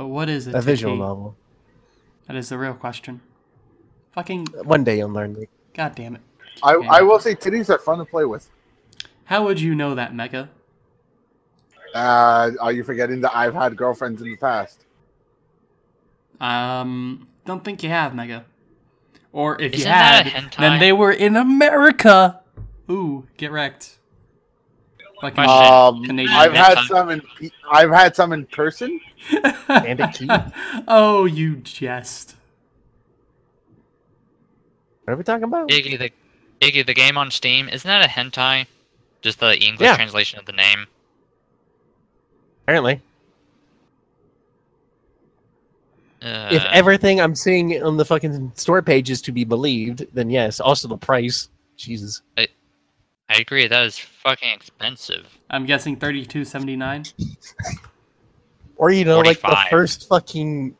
But what is it? A visual Tiki? novel. That is the real question. Fucking One day you'll learn. God damn it. I, Yeah. I will say titties are fun to play with. How would you know that, Mega? Uh, are you forgetting that I've had girlfriends in the past? Um, don't think you have, Mega. Or if you Isn't that had, then they were in America. Ooh, get wrecked. Like Um, Canadian I've had hentai. some in I've had some in person. And a key. Oh, you jest. What are we talking about? Iggy the Iggy the game on Steam isn't that a hentai? Just the English Yeah. translation of the name. Apparently. Uh, if everything I'm seeing on the fucking store page is to be believed, then yes. Also the price. Jesus. I agree, that is fucking expensive. I'm guessing thirty-two seventy-nine. Or you know, like the first fucking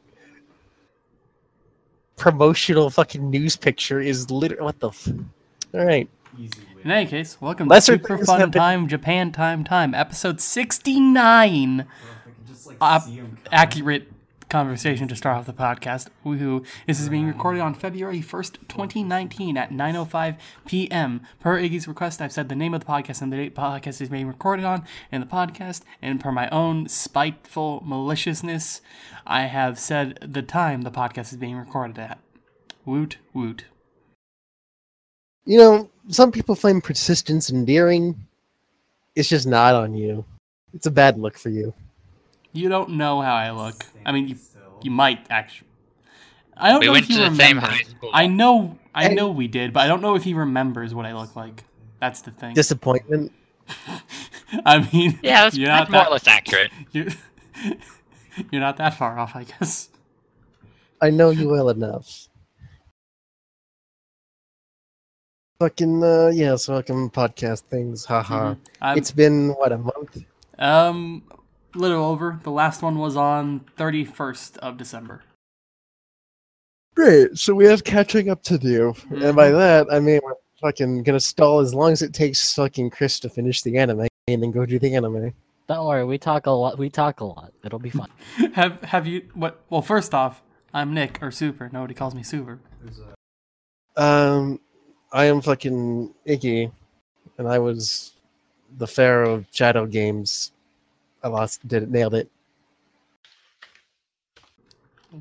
promotional fucking news picture is literally what the. F- All right. In any case, welcome Lesser to Super things Fun have Time Japan Time Time, episode sixty-nine. Uh, accurate conversation to start off the podcast. Woohoo. This is being recorded on February 1st, 2019 at 9.05 p.m. Per Iggy's request, I've said the name of the podcast and the date the podcast is being recorded on in the podcast, and per my own spiteful maliciousness, I have said the time the podcast is being recorded at. Woot, woot. You know, some people find persistence endearing. It's just not on you. It's a bad look for you. You don't know how I look. I mean, you, you might actually. I don't We know went if you to the same remember. high school. I know, I Hey. know we did, but I don't know if he remembers what I look like. That's the thing. Disappointment. I mean, Yeah, that's, you're that's not more or that, less accurate. you're, you're not that far off, I guess. I know you well enough. Fucking, uh, yes, fucking podcast things, haha. I'm, It's been, what, a month? um, little over. The last one was on 31st of December. Great, so we have catching up to do. And by that, I mean we're fucking gonna stall as long as it takes fucking Chris to finish the anime and then go do the anime. Don't worry, we talk a lot. We talk a lot. It'll be fun. have Have you? What? Well, first off, I'm Nick or Super. Nobody calls me Super. Um, I am fucking Icky, and I was the pharaoh of Shadow Games. I lost, did it, nailed it.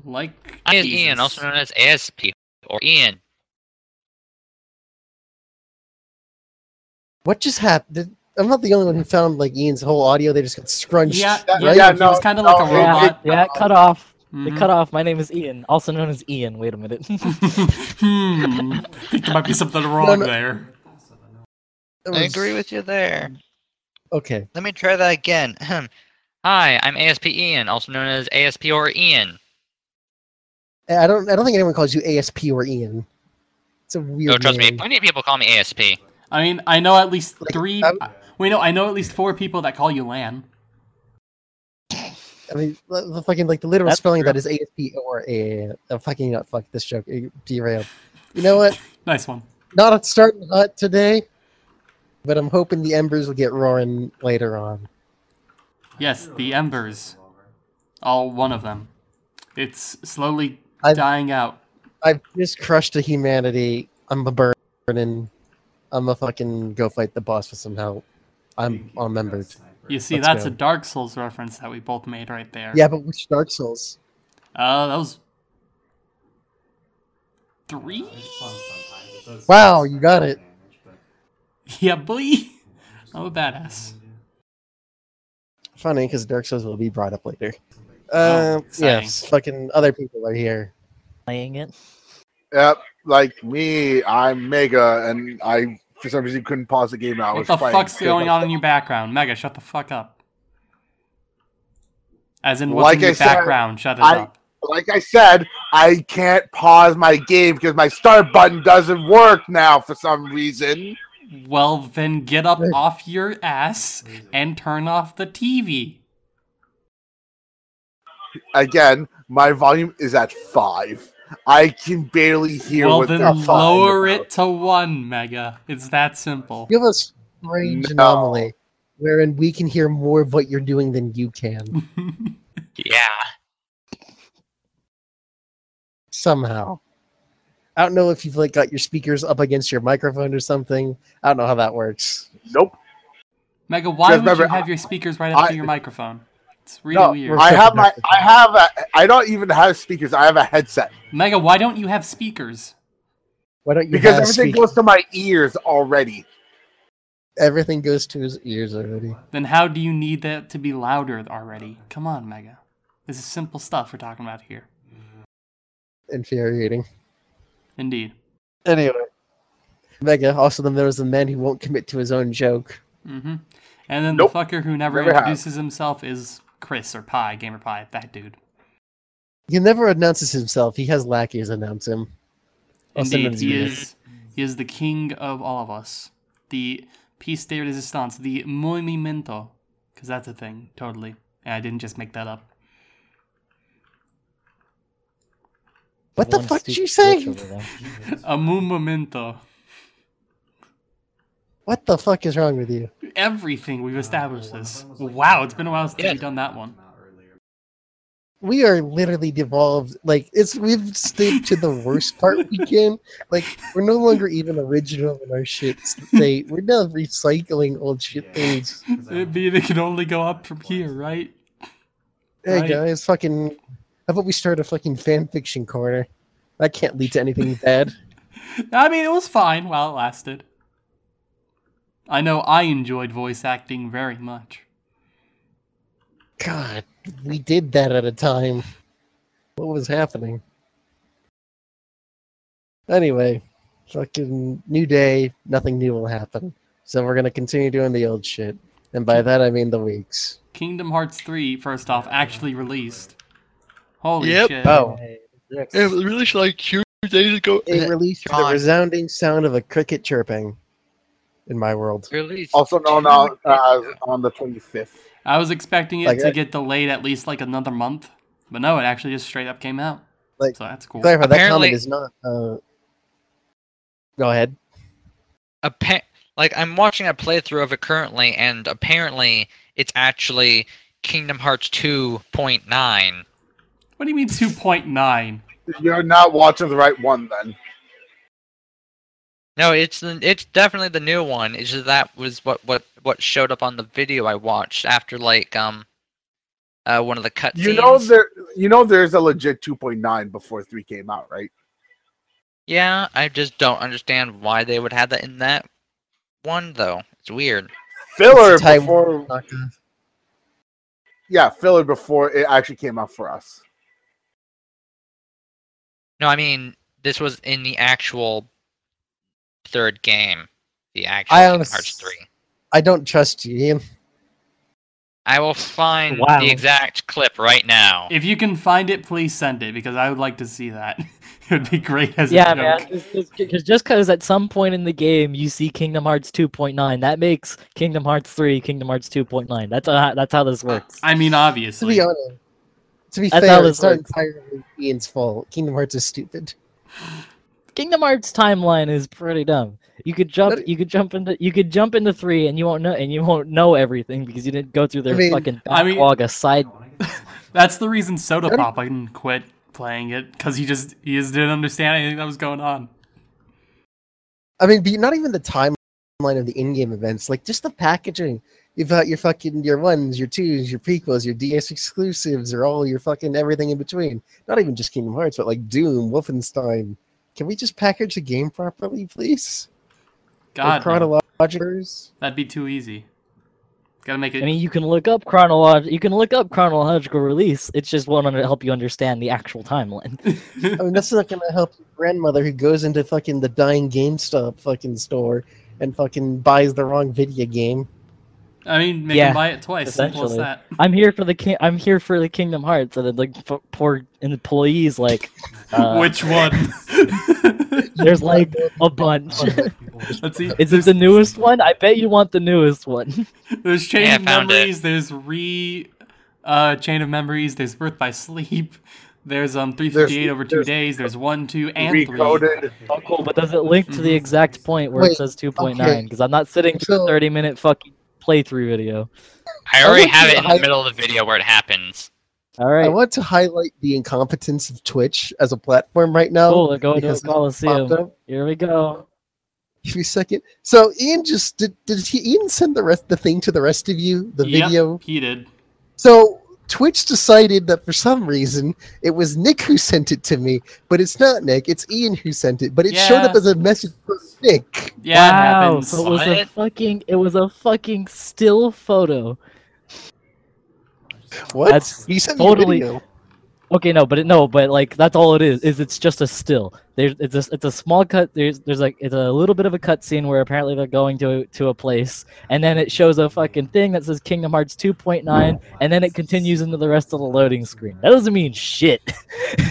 Like I am Jesus. Ian, also known as ASP or Ian. What just happened? I'm not the only one who found like Ian's whole audio. They just got scrunched. Yeah, That- yeah, yeah, he no, was kind of no, like a it- yeah, robot. yeah, cut off. Mhm. It cut off. My name is Ian, also known as Ian. Wait a minute. hmm. I think there might be something wrong no. there. It I agree with you there. Okay. Let me try that again. Hi, I'm ASP Ian, also known as ASP or Ian. I don't. I don't think anyone calls you ASP or Ian. It's a weird No, trust me, plenty of people call me ASP. I mean, I know at least Like, three. I'm- Wait, no, I know at least four people that call you Ian. I mean, the, the fucking like the literal That's spelling true. that is ASP or a. Uh, fucking not fuck this joke. It derailed. You know what? Nice one. Not a starting hot today, but I'm hoping the embers will get roaring later on. Yes, the embers. All one of them. It's slowly I've- dying out. I've just crushed the humanity. I'm a burning. I'm a fucking go fight the boss for some help. I'm unmembered. You see, Let's that's go. a Dark Souls reference that we both made right there. Yeah, but which Dark Souls? Uh, that was three. Wow, you got it. Yeah, boy. I'm a badass. Funny, because Dark Souls will be brought up later. Oh, Uh, exciting. yes, fucking other people are here. Playing it. Yep, like me, I'm Mega, and I for some reason couldn't pause the game. I What was the playing fuck's going on in your background? Mega, shut the fuck up. As in, what's Like in your I said, background? Shut it I- up. Like I said, I can't pause my game because my start button doesn't work now for some reason. Well, then get up Hey. off your ass and turn off the TV. Again, my volume is at five. I can barely hear well, what then they're talking lower about. it to one, Mega. It's that simple. You have a strange No. anomaly wherein we can hear more of what you're doing than you can. Yeah. somehow. I don't know if you've like got your speakers up against your microphone or something. I don't know how that works. Nope. Mega, why Just would you remember, have your speakers right up to your microphone? It's really No, weird. I have my. I have a. I don't even have speakers. I have a headset Mega, why don't you have speakers? Why don't you because have everything speak- goes to my ears already. everything goes to his ears already? Then how do you need that to be louder already? Come on, Mega. This is simple stuff we're talking about here. Infuriating. Indeed. Anyway. Mega, also then there was the man who won't commit to his own joke. hmm And then Nope. the fucker who never, Never have. introduces himself is Chris or Pie, Gamer Pie, that dude. He never announces himself. He has lackeys announce him. Also known Indeed, he me. is he is the king of all of us. The piece de resistance, the movimiento. Because that's a thing, totally. And I didn't just make that up. What the fuck did you say? bitch over. A movimiento. What the fuck is wrong with you? Everything we've established this. Wow, it's been a while since Yeah. we've done that one. We are literally devolved. Like it's we've stayed to the worst part we can. Like we're no longer even original in our shit state. We're now recycling old shit things. It'd be they can only go up from here, right? Hey Right. guys, fucking. How about we start a fucking fan fiction corner? That can't lead to anything bad. I mean, it was fine while it lasted. I know I enjoyed voice acting very much. God, we did that at a time. What was happening? Anyway, fucking new day, nothing new will happen. So we're gonna continue doing the old shit. And by that I mean the weeks. Kingdom Hearts 3, first off, actually released. Holy Yep. shit. Oh, It was released like two days ago. it released with the resounding sound of a cricket chirping in my world. Release. Also known as, as on the 25th. I was expecting it Like, to I- get delayed at least like another month. But no, it actually just straight up came out. Like, so that's cool. Clarify, that Apparently- comment is not uh Go ahead. Appa- like I'm watching a playthrough of it currently, and apparently it's actually Kingdom Hearts 2.9. What do you mean 2.9? You're not watching the right one then. No, it's the, it's definitely the new one. It's just that was what what what showed up on the video I watched after like um uh one of the cutscenes. You know there. You know there's a legit 2.9 before three came out, right? Yeah, I just don't understand why they would have that in that one though. It's weird. Filler It's before. Yeah, filler before it actually came out for us. No, I mean this was in the actual third game, the actual I Kingdom Hearts 3. I don't trust you, Ian. I will find Wow. the exact clip right now. If you can find it, please send it because I would like to see that. it would be great as Yeah, a joke. man. Because just because at some point in the game you see Kingdom Hearts 2.9, that makes Kingdom Hearts 3 Kingdom Hearts 2.9. That's how, that's how this works. I mean, To obviously. be honest, to be That's fair, it's not entirely Ian's fault. Kingdom Hearts is stupid. Kingdom Hearts timeline is pretty dumb. You could jump, But- you could jump into, you could jump into three, and you won't know, and you won't know everything because you didn't go through their mean- fucking I mean- backlog of side. That's the reason Soda Pop I didn't quit playing it because he just he just didn't understand anything that was going on. I mean, be, not even the timeline of the in-game events, like just the packaging. You've got your fucking your ones, your twos, your prequels, your DS exclusives, or all your fucking everything in between. Not even just Kingdom Hearts, but like Doom, Wolfenstein. Can we just package the game properly, please? God, no. chronologicals. that'd be too easy. Gotta make it. I mean, you can look up chronolog, you can look up chronological release. It's just one to help you understand the actual timeline. I mean, that's not gonna help your grandmother who goes into fucking the dying GameStop fucking store and fucking buys the wrong video game. I mean, make Yeah, him buy it twice. Simple as essentially. that. I'm here for the king. I'm here for the Kingdom Hearts, and then like f- poor employees like. Uh, Which one? There's like a bunch. Let's see. Is it the newest one? I bet you want the newest one. There's Chain Yeah, of found it. Memories. There's Re uh, Chain of Memories. There's Birth by Sleep. There's um 358 There's- over two there's days. There's one, two, and three. Recoded. Oh, cool. But does it link to the Mhm. exact point where Wait, it says 2.9? okay. Because I'm not sitting through So- a 30 minute fucking playthrough video. I I already went have it in the middle of the video where it happens. All right. I want to highlight the incompetence of Twitch as a platform right now. Cool. Go to a Coliseum. Here we go. Give me a second. So Ian just did. Did he, Ian send the rest the thing to the rest of you? The Yep, video. he did. So Twitch decided that for some reason it was Nick who sent it to me, but it's not Nick. It's Ian who sent it, but it showed up as a message from Nick. Yeah, wow. So it was a fucking. It was a fucking still photo. What? That's he sent totally- me a video. Okay, no, but it, no, but like that's all it is. Is it's just a still. There's it's a it's a small cut. There's there's like it's a little bit of a cut scene where apparently they're going to to a place, and then it shows a fucking thing that says Kingdom Hearts 2.9, and then it continues into the rest of the loading screen. That doesn't mean shit.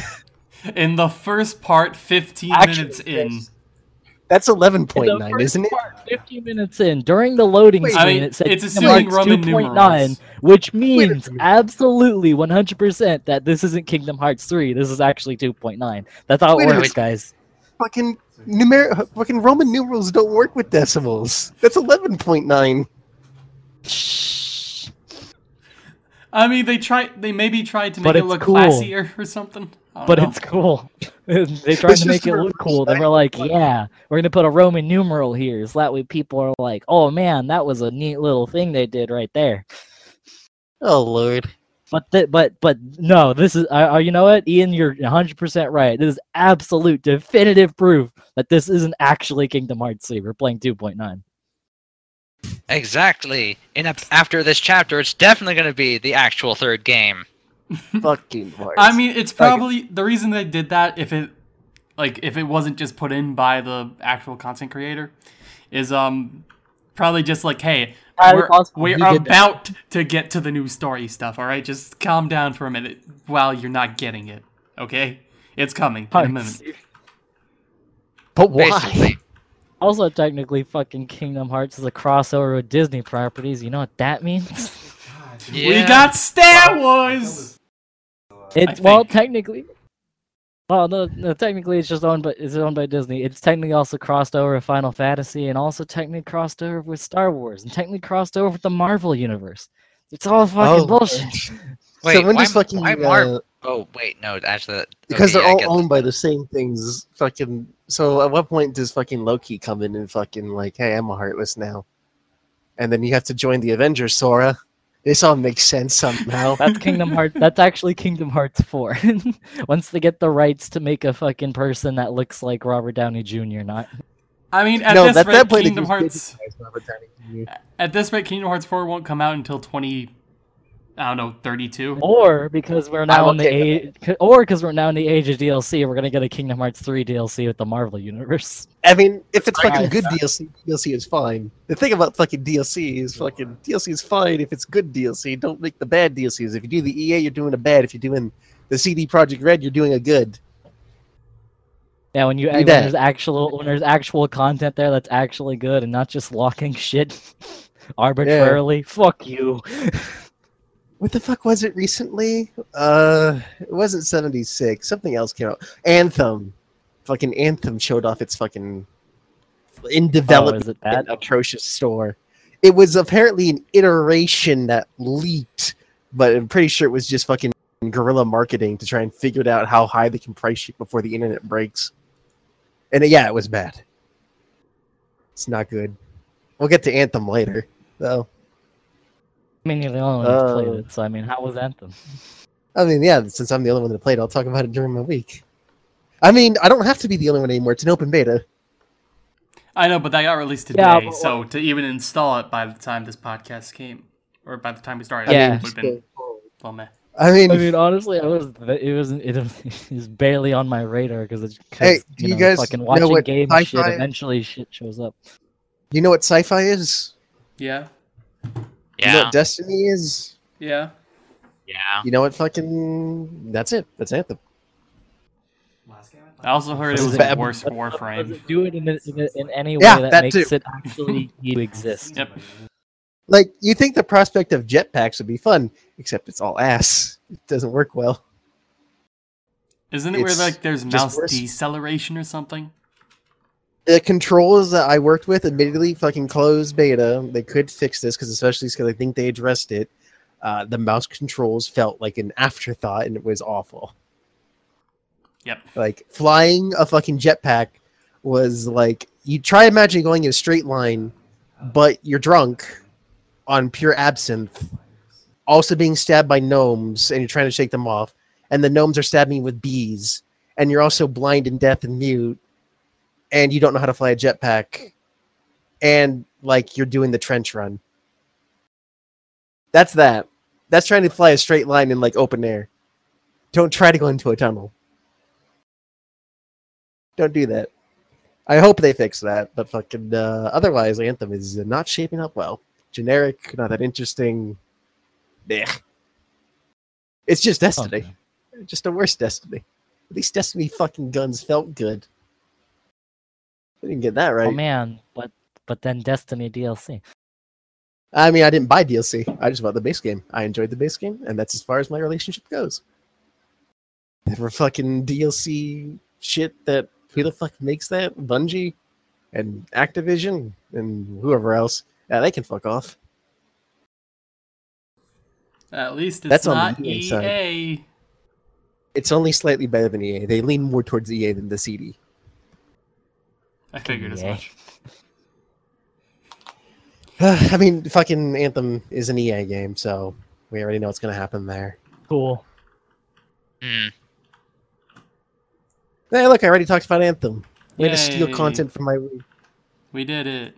In the first part, 15 Actually, minutes in. yes. That's eleven In point the nine, first isn't it? part, 50 minutes in, during the loading Wait, I screen, mean, it said it's Kingdom assuming Hearts Roman 2.9, which means absolutely 100% that this isn't Kingdom Hearts 3. This is actually 2.9. That's how it Wait works, guys. Fucking numer fucking Roman numerals don't work with decimals. That's eleven point nine. Shh. I mean, they tried. They maybe tried to make it look cool. classier or something. But know. it's cool. they tried It's to make it look cool. They were like, yeah, we're going to put a Roman numeral here. So that way people are like, oh man, that was a neat little thing they did right there. Oh lord. But th- but but no, this is uh, uh, you know what, Ian, you're 100 percent right. This is absolute definitive proof that this isn't actually Kingdom Hearts 3. We're playing 2.9. Exactly. In a, after this chapter, it's definitely going to be the actual third game. Fucking Mars. I mean, it's probably the reason they did that. If it, like, if it wasn't just put in by the actual content creator, is um, probably just like, hey, Highly we're, we're he that. about to get to the new story stuff. All right, just calm down for a minute while you're not getting it. Okay, it's coming in a minute. But why? Basically. Also, technically, fucking Kingdom Hearts is a crossover with Disney properties. You know what that means? We Yeah. got Star Wars. It's well, technically. Well, no, no, technically it's just owned by it's owned by Disney. It's technically also crossed over with Final Fantasy, and also technically crossed over with Star Wars, and technically crossed over with the Marvel universe. It's all fucking Oh, bullshit. Wait, so when why, does fucking why uh, Oh, wait, no, actually... that- because they're yeah, all owned that. by the same things. Fucking. So at what point does fucking Loki come in and fucking like, hey, I'm a Heartless now, and then you have to join the Avengers, Sora. This all makes sense somehow. That's Kingdom Hearts. That's actually Kingdom Hearts 4. Once they get the rights to make a fucking person that looks like Robert Downey Jr., not I mean, at no, this that, rate, that point Kingdom it Hearts. was Robert Downey Jr. At this rate, Kingdom Hearts 4 won't come out until 20. I don't know, 32. or because we're now in the age, or because we're now in the age of DLC, we're gonna get a Kingdom Hearts 3 DLC with the Marvel universe. I mean, if it's fucking Right. good DLC, DLC is fine. The thing about fucking DLC is fucking DLC is fine if it's good DLC. Don't make the bad DLCs. If you do the EA, you're doing a bad. If you're doing the CD Projekt Red, you're doing a good. Yeah, when you when there's actual when there's actual content there that's actually good and not just locking shit arbitrarily. Fuck you. What the fuck was it recently? Uh, it wasn't 76. Something else came out. Anthem. Fucking Anthem showed off its fucking in Oh, development it that? atrocious store. It was apparently an iteration that leaked, but I'm pretty sure it was just fucking guerrilla marketing to try and figure it out how high they can price shit before the internet breaks. And yeah, it was bad. It's not good. We'll get to Anthem later, though. I mean, you're the only one who's Uh, played it, so I mean, how was Anthem? I mean, yeah, since I'm the only one that played, I'll talk about it during my week. I mean, I don't have to be the only one anymore. It's an open beta. I know, but that got released today, Yeah, but- so to even install it by the time this podcast came, or by the time we started, Yeah. it would have been well, meh. I mean, I mean, honestly, I was it was it was, it barely on my radar because it's cause, Hey, do you you know, guys fucking know watching what game shit. sci-fi- Eventually, shit shows up. you know what sci-fi is? Yeah, You know Yeah, what Destiny is? yeah. yeah. You know what fucking... That's it. That's Anthem. I also heard it was is a bad. worse Warframe. do it in, a, in, a, in any way Yeah, that, that makes too. it actually to exist? Yep. Like, you think the prospect of jetpacks would be fun, except it's all ass. It doesn't work well. Isn't it where like there's mouse worse. deceleration or something? The controls that I worked with, admittedly, fucking closed beta. They could fix this, because especially because I think they addressed it. Uh, the mouse controls felt like an afterthought, and it was awful. Yep. Like flying a fucking jetpack was like you try imagine going in a straight line, but you're drunk on pure absinthe, also being stabbed by gnomes, and you're trying to shake them off, and the gnomes are stabbing you with bees, and you're also blind and deaf and mute, and you don't know how to fly a jetpack, and like you're doing the trench run. That's that. That's trying to fly a straight line in like open air. Don't try to go into a tunnel. Don't do that. I hope they fix that, but fucking uh, otherwise, Anthem is not shaping up well. Generic, not that interesting. Blech. It's just Destiny. Okay. Just a worse Destiny. At least Destiny fucking guns felt good. I didn't get that oh, right. Oh man, but but then Destiny DLC. I mean, I didn't buy DLC. I just bought the base game. I enjoyed the base game, and that's as far as my relationship goes. There were fucking DLC shit that who the fuck makes that? Bungie and Activision and whoever else. Yeah, they can fuck off. At least it's That's on not the EA EA. side. It's only slightly better than EA. They lean more towards EA than the CD. I figured as much. I mean, fucking Anthem is an EA game, so we already know what's going to happen there. Cool. Hmm. Hey, look, I already talked about Anthem. Way to steal content from my week. We did it.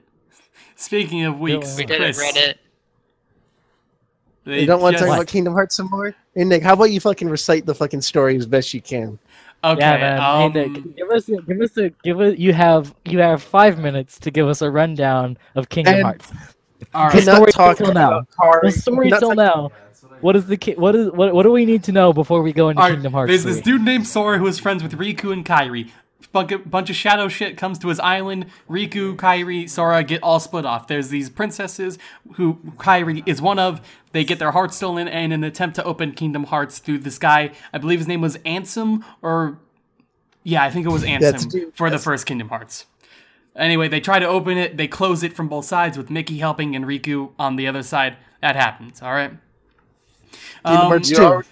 Speaking of weeks, We did Chris, it, Reddit. they You don't want to just- talk about Kingdom Hearts some more? Hey, Nick, how about you fucking recite the fucking story as best you can? Okay, yeah, man. um, hey, Nick, give us, a, give us a, give us. You have, you have five minutes to give us a rundown of Kingdom And- Hearts. all The right. Cannot story talk till now. about Kari. The story Cannot till talk- now. What is the ki- what is what what do we need to know before we go into All right, Kingdom Hearts? There's this dude named Sora who is friends with Riku and Kairi. Bunch bunch of shadow shit comes to his island. Riku, Kairi, Sora get all split off. There's these princesses who Kairi is one of. They get their hearts stolen in an attempt to open Kingdom Hearts through this guy. I believe his name was Ansem, or yeah, I think it was Ansem for the first Kingdom Hearts. Anyway, they try to open it. They close it from both sides with Mickey helping and Riku on the other side. That happens. All right. Kingdom Um, Hearts 2.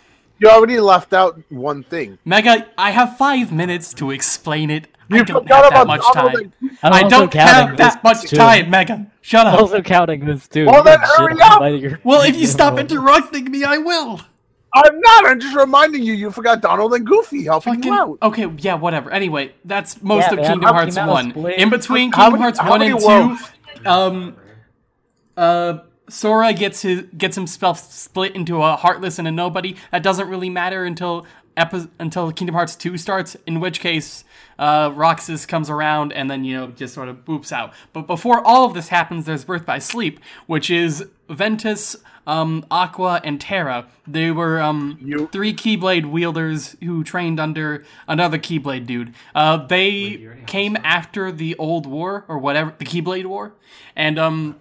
Already, you already left out one thing. Mega, I have five minutes to explain it. I You don't forgot have that about much Donald time. and- I'm I also don't counting have that much too. time, Mega. Shut I'm up. also counting this too. Well, then hurry up! Well, if you stop interrupting me, I will. I'm not. I'm just reminding you. You forgot Donald and Goofy helping Fucking, you out. okay, yeah, whatever. Anyway, that's most Yeah, of man, Kingdom Hearts 1. played- In between How Kingdom many- Hearts how 1 many and worlds? 2, um, uh, Sora gets his gets himself split into a heartless and a nobody. That doesn't really matter until epi- until Kingdom Hearts 2 starts, in which case uh, Roxas comes around and then, you know, just sort of boops out. But before all of this happens, there's Birth by Sleep, which is Ventus, um, Aqua, and Terra. They were um, You- three Keyblade wielders who trained under another Keyblade dude. Uh, they came after the old war, or whatever, the Keyblade War, and um,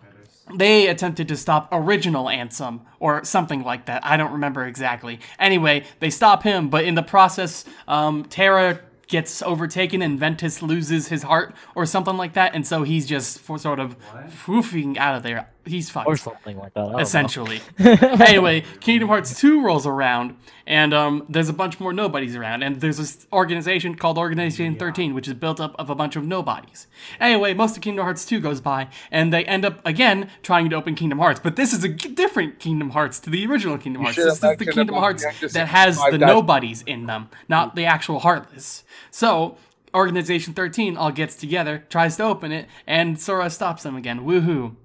they attempted to stop original Ansem or something like that. I don't remember exactly. Anyway, they stop him, but in the process, um, Terra gets overtaken and Ventus loses his heart or something like that, and so he's just for sort of foofing out of there. He's fucked or something like that. I don't know. essentially. anyway, Kingdom Hearts 2 rolls around, and um, there's a bunch more nobodies around, and there's this organization called Organization 13, which is built up of a bunch of nobodies. Anyway, most of Kingdom Hearts 2 goes by, and they end up again trying to open Kingdom Hearts, but this is a g- different Kingdom Hearts to the original Kingdom Hearts. This is the Kingdom Hearts that has the nobodies in them, not the actual Heartless. So. Organization 13 all gets together, tries to open it, and Sora stops them again. Woohoo.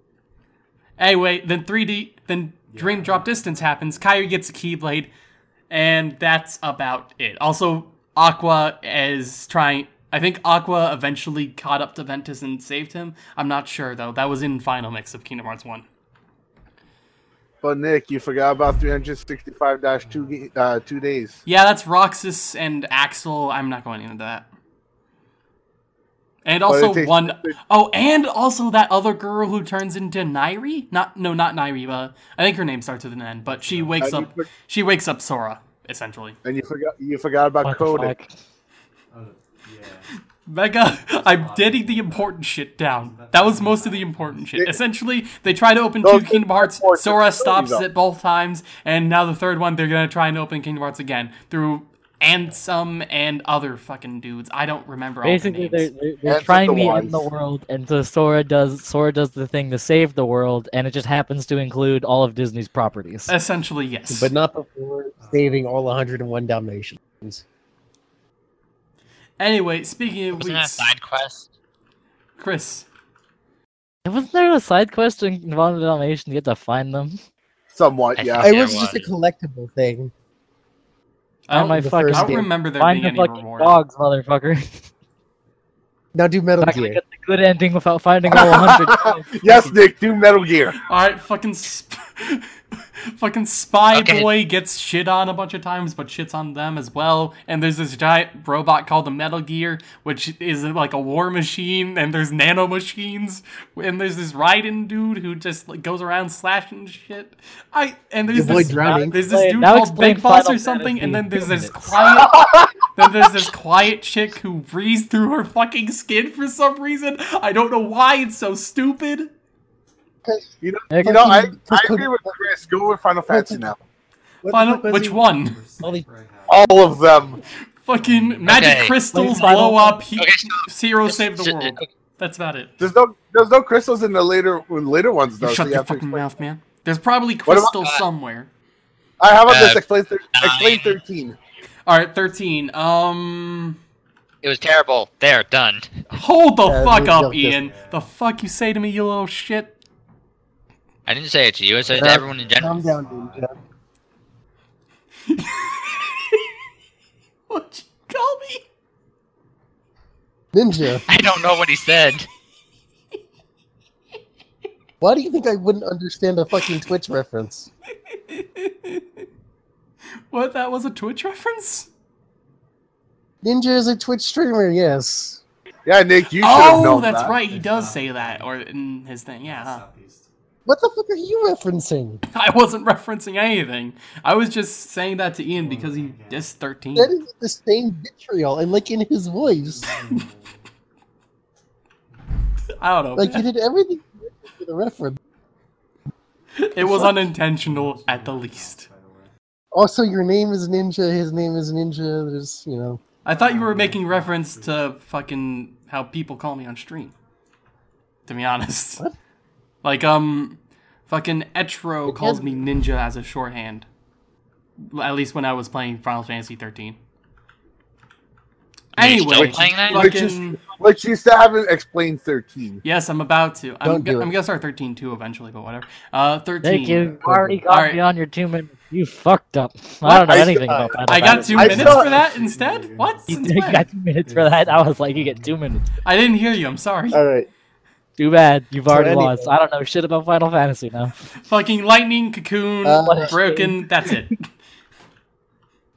Anyway, then 3D, then Dream Drop Distance happens. Kairi gets a Keyblade, and that's about it. Also, Aqua is trying. I think Aqua eventually caught up to Ventus and saved him. I'm not sure though. That was in Final Mix of Kingdom Hearts One. But Nick, you forgot about 365-2 uh, two days. Yeah, that's Roxas and Axel. I'm not going into that. And also takes- one oh, and also that other girl who turns into Nairi. Not no, not Nairi. But I think her name starts with an N. But she wakes up. for- She wakes up Sora essentially. And you forgot you forgot about What the Kodak. Mega, I'm getting the important shit down. That was most of the important shit. Essentially, they try to open two Kingdom Hearts. Sora stops though. it both times, and now the third one, they're gonna try and open Kingdom Hearts again through Ansem and other fucking dudes. I don't remember all Basically, the they're, names. they're, they're Answer trying the me wise. in the world, and so Sora does Sora does the thing to save the world, and it just happens to include all of Disney's properties. Essentially, yes. But not before saving all 101 Dalmatians. anyway, speaking of Wasn't that a weeks, side quest? Chris, Wasn't there a side quest involving the Dalmatians? You have to find them. Somewhat, I yeah. think It was just a collectible thing. I don't, my the fucking first I don't game. remember there find being the any fucking reward. dogs, motherfucker. Now do Metal Not gonna Gear. get the good ending without finding all 100. yes, Nick, do Metal Gear. All right, fucking, sp- fucking spy Okay. boy gets shit on a bunch of times, but shits on them as well. And there's this giant robot called the Metal Gear, which is like a war machine. And there's nano machines. And there's this Raiden dude who just like goes around slashing shit. I and there's Avoid this drowning. there's this dude now called Big Boss Final or something, and then there's this quiet. then there's this quiet chick who breathes through her fucking skin for some reason. I don't know why it's so stupid. You know, you know I, I agree with Chris. Go with Final Fantasy now. What the Final, fuck which one? all of them. Fucking magic Okay. crystals Final blow up. He, Okay. Zero save the world. That's about it. There's no there's no crystals in the later later ones though. You shut you your have fucking mouth, man. There's probably What about- crystals uh, somewhere. I how about this? Uh, Explain thir- explain thirteen. All right, thirteen. Um, It was terrible. There, done. hold the Yeah, fuck up, built this- Ian. The fuck you say to me, you little shit? I didn't say it to you. I said it to everyone in general. Calm down, Ninja. What you call me? Ninja, I don't know what he said. why do you think I wouldn't understand a fucking Twitch reference? What? That was a Twitch reference? Ninja is a Twitch streamer, yes. Yeah, Nick, you should have Oh, known that's that. right. He does say that, or in his thing. Yeah. huh. What the fuck are you referencing? I wasn't referencing anything. I was just saying that to Ian because he dissed 13. That is the same vitriol and like in his voice. I don't know. Like you did everything for the reference. It was unintentional at the least. Also, your name is Ninja, his name is Ninja, there's, you know. I thought you were making reference to fucking how people call me on stream. To be honest. What? Like, um, fucking Etro calls me Ninja as a shorthand. At least when I was playing Final Fantasy 13. Are still Anyway, playing that? Fucking, Which you still haven't explained thirteen. yes, I'm about to. I'm, Don't go- do I'm it. gonna start 13 too eventually, but whatever. Uh, 13. Thank you. You already got Alright. beyond your two minutes. You fucked up. I don't know I anything still- about Final I got two I minutes saw- for that instead? What? You Since you when? got two minutes for that. I was like, you get two minutes. I didn't hear you. I'm sorry. Alright. Too bad. You've already anyway. lost. I don't know shit about Final Fantasy now. Fucking lightning, cocoon, Uh, broken. That's it.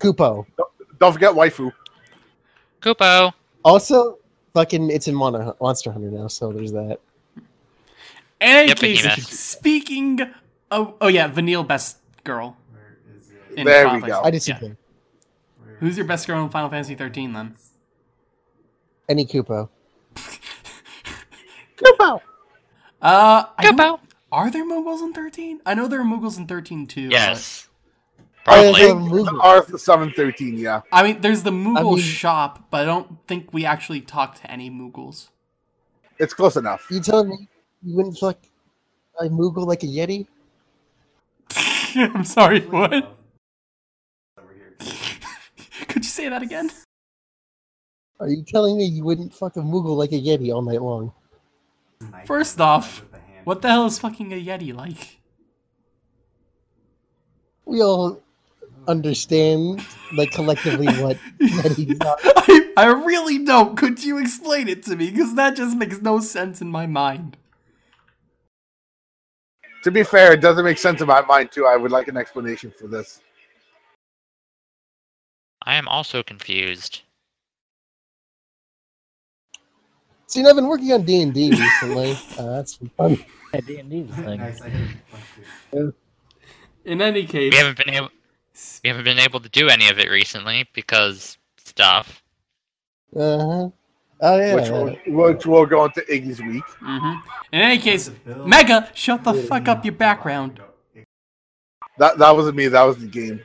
Kupo. Don't forget waifu. Kupo. Also, fucking, it's in Mon- Monster Hunter now, so there's that. In any Yep, case, speaking of, oh yeah, Vanille best girl. in There Final we Fantasy. go. I disagree. Who's your best girl in Final Fantasy 13 then? Any Kupo. Kupo. Uh, I are there Moogles in 13? I know there are Moogles in 13 too. Yes. Oh, Probably. there's a movie. Arth seven thirteen. Yeah. I mean, there's the Moogle mean- shop, but I don't think we actually talk to any Moogles. It's close enough. You telling me you wouldn't fuck a Moogle like a Yeti? I'm sorry, what? Could you say that again? Are you telling me you wouldn't fuck a Moogle like a Yeti all night long? First off, what the hell is fucking a Yeti like? We all understand, like, collectively what Yetis are. I, I really don't. Could you explain it to me? Because that just makes no sense in my mind. To be fair, it doesn't make sense in my mind too. I would like an explanation for this. I am also confused. See, and I've been working on D&D recently. Uh, that's been fun. Yeah, D&D's a thing. In any case, We haven't been able. We haven't been able to do any of it recently because stuff. Uh-huh. Oh yeah. which will which will go into Iggy's week. hmm In any case, Mega, shut the fuck up your background. That that wasn't me. That was the game.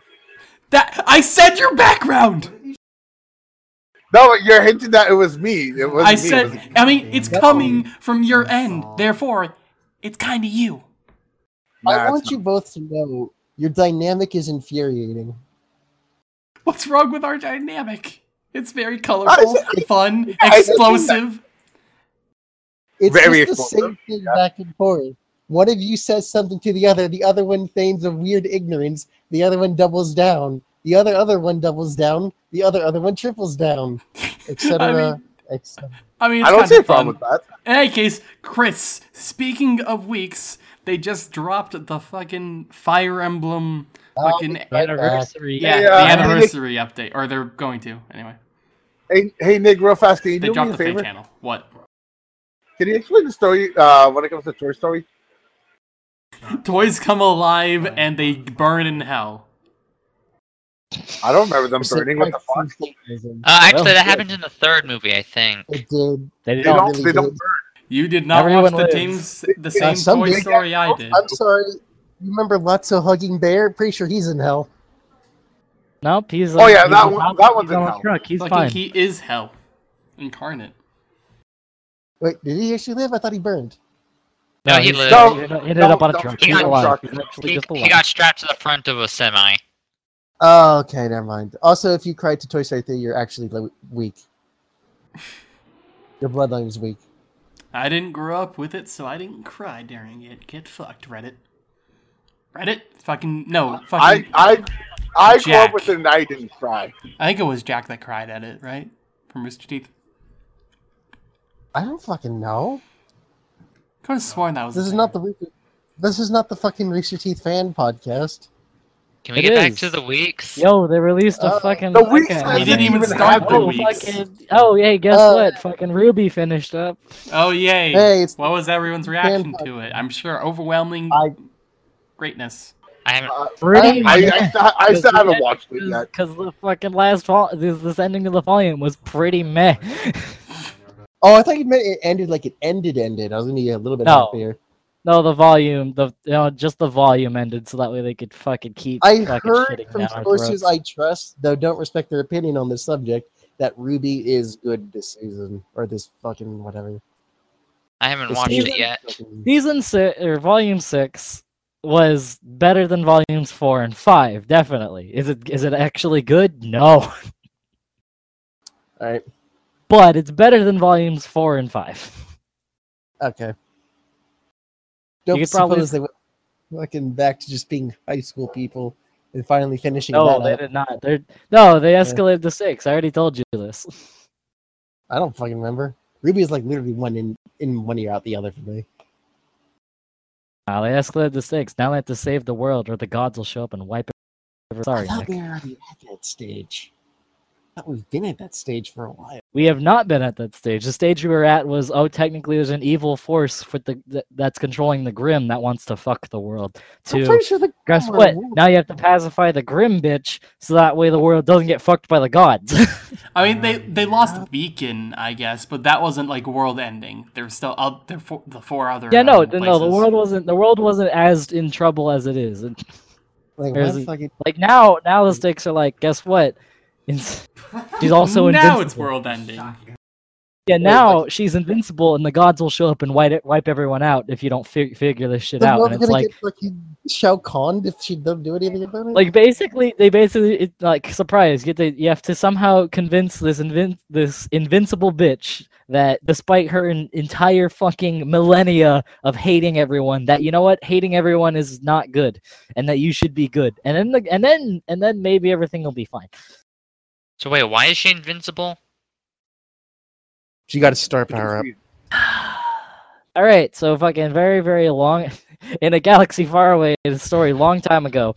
That I said your background. No, you're hinting that it was me. It wasn't I me. it was said. I mean, it's coming from your end. Therefore, it's kind of you. Nah, I it's want you both to know your dynamic is infuriating. What's wrong with our dynamic? It's very colorful, said- fun, I said- explosive. It's Very just the explosive, same thing back and forth. One of you says something to the other, the other one feigns a weird ignorance, the other one doubles down, the other other one doubles down, the other other one triples down, etc. I mean- etc. I mean, it's I don't see a problem with that. In any case, Chris, speaking of weeks, they just dropped the fucking Fire Emblem fucking Right. Anniversary. yeah, Hey, the anniversary update, or they're going to anyway. Hey, hey, Nick, real fast, can you They do me a the favor? channel. What? Can you explain the story uh, when it comes to Toy Story? Toys come alive and they burn in hell. I don't remember them burning. What the fuck? Uh, actually, Well, that happened in the third movie, I think. It did. They They didn't. don't. really They don't burn. You did not Everyone watch the lives. same the same some Toy did. Story I did. I'm sorry. You remember Lotso hugging bear? Pretty sure he's in hell. Nope, he's. Like, Oh, yeah, he's that one- that one's he's in on a hell. truck. He's Fucking fine. he is hell incarnate. Wait, did he actually live? I thought he burned. No, he he's- lived. No, he ended no, up on a truck. he He's got alive. truck. He's actually He, he got strapped to the front of a semi. Oh, okay, never mind. Also, if you cried to Toy Story 3, you're actually lo- weak. Your bloodline is weak. I didn't grow up with it, so I didn't cry during it. Get fucked, Reddit. Reddit? Fucking no, I fucking. I I grew Jack. up with it and I didn't cry. I think it was Jack that cried at it, right? From Rooster Teeth. I don't fucking know. I Could have sworn that was. This is thing. not the Rooster- this is not the fucking Rooster Teeth fan podcast. Can we It get back to the weeks? Yo, they released a Uh, fucking. the weeks fucking- hasn't We didn't even even start the. Oh, weeks. fucking, oh, hey, guess Uh, what? Fucking Ruby finished up. Oh yay! Hey, what was everyone's reaction to it? I'm sure overwhelming I greatness. I haven't. Uh, Pretty I, I, meh. still, I still haven't watched it yet. Because the fucking last vol- this, this ending of the volume was pretty meh. oh, I thought you meant it ended like it ended ended. I was gonna be a little bit No. happier. No, the volume, the you know, just the volume ended, so that way they could fucking keep. I fucking heard shitting from sources. I trust, though don't respect their opinion on this subject, that Ruby is good this season or this fucking whatever. I haven't This watched season? it yet. Season six or volume six was better than volumes four and five. Definitely. Is it? Is it actually good? No, All right. but it's better than volumes four and five. Okay. Don't could probably- they went fucking back to just being high school people and finally finishing No, that they up. did not. They're no, they escalated to six. I already told you this. I don't fucking remember. Ruby is like literally one in in one ear out the other for me. Now they escalated to six. Now they have to save the world, or the gods will show up and wipe it. Sorry, I thought Nick. we were already at that stage. I thought we've been at that stage for a while. We have not been at that stage. The stage we were at was, oh, technically there's an evil force with the that, that's controlling the Grim that wants to fuck the world. I'm To pretty sure the guess Grim what? were- Now you have to pacify the Grim bitch, so that way the world doesn't get fucked by the gods. I mean, they they lost Beacon, I guess, but that wasn't like world ending. There's still out there for the four other. yeah, no, um, no, the world wasn't the world wasn't as in trouble as it is. And, Like, a- fucking like now, now the stakes are like, guess what? It's- She's also now it's invincible. world ending. Yeah, now she's invincible, and the gods will show up and wipe it, wipe everyone out if you don't fi- figure this shit the out. world's And it's gonna like, get fucking Shao Kahn if she don't do anything about it. like basically, they basically it, like surprise. You, get to, you have to somehow convince this invin- this invincible bitch that despite her en- entire fucking millennia of hating everyone, that you know what, hating everyone is not good, and that you should be good. And then the, and then and then maybe everything will be fine. So wait, why is she invincible? she got a star power up. All right, so fucking very very long in a galaxy far away, in a story long time ago.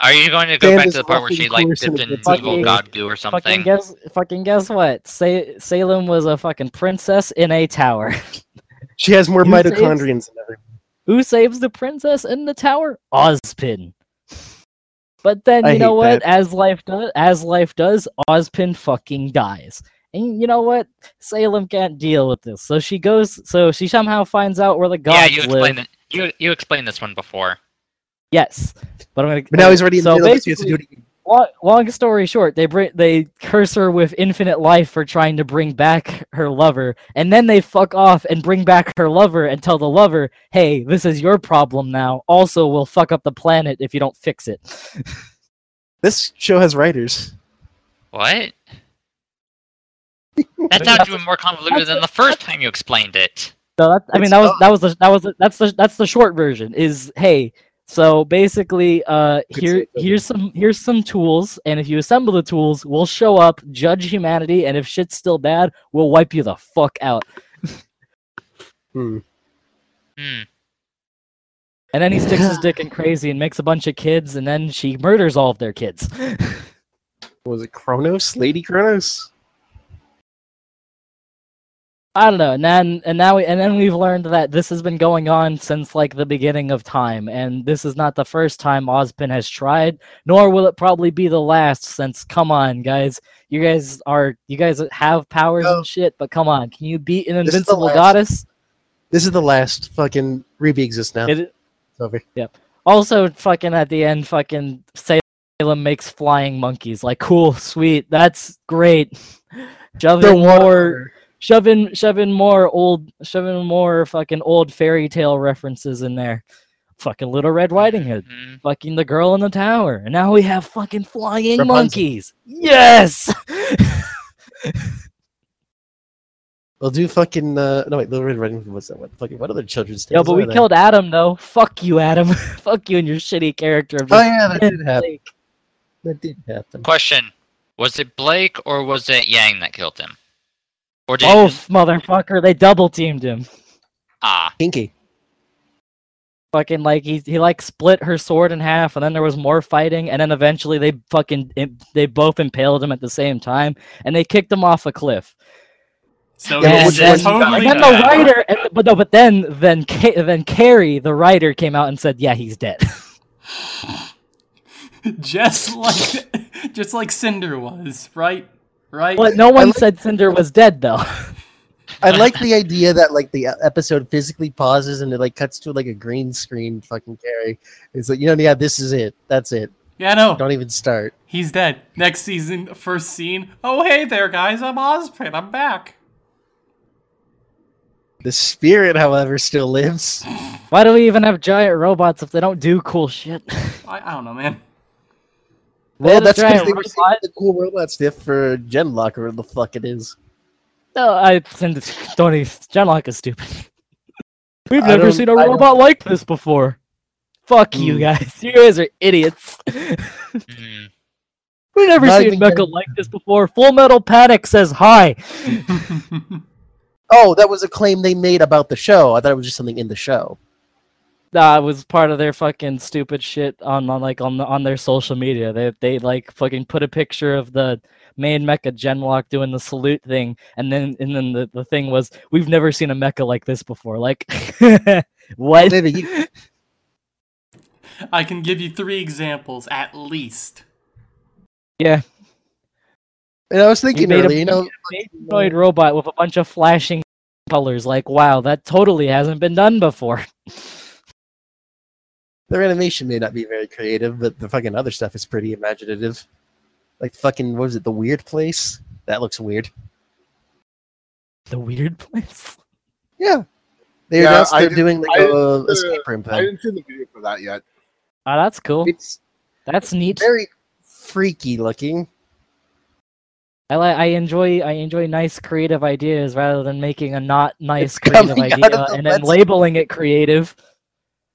Are you going to go Dan back to the part where she like coercing dipped in the evil fucking- god goo or Fucking something? guess, fucking guess what? Sa- Salem was a fucking princess in a tower. She has more You say it's- than everyone. Who saves the princess in the tower? Ozpin. But then I you know hate what? As life does, as life does, Ozpin fucking dies. And And you know what? Salem can't deal with this, so she goes. So she somehow finds out where the gods yeah, you live. explained it. You you explained this one before. Yes, but I'm gonna. But now he's already in so jail, so to do basically- it again. Long, long story short, they bring they curse her with infinite life for trying to bring back her lover, and then they fuck off and bring back her lover and tell the lover, "Hey, this is your problem now. Also, we'll fuck up the planet if you don't fix it." This show has writers. What? That sounds even more convoluted than the first time you explained it. So that, I mean, that was that was the, that was the, that's the that's the short version. Is hey, so basically, uh, here here's some here's some tools, and if you assemble the tools, we'll show up, judge humanity, and if shit's still bad, we'll wipe you the fuck out. Hmm. Hmm. And then he sticks his dick in crazy and makes a bunch of kids, and then she murders all of their kids. Was it Kronos? Lady Kronos? I don't know, and then and now we, and then we've learned that this has been going on since like the beginning of time, and this is not the first time Ozpin has tried, nor will it probably be the last. Since come on, guys, you guys are you guys have powers and shit, but come on, can you beat an This invincible goddess? This is the last fucking Ruby exists now. It, It's over. also, fucking at the end, fucking Salem makes flying monkeys. Like, cool, sweet, that's great. In more. Water. shove in shove in more old shove in more fucking old fairy tale references in there. Fucking Little Red Riding Hood. Hmm. Fucking the girl in the tower. And now we have fucking flying Rapunzel. monkeys. Yes! We'll do fucking uh no wait, Little Red Riding Hood was that what fucking what other children's tales Yo, but we there? killed Adam though. Fuck you, Adam. Fuck you and your shitty character. Oh yeah, that did happen. That did happen. Question: Was it Blake or was it Yang that killed him? Or did Both, motherfucker. They double teamed him. ah? Kinky. Fucking like he he like split her sword in half, and then there was more fighting, and then eventually they fucking they both impaled him at the same time, and they kicked him off a cliff. So Yeah, this which is was- totally and then the writer, and, but no, but then then then Kerry, the writer, came out and said, "Yeah, he's dead." just like just like Cinder was, right? Right? but no one like- said Cinder was dead though. I like the idea that like the episode physically pauses and it like cuts to like a green screen fucking Kerry. It's like, you know, yeah, this is it. That's it. Yeah, no. Don't even start. He's dead. Next season, first scene. Oh, hey there, guys. I'm Ozpin. I'm back. The spirit, however, still lives. Why do we even have giant robots if they don't do cool shit? I, I don't know, man. Well, that's because giant they were saving the cool robot stuff for Genlock or the fuck it is. No, I don't even. Genlock is stupid. We've never seen a I don't- robot like this before. Fuck you Hmm. guys. You guys are idiots. Hmm. We've never Not seen even Mecha Gen- like this before. Full Metal Panic says hi. Oh, that was a claim they made about the show. I thought it was just something in the show. That was part of their fucking stupid shit on, on like on the, on their social media. They they like fucking put a picture of the main mecha Genlock doing the salute thing, and then and then the, the thing was we've never seen a mecha like this before. Like what? Maybe you, I can give you three examples at least. Yeah, and I was thinking made a, earlier, you know, you made a humanoid robot with a bunch of flashing colors. Like wow, that totally hasn't been done before. their animation may not be very creative, but the fucking other stuff is pretty imaginative. Like fucking, what was it, The Weird Place? That looks weird. The weird place. Yeah. They Yeah, announced I they're did- doing like I a didn't, escape room thing. I thing. didn't see the video for that yet. Oh, that's cool. It's That's neat. very freaky looking. I like. I enjoy. I enjoy nice creative ideas rather than making a not nice It's creative idea the and then labeling it creative.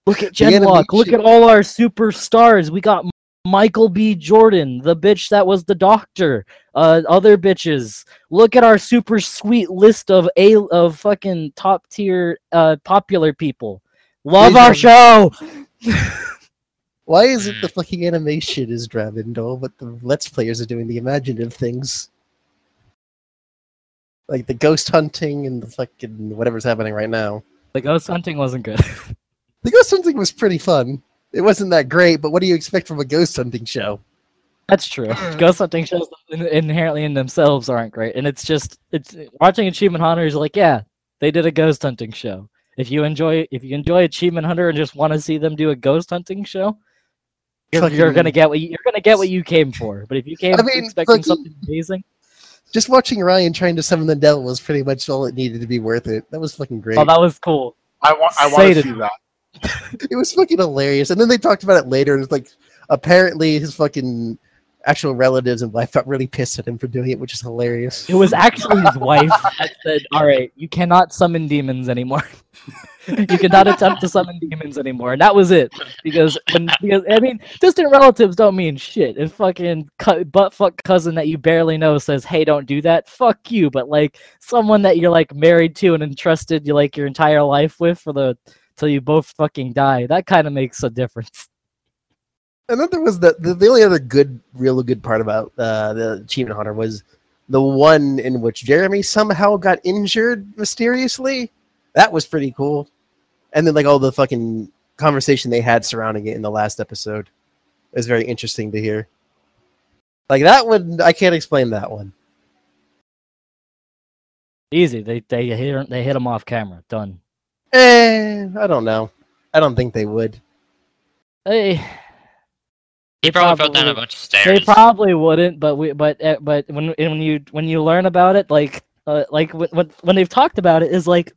Look at Genlock. Look at all our superstars. We got Michael B. Jordan, the bitch that was the doctor. Uh, other bitches. Look at our super sweet list of a of fucking top tier uh popular people. Love our show. Why is it the Mm. fucking animation is Dravendor, but the Let's Players are doing the imaginative things? Like the ghost hunting and the fucking whatever's happening right now. The ghost hunting wasn't good. The ghost hunting was pretty fun. It wasn't that great, but what do you expect from a ghost hunting show? That's true. Hmm. Ghost hunting shows in- inherently in themselves aren't great, and it's just it's watching Achievement Hunter is like, yeah, they did a ghost hunting show. If you enjoy if you enjoy Achievement Hunter and just want to see them do a ghost hunting show, you're, you're gonna get what you, you're gonna get what you came for. But if you came I mean, expecting fucking- something amazing, Just watching Ryan trying to summon the devil was pretty much all it needed to be worth it. That was fucking great. oh, that was cool. I want. I want to see that. it was fucking hilarious. And then they talked about it later, and it's like, apparently his fucking actual relatives and wife got really pissed at him for doing it, which is hilarious. It was actually his wife that said, "All right, you cannot summon demons anymore. you cannot attempt to summon demons anymore." And that was it. Because when because I mean, distant relatives don't mean shit. If fucking cu- butt fuck cousin that you barely know says, "Hey, don't do that," fuck you. But like someone that you're like married to and entrusted you like your entire life with for the till you both fucking die, that kind of makes a difference. And then there was the, the the only other good, real good part about uh, the Achievement Hunter was the one in which Jeremy somehow got injured mysteriously. That was pretty cool. And then like all the fucking conversation they had surrounding it in the last episode it was very interesting to hear. Like that one, I can't explain that one. Easy. They they hit they hit him off camera. Done. Eh, I don't know. I don't think they would. Hey. He They probably fell down a bunch of stairs. They probably wouldn't, but we, but uh, but when when you when you learn about it, like uh, like when when- when they've talked about it, is like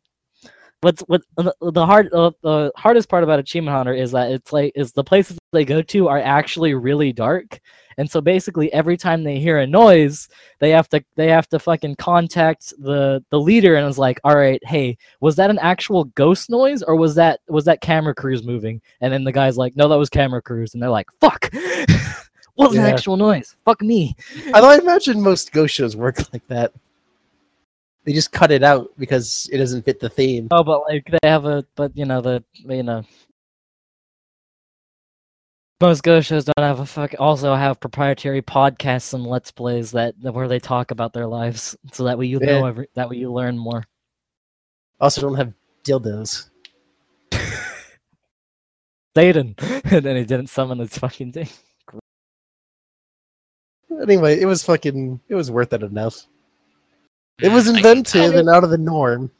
what's what the, the hard uh, the hardest part about Achievement Hunter is that it's like is the places they go to are actually really dark, and so basically every time they hear a noise, they have to they have to fucking contact the the leader and it's like, all right, hey, was that an actual ghost noise or was that was that camera crews moving? And then the guy's like, no, that was camera crews, and they're like, fuck. Wasn't an actual noise. Fuck me. I don't imagine most ghost shows work like that. They just cut it out because it doesn't fit the theme. Oh, but like they have a, but you know the, you know, most ghost shows don't have a fuck. Also have proprietary podcasts and let's plays that that- where they talk about their lives, so that way you Yeah. know every, that way you learn more. Also, don't have dildos. Satan, and then he didn't summon his fucking thing. Anyway, it was fucking. It was worth it enough. It was Mm, I can inventive and out of the norm.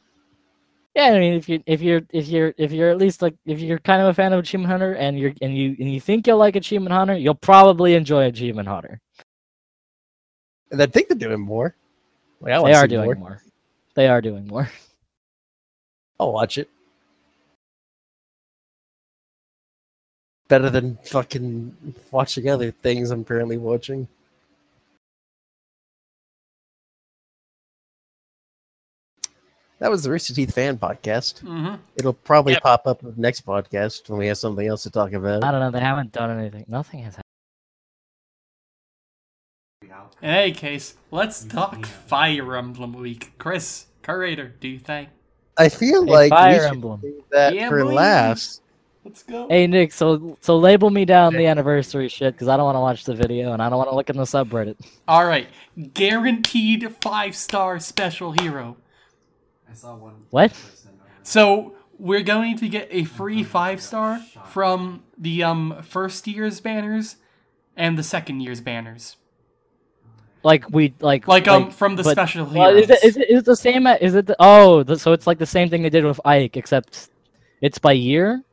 Yeah, I mean, if you if you're if you're if you're at least like if you're kind of a fan of Achievement Hunter and you're and you and you think you'll like Achievement Hunter, you'll probably enjoy Achievement Hunter. And I think they're doing more. Like, I They are doing more. more. They are doing more. I'll watch it. Better than fucking watching other things I'm currently watching. That was the Rooster Teeth fan podcast. hmm It'll probably Yep. pop up with next podcast when we have something else to talk about. I don't know. They haven't done anything. Nothing has happened. In any case, let's talk Fire Emblem Week. Chris, curator, do you think? I feel Hey, like Fire we should Emblem. do that Yeah, for boy. last. Let's go. Hey Nick, so so label me down the anniversary shit because I don't want to watch the video and I don't want to look in the subreddit. All right, guaranteed five star special hero. What? So we're going to get a free five star from the um first year's banners and the second year's banners. Like we like Like um from the but- special well, heroes. is it, is it is it the same? Is it the, oh the, so it's like the same thing they did with Ike except it's by year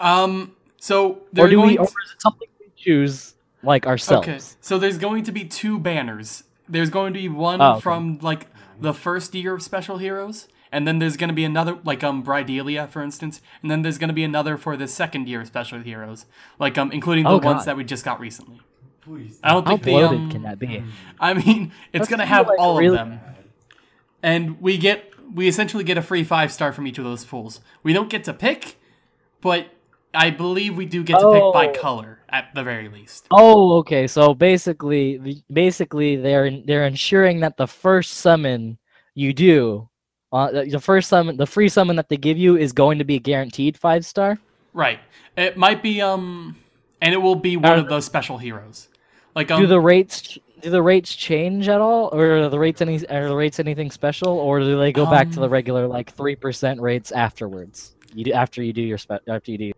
um so or do going we or is it something we choose like ourselves? Okay, so there's going to be two banners. There's going to be one Oh, okay. from like the first year of special heroes, and then there's going to be another like um Bridelia, for instance, and then there's going to be another for the second year of special heroes, like um including the Oh, ones that we just got recently. Please. I don't How think they bloated um. can that be? I mean, it's Let's going to have like, all really of them, and we get we essentially get a free five star from each of those pools. We don't get to pick, but I believe we do get to pick by Oh. color at the very least. Oh, okay. So basically, basically, they're they're ensuring that the first summon you do, uh, the first summon, the free summon that they give you is going to be guaranteed five star. Right. It might be um and it will be one of those special heroes. Like um do the rates do the rates change at all, or are the rates any are the rates anything special, or do they go back to the Um, regular like three percent rates afterwards? You do after you do your spe- after you do.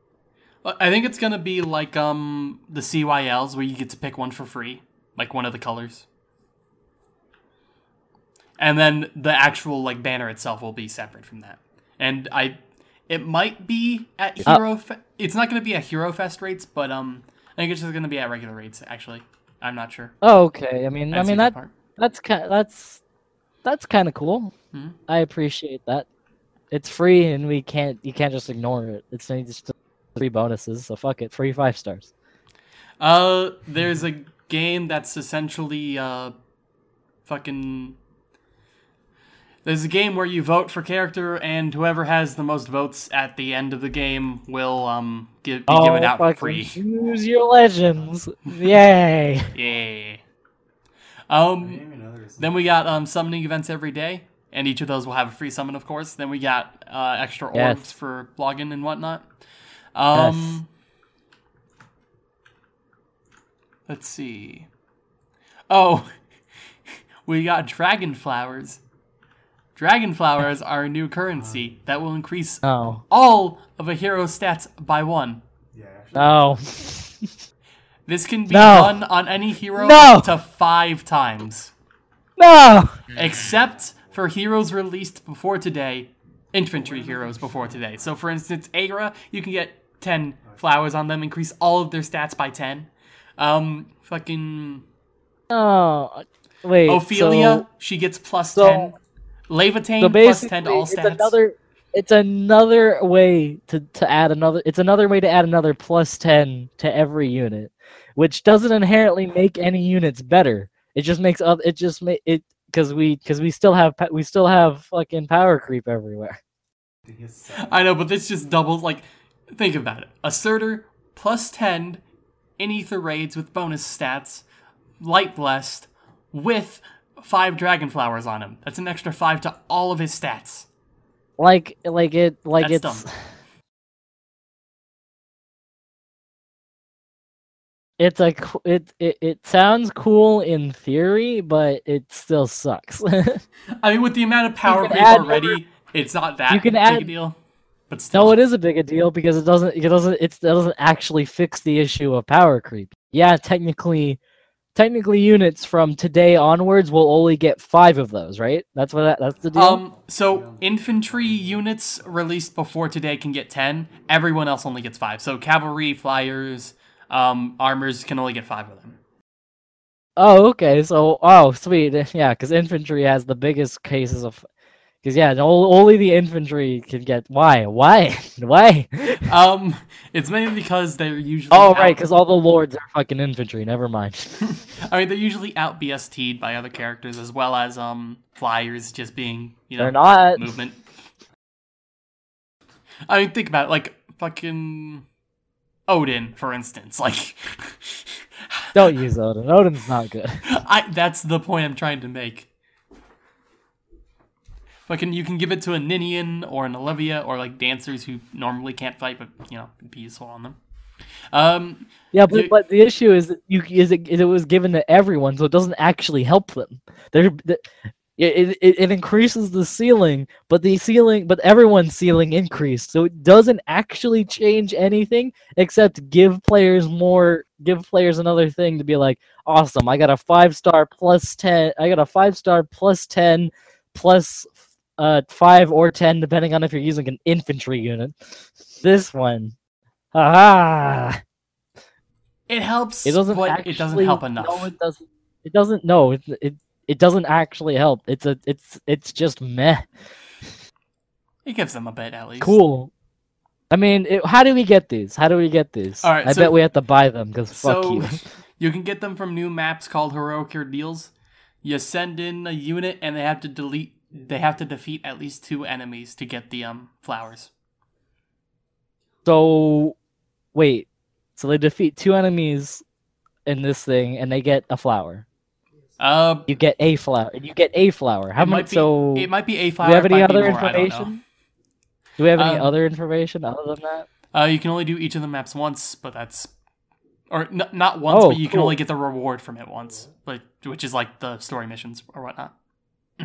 I think it's gonna be like um the CYLs where you get to pick one for free, like one of the colors. And then the actual like banner itself will be separate from that. And I it might be at Uh, Hero Fe- it's not gonna be at Hero Fest rates, but um I think it's just gonna be at regular rates actually. I'm not sure. Oh, okay. I mean, I That's mean the that that's kind that's that's kind of cool. Mhm. I appreciate that. It's free, and we can't you can't just ignore it. It's just three bonuses, so fuck it. Free five stars. Uh, there's a game that's essentially uh, fucking. There's a game where you vote for character, and whoever has the most votes at the end of the game will um give, be given out Oh, free. Choose your legends. Yay! Yay! Um. Then we got um summoning events every day, and each of those will have a free summon, of course. Then we got uh, extra Yes. orbs for login and whatnot. Um. Let's see. Oh, we got dragon flowers. Dragon flowers are a new currency that will increase Oh all of a hero's stats by one. Yeah. no! This can be No. done on any hero No. up to five times. No! except for heroes released before today, infantry heroes before today. So, for instance, Agra, you can get 10 flowers on them, increase all of their stats by 10. Um, fucking Oh, Wait. Ophelia, so- she gets plus so- 10. Laevatein, so 10 to all it's stats. another. It's another way to, to add another. It's another way to add another plus ten to every unit, which doesn't inherently make any units better. It just makes other. It just make it because we because we still have we still have fucking power creep everywhere. I know, but this just doubles, like, think about it. Asserter, plus 10 in Aether Raids with bonus stats, Light Blessed, with 5 Dragon Flowers on him. That's an extra 5 to all of his stats. Like like it like That's it's dumb. it's a it, it it sounds cool in theory, but it still sucks. I mean, with the amount of power add already, it's not that You can big add- a deal. But still. No, it is a big a deal because it doesn't it doesn't it doesn't actually fix the issue of power creep. Yeah, technically technically units from today onwards will only get 5 of those, right? That's what that, that's the deal. Um, so infantry units released before today can get 10. Everyone else only gets 5. So cavalry, flyers, um, armors can only get 5 of them. oh, okay. So oh, sweet. Yeah, cuz infantry has the biggest cases of cuz yeah, only the infantry can get why? Why? Why? Um, it's mainly because they're usually Oh, out- right, cuz all the lords are fucking infantry. Never mind. I mean, they're usually out BST'd by other characters as well as um flyers just being you know They're not. movement. I mean, think about it, like fucking Odin, for instance. Like, Don't use Odin. Odin's not good. I that's the point I'm trying to make. Fucking, you can give it to a Ninian or an Olivia or like dancers who normally can't fight, but you know, be useful on them. Um, Yeah, but, but the issue is that you is it, is it was given to everyone, so it doesn't actually help them. They're, the it, it, it increases the ceiling, but the ceiling, but everyone's ceiling increased, so it doesn't actually change anything except give players more, give players another thing to be like, awesome, I got a five star plus ten, I got a five star plus ten, plus uh five or ten, depending on if you're using an infantry unit. This one, ah. it helps, It doesn't but actually. it doesn't help enough. No, it doesn't. It doesn't. No, it it, it doesn't actually help. It's a. It's it's just meh. It gives them a bit at least. Cool. I mean, it, how do we get these? How do we get these? All right, I so- bet we have to buy them because fuck So you. you can get them from new maps called Heroic Ordeals. You send in a unit and they have to delete they have to defeat at least two enemies to get the um flowers. So, wait. So they defeat two enemies in this thing, and they get a flower. Uh You get a flower. You get a flower. How might So, it might be a flower. do we have any other more, I don't know. information? Do we have any Um, other information other than that? Uh you can only do each of the maps once, but that's or n- not once, Oh, but you can only get the reward from it once, but which is like the story missions or whatnot.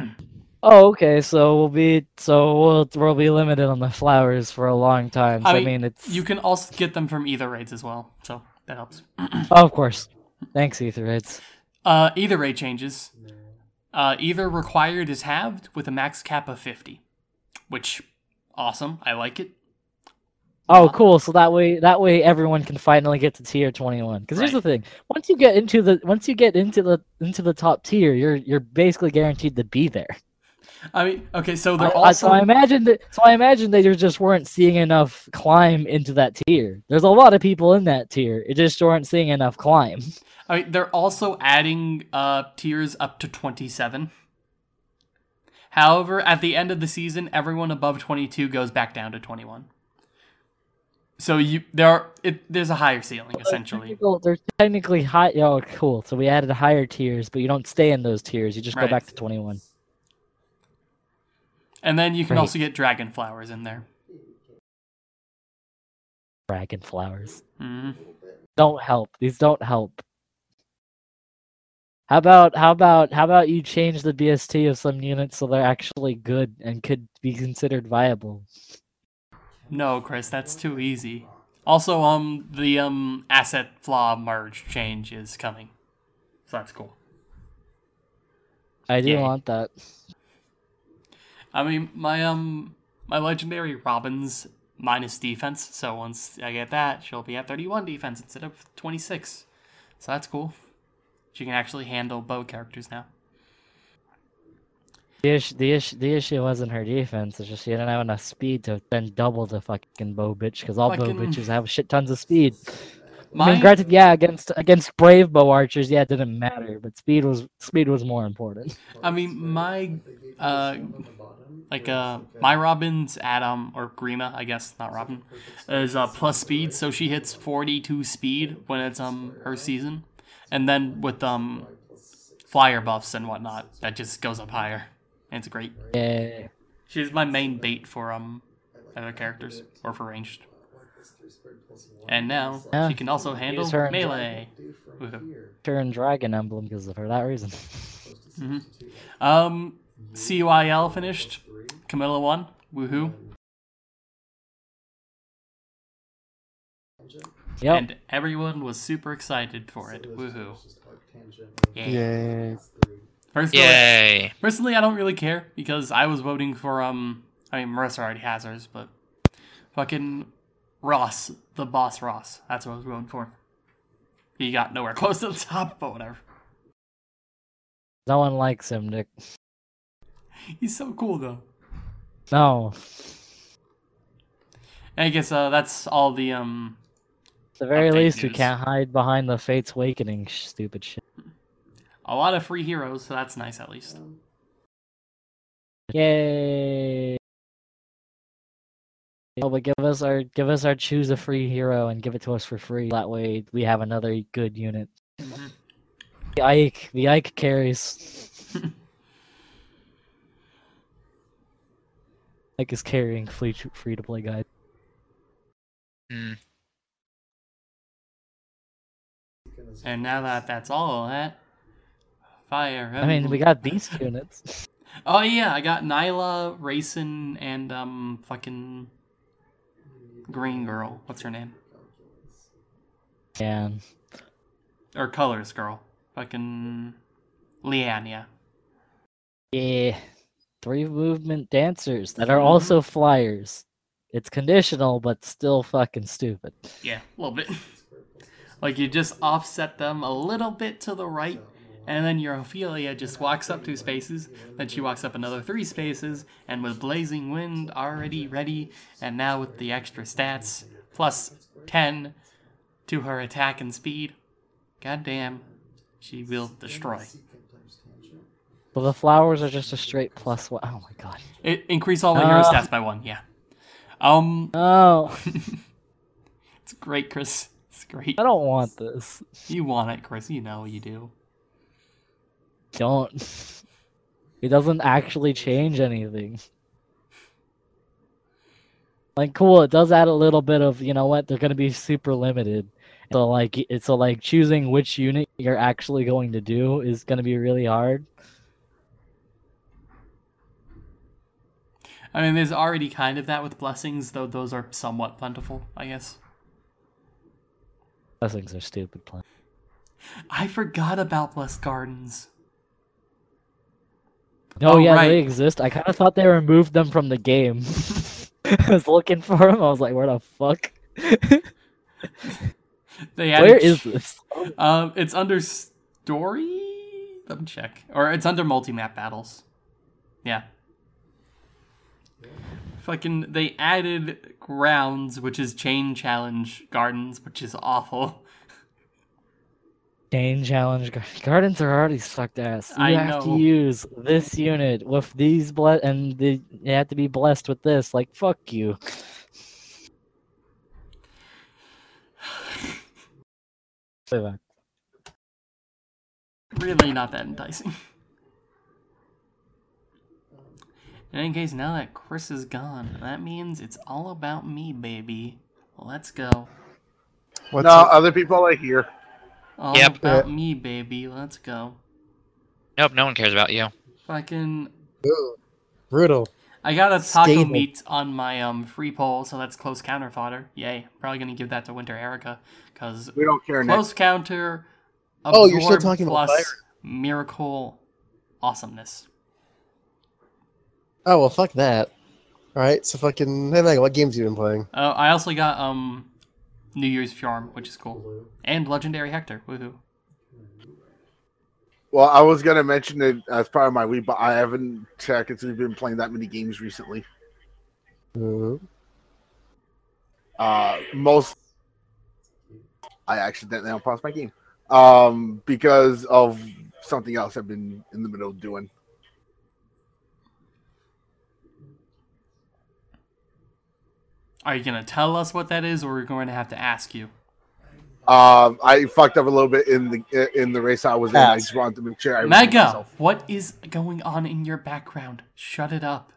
Oh, okay. So we'll be so we'll we'll be limited on the flowers for a long time. So, I, I mean, mean, it's You can also get them from Aether raids as well, so that helps. oh, of course. Thanks, Aetherytes. Uh, Aether raid changes. Uh, Aether required is halved with a max cap of 50, which awesome. I like it. Oh, cool. So that way, that way, everyone can finally get to tier twenty-one. Because here's the thing: once you get into the, once you get into the, into the top tier, you're, you're basically guaranteed to be there. I mean, okay, so they're I- I- also so I imagine that, so I imagine they just weren't seeing enough climb into that tier. There's a lot of people in that tier. It just weren't seeing enough climb. I mean, they're also adding uh, tiers up to 27. However, at the end of the season, everyone above 22 goes back down to 21. So you there are it there's a higher ceiling essentially. There's technically high. Oh, cool. So we added higher tiers, but you don't stay in those tiers. You just Right. go back to twenty-one. And then you can Great. also get dragon flowers in there. Dragon flowers. hmm don't help. These don't help. How about how about how about you change the BST of some units so they're actually good and could be considered viable? No, Chris, that's too easy. Also, um, the um asset flaw merge change is coming, so that's cool. I do Yay. want that. I mean, my um my legendary Robin's minus defense, so once I get that, she'll be at 31 defense instead of 26. So that's cool. She can actually handle bow characters now. The issue, the issue, the issue wasn't her defense. It's just she didn't have enough speed to then double the fucking bow bitch because all Fucking- bow bitches have shit tons of speed. I mean, granted, yeah, against against brave bow archers, yeah, it didn't matter, but speed was speed was more important. I mean my uh like uh my Robin's Adam or Grima, I guess, not Robin, is uh plus speed, so she hits 42 speed when it's um her season. And then with um flyer buffs and whatnot, that just goes up higher. And it's great. Yeah. She's my main bait for um other characters or for ranged. And now Yeah. she can also handle her in melee. Woohoo. Turn dragon emblem because of for that reason. Um, CYL finished. Camilla won. Woohoo. Yep. And everyone was super excited for it. Woohoo. Yeah. Yay. Personally, Yay! personally, I don't really care because I was voting for um. I mean, Marissa already has hers, but fucking Ross, the boss Ross. That's what I was voting for. He got nowhere close to the top, but whatever. No one likes him, Nick. He's so cool though. No. I guess uh, that's all the um. At the very least, we can't hide behind the Fates Awakening stupid shit. A lot of free heroes, so that's nice at least. Yay! Oh, but give us our give us our choose a free hero and give it to us for free. That way, we have another good unit. Mhm. The Ike, the Ike carries. Ike is carrying free free to play guide. Hmm. And now that that's all that, fire. I mean, we got these units. Oh yeah, I got Nailah, Reyson, and um, fucking Green Girl. What's her name? And Or Colors Girl. Fucking Leanne. Yeah. yeah, three movement dancers that are mm-hmm. also flyers. It's conditional, but still fucking stupid. Yeah, a little bit. like you just offset them a little bit to the right, and then your Ophelia just walks up two spaces, then she walks up another three spaces, and with Blazing Wind already ready, and now with the extra stats, plus 10 to her attack and speed, goddamn, she will destroy. But the flowers are just a straight plus one. Oh my god. It increase all the hero Ah. stats by one, yeah. Um, Oh. it's great, Chris. It's great. I don't want this. You want it, Chris. You know you do. Don't. It doesn't actually change anything. Like, cool, it does add a little bit of, you know what, they're gonna be super limited. So like, it's so like choosing which unit you're actually going to do is gonna be really hard. I mean, there's already kind of that with blessings, though those are somewhat plentiful, I guess. Blessings are stupid plan. I forgot about Blessed Gardens. No, Oh, yeah, right. they exist. I kind of thought they removed them from the game. I was looking for them. I was like, where the fuck? They added Where is this? Um, it's under story. Let me check. Or it's under multi-map battles. Yeah. Fucking, they added grounds, which is chain challenge gardens, which is awful. Chain challenge. Gardens are already sucked ass. You I have know. to use this unit with these ble- and the, you have to be blessed with this. Like, fuck you. Really not that enticing. In any case, now that Chris is gone, that means it's all about me, baby. Let's go. What's no, up? other people are here. All Yep. about me, baby. Let's go. Nope, no one cares about you. Fucking Ooh, brutal. I got a taco Stable. meat on my um free poll, so that's close counter fodder. Yay! Probably gonna give that to Winter Erica because We don't care, Nick. close counter. Oh, you're still absorb talking about plus fire. miracle awesomeness. Oh well, fuck that. All right, so fucking hey, Mega, what games you been playing? Uh, I also got um New Year's Fjorm, which is cool, and Legendary Hector. Woohoo! Well, I was gonna mention it as part of my week, but I haven't technically been playing that many games recently. Mhm. Uh, most I accidentally unpaused my game um, because of something else I've been in the middle of doing. Are you gonna tell us what that is, or we're going to have to ask you? Um, I fucked up a little bit in the in the race I was in. I just wanted to make sure I redeemed Mega, what is going on in your background? Shut it up.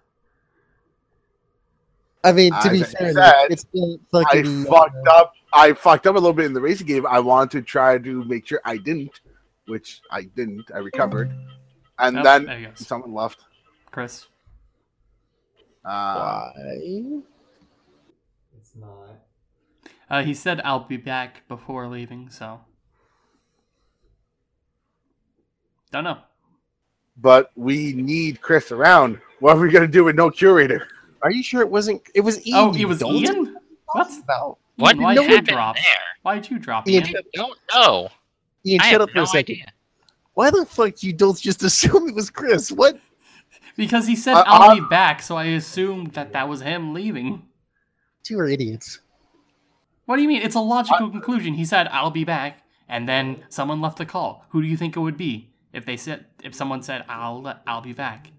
I mean, to As be I fair, said, it's still I fucking. fucked uh, up. I fucked up a little bit in the racing game. I wanted to try to make sure I didn't, which I didn't. I recovered, and Oh, then there you go. someone left. Chris. Uh, Why? It's not. Uh, he said I'll be back before leaving, so don't know. but we need Chris around. What are we gonna do with no curator? Are you sure it wasn't? It was Ian. Oh, you it was don't Ian. What? About. What Why did you drop? there? Why did you drop Ian, Ian? I don't know. Ian, I shut have up for no a second. idea. Why the fuck you don't just assume it was Chris? What? Because he said I- I'll I- be back, so I assumed that that was him leaving. Two are idiots. What do you mean? It's a logical conclusion. He said I'll be back, and then someone left a call. Who do you think it would be if they said if someone said I'll I'll be back?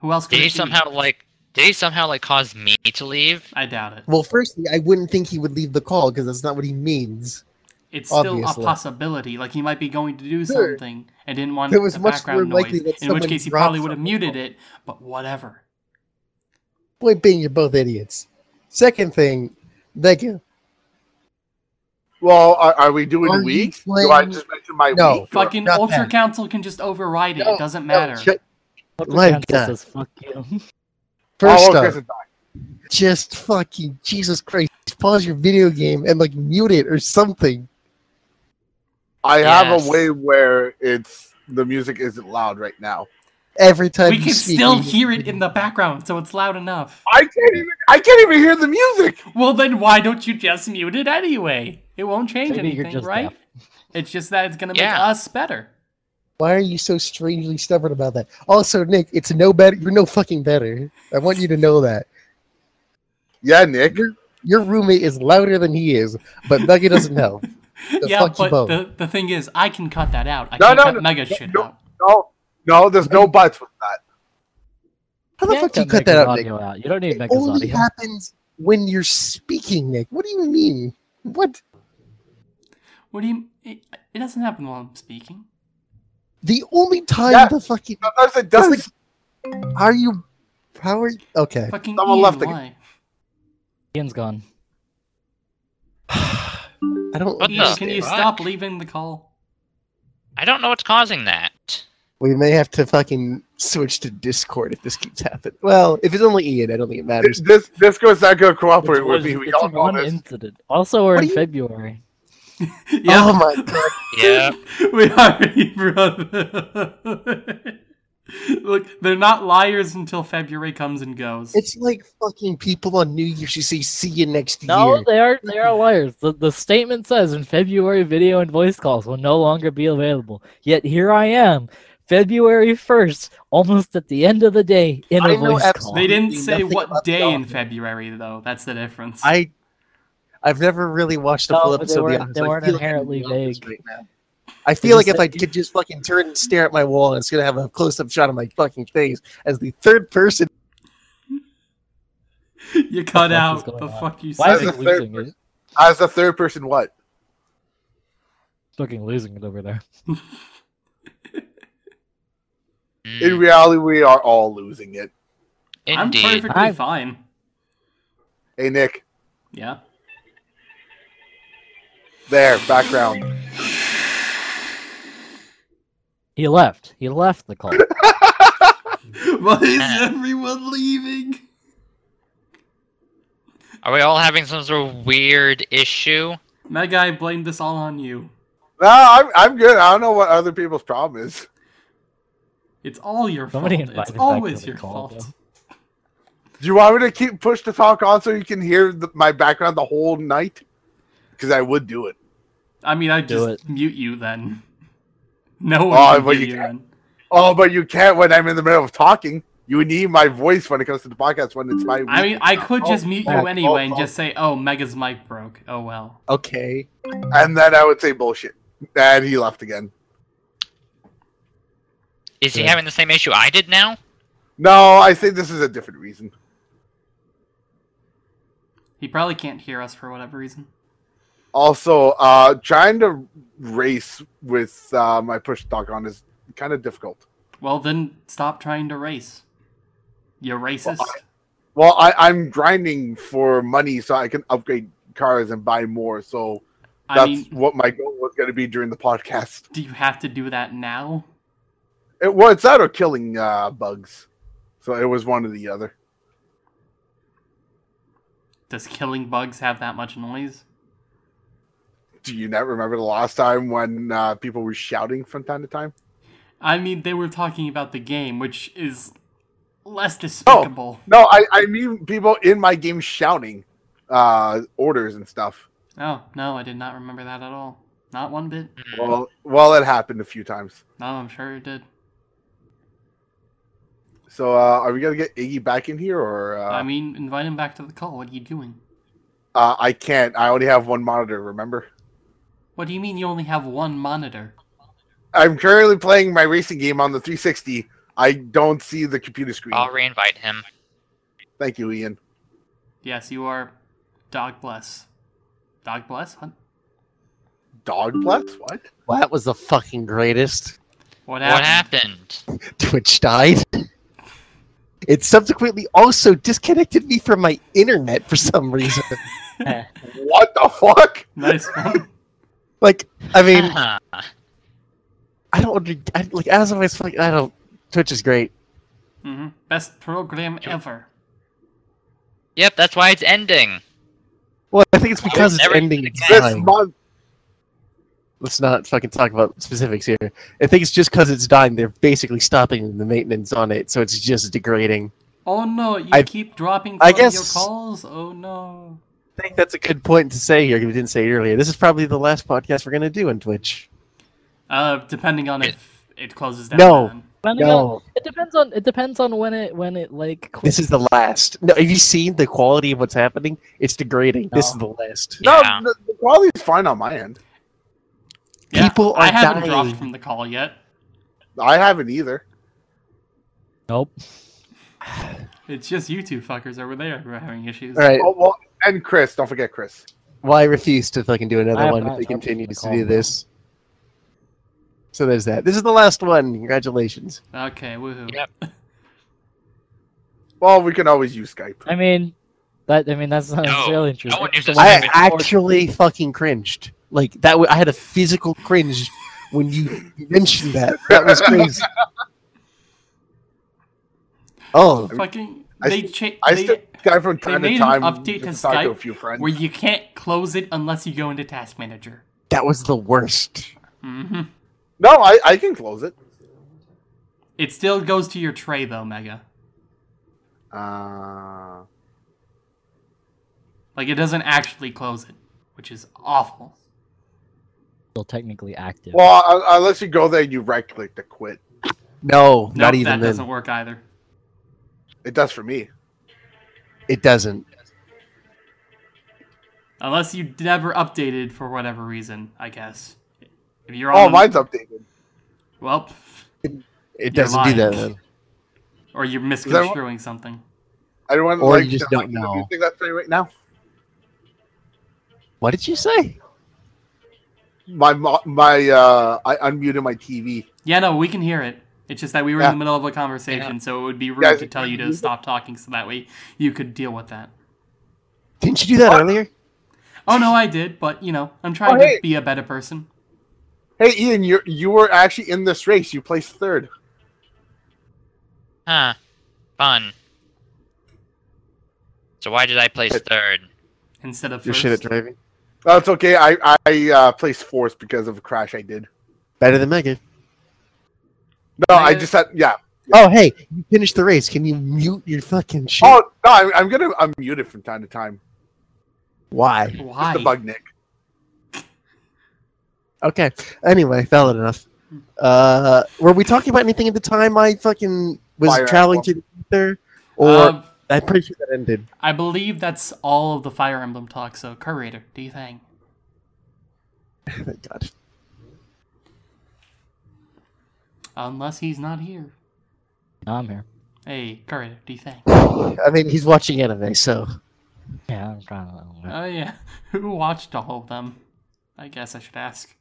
Who else could Did it he be? somehow like? Did he somehow like cause me to leave? I doubt it. Well, firstly, I wouldn't think he would leave the call because that's not what he means. It's still Obviously. a possibility. Like he might be going to do Sure. something and didn't want It was the much background more noise. that In which case he probably would have muted it. But whatever. Point being, you're both idiots. Second thing, thank you. Well, are, are we doing Are week? weeks? Do I just mention my No. week? Fucking not Ultra that. Council can just override it. No, it doesn't matter. shut- Ultra My Council God. says fuck you. First oh, off, Chris is back. just fucking Jesus Christ, pause your video game and like mute it or something. I have a way where it's the music isn't loud right now. Every time we you can speak, still you- hear it in the background, so it's loud enough. I can't even. I can't even hear the music. Well, then why don't you just mute it anyway? It won't change Maybe anything, just right? deaf. It's just that it's gonna make Yeah. us better. Why are you so strangely stubborn about that? Also, Nick, it's no better. You're no fucking better. I want you to know that. Yeah, Nick. Your roommate is louder than he is, but Mega doesn't know. The yeah, but the, the thing is, I can cut that out. I No, can't no, cut no, Mega no, shit no. out. No, no, there's no buts with that. How the fuck do you cut that out, Nick? out. You don't need It Mega's only audio. happens when you're speaking, Nick. What do you mean? What? What do you? It, it doesn't happen while I'm speaking. The only time Yeah. the fucking Sometimes it It's does. like- are you? How are you? Okay. Fucking Someone Ian, left again. why? Ian's gone. I don't. What Ian, can you fuck? stop leaving the call? I don't know what's causing that. We may have to fucking switch to Discord if this keeps happening. Well, if it's only Ian, I don't think it matters. This Disco's not gonna cooperate It's, with me. We it's all know one this. incident. Also, we're What in you- February. yeah, Oh my god. Yeah. we already brother. Look, they're not liars until February comes and goes. It's like fucking people on New Year's. You say, see you next No, year. No, they are they are liars. The the statement says in February video and voice calls will no longer be available. Yet here I am, February first, almost at the end of the day in a I know voice call. they didn't say what day in. February though. That's the difference. I, I've never really watched a No, full but they episode of The Office. they weren't feel like I'm inherently in vague. right now. I feel like if I could just fucking turn and stare at my wall, and it's gonna have a close-up shot of my fucking face as the third person. you cut fuck out the on? fuck you Why said. is As third losing it? As the third person, what? Fucking losing it over there. In Mm, reality, we are all losing it. I'm perfectly I- fine. Hey, Nick. Yeah. There, background. He left. He left the call. Why is everyone leaving? Are we all having some sort of weird issue? Mega, guy blamed this all on you. No, I'm, I'm good. I don't know what other people's problem is. It's all your Somebody fault. It's him back to always your call, fault. though. Do you want me to keep push to talk on so you can hear the, my background the whole night? Because I would do it. I mean, I'd Do just mute you then. No one Oh, can but you you can't. then. Oh, but you can't when I'm in the middle of talking. You need my voice when it comes to the podcast when it's my. I mean, I could just mute oh, you oh, anyway and oh. just say, "Oh, Mega's mic broke." Oh well. Okay. and then I would say bullshit, and he left again. Is he Yeah. having the same issue I did now? No, I think this is a different reason. He probably can't hear us for whatever reason. Also, uh, trying to race with uh, my push to talk on is kind of difficult. Well, then stop trying to race. You racist. Well, I, I'm grinding for money so I can upgrade cars and buy more. So I that's mean, what my goal was going to be during the podcast. do you have to do that now? It, well, it's out of killing uh, bugs, so it was one or the other. Does killing bugs have that much noise? Do you not remember the last time when uh, people were shouting from time to time? I mean, they were talking about the game, which is less despicable. Oh. despicable. No, I, I mean people in my game shouting uh, orders and stuff. Oh. no, I did not remember that at all. Not one bit. Well, well, it happened a few times. No, I'm sure it did. So, uh, are we gonna get Iggy back in here, or uh, I mean, invite him back to the call. What are you doing? uh, I can't. I only have one monitor. Remember, What do you mean you only have one monitor? I'm currently playing my racing game on the 360. I don't see the computer screen. I'll reinvite him. Thank you, Ian. Yes, you are. Dog bless. Dog bless? What? Dog bless? What? That was the fucking greatest. What What happened? happened? Twitch died. It subsequently also disconnected me from my internet for some reason. What the fuck? Nice one. like, I mean, I don't under- I, like as always. Like, I don't. Twitch is great. Mm -hmm. Best program ever. yep, that's why it's ending. Well, I think it's because it's ending. This month. Let's not fucking talk about specifics here. I think it's just because it's dying. They're basically stopping the maintenance on it, so it's just degrading. Oh no, you I- keep dropping I from your guess- calls? Oh no. I think that's a good point to say here. We didn't say it earlier. This is probably the last podcast we're gonna do on Twitch. Uh, depending on if it closes down. No. then. Depending No. on, it depends on it depends on when it when it like This is the last. No, have you seen the quality of what's happening? It's degrading. This is the last. No, the, the quality's fine on my end. Yeah, People I haven't dying. dropped from the call yet. I haven't either. Nope. It's just you two fuckers over there who are having issues. All right. Oh, well, and Chris, don't forget Chris. Well, I refuse to fucking do another one if he touched continues to call do now. this. So there's that. This is the last one. Congratulations. Okay, woohoo. Yep. Well, we can always use Skype. I mean, that I mean that's not No, necessarily no true. one uses I actually fucking cringed. Like that. w- I had a physical cringe when you mentioned that. That was crazy. Oh, Fucking, they st- cha- I they, still guy from time made to an time update just to talk to Skype a few friends. where you can't close it unless you go into Task Manager. that was the worst. hmm No, I, I can close it. It still goes to your tray though, Mega. Uh, Like it doesn't actually close it, which is awful. Still technically active. well, un- unless you go there and you right click to quit. No, Nope, not even that then. doesn't work either. It does for me. It doesn't. Unless you never updated for whatever reason, I guess. If you're Oh, on mine's updated. well, It You're doesn't do that. Then. or you're that what- misconstruing something. I don't want to Or like you just don't like the know. music that's right now. What did you say? My my uh, I unmuted my TV. Yeah, no, we can hear it. It's just that we were Yeah. in the middle of a conversation, so it would be rude Guys, to tell you to stop talking so that way you could deal with that. Didn't you do that What? earlier? Oh no, I did, but you know, I'm trying Oh, hey. to be a better person. Hey, Ian, you you were actually in this race. You placed third. Huh. Fun. So why did I place third? Instead of You're first. shit at driving. Oh, it's okay. I I uh, placed fourth because of a crash I did. Better than Megan. No, I just had yeah. Oh, hey, you finished the race. Can you mute your fucking shit? Oh no, I'm, I'm gonna unmute it from time to time. Why? Why? Just the bug Nick. Okay. Anyway, valid enough. Uh, were we talking about anything at the time I fucking was Fire traveling to the ether? Or Uh, I'm pretty sure that ended. I believe that's all of the Fire Emblem talk. So, curator, do you think? Thank God. Unless he's not here. No, I'm here. Hey, curator, do you think? I mean, he's watching anime, so Yeah, I'm trying to. Oh yeah, who watched all of them? I guess I should ask.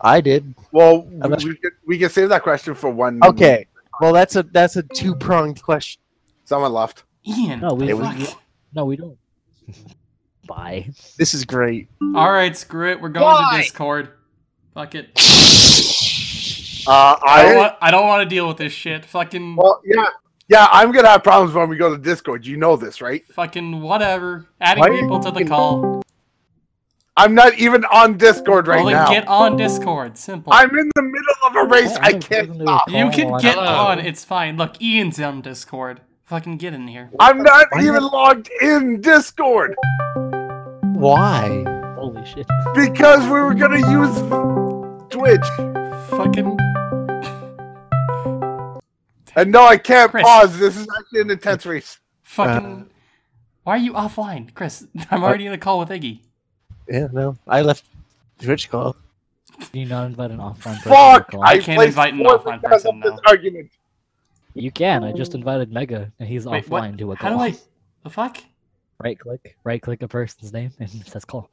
I did. Well, I'm we, we, can, we can save that question for one. Okay. Well, that's a that's a two pronged question. Someone left. Ian, No, we- It was- fuck. No, we don't. Bye. This is great. All right, screw it. We're going Why? to Discord. Fuck it. Uh, I don't I want. I don't want to deal with this shit. Fucking. well, yeah, yeah. I'm gonna have problems when we go to Discord. You know this, right? Fucking whatever. Adding Why people to the call. I'm not even on Discord right well, then now. get on Discord. Simple. I'm in the middle of a race. I I'm can't stop. you can get on. It's fine. Look, Ian's on Discord. Fucking get in here. I'm not Why even not? logged in Discord Why? Holy shit. because we were gonna use Twitch. Fucking. And no, I can't Chris. pause. This is actually an intense race. Fucking. Why are you offline, Chris? I'm already in a call with Iggy. Yeah, no. I left Twitch call. Do you not invite an offline person? Fuck! I, I can't invite an offline person of this now. argument. You can. I just um, invited Mega, and he's Wait, offline what? to a How call. do I? The fuck? Right click, right click a person's name, and it says call.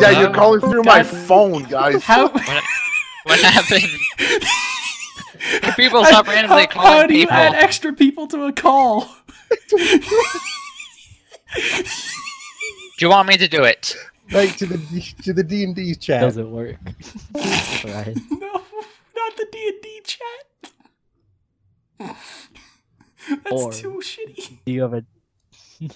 Yeah, you're calling through my phone, guys. How? What happened? People stop randomly how, calling how do you people. add extra people to a call? Do you want me to do it? Like to the D- to the D and D chat. Does it work? No, not the D and D chat. That's Or- too shitty. Do you have a?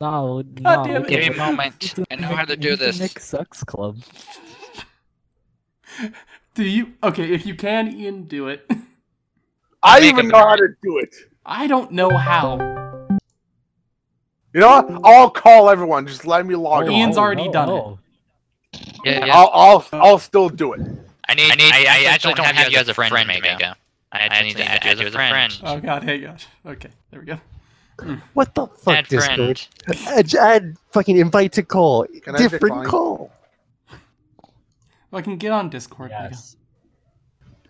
no, God no. damn it. Give me a moment. I know how to do this. Nick sucks club. Do you? Okay, if you can, Ian, do it. I even a know how to do it. I don't know how. You know what? I'll call everyone. Just let me log Oh, on. Ian's oh, already done it. Yeah, yeah. I'll, I'll, I'll still do it. I need. I need. I, I actually don't have you as a friend, Mega. I actually need to add you as a friend. Oh god, hey god. Okay, there we go. Mm. What the fuck, Add Discord? friend. Add, add fucking invite to call. Can Different decline? call. Well, I can get on Discord. Yes.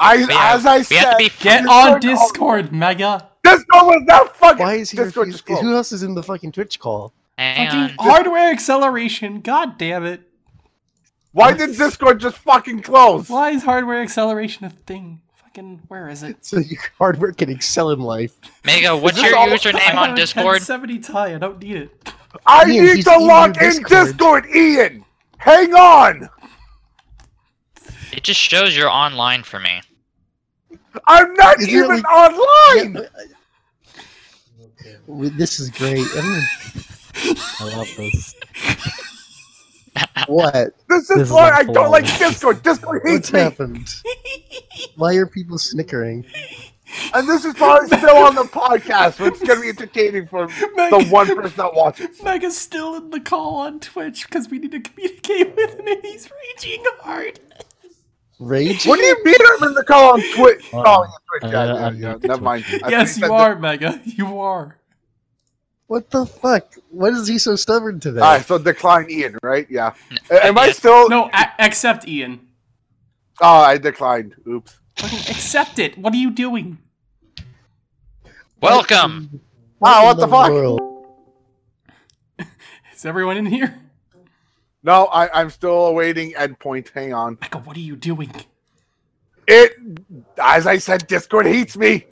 I, But yeah, as I said, to be Get Discord- on Discord, Mega. Discord was not fucking. Why is he Discord refused? Who else is in the fucking Twitch call? Hang Fucking on. hardware acceleration. God damn it. Why did Discord just fucking close? Why is hardware acceleration a thing? Fucking where is it? So your hard work can excel in life. Mega, what's your all- username on Discord? 1070 Ti. I don't need it. I Ian, need to log your in Discord. Discord, Ian. Hang on. It just shows you're online for me. I'm not Is it even like- online. Yeah, well, This is great. Everyone- I love this. What? This is This is why I don't like unfolding. Discord. Discord What's hates me, happened? Why are people snickering? and this is probably still on the podcast, so it's gonna be entertaining for the one person that watches. Mega's still in the call on Twitch because we need to communicate with him and he's raging hard. Rage? What do you mean I'm in the call on Twitch? Uh, Oh, yeah, Twitch. uh, Yeah, yeah, I'm yeah. Never mind. I yes, you that- are, Mega. You are. What the fuck? What is he so stubborn today? All right, so decline Ian, right? Yeah. A- Am I Yeah. still? No, accept Ian. Oh, I declined. Oops. Accept it. What are you doing? Welcome. Wow, what in the fuck? world? Is everyone in here? No, I, I'm still awaiting endpoint. Hang on. Mega, what are you doing? It, as I said, Discord hates me.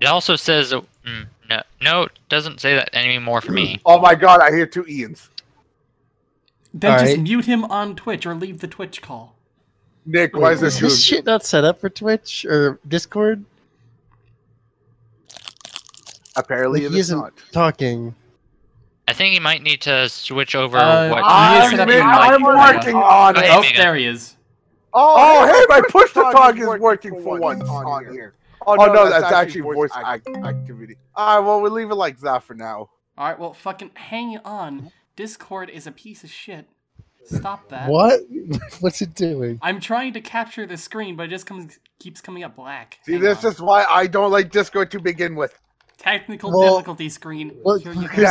It also says uh, mm, no, no, it doesn't say that anymore for me. Oh my god, I hear two Ians. Then All just right. mute him on Twitch or leave the Twitch call. Nick, why is there Is two? this shit not set up for Twitch or Discord? Apparently, Like, it he is isn't not. talking. I think he might need to switch over Uh, what. you need to I'm, set up your I'm working on it. Oh, there he is. Oh, hey, my push to talk is working for once on here. Oh, no, oh, no that's, that's, actually, voice act activity. All right, well, we'll leave it like that for now. All right, well, fucking hang on. Discord is a piece of shit. Stop that. What? What's it doing? I'm trying to capture the screen, but it just comes keeps coming up black. See, Hang this on. is why I don't like Discord to begin with. Technical well, difficulty screen. Well, Here you go.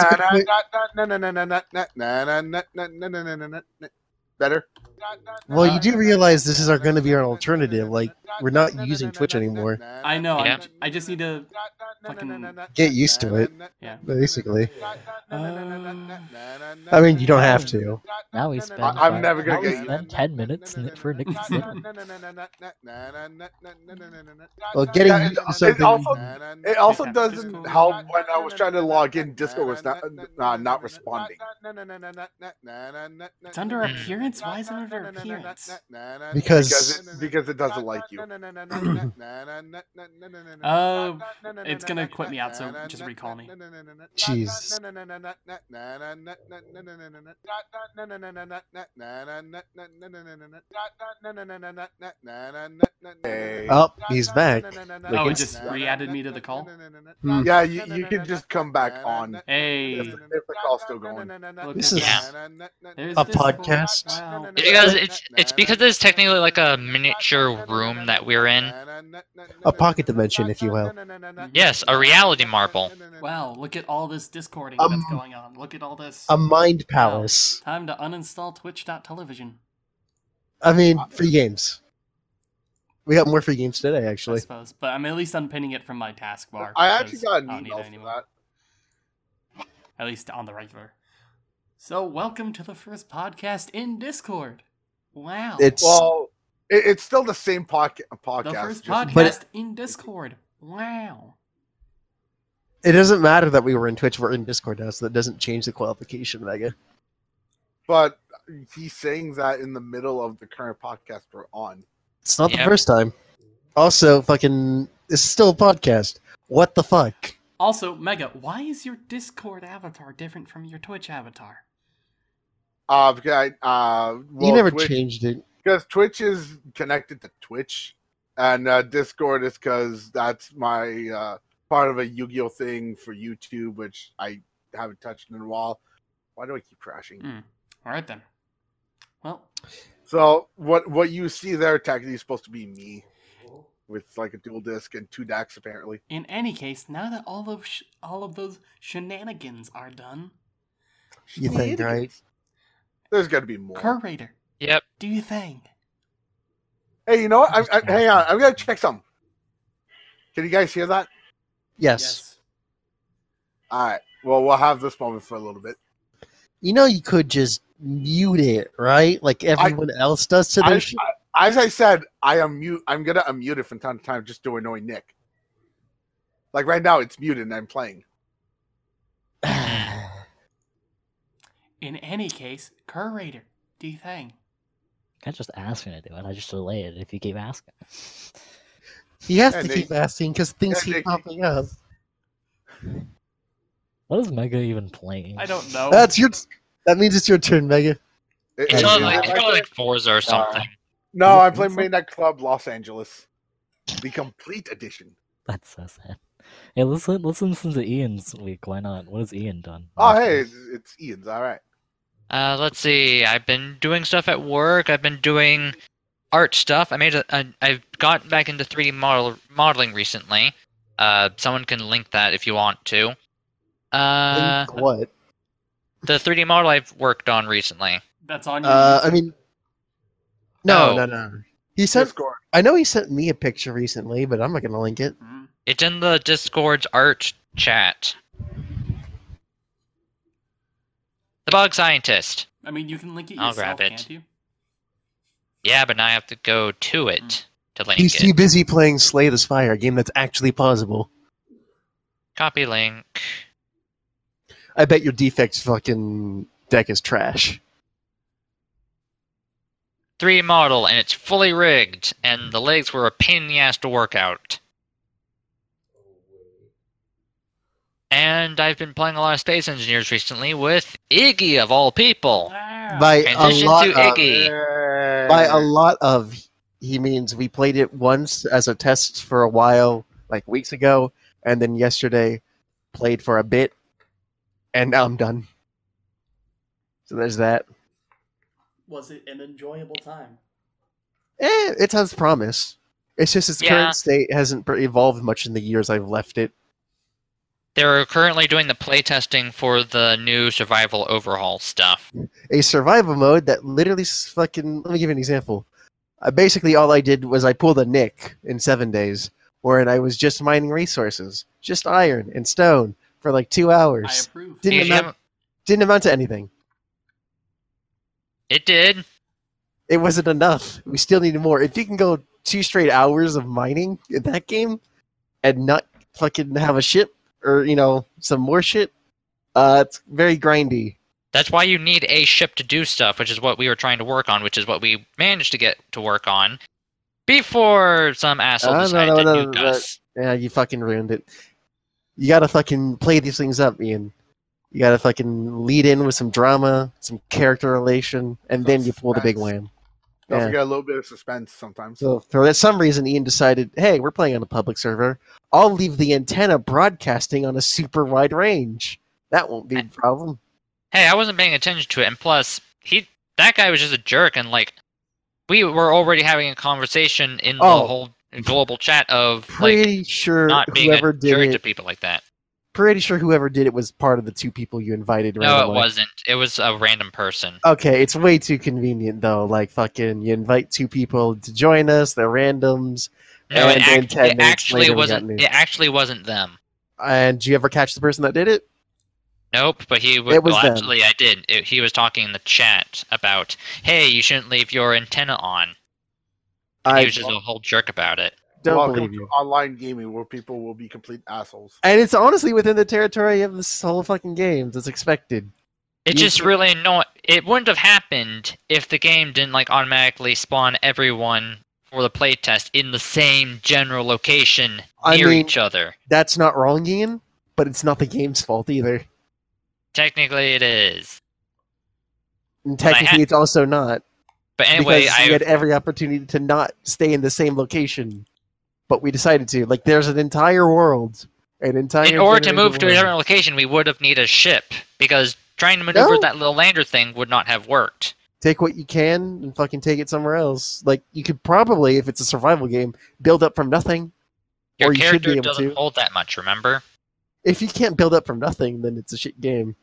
Better. Well, you do realize this is our going to be our alternative. Like, we're not using Twitch anymore. I know. I'm Yeah. j- I just need to. fucking Get used to it. Yeah. Basically. Uh, I mean, you don't have to. Now we spend. I'm five- never gonna get you. spend ten minutes for Nick to. Well, getting Yeah, used to it, something. it also it also doesn't Discord. help when I was trying to log in. Discord was not uh, not responding. It's under Mm. appearance. Why is it under appearance? Because- because it, because it doesn't like you. Uh, it's gonna quit me out, so just recall me. Hey. Oh, he's back. Oh, it just re-added me to the call. Hmm. Yeah, you, you can just come back on Hey, if, if the call's still going. look This is. A podcast. Wow. Because it's it's because it's technically like a miniature room that we're in. A pocket dimension, if you will. Yes, a reality marble. Wow, look at all this discording Um, that's going on. Look at all this. A mind palace. Time to uninstall Twitch.television. I mean, free games. We got more free games today, actually. I suppose, but I'm at least unpinning it from my taskbar. I actually got I an don't need email for that. At least on the regular. So, welcome to the first podcast in Discord. Wow. It's Well, it, it's still the same podca- podcast. the first just- podcast But- in Discord. Wow. it doesn't matter that we were in Twitch, we're in Discord now, so that doesn't change the qualification, Mega. but he's saying that in the middle of the current podcast we're on. It's not Yep. the first time. Also, fucking, it's still a podcast. What the fuck? Also, Mega, why is your Discord avatar different from your Twitch avatar? Uh, because uh, well, you never Twitch, changed it. because Twitch is connected to Twitch, and uh, Discord is because that's my uh, part of a Yu-Gi-Oh thing for YouTube, which I haven't touched in a while. Why do I keep crashing? Mm. All right then. Well, So what what you see there technically is supposed to be me, with like a dual disc and two decks apparently. in any case, now that all of sh- all of those shenanigans are done, You think, right? There's got to be more. Curator, Yep. do you think? Hey, you know what? I'm, I'm, hang on, I'm gonna check some. Can you guys hear that? Yes. All right. Well, we'll have this moment for a little bit. You know you could just mute it, right? Like everyone else does to their I- as I said, I am mute. I'm gonna unmute it from time to time just to annoy Nick. Like right now, it's muted and I'm playing. In any case, Curator, do you think? I just ask me to do it. I just delay it if you keep asking. He has Yeah, to they- keep asking because things yeah, keep they- popping up. What is Mega even playing? I don't know. That's your. That means it's your turn, Mega. It- It's it- probably it- like, it's probably like Forza or uh, something. no, I play Midnight Club Los Angeles, the complete edition. That's so sad. Hey, listen, let's listen to Ian's week. Why not? What has Ian done? Oh, hey, it's, it's Ian's. All right. Uh, let's see. I've been doing stuff at work. I've been doing art stuff. I made a. a I've got back into 3D model modeling recently. Uh, someone can link that if you want to. Uh, Link what? the 3D model I've worked on recently. That's on you. Uh, I mean, no, Oh. no, no. He sent. Discord. I know he sent me a picture recently, but I'm not gonna link it. Mhm. It's in the Discord's art chat. The bug scientist. I mean, you can link it I'll yourself, grab it. can't you? Yeah, but now I have to go to hmm. it to link He's it. too busy playing Slay the Spire, a game that's actually plausible. Copy link. I bet your defects fucking deck is trash. 3D model, and it's fully rigged, and the legs were a pain in the ass to work out. And I've been playing a lot of Space Engineers recently with Iggy of all people. By a lot to of, Iggy. by a lot of, he means we played it once as a test for a while, like weeks ago, and then yesterday played for a bit, and now I'm done. So there's that. Was it an enjoyable time? Eh, it has promise. It's just its Yeah. current state hasn't evolved much in the years I've left it. They're currently doing the playtesting for the new survival overhaul stuff. a survival mode that literally fucking. Let me give you an example. Uh, basically, all I did was I pulled a Nick in seven days, wherein I was just mining resources, just iron and stone for like two I hours. approve. Didn't You amount, haven't- didn't amount to anything. It did. It wasn't enough. We still needed more. If you can go two straight hours of mining in that game and not fucking have a ship or you know some more shit, uh, it's very grindy. That's why you need a ship to do stuff, which is what we were trying to work on, which is what we managed to get to work on before some asshole Uh, decided no, to no, nuke that- us. Yeah, you fucking ruined it. You gotta fucking play these things up, Ian. You gotta fucking lead in with some drama, some character relation, and then you pull the big Suspense. wham. Don't Yeah. forget a little bit of suspense sometimes. So for some reason, Ian decided, hey, we're playing on a public server. I'll leave the antenna broadcasting on a super wide range. That won't be a problem. Hey, I wasn't paying attention to it, and plus, he that guy was just a jerk, and like, we were already having a conversation in the Oh. whole global chat of like Pretty sure not being whoever a did jerk to it. people like that. Pretty sure whoever did it was part of the two people you invited. No, it wasn't. It was a random person. Okay, it's way too convenient though. Like fucking, you invite two people to join us. They're randoms. No, it, then act- 10 it minutes actually later wasn't. It actually wasn't them. And did you ever catch the person that did it? Nope, but he was. It was well, them. actually, I did. It, he was talking in the chat about, hey, you shouldn't leave your antenna on. And I he was just a whole jerk about it. don't Welcome believe to you. online gaming where people will be complete assholes. And it's honestly within the territory of this whole fucking game. It's expected. It You just should- really annoying. It wouldn't have happened if the game didn't like automatically spawn everyone for the playtest in the same general location I near mean- each other. That's not wrong, Ian, but it's not the game's fault either. Technically, it is. And technically, it's also not. But anyway, because I we had every opportunity to not stay in the same location, but we decided to. Like, there's an entire world, an entire. in order to move to a different location, we would have needed a ship because trying to maneuver No. that little lander thing would not have worked. Take what you can and fucking take it somewhere else. Like, you could probably, if it's a survival game, build up from nothing. Your Or you should be character able doesn't to. hold that much. Remember, If you can't build up from nothing, then it's a shit game.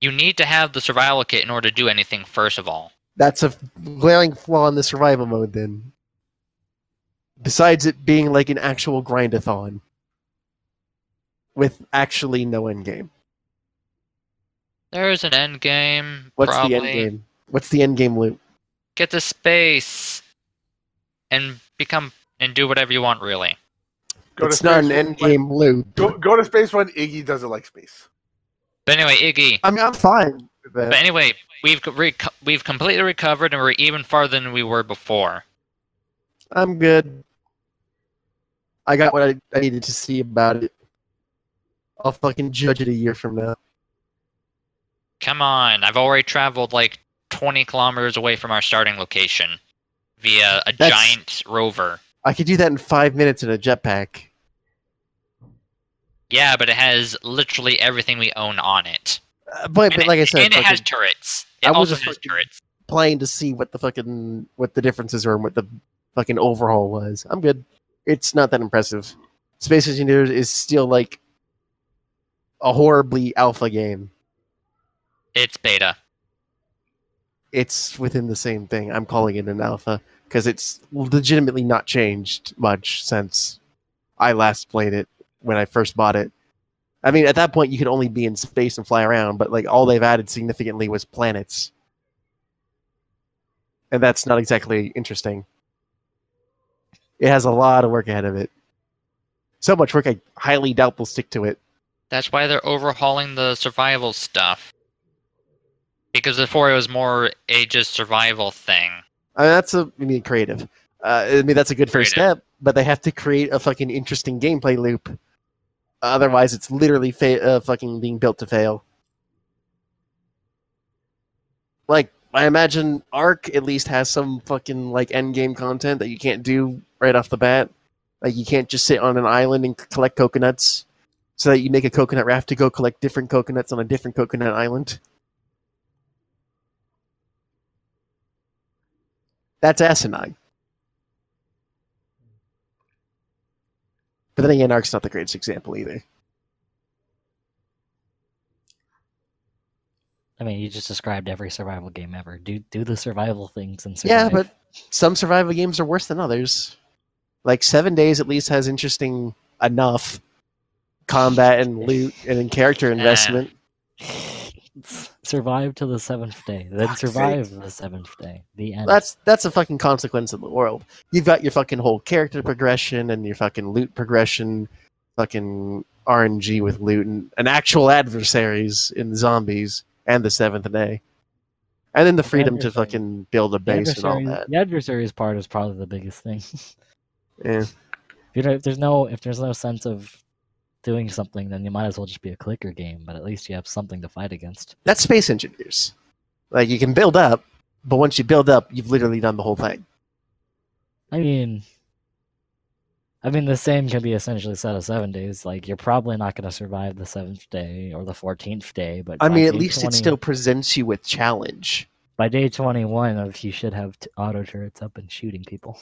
you need to have the survival kit in order to do anything. First of all, That's a glaring flaw in the survival mode, then. Besides it being like an actual grindathon. With actually no end game. there's an end game. What's probably. the end game? What's the end game loop? Get to space and become and do whatever you want. Really. Go it's not an space end when- game loop. Go, go to space when Iggy doesn't like space. But anyway, Iggy. I mean, I'm fine with that. But anyway, we've co- reco- we've completely recovered and we're even farther than we were before. I'm good. I got what I, I needed to see about it. I'll fucking judge it a year from now. Come on, I've already traveled like 20 kilometers away from our starting location via a That's- giant rover. I could do that in five minutes in a jetpack. Yeah, but it has literally everything we own on it. Uh, but, but it, like I said, and it has turrets. I It was also has turrets. playing to see what the fucking what the differences were and what the fucking overhaul was. I'm good. It's not that impressive. Space Engineers is still like a horribly alpha game. It's beta. It's within the same thing. I'm calling it an alpha because it's legitimately not changed much since I last played it when I first bought it. I mean, at that point, you could only be in space and fly around, but like all they've added significantly was planets, and that's not exactly interesting. It has a lot of work ahead of it. So much work, I highly doubt they'll stick to it. That's why they're overhauling the survival stuff. Because before it was more a just survival thing. I mean, that's a I mean creative. Uh, I mean that's a good first Creative. step, but they have to create a fucking interesting gameplay loop. Otherwise, it's literally fa- uh, fucking being built to fail. Like I imagine Ark at least has some fucking like end game content that you can't do right off the bat. Like you can't just sit on an island and collect coconuts, so that you make a coconut raft to go collect different coconuts on a different coconut island. That's asinine. But then again, Ark's not the greatest example either. I mean, you just described every survival game ever. Do do the survival things and survive. Yeah, but some survival games are worse than others. Like Seven Days at least has interesting enough combat and loot and character investment. survive to the seventh day, then Fuck's survive the seventh day. The end. That's that's a fucking consequence of the world. You've got your fucking whole character progression and your fucking loot progression, fucking RNG with loot and, and actual adversaries in the zombies and the seventh day. And then the freedom to fucking build a base and all that. The adversaries part is probably the biggest thing. Yeah. If you know, if there's no if there's no sense of doing something, then you might as well just be a clicker game. But at least you have something to fight against. That's space engineers. Like you can build up, but once you build up, you've literally done the whole thing. I mean, I mean the same can be essentially said of seven days. Like you're probably not going to survive the seventh day or the fourteenth day, but I mean, at least 20 it still presents you with challenge. by day twenty one of you should have auto turrets up and shooting people.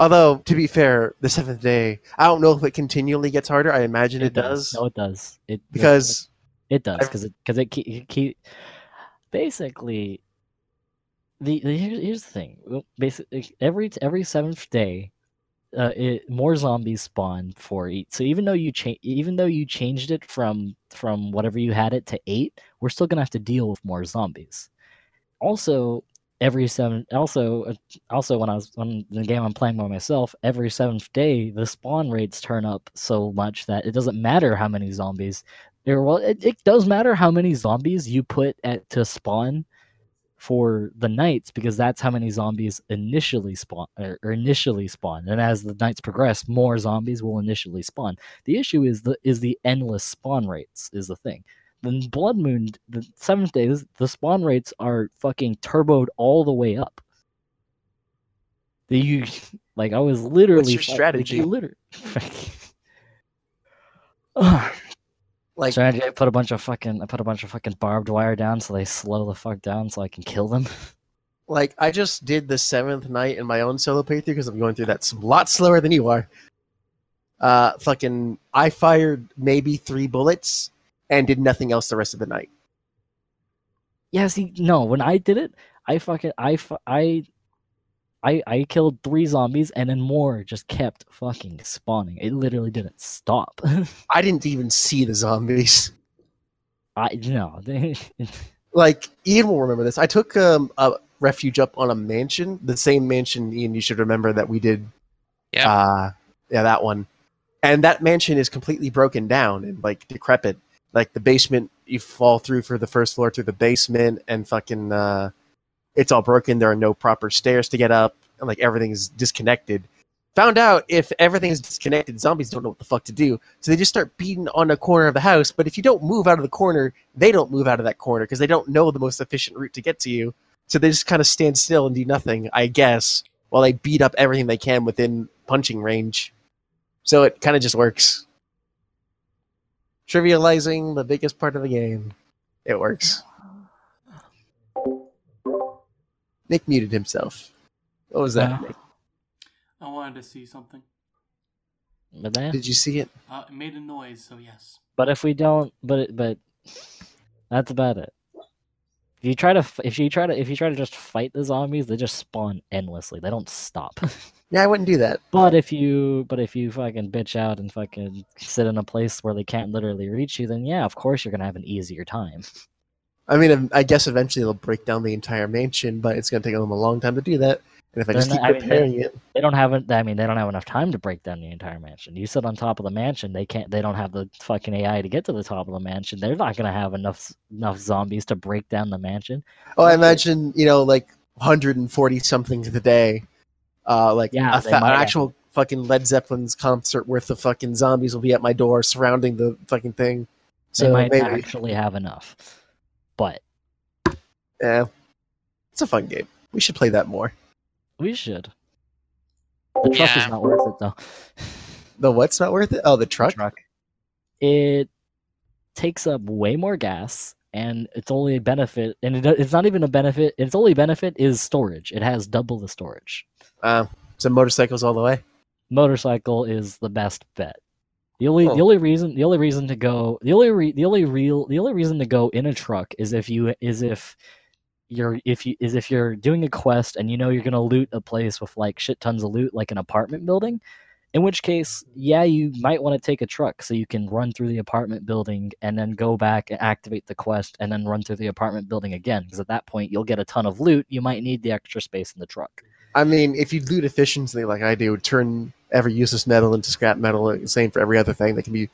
Although, to be fair, the seventh day, I don't know if it continually gets harder. I imagine it, does. No, it does. It because It does because it because it keep, it keep basically the, the here's, here's the thing. Basically, every every seventh day, uh, it, more zombies spawn for each. So even though you change, even though you changed it from from whatever you had it to eight, we're still gonna have to deal with more zombies. Also, every seven. Also, uh, also when I was on the game I'm playing by myself, every seventh day the spawn rates turn up so much that it doesn't matter how many zombies there, well, it, it does matter how many zombies you put at to spawn for the nights because that's how many zombies initially spawn or, or initially spawn. And as the nights progress, more zombies will initially spawn. The issue is the is the endless spawn rates is the thing. The Blood Moon, the seventh day, the spawn rates are fucking turboed all the way up. The you like I was literally What's your strategy? Like, literally, like strategy. I put a bunch of fucking I put a bunch of fucking barbed wire down so they slow the fuck down so I can kill them. like I just did the seventh night in my own solo playthrough because I'm going through that a lot slower than you are. Uh, fucking, I fired maybe three bullets and did nothing else the rest of the night. yeah, see, no, when I did it, I fucking I I I I killed three zombies and then more just kept fucking spawning. It literally didn't stop. I didn't even see the zombies. I no, they, Like Ian will remember this. I took um, a refuge up on a mansion, the same mansion. Ian, you should remember that we did. Yeah. Uh, yeah, that one. And that mansion is completely broken down and like decrepit. Like the basement, you fall through for the first floor to the basement, and fucking, uh, it's all broken. There are no proper stairs to get up, and like everything's disconnected. Found out if everything is disconnected, zombies don't know what the fuck to do. So they just start beating on a corner of the house. But if you don't move out of the corner, they don't move out of that corner because they don't know the most efficient route to get to you. So they just kind of stand still and do nothing, I guess, while they beat up everything they can within punching range. So it kind of just works. Trivializing the biggest part of the game. It works. Nick muted himself. What was that, Yeah. Nick? I wanted to see something. But then, Did you see it? Uh, it made a noise, so yes. but if we don't, but it, but that's about it. If you try to, if you try to, if you try to just fight the zombies, they just spawn endlessly. They don't stop. Yeah, I wouldn't do that. But if you but if you fucking bitch out and fucking sit in a place where they can't literally reach you, then yeah, of course you're gonna have an easier time. I mean, I guess eventually they'll break down the entire mansion, but it's going to take them a long time to do that. And if I They're just keep not- I mean, repairing it, They don't have. I mean, they don't have enough time to break down the entire mansion. You sit on top of the mansion, they can't. They don't have the fucking AI to get to the top of the mansion. They're not gonna have enough enough zombies to break down the mansion. oh, I imagine you know, like 140 something to the day, uh, like Yeah, a an actual fucking Led Zeppelin's concert worth of fucking zombies will be at my door surrounding the fucking thing. They So might maybe, actually have enough, but yeah, it's a fun game. We should play that more. We should. The truck Yeah. is not worth it though. The what's not worth it? Oh, the truck. truck. It takes up way more gas, and it's only a benefit. And it, it's not even a benefit. Its only benefit is storage. It has double the storage. Uh, so motorcycles all the way. Motorcycle is the best bet. The only Oh. the only reason the only reason to go the only re, the only real the only reason to go in a truck is if you is if you're if you is if you're doing a quest and you know you're gonna loot a place with like shit tons of loot like an apartment building in which case yeah you might want to take a truck so you can run through the apartment building and then go back and activate the quest and then run through the apartment building again because at that point you'll get a ton of loot you might need the extra space in the truck. I mean, if you loot efficiently like I do, turn every useless metal into scrap metal, same for every other thing that can be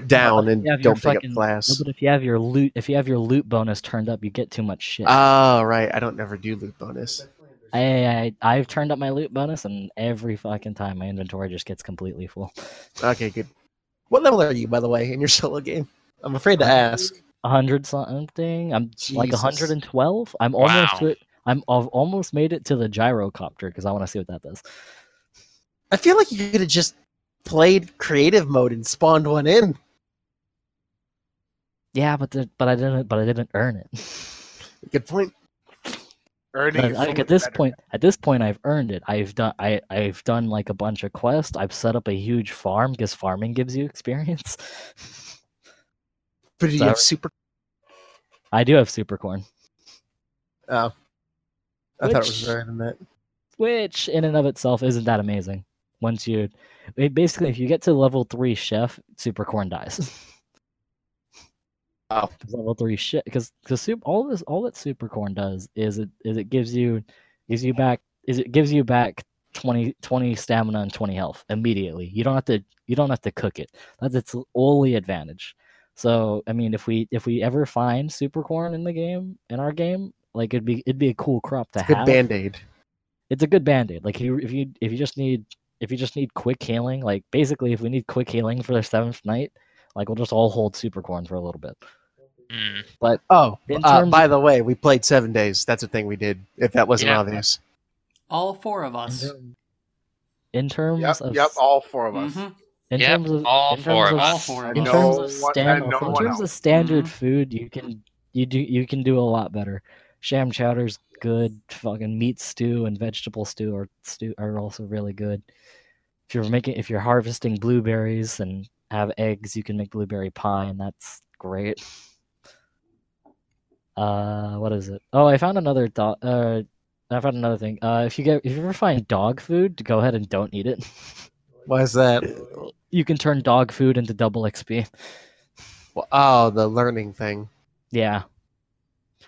put down and you don't pick fucking- up glass. No, but if you have your loot if you have your loot bonus turned up you get too much shit Oh, right. I don't never do loot bonus. I, I I've turned up my loot bonus and every fucking time my inventory just gets completely full. Okay, good. What level are you, by the way, in your solo game? I'm afraid to ask. A hundred something. I'm like Jesus. a hundred and twelve. I'm almost Wow. to. I'm I've almost made it to the gyrocopter because I want to see what that does. I feel like you could have just played creative mode and spawned one in. Yeah, but the, but I didn't but I didn't earn it. Good point. Earning But, like at this better. point, at this point, I've earned it. I've done I I've done like a bunch of quests. I've set up a huge farm because farming gives you experience. But do you So- have super? I do have super corn. Oh, I thought it was Which- better than that. which in and of itself isn't that amazing. Once you, it- basically, if you get to level three chef, super corn dies. Oh. level three shit, because because soup, all this, all that super corn does is it is it gives you gives you back is it gives you back 20, 20 stamina and twenty health immediately. You don't have to you don't have to cook it. That's its only advantage. So I mean, if we if we ever find super corn in the game in our game, like it'd be it'd be a cool crop to It's a good have band aid. it's a good band-aid like if you if you if you just need if you just need quick healing like basically if we need quick healing for the seventh night like we'll just all hold super corn for a little bit Mm. Oh, uh, by of- the way, we played seven days. That's a thing we did. If that wasn't Yeah. obvious. All four of in, us. term- in terms Yep, of yep, all four of us. Mhm. in Yep, terms of all in four terms of of, us. in us. No terms of one- stand, and no in terms of else. standard Mhm. food you can you do you can do a lot better sham chowder's good. Fucking meat stew and vegetable stew are stew are also really good. If you're making if you're harvesting blueberries and have eggs you can make blueberry pie and that's great. Uh what is it? Oh i found another dog uh i found another thing. Uh if you get if you ever find dog food go ahead and don't eat it. Why is that? you can turn dog food into double xp Well, oh, the learning thing. yeah.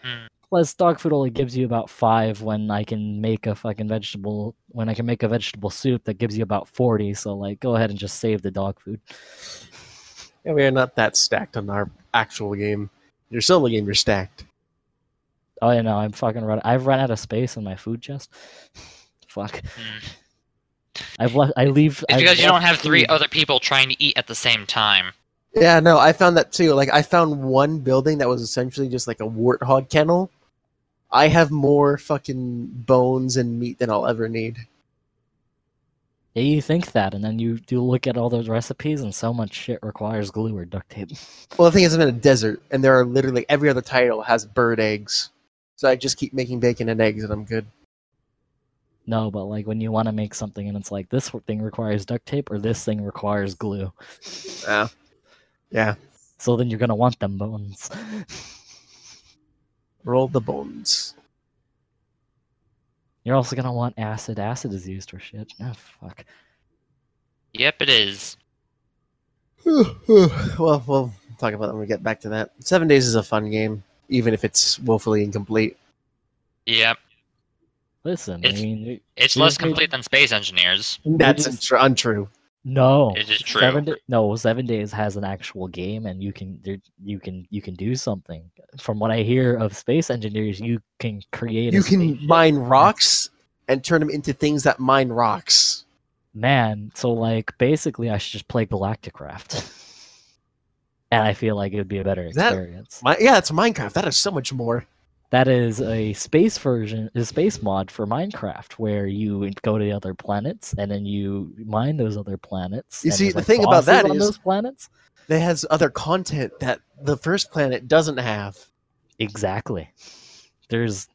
Hmm. Plus, dog food only gives you about five when I can make a fucking vegetable. When I can make a vegetable soup that gives you about forty. So, like, go ahead and just save the dog food. Yeah, we are not that stacked on our actual game. Your solo game, you're stacked. Oh, yeah, no, I'm fucking run. I've run out of space in my food chest. Fuck. Mm. I've left. I leave. It's I've because you don't have three food. other people trying to eat at the same time. Yeah, no, I found that too. Like, I found one building that was essentially just like a warthog kennel. I have more fucking bones and meat than I'll ever need. Yeah, you think that, and then you do look at all those recipes, and so much shit requires glue or duct tape. Well, the thing is, I'm in a desert, and there are literally every other title has bird eggs. So I just keep making bacon and eggs, and I'm good. No, but like when you want to make something, and it's like this thing requires duct tape, or this thing requires glue. Yeah. Yeah. So then you're gonna want them bones. Roll the bones. You're also gonna want acid. Acid is used for shit. Oh fuck. Yep, it is. well, we'll talk about that when we get back to that. Seven Days is a fun game, even if it's woefully incomplete. Yep. Listen, It's- I mean, It's less just made- complete than Space Engineers. That's just- untrue. No. It is true. Seven da- no, Seven Days has an actual game, and you can there, you can you can do something. From what I hear of space engineers, you can create. a You can spaceship. mine rocks and turn them into things that mine rocks. Man, so like basically, I should just play Galacticraft, and I feel like it would be a better That- experience. My, yeah, it's Minecraft. That is so much more. That is a space version, a space mod for Minecraft, where you go to the other planets and then you mine those other planets. You see, the like, thing about that is those planets. That has other content that the first planet doesn't have. Exactly. There's,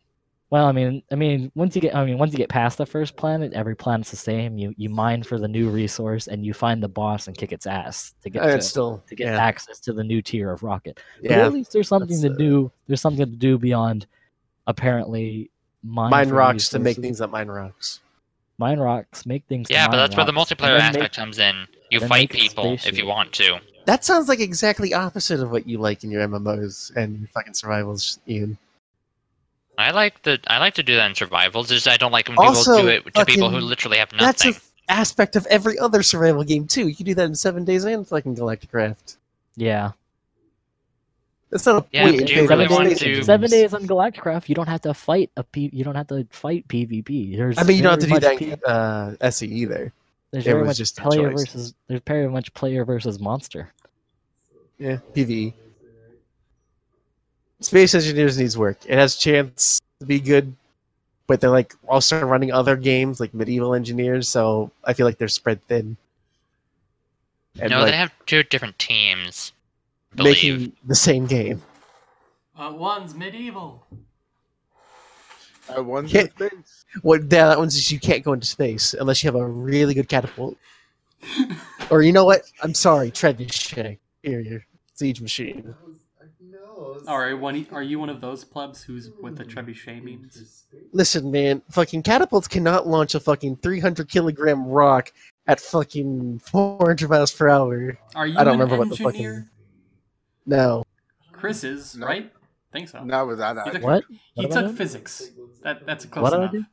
well, I mean, I mean, once you get, I mean, once you get past the first planet, every planet's the same. You you mine for the new resource and you find the boss and kick its ass to get to, still to get yeah, access to the new tier of rocket. But yeah. at least there's something to uh, do. There's something to do beyond apparently mine, mine for rocks to make things that mine rocks. mine rocks, make things. to Yeah, but mine that's where the multiplayer then make- aspect comes in. You fight people if you want to. That sounds like exactly opposite of what you like in your MMOs and your fucking survivals, Ian. I like the I like to do that in survivals. Just I don't like when people Also, do it to people who literally have nothing. That's an aspect of every other survival game too. You can do that in Seven Days and fucking Galacticraft. Yeah, That's not a Yeah, point do you really of want space to- seven days on Galacticraft, you don't have to fight a P. You don't have to fight PvP. There's I mean, you don't have to do that P- in uh, SE either. There's it very much just player choice. versus. There's very much player versus monster. Yeah, PVE. Space Engineers needs work. It has chance to be good, but they're like also running other games like Medieval Engineers, so I feel like they're spread thin. And no, like, they have two different teams. Believe. making the same game. Uh, one's medieval. I won Yeah. the space. What yeah, that one's just you can't go into space unless you have a really good catapult. or you know what? I'm sorry, trebuchet. Here, your siege machine. No. it's- All right, one, are you one of those plebs who's with the trebuchet mm-hmm. memes? Listen, man, fucking catapults cannot launch a fucking 300 kilogram rock at fucking 400 miles per hour. Are you I don't an remember what the engineer? fucking- No. Chris is No. right. Think so. Not with that. He took, What? he What am I took physics. That that's a close What do I enough. do?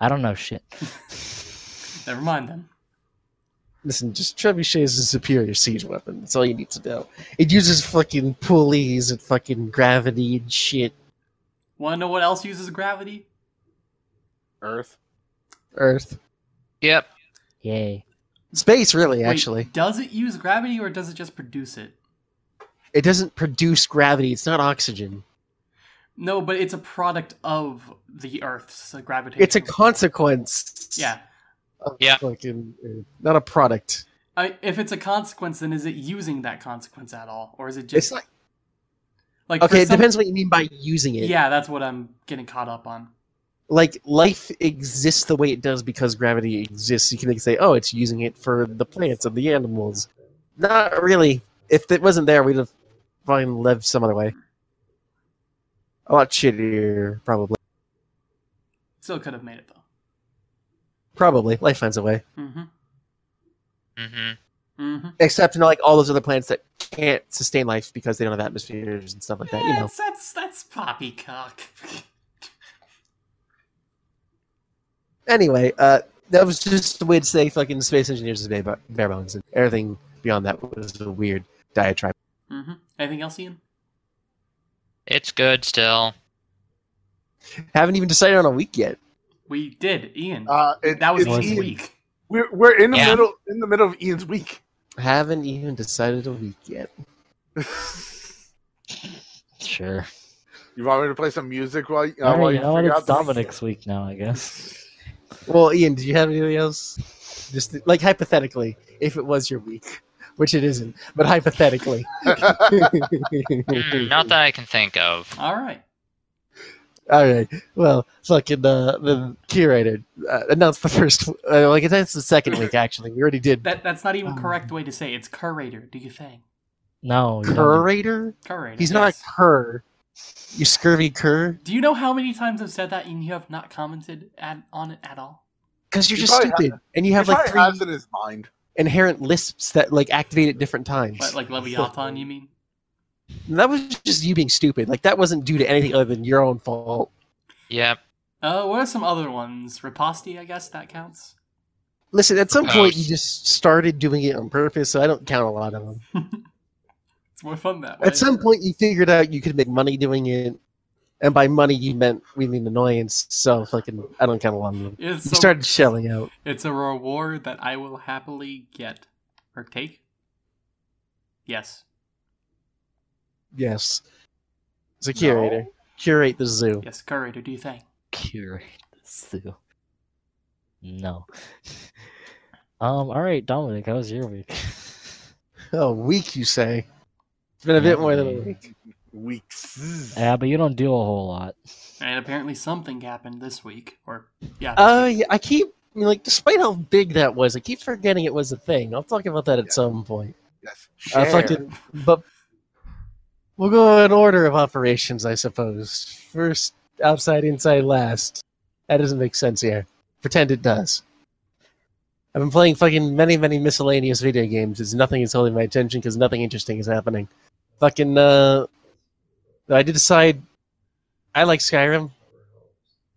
I don't know shit. Never mind then. Listen, just trebuchet is a superior siege weapon. That's all you need to know. It uses fucking pulleys and fucking gravity and shit. Want to know what else uses gravity? Earth. Earth. Yep. Yay. Space, really, Wait, actually. does it use gravity or does it just produce it? It doesn't produce gravity. It's not oxygen. No, but it's a product of the Earth's gravitation. It's a consequence. yeah. Of Yeah. Fucking Earth. Not a product. I, if it's a consequence, then is it using that consequence at all, or is it just It's like like okay. It some- depends what you mean by using it. Yeah, that's what I'm getting caught up on. like life exists the way it does because gravity exists. You can say, "Oh, it's using it for the plants and the animals." Not really. If it wasn't there, we'd have fucking lived some other way. A lot shittier, probably. Still could have made it though. Probably life finds a way. Mm-hmm. Mm-hmm. Mm-hmm. Except, you know, like all those other planets that can't sustain life because they don't have atmospheres and stuff like that. You know. That's that's that's poppycock. Anyway, uh, that was just a way to say fucking space engineers is bare, bare bones, and everything beyond that was a weird diatribe. mm-hmm. Anything else, Ian? It's good still. Haven't even decided on a week yet. We did, Ian. Uh, it, that was it's Ian's Ian- week. We're we're in the Yeah. middle in the middle of Ian's week. Haven't even decided a week yet. Sure. You want me to play some music while, uh, All while you you know what? It's out the week? Dominic's week now, I guess. Well, Ian, do you have anything else? Just like hypothetically, if it was your week, which it isn't, but hypothetically. Hmm, not that I can think of. All right. All right. Well, fucking uh, the curator uh, announced the first. Uh, like that's the second week. Actually, we already did. That that's not even correct way to say it. it's curator. Do you think No. Curator. curator? He's not yes. a cur. You scurvy cur. Do you know how many times I've said that and you have not commented at, on it at all? Because you're He just probably has- stupid, and you have he like probably has three in his mind. inherent lisps that like activate at different times. But like Leviathan, you mean? That was just you being stupid. Like that wasn't due to anything other than your own fault. Yep. Uh, what are some other ones? Riposte, I guess that counts. Listen, at some point you just started doing it on purpose, so I don't count a lot of them. It's more fun that way. At some point you figured out you could make money doing it, and by money you meant we mean annoyance. So fucking, I don't count a lot of them. it's You a, started shelling out. it's a reward that I will happily get or take. Yes, Yes, as a curator, curate the zoo. yes, curator. Do you think? Curate the zoo. No. um. All right, Dominic. How was your week? Oh, week you say? It's been a bit more than a week. Weeks. yeah, but you don't do a whole lot. And apparently something happened this week, or yeah. this Uh, week. yeah, I keep I mean, like, despite how big that was, I keep forgetting it was a thing. I'll talk about that at Yeah. some point. Yes. Uh, Share. fucking, but we'll go in order of operations, I suppose. First, outside, inside, last. That doesn't make sense here. Pretend it does. I've been playing fucking many, many miscellaneous video games. It's nothing is holding my attention because nothing interesting is happening. Fucking, uh, I did decide I like Skyrim.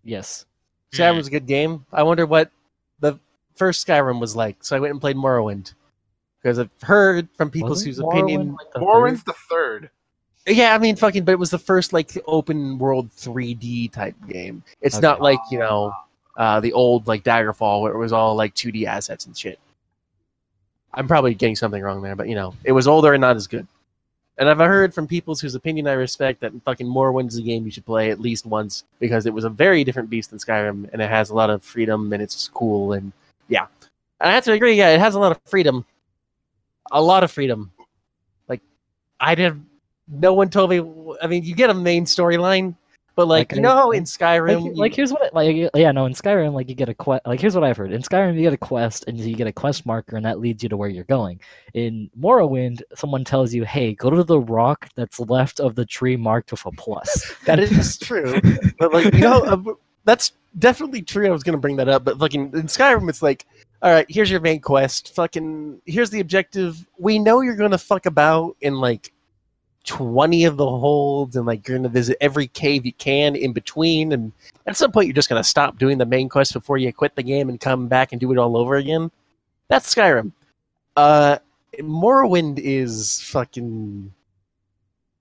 Yes. Skyrim was a good game. I wonder what the first Skyrim was like. So I went and played Morrowind. Because I've heard from people whose Morrowind, opinion like, the Morrowind's third? the third. Yeah, I mean, fucking, but it was the first like open world 3D type game. It's Okay. not like you know uh, the old like Daggerfall where it was all like 2D assets and shit. I'm probably getting something wrong there, but you know, it was older and not as good. And I've heard from people whose opinion I respect that fucking Morrowind's a game you should play at least once because it was a very different beast than Skyrim and it has a lot of freedom and it's cool and yeah. And I have to agree, yeah, it has a lot of freedom. A lot of freedom. Like I did no one told me I mean, you get a main storyline, but like, Like, you know I- in Skyrim Like, you- like here's what like yeah no in Skyrim like you get a quest like here's what I've heard in Skyrim you get a quest and you get a quest marker and that leads you to where you're going in Morrowind someone tells you hey go to the rock that's left of the tree marked with a plus That is true. but like you know, uh, that's definitely true. I was gonna bring that up, but fucking in Skyrim, it's like, all right, here's your main quest. Fucking here's the objective. We know you're gonna fuck about in like twenty of the holds, and like you're gonna visit every cave you can in between. And at some point, you're just gonna stop doing the main quest before you quit the game and come back and do it all over again. That's Skyrim. Uh, Morrowind is fucking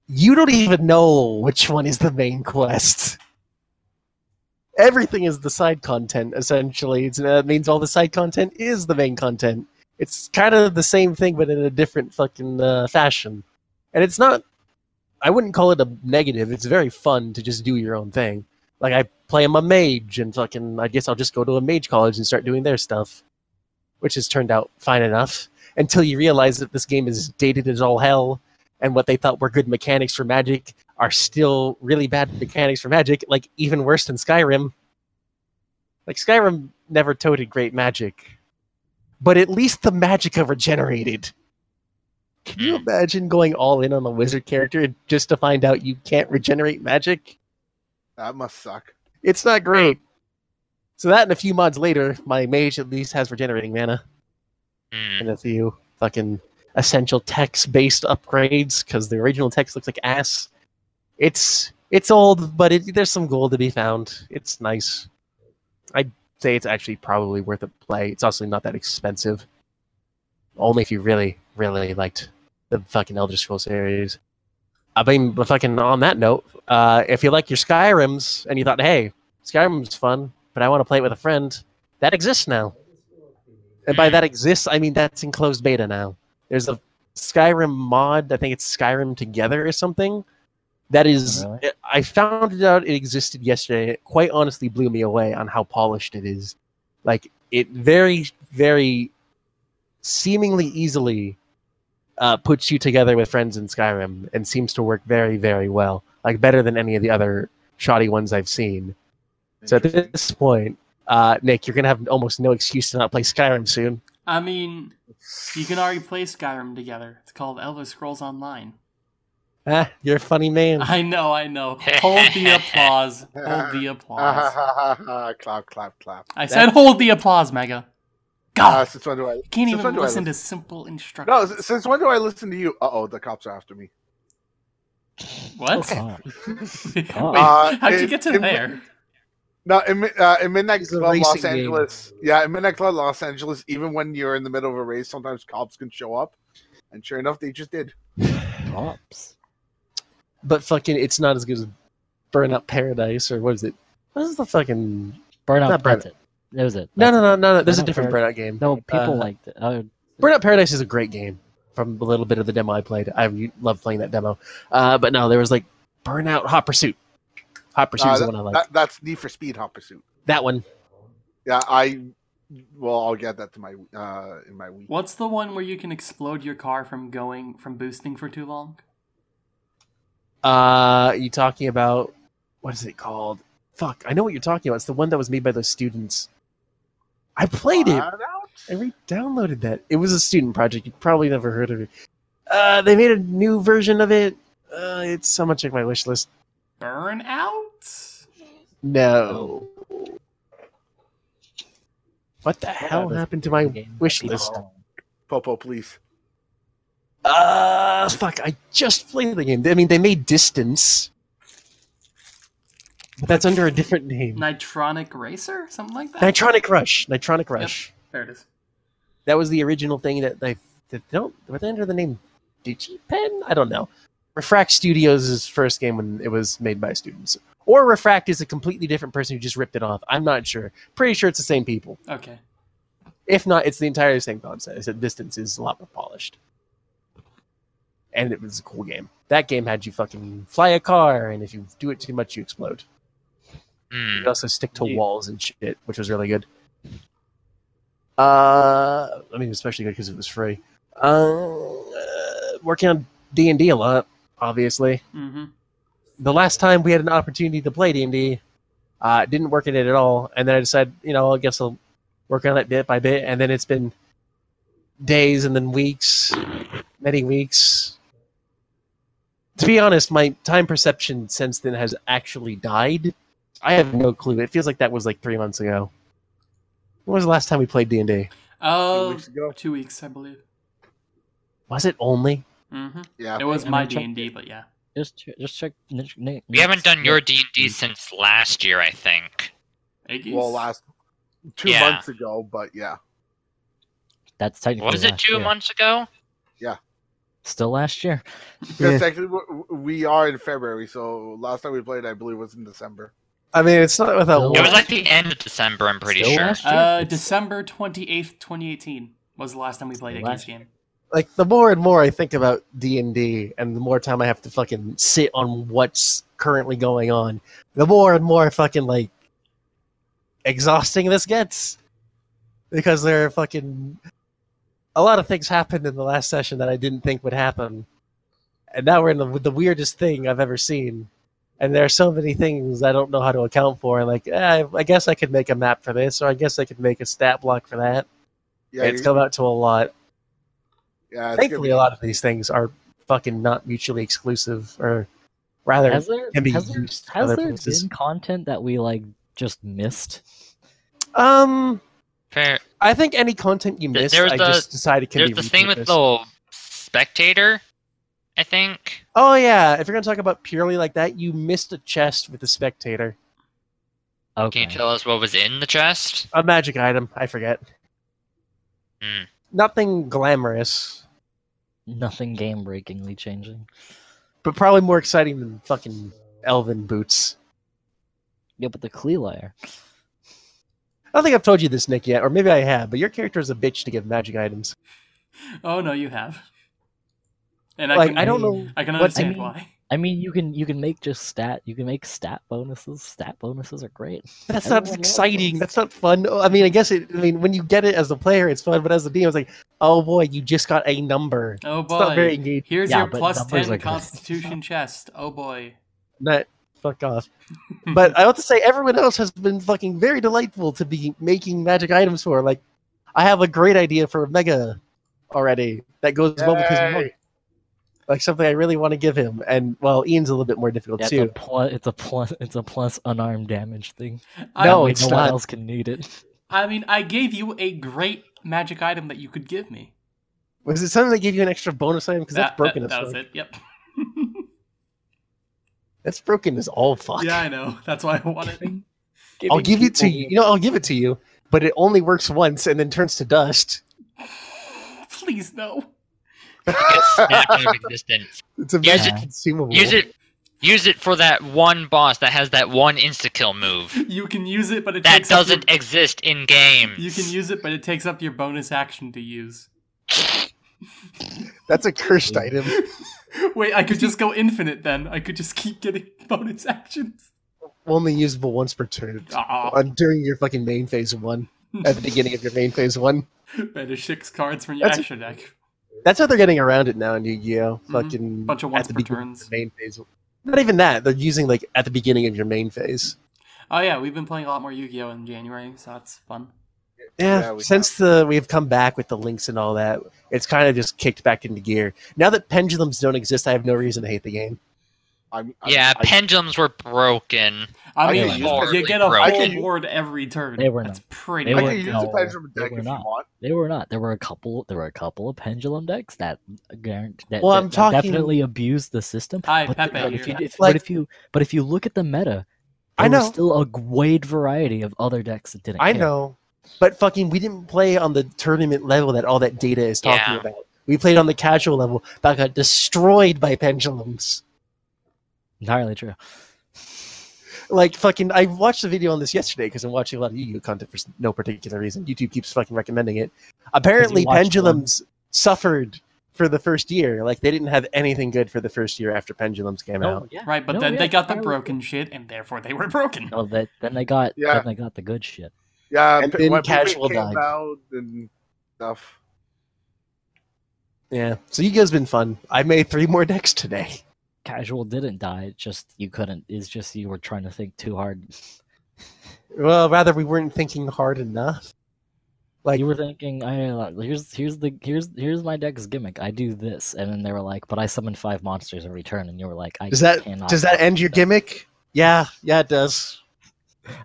you don't even know which one is the main quest. Everything is the side content, essentially. That means all the side content is the main content. It's kind of the same thing, but in a different fucking uh, fashion. And it's not, I wouldn't call it a negative. It's very fun to just do your own thing. Like, I play I'm a mage, and fucking, I guess I'll just go to a mage college and start doing their stuff. Which has turned out fine enough. Until you realize that this game is dated as all hell, and what they thought were good mechanics for Magic are still really bad mechanics for Magic, like even worse than Skyrim. Like Skyrim never toted great magic, but at least the magic regenerated. Can you imagine going all in on the wizard character just to find out you can't regenerate magic? That must suck. It's not great. So that and a few mods later, my mage at least has regenerating mana Hmm. and a few fucking essential text-based upgrades because the original text looks like ass. It's it's old, but it, there's some gold to be found. It's nice. I'd say it's actually probably worth a play. It's also not that expensive. Only if you really, really liked the fucking Elder Scrolls series. I mean, fucking on that note, uh, if you like your Skyrims and you thought, hey, Skyrim's fun, but I want to play it with a friend, that exists now. And by that exists, I mean that's in closed beta now. There's a Skyrim mod, I think it's Skyrim Together or something. That is, Really? I found it out it existed yesterday. It quite honestly blew me away on how polished it is. Like, it very, very seemingly easily uh, puts you together with friends in Skyrim and seems to work very, very well. Like, better than any of the other shoddy ones I've seen. So at this point, uh, Nick, you're going to have almost no excuse to not play Skyrim soon. I mean, you can already play Skyrim together. It's called Elder Scrolls Online. Ah, you're a funny man. I know, I know. Hold the applause. Hold the applause. clap, clap, clap. I said hold the applause, Mega. Uh, God, since when do I? you can't even do I listen to listen- simple No, instructions. s- since when do I listen to you? Uh oh, the cops are after me. What? Oh, Wait, Uh, how'd you get to in- there? No, in, Mi- uh, in Midnight It's Club Los racing game. Angeles. Yeah, in Midnight Club Los Angeles, even when you're in the middle of a race, sometimes cops can show up. And sure enough, they just did. Cops. But fucking, it's not as good as Burnout Paradise or what is it? What is the fucking? Burnout. Not That's it. That was it. No, That's no, no, no, no. There's a different Paradise. Burnout game. No, people Uh, liked it. Oh, Burnout Paradise is a great game. From a little bit of the demo I played, I love playing that demo. Uh, but no, there was like Burnout Hot Pursuit. Hot Pursuit Uh, is the one I like. that- that's Need for Speed Hot Pursuit. that one. Yeah, I. Well, I'll get that to my uh in my week. What's the one where you can explode your car from going from boosting for too long? Uh, you talking about what is it called? Fuck, I know what you're talking about. It's the one that was made by those students. I played it. Burnout? I re-downloaded that. It was a student project. You probably never heard of it. Uh, they made a new version of it. Uh, it's so much like my wish list. Burnout? No. What the What hell happened to my game wish people list? called? Popo, please. Uh, fuck, I just played the game. I mean, they made Distance. But that's under a different name. Nitronic Racer? Something like that? Nitronic Rush. Nitronic Rush. There it is. That was the original thing that they, they don't, were they under the name DigiPen? I don't know. Refract Studios' first game when it was made by students. Or Refract is a completely different person who just ripped it off. I'm not sure. Pretty sure it's the same people. Okay. If not, it's the entire same concept. Except Distance is a lot more polished. And it was a cool game. That game had you fucking fly a car, and if you do it too much, you explode. Hmm. You also stick to Yeah. walls and shit, which was really good. Uh, I mean, especially good because it was free. Uh, working on D and D a lot, obviously. Mm-hmm. The last time we had an opportunity to play D and D, uh, didn't work in it at all. And then I decided, you know, I guess I'll work on it bit by bit. And then it's been days and then weeks, many weeks. To be honest, my time perception since then has actually died. I have no clue. It feels like that was like three months ago. When was the last time we played D and D? Two Oh, weeks ago. two weeks, I believe. Was it only? Mm-hmm. Yeah. It was I my D and D, but yeah. Just, ch- just check. Nick, Nick, We haven't done your D and D since last year, I think. Iggy's? Well, last two Yeah. months ago, but yeah. That's technically. Was it two year. months ago? Yeah. Still last year. Because technically we- we are in February, so last time we played, I believe, was in December. I mean, it's not without. Still It was last like the end of December. I'm pretty Still sure. Uh, December 28th, 2018 was the last time we played Iggy's Last- game. like the more and more I think about D and D, and the more time I have to fucking sit on what's currently going on, the more and more fucking like exhausting this gets, because there are fucking a lot of things happened in the last session that I didn't think would happen, and now we're in the, the weirdest thing I've ever seen. And there are so many things I don't know how to account for. And like, eh, I guess I could make a map for this, or I guess I could make a stat block for that. Yeah, it's come out to a lot yeah. it's thankfully gonna a lot of these things are fucking not mutually exclusive or rather Has there, can be has there, used has other there places. been content that we like just missed? um Fair. i think any content you Th- miss i the- just decided can There's be this thing with the spectator. I think. oh yeah if you're gonna talk about purely like that you missed a chest with the spectator Okay. Can you tell us what was in the chest? a magic item i forget Hmm. nothing glamorous Nothing game breakingly changing. but probably more exciting than fucking elven boots Yeah, but the Klee layer. I don't think I've told you this, Nick, yet, or maybe I have, but your character is a bitch to give magic items. Oh no, you have. And I Like, can, I don't know. I can what- understand mean- why. I mean, you can you can make just stat. You can make stat bonuses. Stat bonuses are great. That's not Everyone loves exciting. That's not fun. Oh, I mean, I guess it. I mean, when you get it as a player, it's fun, but as a DM, it's like, oh boy, you just got a number. Oh It's not very boy. engaging. Here's Yeah, your but plus numbers ten are good. Constitution chest. Oh boy. Not fuck off. But I have to say, everyone else has been fucking very delightful to be making magic items for. Like, I have a great idea for a Mega already that goes well with his Yay. monk. Like something I really want to give him, and well, Ian's a little bit more difficult Yeah, it's a too. plus. It's a plus. It's a plus unarmed damage thing. I, No, it's no not. one else can need it. I mean, I gave you a great magic item that you could give me. Was it something that gave you an extra bonus item? Because that's broken that, as that was it. Yep. That's broken as all fuck. yeah, I know. That's why I want it. I'll give it to you. You know, I'll give it to you, but it only works once and then turns to dust. Please no. It's snapped out of existence. It's a Use it- consumable. Use it. Use it for that one boss that has that one insta kill move. You can use it, but it That takes doesn't exist in game. You can use it, but it takes up your bonus action to use. That's a cursed item. Wait, I could just go infinite then. I could just keep getting bonus actions. Only usable once per turn. Ah. Aw. During your fucking main phase one. At the beginning of your main phase one. Better six cards from your That's- extra deck. That's how they're getting around it now in Yu-Gi-Oh! Mhm. Fucking Bunch of at once the per beginning turns. of the main phase. Not even that. They're using like at the beginning of your main phase. Oh yeah, we've been playing a lot more Yu-Gi-Oh in January, so that's fun. Yeah, Yeah, we since the we've come back with the links and all that, it's kind of just kicked back into gear. Now that pendulums don't exist, I have no reason to hate the game. I'm, I'm, yeah, I, pendulums were broken. I I mean, can you, use you it. get a I full can use- board every turn. They were That's not. pretty They I were- can use no, the pendulum they deck were if not. They were not. There were a couple. There were a couple of pendulum decks that, guarant- that, Well, that- I'm that talking- definitely abused the system. Hi, but, Pepe but if you, if, Like- but if you but if you look at the meta, I there was know. still a wide variety of other decks that didn't. I care. know, but fucking, we didn't play on the tournament level that all that data is talking Yeah. about. We played on the casual level that got destroyed by pendulums. Entirely true. Like fucking, I watched the video on this yesterday because I'm watching a lot of Yu-Gi-Oh content for no particular reason. YouTube keeps fucking recommending it. Apparently, watched pendulums suffered for the first year. Like they didn't have anything good for the first year after pendulums came No, out. yeah. Right, but No, then yeah, they got the entirely broken shit, and therefore they were broken. No, that then they got Yeah. then they got the good shit. Yeah, And then when casual died. out and stuff. Yeah, so Yu-Gi-Oh's been fun. I made three more decks today. Casual didn't die. It's just you couldn't. It's just you were trying to think too hard. Well, rather we weren't thinking hard enough. Like you were thinking, I here's here's the here's here's my deck's gimmick. I do this, and then they were like, but I summon five monsters every turn, and you were like, I does that cannot does that end your gimmick? Yeah, yeah, it does.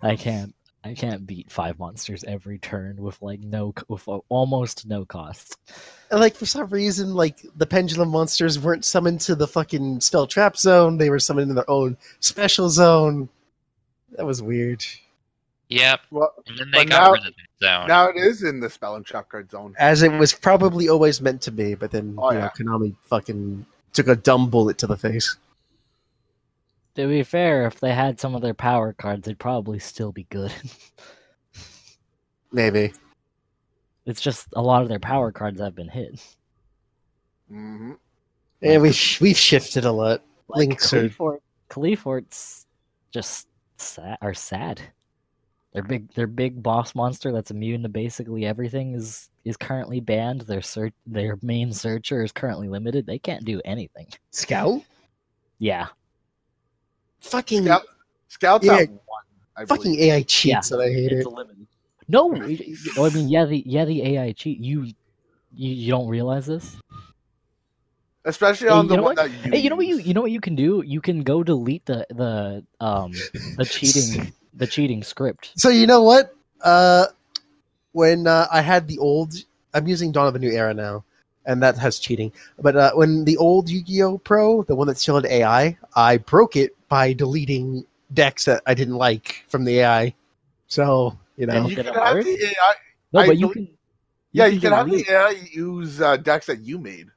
I can't. I can't beat five monsters every turn with like no with almost no cost. And like for some reason, like the pendulum monsters weren't summoned to the fucking spell trap zone. They were summoned in their own special zone. That was weird. Yep. Well, And then they got now- rid of that zone. now it is in the spell and trap card zone. As it was probably always meant to be, but then Oh, you know, yeah. Konami fucking took a dumb bullet to the face. To be fair, if they had some of their power cards, they'd probably still be good. Maybe. it's just a lot of their power cards have been hit. hmm Yeah, we sh- we've shifted a lot. Like Links are Qliphort, Qliphort's just sad, are sad. Their big, their big boss monster that's immune to basically everything is is currently banned. Their search, their main searcher is currently limited. They can't do anything. scout. Yeah, Fucking Scout, Scouts Yeah. have one. I fucking believe. AI cheats, and I hate it's it. limited. No, I mean, yeah, the yeah the AI cheat. You you, you don't realize this? especially on you the one what? that you. Hey, you know what you you know what you can do? You can go delete the the um the cheating the cheating script. So you know what? Uh, when uh, I had the old, I'm using Dawn of a New Era now, and that has cheating. But uh, when the old Yu-Gi-Oh Pro, the one that still had AI, I broke it by deleting decks that I didn't like from the AI. So you know, And you can have the AI. No, I but you can. Yeah, you can have the AI use uh, decks that you made.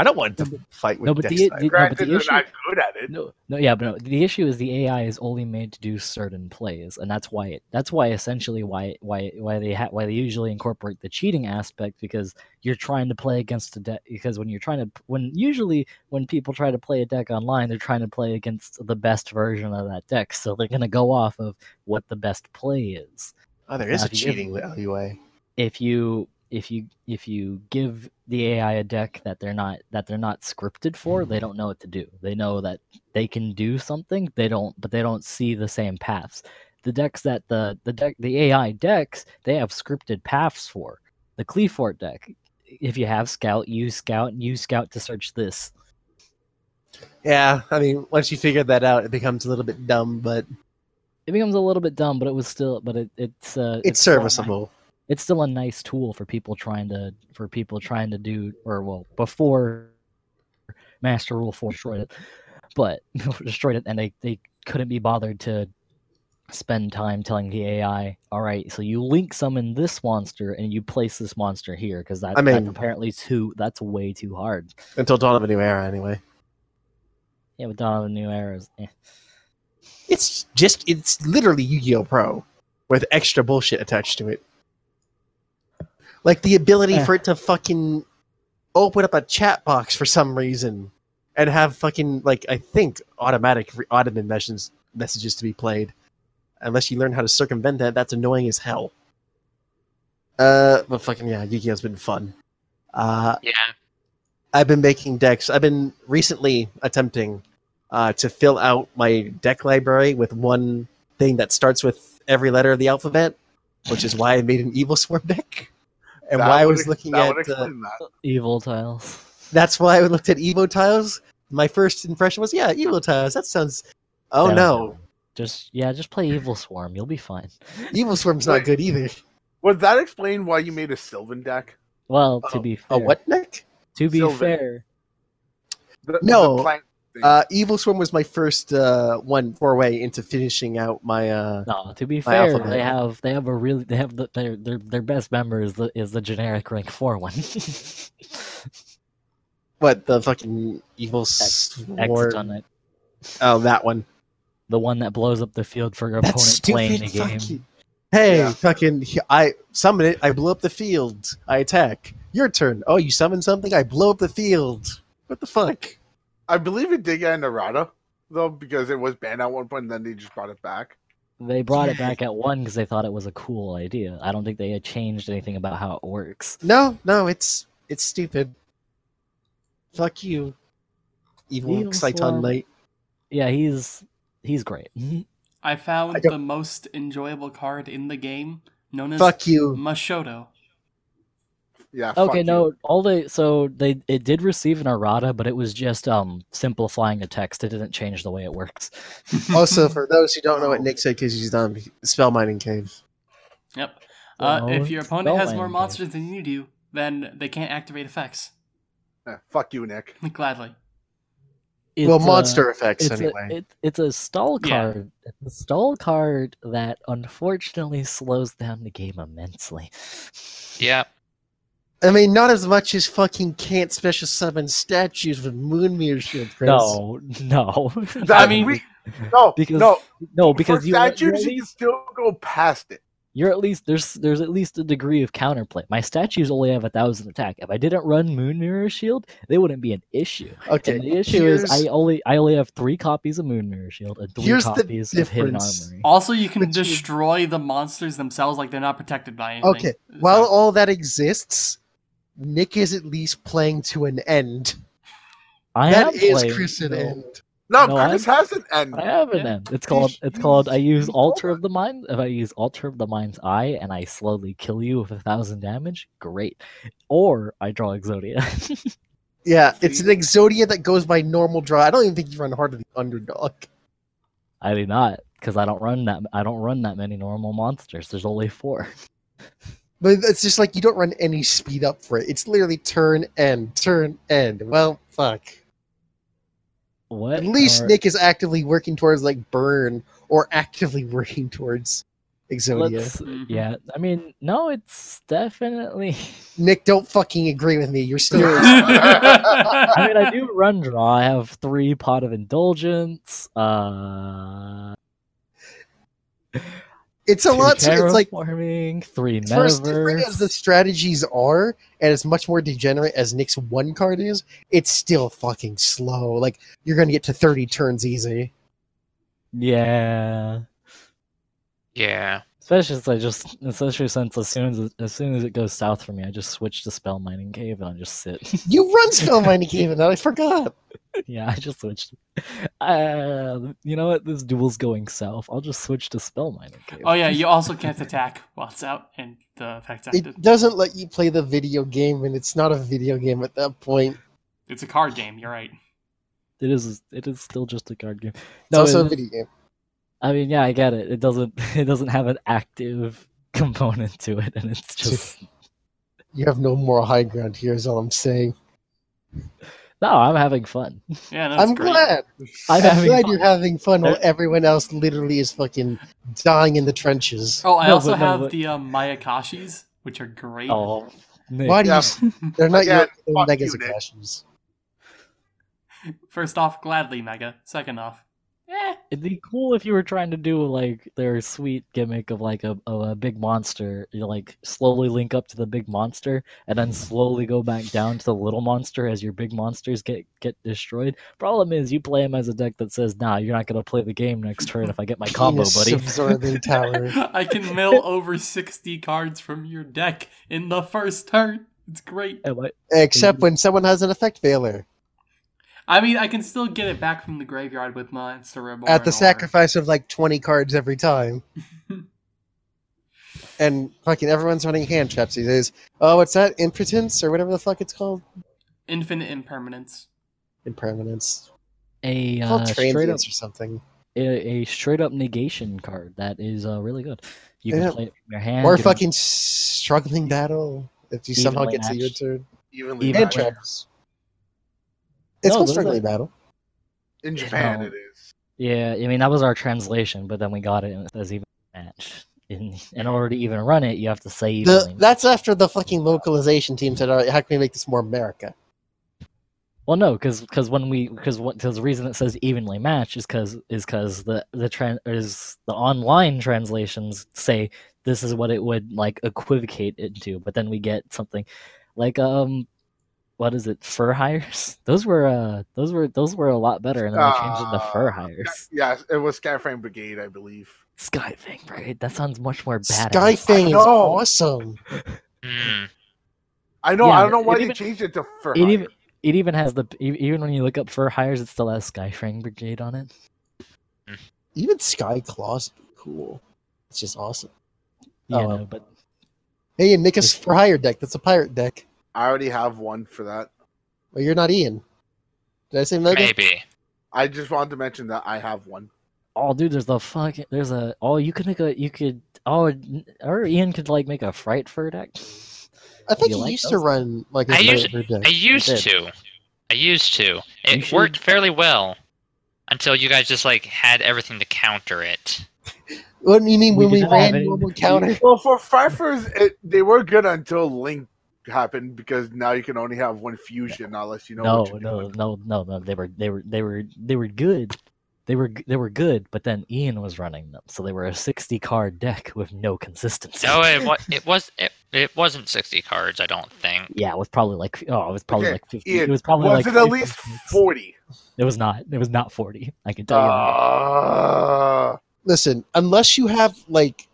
I don't want to fight with No, but Dex the- Knight. the- no, but Granted, the they're issue- not good at it. No, no, yeah, but no. The issue is the AI is only made to do certain plays, and that's why it, that's why essentially why why why they ha- why they usually incorporate the cheating aspect because you're trying to play against a deck because when you're trying to when usually when people try to play a deck online they're trying to play against the best version of that deck, so they're gonna go off of what the best play is. Oh, there is Now, a if you give- cheating alleyway. Eh? if you if you if you give the AI a deck that they're not that they're not scripted for, they don't know what to do. They know that they can do something, they don't but they don't see the same paths. The decks that the the deck the AI decks, they have scripted paths for. The Qliphort deck, if you have scout, use scout and use scout to search this. Yeah, I mean, once you figure that out, it becomes a little bit dumb, but It becomes a little bit dumb, but it was still but it, it's uh it's nice- serviceable. It's still a nice tool for people trying to for people trying to do or well before master rule 4 destroyed it but destroyed it and they they couldn't be bothered to spend time telling the ai all right so you link summon this monster and you place this monster here because that, I that's mean- apparently too that's way too hard Until Dawn of a New Era, anyway. yeah with dawn of the new eras eh. It's just, it's literally Yu-Gi-Oh! Pro with extra bullshit attached to it. Like the ability Eh. for it to fucking open up a chat box for some reason and have fucking, like, I think automatic re- automated messages, messages to be played. Unless you learn how to circumvent that, that's annoying as hell. Uh, but fucking, yeah, Yu-Gi-Oh's been fun. Uh, Yeah. I've been making decks. I've been recently attempting uh, to fill out my deck library with one thing that starts with every letter of the alphabet, which is why I made an Evil Swarm deck, and That why I was looking at. Uh, evil tiles that's why I looked at Evoltiles. My first impression was, yeah, Evoltiles. That sounds. Oh Yeah. no, just yeah just play evil swarm you'll be fine Evil Swarm's not good either. Would that explain why you made a Sylvan deck? well to Oh, be fair A what deck? to be Sylvan. fair The, No, the plant thing. Uh, Evil Swarm was my first uh, one foray into finishing out my. Uh, No, to be fair, alphabet. they have they have a really they have the, their their their best member is the is the generic rank four one. What the fucking Evil Swarm? on it, Oh, that one. the one that blows up the field for your That's opponent playing the game. fucking- Hey, Yeah. fucking! I summon it. I blow up the field. I attack. Your turn. Oh, you summon something. I blow up the field. What the fuck? I believe it did get an errata though because it was banned at one point, and then they just brought it back. They brought it back at one because they thought it was a cool idea. I don't think they had changed anything about how it works. No, no, it's it's stupid. Fuck you, evil Evil Knight. Yeah, he's he's great. I found I the most enjoyable card in the game, known as Fuck you. Mashoto. Yeah. fuck Okay, you. no, all they so they it did receive an errata, but it was just um simplifying a text. It didn't change the way it works. Also, for those who don't know what Nick said, because he's done spell mining cave. Yep. Uh, Well, if your opponent has more spellbinding. monsters than you do, then they can't activate effects. Yeah, fuck you, Nick. Gladly. well, It's, uh, monster effects it's anyway. A, it, it's a stall Yeah. card. It's a stall card that unfortunately slows down the game immensely. Yeah. I mean, not as much as fucking can't special summon statues with moon mirror shield. Chris. No, no. That, mean- we, no, Because- no. no, Because because you, you're, statues, you can still go past it. you're at least there's there's at least a degree of counterplay. My statues only have a thousand attack. If I didn't run Moon Mirror Shield, they wouldn't be an issue. Okay. And the issue is I only I only have three copies of Moon Mirror Shield and three Here's the copies of Hidden difference. Armory. Also, you can Which is- destroy the monsters themselves, like they're not protected by anything. Okay. While all that exists, Nick is at least playing to an end. I That am is playing, Chris an though. end. No, No, Chris I'm- has an end. I have an end. It's called it's called I use you Altar of the Mind. If I use Altar of the Mind's Eye and I slowly kill you with a thousand damage, great. Or I draw Exodia. Yeah, it's an Exodia that goes by normal draw. I don't even think you run Heart of the Underdog. I do not, because I don't run that I don't run that many normal monsters. There's only four. But it's just like you don't run any speed up for it. It's literally turn end, turn end. Well, fuck. What? At least are- Nick is actively working towards like burn or actively working towards Exodia. Let's, Mhm. yeah, I mean, no, it's definitely. Nick, don't fucking agree with me. You're still. I mean, I do run draw. I have three pot of indulgence. Uh, it's a lot. So it's like terraforming, three for as different as the strategies are, and as much more degenerate as Nick's one card is, it's still fucking slow. Like you're gonna get to 30 turns easy. Yeah, Yeah. Especially since I just, especially since as soon as it, as soon as it goes south for me, I just switch to spell mining cave and I just sit. You run spell mining cave, and I forgot. yeah, I just switched. Uh, you know what? This duel's going south. I'll just switch to spell mining cave. oh yeah, you also can't attack while it's out and the effect's active. It doesn't let you play the video game, and it's not a video game at that point. It's a card game. You're right. It is. It is still just a card game. It's also a video game. I mean, yeah, I get it. It doesn't. It doesn't have an active component to it, and it's just. You have no moral high ground here, is all I'm saying. No, I'm having fun. Yeah, no, that's I'm great. glad. I'm I'm glad fun. you're having fun while everyone else literally is fucking dying in the trenches. Oh, I No, also but no, have but- the um, Mayakashis, which are great. Oh, Nick. Why do Yeah. you? They're not Again, your fuck Mega you, First off, gladly Mega. Second off, eh. It'd be cool if you were trying to do like their sweet gimmick of like a, of a big monster. You like slowly link up to the big monster and then slowly go back down to the little monster as your big monsters get get destroyed. Problem is, you play him as a deck that says, "Nah, you're not gonna play the game next turn if I get my combo, buddy." Absorbing tower. I can mill over 60 cards from your deck in the first turn. It's great. Except when someone has an effect failure. I mean, I can still get it back from the graveyard with my Cerebral. At the sacrifice of like 20 cards every time. and fucking everyone's running hand traps these days. Oh, what's that? Impotence or whatever the fuck it's called? Infinite Impermanence. Impermanence. a uh, straight up or something. a, a straight up negation card that is uh, really good. You can Yeah. play it from your hand. Or you don't- fucking struggling battle if you somehow Evenly get to your turn. Evenly Even Hand matched. traps. It's No, called those struggling battle. In Japan, No. it is. Yeah, I mean that was our translation, but then we got it as it says even match. In in order to even run it, you have to say The, that's after the fucking localization team said, "All right, how can we make this more America? Well, no, because because when we because what because the reason it says evenly match is because is because the the tran is the online translations say this is what it would like equivocate into, but then we get something like um what is it fur hires? Those were uh those were those were a lot better, and then they changed it to fur Uh, hires. yeah it was Skyframe Brigade, I believe. Skyfang, right? That sounds much more badass. Skyfang is awesome. Hmm. I know. Yeah, I don't know why it they even- changed it to fur It even it even has the even when you look up fur hires, it still has Skyfang Brigade on it. Even Sky Claw's cool. It's just awesome. You Oh, know, well. but Hey, and make us for hire deck. That's a pirate deck. I already have one for that. Well, you're not Ian. Did I say Mega? Maybe. I just wanted to mention that I have one. oh, dude, there's the fucking there's a oh you could make a you could oh or Ian could like make a fright fur deck. I think You he like used to run like a I used- pirate deck. I used to. I used to. It should- worked fairly well until you guys just like had everything to counter it. What do you mean We when we ran normal counter? Well, for Fifers, it, they were good until Link happened because now you can only have one fusion unless you know. No, what you're no, doing. no, no, no. They were they were they were they were good. They were they were good, but then Ian was running them, so they were a sixty card deck with no consistency. No, it was. It was. It, it wasn't sixty cards. I don't think. Yeah, it was probably like oh, it was probably Okay, like fifty. Ian, it was probably was like it at least forty? It was not. It was not forty. I can tell you. that. Uh, Listen, unless you have like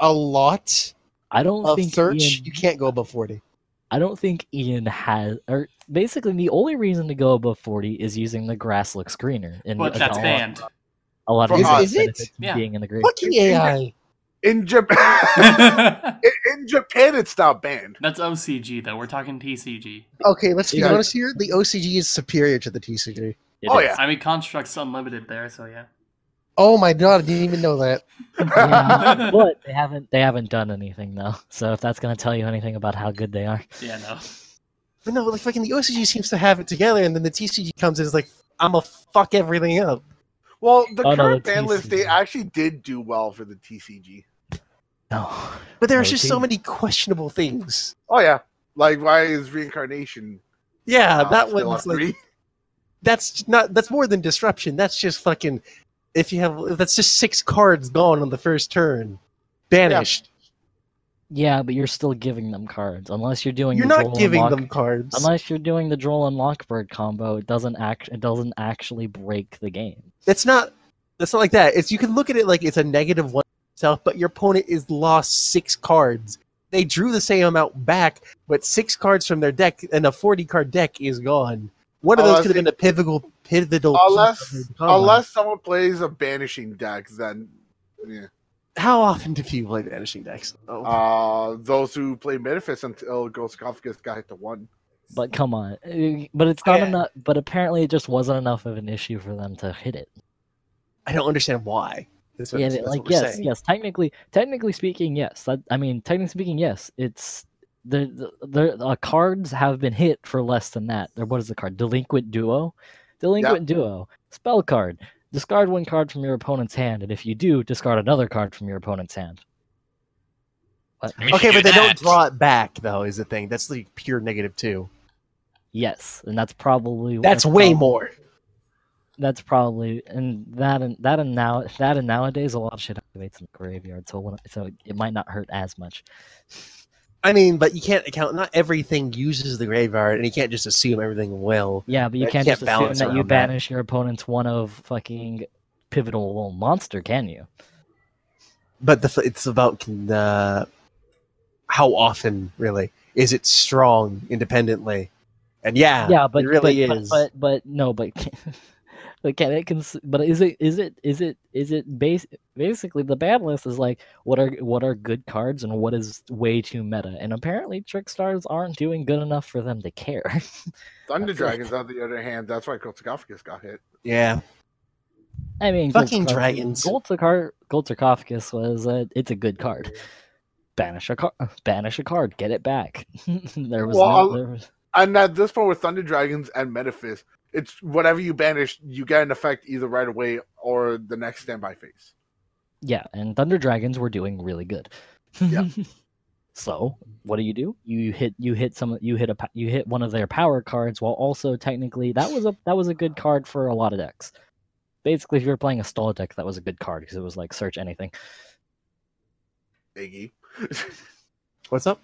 a lot I don't of think search, Ian, you can't go above forty. I don't think Ian has, or basically the only reason to go above forty is using the grass looks greener. And But that's banned. A lot of Is- is it? Yeah. being in the green. Fucking AI. in Japan, in, in Japan, it's not banned. That's OCG though. We're talking TCG. Okay, let's be Yeah. honest here. The OCG is superior to the TCG. It Oh, is. yeah. I mean, Construct's unlimited there, so yeah. Oh my god, I didn't even know that. Yeah, but they haven't they haven't done anything though. So if that's gonna tell you anything about how good they are, Yeah, no. But no, like fucking the OCG seems to have it together, and then the TCG comes in and is like, I'm a fuck everything up. Well, the Oh, no, current the ban list, they actually did do well for the TCG. No. But there are No, just so many questionable things. Oh yeah, like why is reincarnation? Yeah, uh, that one's at like three? that's not that's more than disruption. That's just fucking if you have that's just six cards gone on the first turn, banished. Yeah, but you're still giving them cards unless you're doing. You're the not giving them cards. Unless you're doing the Droll and Lockbird combo, it doesn't act. It doesn't actually break the game. It's not. It's not like that. It's you can look at it like it's a negative one itself, but your opponent is lost six cards. They drew the same amount back, but six cards from their deck and a forty card deck is gone. One of those could have been a pivotal pivotal. Unless of the combo. unless someone plays a banishing deck, then yeah. how often do people play banishing decks? Oh, Uh, those who play Metaphys until Ghost Sarcophagus got hit to one. But come on, but it's not Yeah. enough. But apparently, it just wasn't enough of an issue for them to hit it. I don't understand why. Yeah, that's like yes, saying. yes. Technically, technically speaking, yes. That, I mean, technically speaking, yes. It's the the, the uh, cards have been hit for less than that. Or what is the card? Delinquent Duo. Delinquent Duo. Spell card. Discard one card from your opponent's hand, and if you do, discard another card from your opponent's hand. What? I mean, Okay, you but they do don't draw it back though. Is the thing that's like pure negative two. Yes, and that's probably That's way prob- more. That's probably and that and that and now that and nowadays a lot of shit activates in the graveyard, so when, so it might not hurt as much. I mean, but you can't account. Not everything uses the graveyard, and you can't just assume everything will. Yeah, but you can't can't just assume that you around that. banish your opponent's one of fucking pivotal monster, can you? But the it's about uh, how often, really, is it strong independently? And yeah, yeah, but it really but, is. But, but but no, but but can it cons- But is it is it is it is it base basically the ban list is like what are what are good cards and what is way too meta, and apparently Trickstars aren't doing good enough for them to care. Thunder That's it. Dragons, on the other hand, that's why Ghost got hit. yeah, I mean, Fucking Gold dragons. Gold, Gold Sarcophagus was a, it's a good card. Banish a card, banish a card, get it back. there was Well, no, there was, And at this point with Thunder Dragons and Metaphys, it's whatever you banish, you get an effect either right away or the next standby phase. yeah, and Thunder Dragons were doing really good. Yeah. so what do you do? You hit you hit some you hit a you hit one of their power cards while also technically that was a that was a good card for a lot of decks. Basically, if you were playing a stall deck, that was a good card because it was like search anything. Iggy. what's up?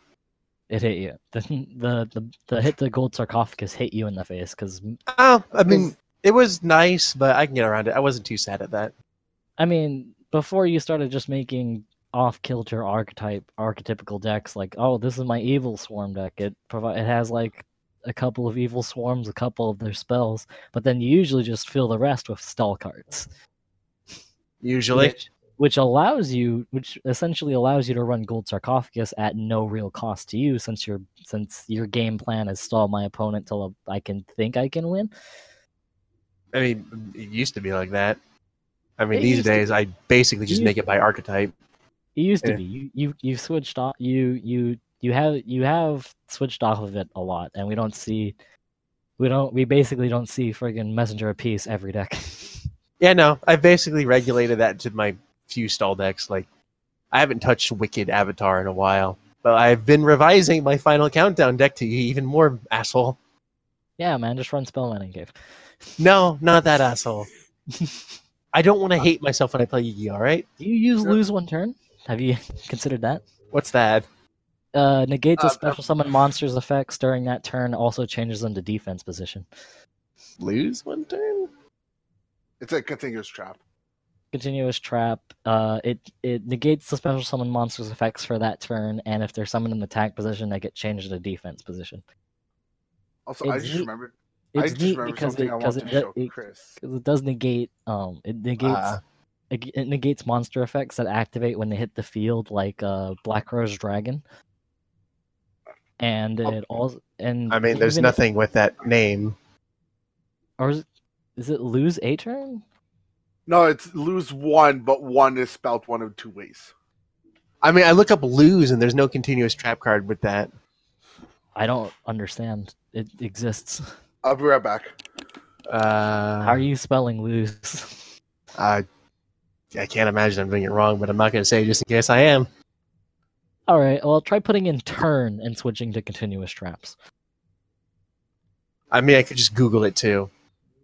It hit you. The the the, the hit the gold sarcophagus hit you in the face because Oh, I mean, it was nice, but I can get around it. I wasn't too sad at that. I mean, before you started just making off kilter archetype archetypical decks, like oh, this is my evil swarm deck. It provide it has like a couple of evil swarms, a couple of their spells, but then you usually just fill the rest with stall cards, Usually, which, which allows you, which essentially allows you to run gold sarcophagus at no real cost to you, since your since your game plan is stall my opponent till I can think I can win. I mean, it used to be like that. I mean, It these days, I basically just make it by archetype. It used to be you you you switched off you you you have you have switched off of it a lot, and we don't see we don't we basically don't see friggin' messenger of peace every deck. Yeah, no, I've basically regulated that to my few stall decks. Like, I haven't touched Wicked Avatar in a while, but I've been revising my Final Countdown deck to even more asshole. yeah, man, just run spell landing cave. No, not that asshole. I don't want to hate myself when I play Yu-Gi, all right? Do you use Sure. lose one turn? Have you considered that? What's that? Uh, negates Uh, a special summon monster's effects during that turn. Also changes them to defense position. Lose one turn? It's a continuous trap. Continuous trap. Uh, it it negates the special summon monster's effects for that turn, and if they're summoned in the attack position, they get changed to defense position. Also, I just neat- remembered. I It's just neat remembered because something it I because want it, to do- show it, Chris. 'cause it does negate um it negates Ah. it, it negates monster effects that activate when they hit the field like uh Black Rose Dragon. And Oh. it also and I mean, there's even- nothing with that name. or is it, is it lose a turn? No, it's lose one, but one is spelled one of two ways. I mean, I look up lose, and there's no continuous trap card with that. I don't understand. It exists. I'll be right back. Uh, How are you spelling lose? I, I can't imagine I'm doing it wrong, but I'm not going to say just in case I am. All right. Well, try putting in turn and switching to continuous traps. I mean, I could just Google it too.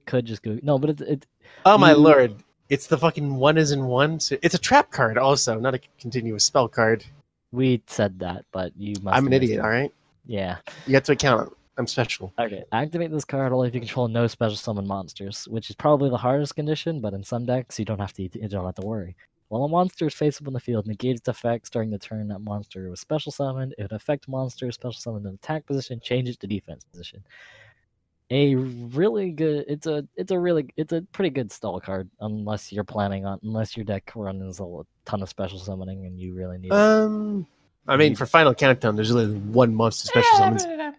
Could just go no, but it's it. Oh my You- lord. It's the fucking one is in one. So it's a trap card also, not a continuous spell card. We said that, but you must. I'm an idiot, it. all right? Yeah. You have to account. I'm special. Okay. Activate this card only if you control no special summon monsters, which is probably the hardest condition. But in some decks, you don't have to. You don't have to worry. While a monster is face up on the field, negate its effects during the turn that monster was special summoned. If an effect monster is special summoned in attack position, change it to defense position. A really good. It's a. It's a really. It's a pretty good stall card, unless you're planning on. Unless your deck runs a ton of special summoning and you really need. it. Um, I mean, for Final Countdown, there's only one monster special summons, and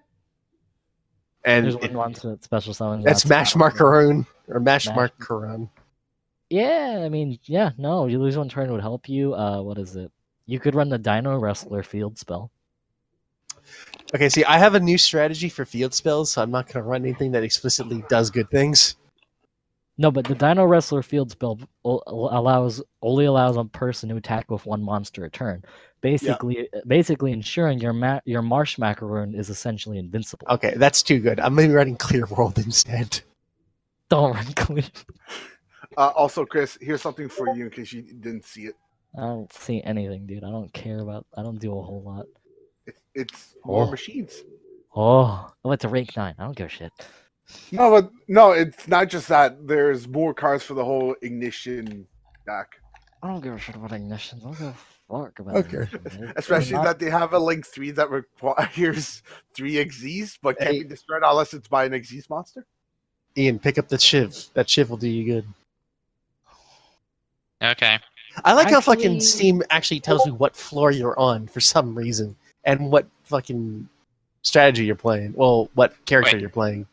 There's it- one monster that's special summoned. that's Mash not- Markaroon or Mash Mash- Markaron. Yeah, I mean, yeah, no, you lose one turn would help you. Uh, what is it? You could run the Dino Wrestler field spell. Okay, see, I have a new strategy for field spells, so I'm not going to run anything that explicitly does good things. No, but the Dino Wrestler field spell allows only allows a person to attack with one monster a turn, basically, basically ensuring your ma- your Marsh Macaroon is essentially invincible. Okay, that's too good. I'm maybe running Clear World instead. Don't run clean. Uh, also, Chris, here's something for you in case you didn't see it. I don't see anything, dude. I don't care about. I don't do a whole lot. It's, it's more Oh. machines. Oh, oh, it's a rank nine. I don't give a shit. No, but no, it's not just that. There's more cards for the whole ignition deck. I don't give a shit about ignitions. I don't give a fuck about Okay. ignition. Especially Not- that they have a link three that requires three Xyz, but can't Hey. be destroyed unless it's by an Xyz monster. Ian, pick up the Shiv. That Shiv will do you good. Okay. I like how fucking Steam actually tells you what floor you're on for some reason and what fucking strategy you're playing. Well, what character Wait. you're playing.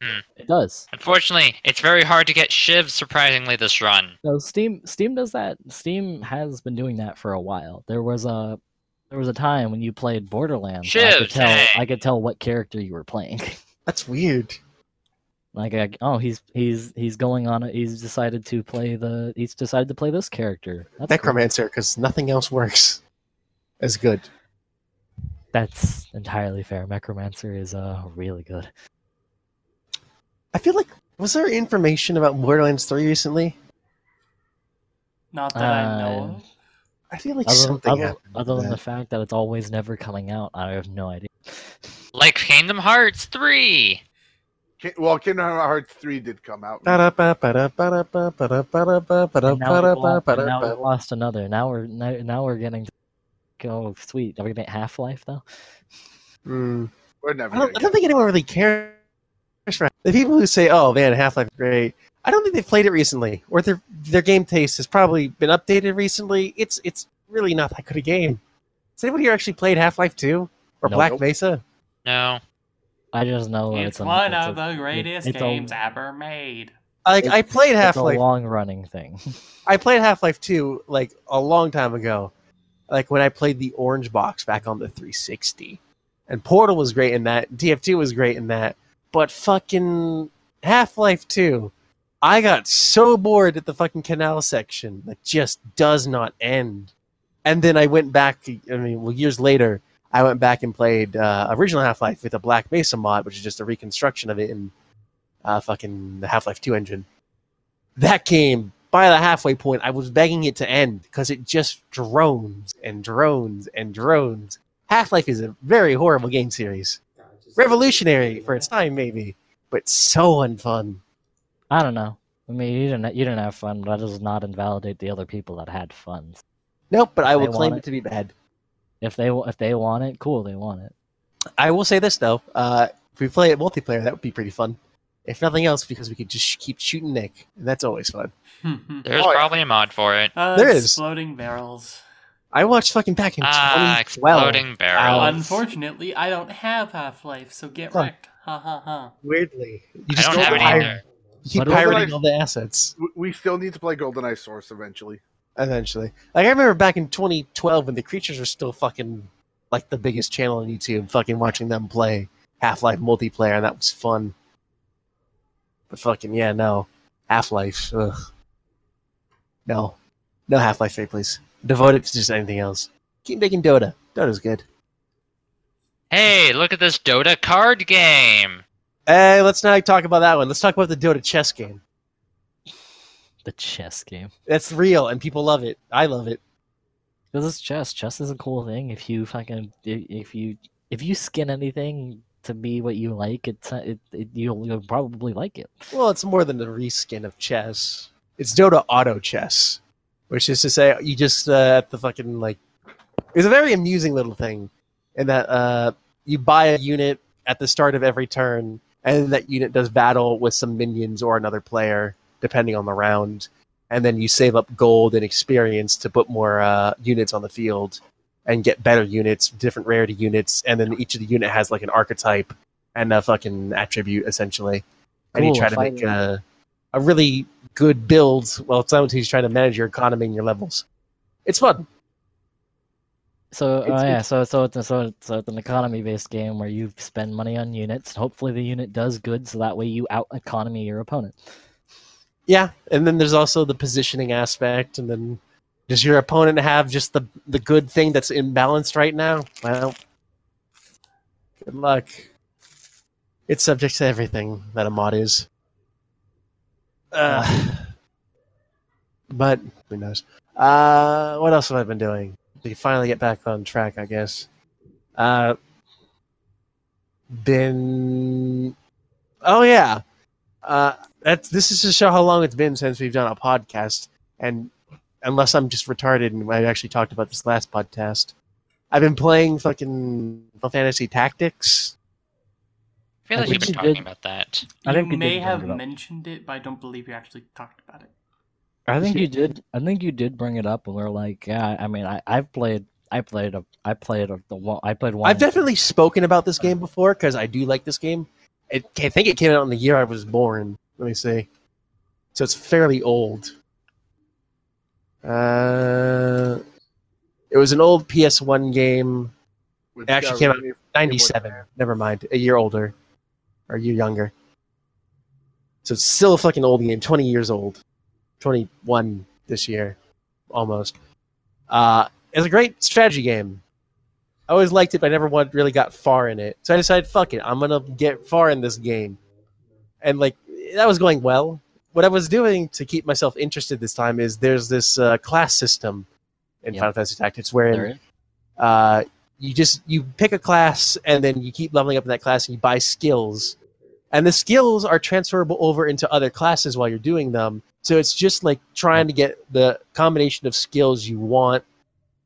Hmm. It does. Unfortunately, it's very hard to get shivs surprisingly this run. No, Steam Steam does that. Steam has been doing that for a while. There was a there was a time when you played Borderlands. I could tell hey. I could tell what character you were playing. That's weird. like, I, oh, he's he's he's going on it. He's decided to play the. He's decided to play this character. That's. Necromancer, because nothing else works as good. That's entirely fair. Necromancer is uh really good. I feel like was there information about Borderlands 3 recently? Not that I Uh, know of. I feel like Other, something other, happened. other than that. the fact that it's always never coming out, I have no idea. Like Kingdom Hearts 3! Well, Kingdom Hearts three did come out. And now, we've lost, another. Now we're now, now we're getting to go sweet. Are we getting Half Life though? Hmm. We're never. I don't, I don't think anyone really cares. The people who say, "Oh man, Half Life is great," I don't think they've played it recently, or their their game taste has probably been updated recently. It's it's really not that good a game. Has anybody here actually played Half Life Two or Nope. Black Mesa? No. I just know It's, a, one it's of a, the greatest it's a- games ever made. Like I It's- played it's Half a Life. long running thing. I played Half Life Two like a long time ago, like when I played the Orange Box back on the 360. And Portal was great in that. TF2 was great in that. But fucking Half Life 2, I got so bored at the fucking canal section that just does not end. And then I went back. I mean, well, years later, I went back and played uh, original Half Life with a Black Mesa mod, which is just a reconstruction of it in uh, fucking the Half Life 2 engine. That game, by the halfway point, I was begging it to end because it just drones and drones and drones. Half Life is a very horrible game series. Revolutionary for its time, maybe, but so unfun. I don't know. I mean, you didn't you didn't have fun, but that does not invalidate the other people that had fun. Nope, but I will claim want it to be bad. If they if they want it, cool, they want it. I will say this though: uh, if we play it multiplayer, that would be pretty fun. If nothing else, because we could just sh- keep shooting Nick, and that's always fun. There's Oh, yeah. probably a mod for it. Uh, There is. exploding barrels. I watched fucking back in Ah, 2012. exploding barrels. Unfortunately, I don't have Half Life, so get Huh. wrecked. Ha ha ha. Weirdly, you I just don't go have it either. You keep But also- pirating all the assets. We- We still need to play GoldenEye Source eventually. Eventually, like I remember back in 2012 when the creatures were still fucking like the biggest channel on YouTube, fucking watching them play Half Life multiplayer, and that was fun. But fucking yeah, no Half Life. Ugh. No, no Half Life 3, please. Devote it to just anything else. Keep making Dota. Dota's good. Hey, look at this Dota card game. Hey, let's not talk about that one. Let's talk about the Dota chess game. The chess game. That's real, and people love it. I love it. Because it's chess. Chess is a cool thing. If you fucking if if you if you skin anything to be what you like, it's uh, it, it you'll you'll probably like it. Well, it's more than a reskin of chess. It's Dota Auto Chess, which is to say, you just uh, at the fucking like. It's a very amusing little thing, in that uh, you buy a unit at the start of every turn, and that unit does battle with some minions or another player, depending on the round, and then you save up gold and experience to put more uh, units on the field and get better units, different rarity units, and then each of the unit has like an archetype and a fucking attribute essentially, and you try to fighting. make a a really good build while simultaneously trying to manage your economy and your levels. It's fun. So uh, yeah, so so it's so it's, so it's an economy-based game where you spend money on units. And hopefully, the unit does good, so that way you out economy your opponent. Yeah, and then there's also the positioning aspect, and then does your opponent have just the the good thing that's imbalanced right now? Well, good luck. It's subject to everything that a mod is. Uh, but who knows? Uh, what else have I been doing? To finally get back on track, I guess. Uh, been. Oh yeah. Uh, that's this is to show how long it's been since we've done a podcast, and unless I'm just retarded and I actually talked about this last podcast, I've been playing fucking Final Fantasy Tactics. I feel I like you've think been you talking did- about that. I think you you may bring have it up. mentioned it, but I don't believe you actually talked about it. I think you did. I think you did bring it up, and we are like, yeah. I mean, I I've played. I played a. I played a. The one. I played one. I've definitely spoken about this game before because I do like this game. It, I think it came out in the year I was born. Let me see. So it's fairly old. Uh, it was an old PS1 game. Which It actually came out really- 97. Never mind. A year older. Or a year younger. So it's still a fucking old game. 20 years old. 21 this year. Almost. Uh, it's a great strategy game. I always liked it, but I never really got far in it. So I decided, fuck it. I'm going to get far in this game. And, like, that was going well. What I was doing to keep myself interested this time is there's this uh, class system in Yep. Final Fantasy Tactics where There is. uh, you just you pick a class and then you keep leveling up in that class and you buy skills. And the skills are transferable over into other classes while you're doing them. So it's just like trying to get the combination of skills you want.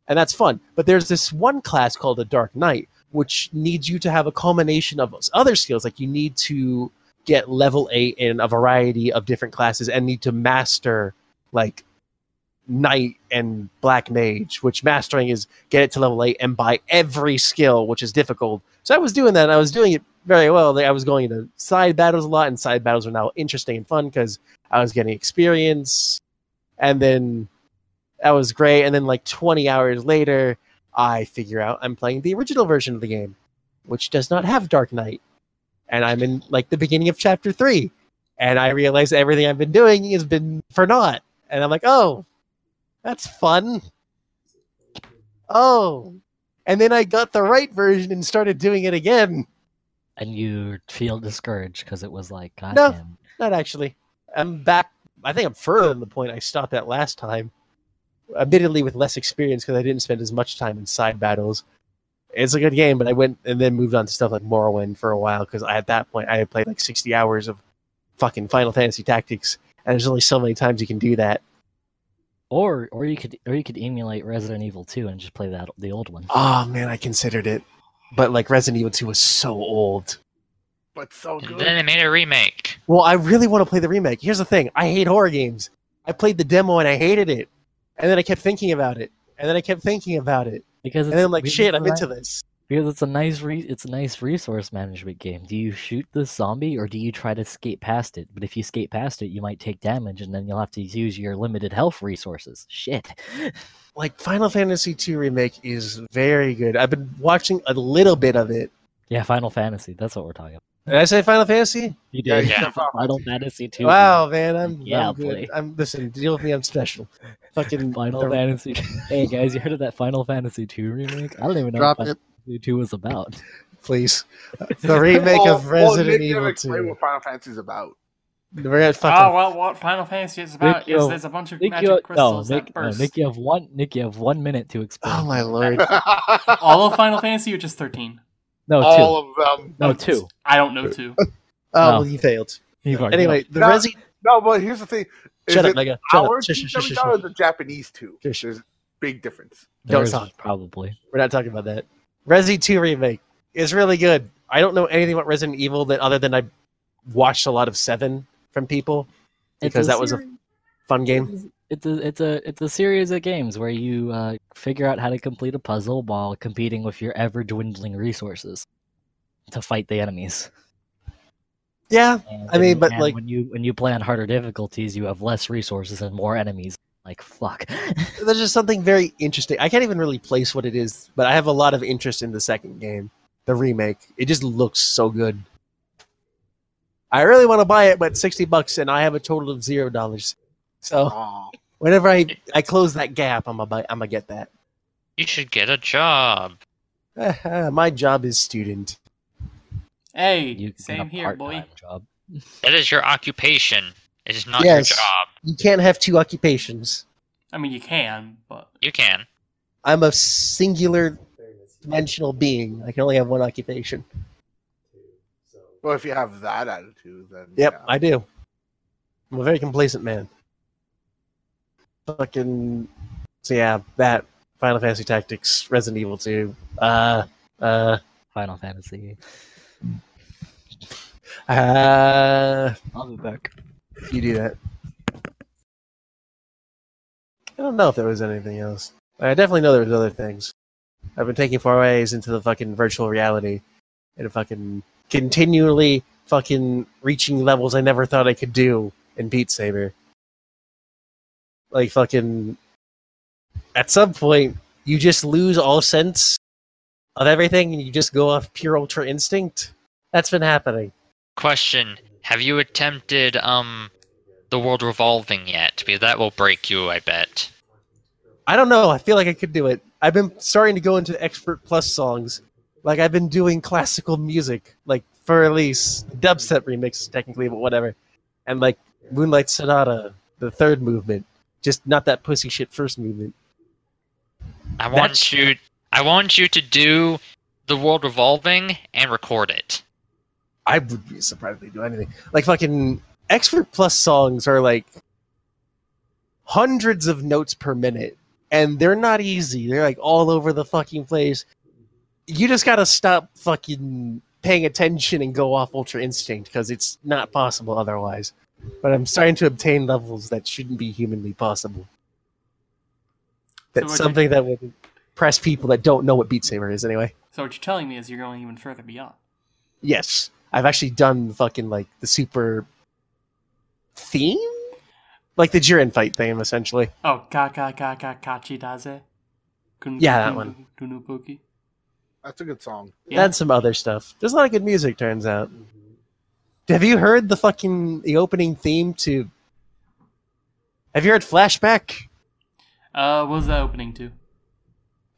And that's fun. But there's this one class called the dark knight which needs you to have a combination of other skills. Like you need to get level 8 in a variety of different classes and need to master like knight and black mage which mastering is get it to level 8 and buy every skill which is difficult. So i was doing that and i was doing it very well. I was going into side battles a lot and side battles are now interesting and fun because i was getting experience. And then that was great. And then like 20 hours later i figure out i'm playing the original version of the game which does not have dark knight and i'm in like the beginning of chapter 3 and i realize everything i've been doing has been for naught and i'm like oh that's fun. Oh. And then I got the right version and started doing it again. And you feel discouraged because it was like, God No. damn. Not actually. I'm back. I think I'm further than the point I stopped at last time. Admittedly, with less experience because I didn't spend as much time in side battles. It's a good game, but I went and then moved on to stuff like Morrowind for a while because at that point I had played like 60 hours of fucking Final Fantasy Tactics, and there's only so many times you can do that. Or or you could or you could emulate Resident Evil 2 and just play that the old one. Oh man, I considered it, but like Resident Evil 2 was so old. but so good. And good. then they made a remake. Well, I really want to play the remake. Here's the thing: I hate horror games. I played the demo and I hated it, and then I kept thinking about it, and then I kept thinking about it, Because and then I'm like, shit, I'm into this. Because it's a nice re- it's a nice resource management game. Do you shoot the zombie or do you try to skate past it? But if you skate past it, you might take damage, and then you'll have to use your limited health resources. Shit. Like Final Fantasy II remake is very good. I've been watching a little bit of it. Yeah, Final Fantasy. That's what we're talking about. Did I say Final Fantasy? You did. yeah. Final Fantasy two. Wow, man, I'm, Yeah, I'm good. I'm listen. Deal with me. I'm special. Fucking Final the- Fantasy. hey guys, you heard of that Final Fantasy two remake? I don't even know Drop what Final Fantasy two was about. please. The remake oh, Well- of Resident Nick, you Evil 2. what Final Fantasy's about. We're gonna Oh well, what Final Fantasy is about Nick, is yo- there's a bunch of Nick, magic you, no, crystals Nick, that no, burst. Nick, you have one. Nick, you have one minute to oh, explain. Oh my lord. All of Final Fantasy or just thirteen? No, two. Of them. no, two. I don't know two. Oh, No. well, you failed. You've already Anyway, the No. Resi. No, but here's the thing. Is Shut up, it Mega. Shut our up. Shush, shush, shush, shush, two or shush. the Japanese two? Shush. There's a big difference. Don't Theirs. Probably. We're not talking about that. Resi 2 remake is really good. I don't know anything about Resident Evil that other than I watched a lot of Seven from people because a that was a fun game. It's a it's a it's a series of games where you uh, figure out how to complete a puzzle while competing with your ever dwindling resources to fight the enemies. Yeah, And, I mean, and- but, and like- when you when you play on harder difficulties, you have less resources and more enemies. Like fuck. there's just something very interesting. I can't even really place what it is, but I have a lot of interest in the second game, the remake. It just looks so good. I really want to buy it, but 60 bucks and I have a total of zero dollars. So Aw. whenever I, I close that gap, I'm gonna I'm gonna get that. You should get a job. My job is student. Hey, You same here, boy. Job. That is your occupation. It is not Yes. your job. You can't have two occupations. I mean, you can, but You can. I'm a singular dimensional being. I can only have one occupation. Well, if you have that attitude, then Yep, yeah. I do. I'm a very complacent man. Fucking so yeah, that Final Fantasy Tactics, Resident Evil 2. Uh uh Final Fantasy. uh I'll be back. you do that. I don't know if there was anything else. I definitely know there was other things. I've been taking forays into the fucking virtual reality and fucking continually fucking reaching levels I never thought I could do in Beat Saber. Like fucking at some point you just lose all sense of everything and you just go off pure ultra instinct. That's been happening. Question: Have you attempted um the world revolving yet? Because that will break you, I bet. I don't know. I feel like I could do it. I've been starting to go into expert plus songs. Like I've been doing classical music, like for Elise, dubstep remix technically, but whatever. And like Moonlight Sonata, the third movement, just not that pussy shit first movement. I want That's- you. I want you to do the world revolving and record it. I would be surprised if they do anything. Like fucking expert plus songs are like hundreds of notes per minute, and they're not easy. They're like all over the fucking place. You just gotta stop fucking paying attention and go off ultra instinct because it's not possible otherwise. But I'm starting to obtain levels that shouldn't be humanly possible. That's what you- something that would impress people that don't know what Beat Saber is anyway. so what you're telling me is you're going even further beyond. Yes, I've actually done fucking like the super theme, like the Jiren fight theme, essentially. Oh, ka ka ka ka kachi daze. Kun- Yeah, that one. Kunupuki. That's a good song. Yeah. And some other stuff. There's a lot of good music, turns out. Mm-hmm. Have you heard the fucking the opening theme to? Have you heard Flashback? Uh, what was that opening to?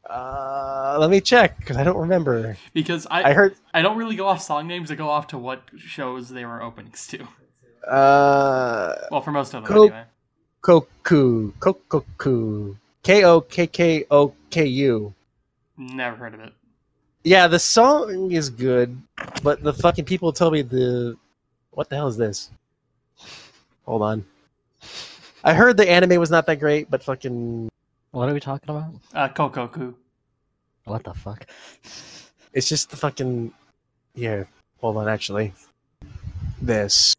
Uh, let me check because I don't remember. Because I, I heard. I don't really go off song names. I go off to what shows they were openings to. Uh, Well, for most of them, anyway. Koku, Kokkoku, K O K K O K U. Never heard of it. Yeah, the song is good, but the fucking people tell me the what the hell is this? Hold on. I heard the anime was not that great, but fucking What are we talking about? Uh, Kokkoku. What the fuck? it's just the fucking here. Hold on, actually. This.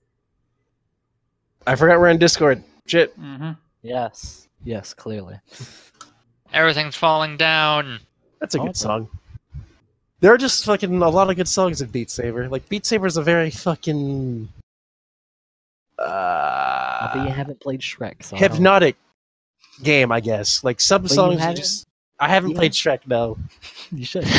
I forgot we're in Discord. Shit. Mm-hmm. Yes. Yes, clearly. Everything's falling down. That's a Oh, good okay. song. There are just fucking a lot of good songs in Beat Saber. Like Beat Saber is a very fucking uh, but you haven't played Shrek, so I hypnotic game, I guess. Like some you songs, you just I haven't Yeah. played Shrek. No, You should.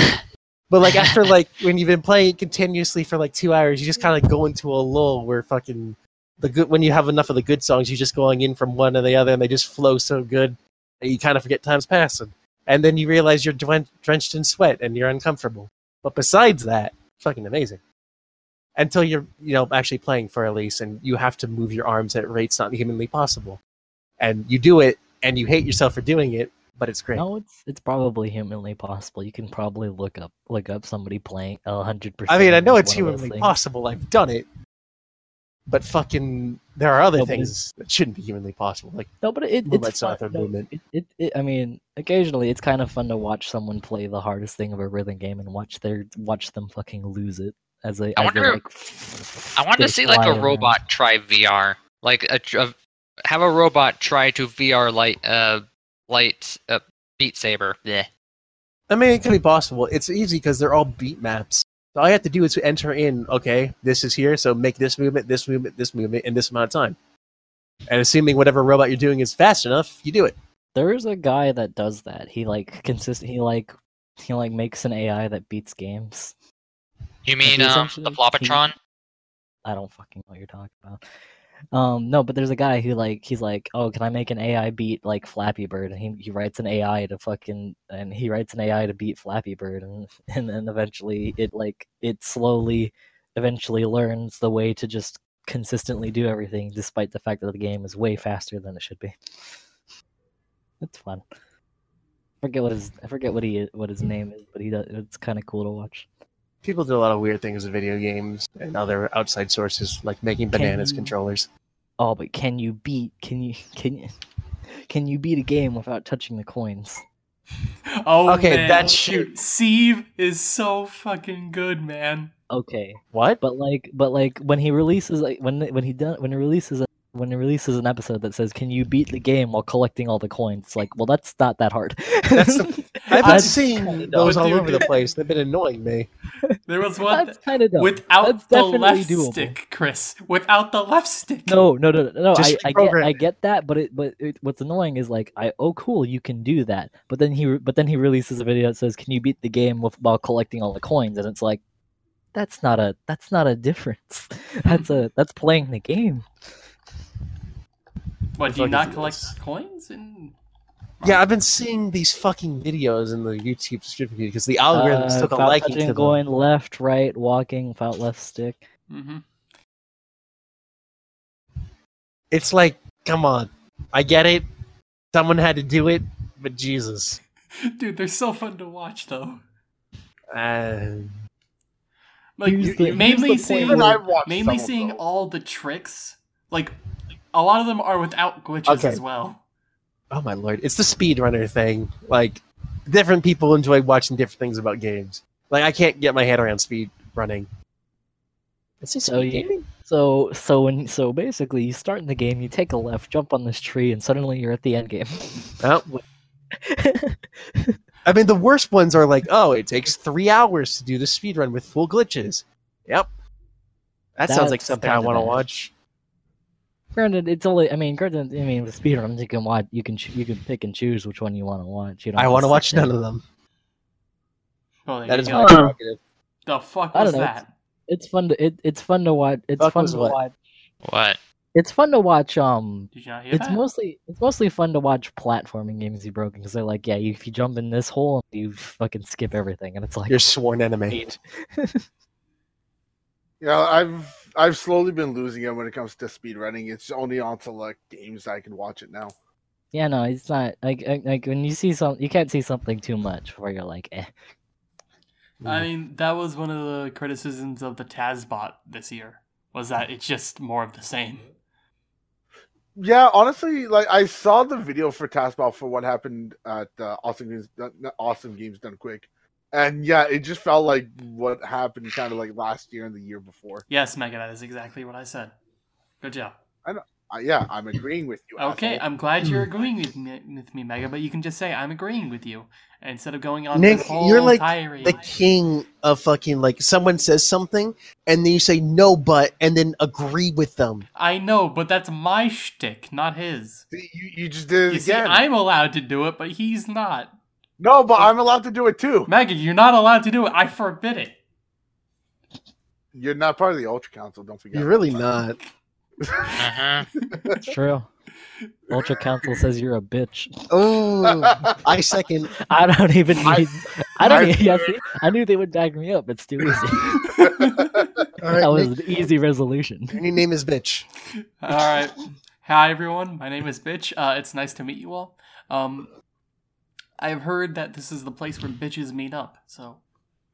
But like after like when you've been playing continuously for like two hours, you just kind of go into a lull where fucking the good when you have enough of the good songs, you're just going in from one to the other, and they just flow so good that you kind of forget time's passing, and then you realize you're drenched in sweat and you're uncomfortable. But besides that, fucking amazing. Until you're you know actually playing for Elise, and you have to move your arms at rates not humanly possible, and you do it, and you hate yourself for doing it, but it's great. No, it's it's probably humanly possible. You can probably look up look up somebody playing a hundred percent. I mean, I know it's one of those humanly possible. I've done it. But fucking, there are other No, things that shouldn't be humanly possible. Like, No, but it, Movement it's fun. south no, movement. It, it, it, I mean, occasionally it's kind of fun to watch someone play the hardest thing of a rhythm game and watch their watch them fucking lose it as they. I as they, wonder- like, I want to see like fly a around. robot try VR, like a, a have a robot try to VR light uh light uh, Beat Saber. Yeah. I mean, it could be possible. It's easy because they're all beat maps. So all you have to do is enter in, okay, this is here, so make this movement, this movement, this movement in this amount of time. And assuming whatever robot you're doing is fast enough, you do it. There is a guy that does that. He like consist. He like he like makes an AI that beats games. You mean um the essentially- Flopatron? I don't fucking know what you're talking about. Um, no, but there's a guy who like he's like, oh, can I make an AI beat like Flappy Bird? And he he writes an AI to fucking and he writes an AI to beat Flappy Bird, and and then eventually it like it slowly, eventually learns the way to just consistently do everything, despite the fact that the game is way faster than it should be. It's fun. I forget what his I forget what he what his name is, but he does. It's kind of cool to watch. People do a lot of weird things in video games and other outside sources, like making bananas you- controllers. Oh, but can you beat? Can you can you can you beat a game without touching the coins? Oh, Okay, man. that's shoot. Dude, Steve is so fucking good, man. Okay, What? but like, but like when he releases like when when he done when he releases a, when he releases an episode that says, "Can you beat the game while collecting all the coins?" It's like, well, that's not that hard. That's the- I've been That's seeing those dumb. all over the place. They've been annoying me. There was one that's kind of without That's the left doable. stick, Chris. Without the left stick. No, no, no, no. no. I, I get, I get that, but it, but it, what's annoying is like, I oh cool, you can do that. But then he, but then he releases a video that says, "Can you beat the game with, while collecting all the coins?" And it's like, that's not a, that's not a difference. that's a, that's playing the game. What, do you not collect this? coins? And Yeah, I've been seeing these fucking videos in the YouTube description because the algorithms Uh, took a liking to them. going left, right, walking without left stick. Mm -hmm. It's like, come on. I get it. Someone had to do it, but Jesus. Dude, they're so fun to watch, though. Uh, Like the- mainly here's the point seeing, Even I've watched mainly seeing all the tricks. Like a lot of them are without glitches Okay. as well. oh my lord. It's the speedrunner thing. Like, different people enjoy watching different things about games. Like, I can't get my head around speed running. Is this So speed you- gaming? So, so when, so basically, you start in the game, you take a left, jump on this tree, and suddenly you're at the end game. Oh, I mean, the worst ones are like, oh, it takes three hours to do the speed run with full glitches. Yep. That sounds like something I want to bad. watch. Granted, it's only. I mean, granted, I mean, with speedruns, you can watch, you can, you can pick and choose which one you want to watch. You don't I want to watch none of them. Well, there That you is go. my prerogative. The fuck I was don't know, that? It's fun to. It, it's fun to watch. It's Fuck fun to what? watch. What? It's fun to watch. Um, Did you not hear it's that? mostly it's mostly fun to watch platforming games you broken because they're like, yeah, you, if you jump in this hole, you fucking skip everything, and it's like, you're sworn enemy. Yeah, I've I've slowly been losing it when it comes to speedrunning. It's only on select games I can watch it now. yeah, no, it's not like like- like when you see some, you can't see something too much where you're like, eh. I mean, that was one of the criticisms of the TASBot this year. Was that it's just more of the same. Yeah, honestly, like I saw the video for TASBot for what happened at uh, Awesome Games, not Awesome Games Done Quick, and yeah, it just felt like what happened kind of like last year and the year before. Yes, Mega, that is exactly what I said. Good job. Uh, yeah, I'm agreeing with you. Okay, asshole. I'm glad you're agreeing with me, with me, Mega, but you can just say I'm agreeing with you instead of going on Nick, this whole you're like tirade. the king of fucking like someone says something and then you say no but and then agree with them. I know, but that's my shtick, not his. You, you just did it You see, again. I'm allowed to do it, but he's not. No, but I'm allowed to do it too. Maggie, you're not allowed to do it. I forbid it. You're not part of the Ultra Council. Don't forget. You're really not. Uh-huh. It's true. Ultra Council says you're a bitch. Oh, I second. I don't even I- need. I, don't. I- Need, yeah, see, I knew they would back me up. It's too easy. All right, that was Nick, an easy resolution. your name is bitch. All right. Hi, everyone. My name is Bitch. Uh, it's nice to meet you all. Um, I've heard that this is the place where bitches meet up. So,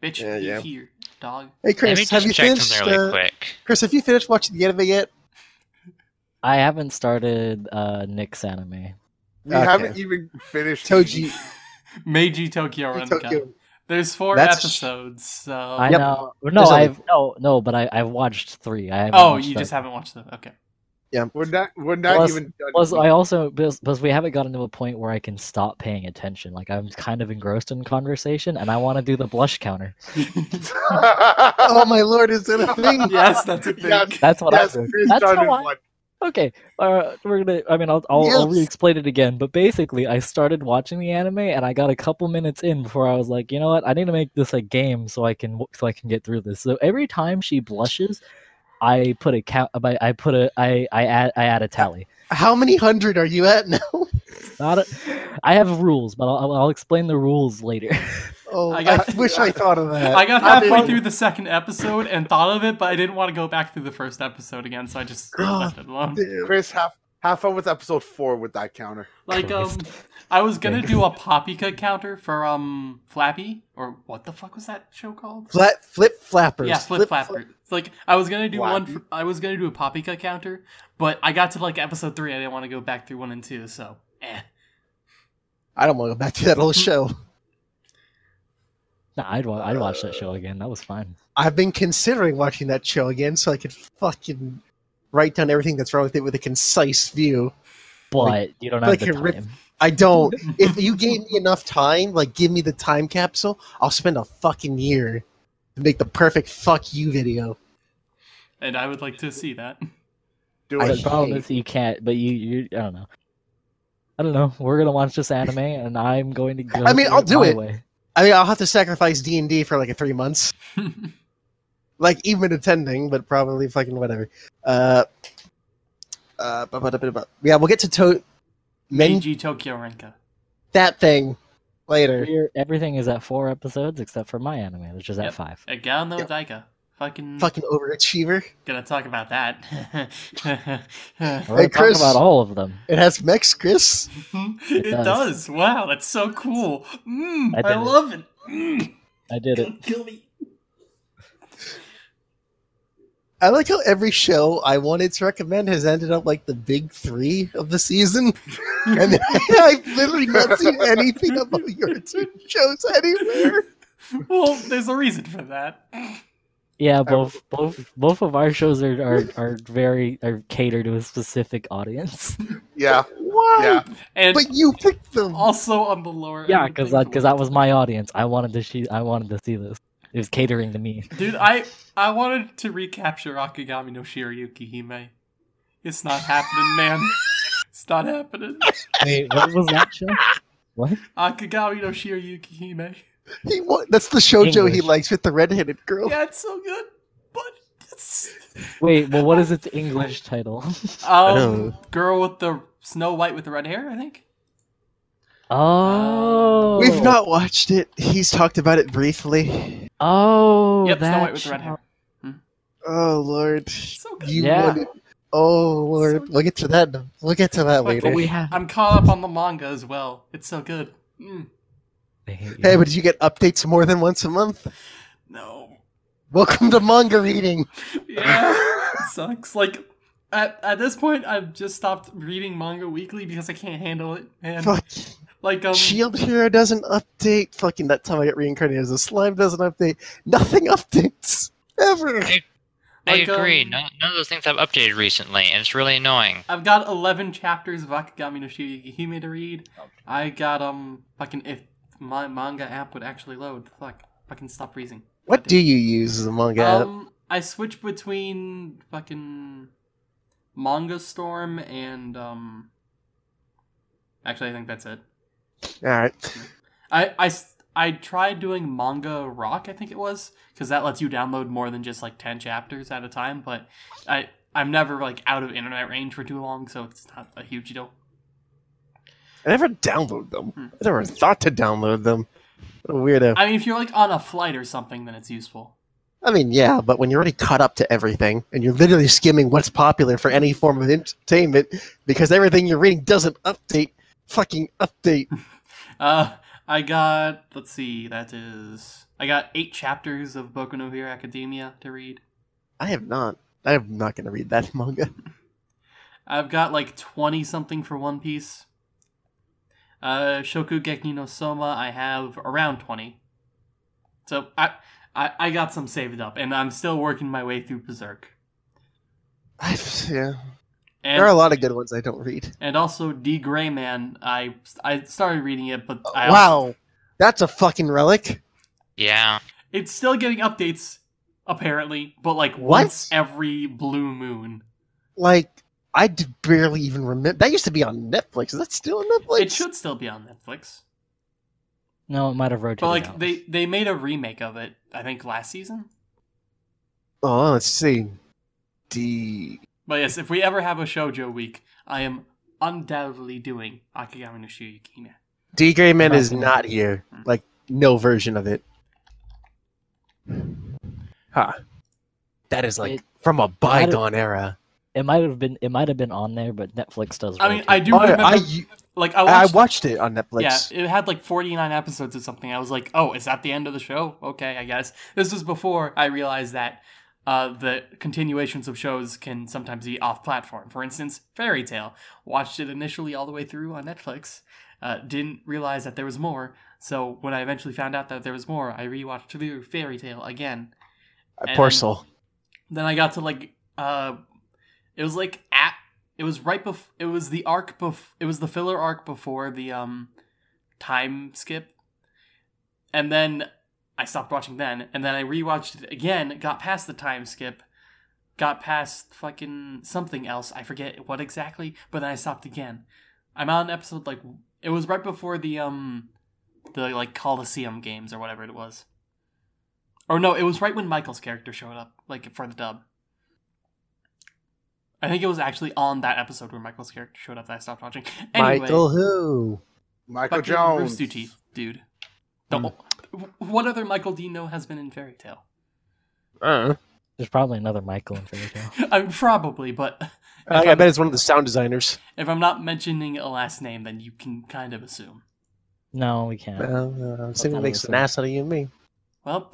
bitch, Yeah, be yeah. here, dog. Hey, Chris, have you finished? really uh, quick. Chris, have you finished watching the anime yet? I haven't started uh, Nick's anime. We Okay. haven't even finished. Toji Meiji Tokyo Renka. There's four That's- episodes, so. I Yep. know. No, There's I've no, no, but I I've watched three. I haven't oh, watched you the- just haven't watched them. Okay. We're not. We're not Plus- even. Done Plus. I also because, because we haven't gotten to a point where I can stop paying attention. Like I'm kind of engrossed in conversation, and I want to do the blush counter. Oh my lord, is that a thing? yes, that's a thing. Yes. That's what yes, I do. Chris That's how I, one. Okay, uh, we're gonna. I mean, I'll I'll, I'll re-explain it again. But basically, I started watching the anime, and I got a couple minutes in before I was like, you know what? I need to make this a game so I can so I can get through this. So every time she blushes, I put a count. I, I put a I I add I add a tally. How many hundred are you at now? Not a, I have rules, but I'll, I'll explain the rules later. Oh, I I, wish I thought of that. I got halfway didn't- through the second episode and thought of it, but I didn't want to go back through the first episode again, so I just God left it alone. Chris, have have fun with episode four with that counter. Like, um, I was gonna do a Papika counter for um Flappy, or what the fuck was that show called? Flat, flip flappers. Yeah, Flip Flapper. It's like I was gonna do one. For, I was gonna do a Papika counter, but I got to like episode three. I didn't want to go back through one and two, so eh. I don't want to go back to that whole show. nah, I'd wa- I'd watch that show again. That was fine. I've been considering watching that show again so I could fucking write down everything that's wrong with it with a concise view. But you don't have like the a rip- time. I don't. if you gave me enough time, like give me the time capsule, I'll spend a fucking year to make the perfect fuck you video. And I would like to see that. Do I The it. problem is you can't. But you you I don't know. I don't know. We're gonna watch this anime, and I'm going to go. I mean, I'll do it. Way. I mean, I'll have to sacrifice D and D for like a three months, like even attending, but probably fucking whatever. Uh, uh, bu- bu- bu- bu- bu- yeah, we'll get to to men Meiji Tokyo Renka. that thing later. We're- everything is at four episodes except for my anime, which is at Yep. five. Again, no Yep. Daika. Fucking, Fucking overachiever. gonna talk about that. We're Hey, gonna Chris. talk about all of them. It has mechs, Chris. it does. does. Wow, that's so cool. Mm, I I, did it. love it. Mm, I did it. Kill me. I like how every show I wanted to recommend has ended up like the big three of the season, and I've literally not seen anything about your two shows anywhere. Well, there's a reason for that. Yeah, both both both of our shows are are, are very are catered to a specific audience. Yeah, Why? yeah. And But you picked them. also on the lower. yeah, end of because things, because that was my audience. I wanted to see I wanted to see this. It was catering to me. Dude, I I wanted to recapture Akagami no Shirayuki Hime. It's not happening, man. It's not happening. Wait, what was that show? What? Akagami no Shirayuki Hime. He wa- that's the shojo he likes with the redheaded girl. Yeah, it's so good, but it's Wait, well, what is its English title? um girl with the Snow White with the red hair. I think. Oh, We've not watched it. He's talked about it briefly. Oh, yep, Snow that White with the red show. hair. Oh lord, So good. you Yeah. wanted. Oh lord, So- we'll get to that. We'll get to that Like, later. But we have. I'm caught up on the manga as well. It's so good. Mm, I hate you. Hey, but did you get updates more than once a month? no. Welcome to manga reading. Yeah, sucks. Like at at this point, I've just stopped reading manga weekly because I can't handle it. Man, Fuck. Like um, Shield Hero doesn't update. Fucking that time I get reincarnated as a slime doesn't update. Nothing updates ever. I Like, agree. um, none, none of those things have updated recently, and it's really annoying. I've got 11 chapters of Akagami no Shirayuki to read. I got, um, fucking, if my manga app would actually load, fuck, fucking stop freezing. What do you use as a manga app? Um, I switch between fucking Manga Storm and, um, actually, I think that's it. All right. I, I, I tried doing Manga Rock, I think it was, because that lets you download more than just like 10 chapters at a time, but I, I'm never like out of internet range for too long, so it's not a huge deal. I never download them. Hmm. I never thought to download them. What a weirdo. I mean, if you're like on a flight or something, then it's useful. I mean, yeah, but when you're already caught up to everything and you're literally skimming what's popular for any form of entertainment because everything you're reading doesn't update, fucking update. Uh, I got, let's see, that is, I got eight chapters of Boku no Hero Academia to read. I have not. I'm not going to read that manga. I've got like 20 something for One Piece. Uh, Shokugeki no Soma, I have around 20. So I, I, I got some saved up, and I'm still working my way through Berserk. I've, yeah. And, There are a lot of good ones I don't read. and also D Gray Man, I I started reading it, but I also, Wow. That's a fucking relic. Yeah. it's still getting updates apparently, but like What? once every blue moon. Like, I barely even remember. That used to be on Netflix. Is that still on Netflix? It should still be on Netflix, No, it might have rotated. but like out. they they made a remake of it. I think last season. Oh, let's see. D. But yes, if we ever have a shoujo week, I am undoubtedly doing Akagami no Shuyukina. D. Grayman is not here. Like, no version of it. Huh. That is like It- from a might have- bygone era. It might have been. It might have been on there, but Netflix does. I mean, rotate. I do Oh, remember. I, like I I watched. watched it on Netflix. yeah, it had like 49 episodes or something. I was like, oh, is that the end of the show? Okay, I guess. This was before I realized that uh, the continuations of shows can sometimes be off platform. For instance, Fairy Tail. Watched it initially all the way through on Netflix. Uh, didn't realize that there was more. So when I eventually found out that there was more, I rewatched through Fairy Tail again. And Poor soul. Then I got to like uh it was like at it was right bef it was the arc bef it was the filler arc before the um time skip. And then I stopped watching then and then I rewatched it again, got past the time skip, got past fucking something else. I forget what exactly, but then I stopped again. I'm on episode like it was right before the um the like Coliseum games or whatever it was. Or no, it was right when Michael's character showed up, like for the dub. I think it was actually on that episode where Michael's character showed up that I stopped watching. Anyway, Michael who? Michael fucking Jones. Rooster Teeth, dude. No, what other Michael Dino has been in Fairy Tail? Uh, There's probably another Michael in Fairy Tail. I mean, probably, but I, I bet it's one of the sound designers. if I'm not mentioning a last name, then you can kind of assume. No, we can't. Well, uh, I'm assuming it makes an ass out of you and me. Well,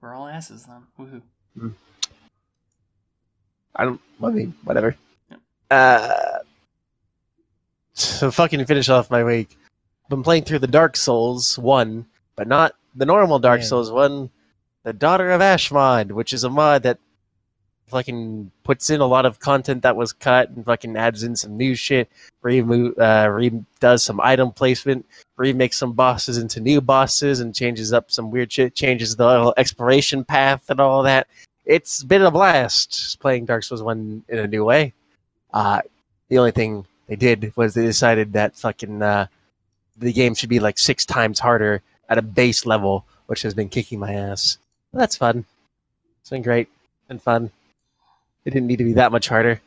we're all asses then. Woohoo. I don't. I mean, whatever. Yeah. Uh, to fucking finish off my week, I've been playing through the Dark Souls one, but not the normal Dark Yeah. Souls one, the Daughter of Ash mod, which is a mod that fucking puts in a lot of content that was cut and fucking adds in some new shit, remo- uh, re- does some item placement, remakes some bosses into new bosses, and changes up some weird shit, changes the exploration path and all that it's been a blast playing Dark Souls 1 in a new way. Uh, the only thing they did was they decided that fucking uh, the game should be like six times harder at a base level, which has been kicking my ass. That's fun. It's been great and fun. It didn't need to be that much harder.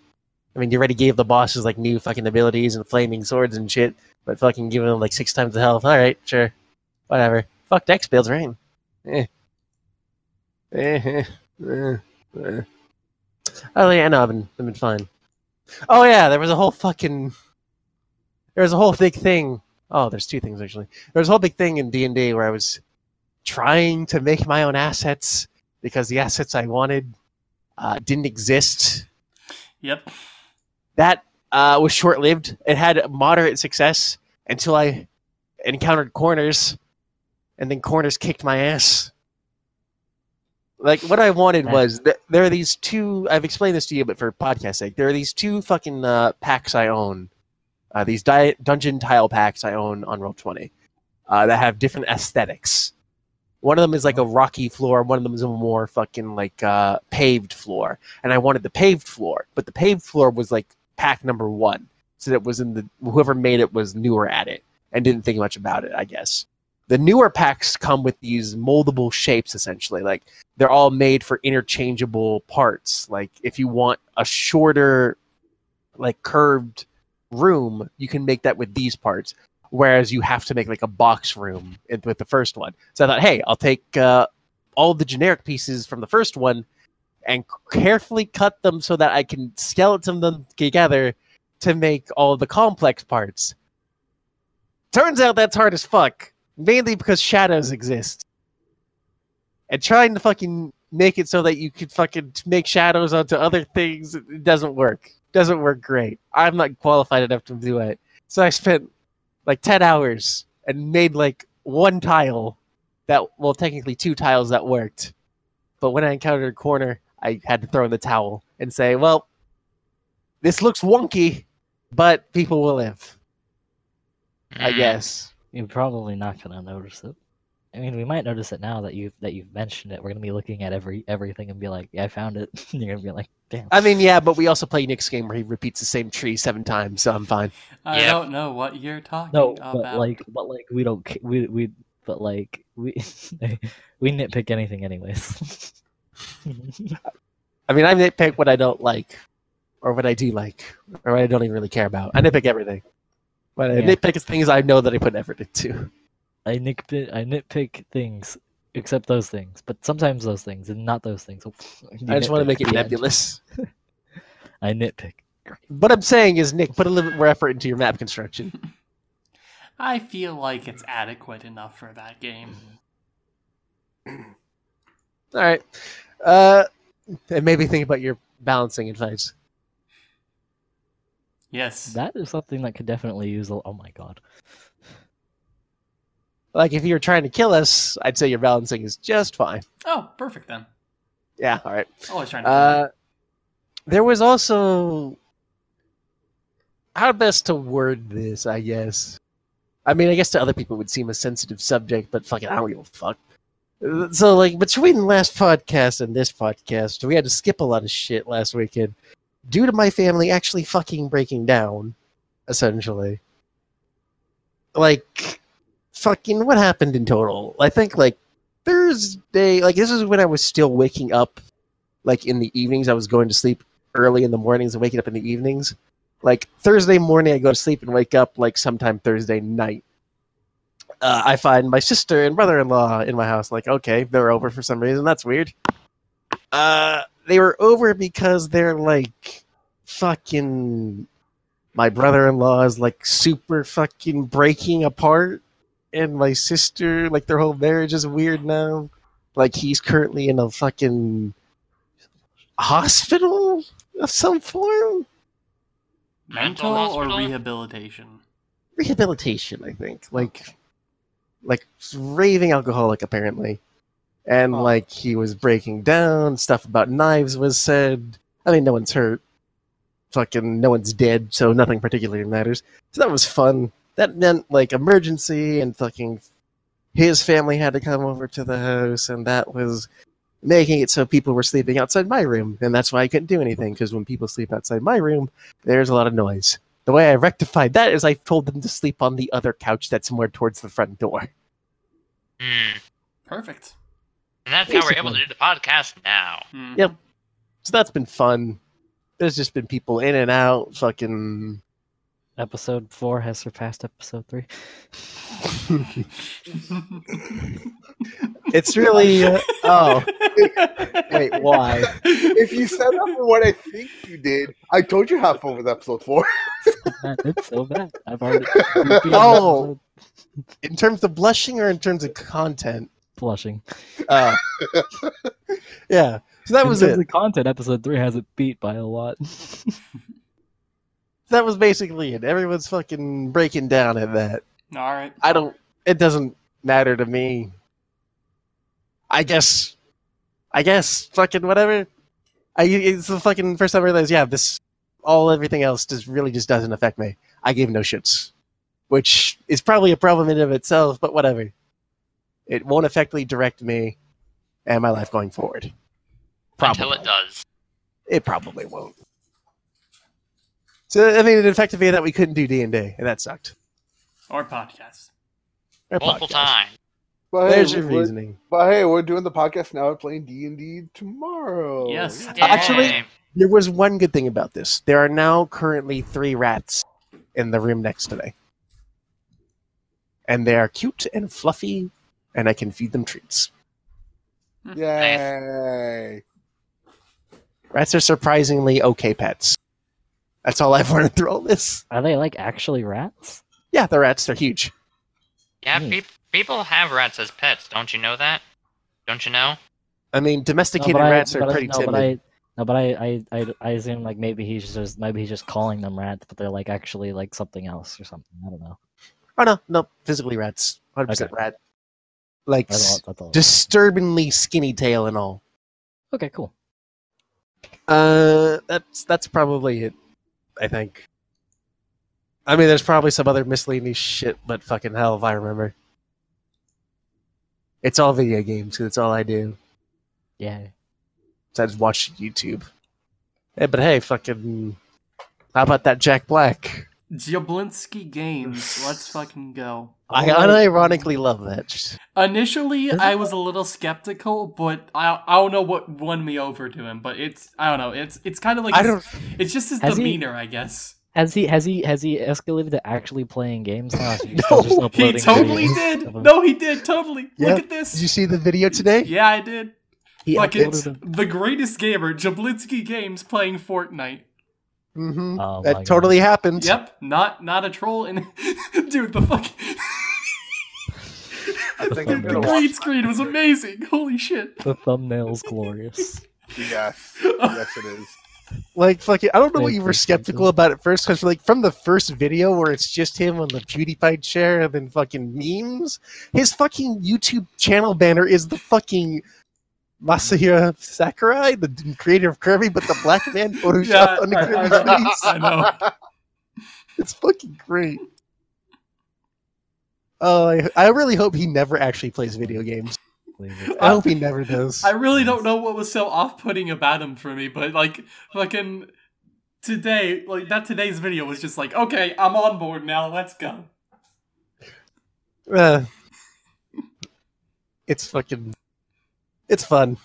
I mean, you already gave the bosses like new fucking abilities and flaming swords and shit, but fucking giving them like six times the health. All right, sure, whatever. Fuck Dex builds, right? Eh. Eh, eh. Eh, eh. Oh yeah, no, I've been, I've been fine. Oh yeah, there was a whole fucking, there was a whole big thing. Oh, there's two things actually. There was a whole big thing in D and D where I was trying to make my own assets because the assets I wanted uh, didn't exist. Yep. That uh, was short lived. It had moderate success until I encountered corners, and then corners kicked my ass. Like what I wanted was th- there are these two. I've explained this to you, but for podcast sake, there are these two fucking uh, packs I own. Uh, these di- dungeon tile packs I own on Roll Twenty uh, that have different aesthetics. One of them is like a rocky floor. One of them is a more fucking like uh, paved floor. And I wanted the paved floor, but the paved floor was like pack number one, so that was in the whoever made it was newer at it and didn't think much about it. I guess. the newer packs come with these moldable shapes essentially. Like they're all made for interchangeable parts. Like if you want a shorter, like curved room, you can make that with these parts. Whereas you have to make like a box room with the first one. So I thought, hey, I'll take uh, all the generic pieces from the first one and carefully cut them so that I can skeleton them together to make all the complex parts. Turns out that's hard as fuck, mainly because shadows exist. And trying to fucking make it so that you could fucking make shadows onto other things it doesn't work. Doesn't work great. I'm not qualified enough to do it. So I spent like 10 hours and made like one tile that, well, technically two tiles that worked. But when I encountered a corner, I had to throw in the towel and say, well, this looks wonky, but people will live. I Mm. guess. You're probably not gonna notice it. I mean, we might notice it now that you've that you've mentioned it. We're gonna be looking at every everything and be like, "Yeah, I found it." And you're gonna be like, "Damn." I mean, yeah, but we also play Nick's game where he repeats the same tree seven times, so I'm fine. I Yeah. don't know what you're talking No, about. but like, but like, we don't. We we, but like, we we nitpick anything anyways. I mean, I nitpick what I don't like, or what I do like, or what I don't even really care about. I nitpick everything. But I Yeah. nitpick is things I know that I put effort into. I nitpick I nitpick things, except those things. But sometimes those things, and not those things. I just want to make it at the end. nebulous. I nitpick. What I'm saying is, Nick, put a little bit more effort into your map construction. I feel like it's adequate enough for that game. All right. Uh, and maybe think about your balancing advice. Yes. That is something that could definitely use. A, oh my god. Like, if you were trying to kill us, I'd say your balancing is just fine. oh, perfect then. Yeah, all right. Always trying to. Uh, there was also how best to word this, I guess. I mean, I guess to other people it would seem a sensitive subject, but fucking, I don't give a fuck. So, like, between the last podcast and this podcast, we had to skip a lot of shit last weekend due to my family actually fucking breaking down, essentially. Like, fucking, what happened in total? I think, like, Thursday, like, this is when I was still waking up like in the evenings. I was going to sleep early in the mornings and waking up in the evenings. Like Thursday morning, I go to sleep and wake up like sometime Thursday night. Uh, I find my sister and brother-in-law in my house. Like, okay, they're over for some reason. That's weird. Uh, they were over because they're like fucking. My brother-in-law is like super fucking breaking apart, and my sister, like their whole marriage is weird now. Like he's currently in a fucking hospital of some form. Mental, mental or rehabilitation? Rehabilitation, I think. Like, like raving alcoholic apparently, and Huh. like he was breaking down. Stuff about knives was said. I mean, no one's hurt. Fucking no one's dead, so nothing particularly matters. So that was fun. That meant like emergency and fucking his family had to come over to the house, and that was making it so people were sleeping outside my room, and that's why I couldn't do anything. Because when people sleep outside my room, there's a lot of noise. The way I rectified that is I told them to sleep on the other couch that's more towards the front door. Hmm. Perfect. And that's how we're able to do the podcast now. Mhm. Yep. So that's been fun. There's just been people in and out, fucking. Episode four has surpassed episode three. It's really. Uh, oh, wait, why? If you set up for what I think you did, I told you half over the episode four. Man, it's so bad. I've already repeated Oh. episode In terms of blushing or in terms of content? blushing. Uh, yeah. So that In was terms it. of content, episode three has it beat by a lot. That was basically it. Everyone's fucking breaking down at that. All right. I don't. It doesn't matter to me. I guess. I guess fucking whatever. I it's the fucking first time I realized. Yeah, this all everything else just really just doesn't affect me. I gave no shits, which is probably a problem in and of itself. But whatever. It won't effectively direct me and my life going forward. Until it does. It probably won't. So I mean, it affected me that we couldn't do D and D, and that sucked. Or podcast. Our Multiple podcast. times. But hey, There's your we're- reasoning. But hey, we're doing the podcast now. We're playing D and D tomorrow. Yes. Actually- There was one good thing about this. There are now currently three rats in the room next to me. And they are cute and fluffy, and I can feed them treats. Yay! Rats are surprisingly okay pets. That's all I've learned through all this. Are they like actually rats? Yeah, the rats, they're huge. Yeah, Hmm. peop people have rats as pets. Don't you know that? Don't you know? I mean, No, domesticated I- rats are but I- pretty no, timid. But I, no, but I, I, I, I assume like maybe he's just maybe he's just calling them rats, but they're like actually like something else or something. I don't know. Oh, no, no, physically rats. 100% rat. Like, That's all. That's all. disturbingly skinny tail and all. okay, cool. Uh, that's that's probably it. I think. I mean, there's probably some other miscellaneous shit, but fucking hell if I remember. It's all video games. 'cause that's all I do. Yeah. Besides watch YouTube. Hey, but hey, fucking. How about that Jack Black? Jablinski Games. Let's fucking go. I unironically love that. Initially, I was a little skeptical, but I I don't know what won me over to him. But it's I don't know. It's it's kind of like I his- don't. It's just his Has he- demeanor, I guess. Has he has he has he escalated to actually playing games now? So No, He totally did. No, he did totally. Yeah. Look at this. Did you see the video today? Yeah, I did. He Like it's them. the greatest gamer, Jablinski Games, playing Fortnite. Mm-hmm. Oh my that God. totally happened. Yep, not not a troll. And dude, the fuck. I think I'm the green watch. screen was amazing. Holy shit. The thumbnail's glorious. Yes, yes, it is. Like fucking, I don't know what you you, were skeptical about at first, because like from the first video where it's just him on the PewDiePie chair and then fucking memes, his fucking YouTube channel banner is the fucking Masahiro Sakurai, the creator of Kirby, but the black man photoshopped Yeah, on the I- I Kirby's face. I know. It's fucking great. Oh, I, I really hope he never actually plays video games. I hope he never does. I really don't know what was so off-putting about him for me, but like fucking today, like that today's video was just like, okay, I'm on board now. Let's go. Uh, it's fucking. It's fun.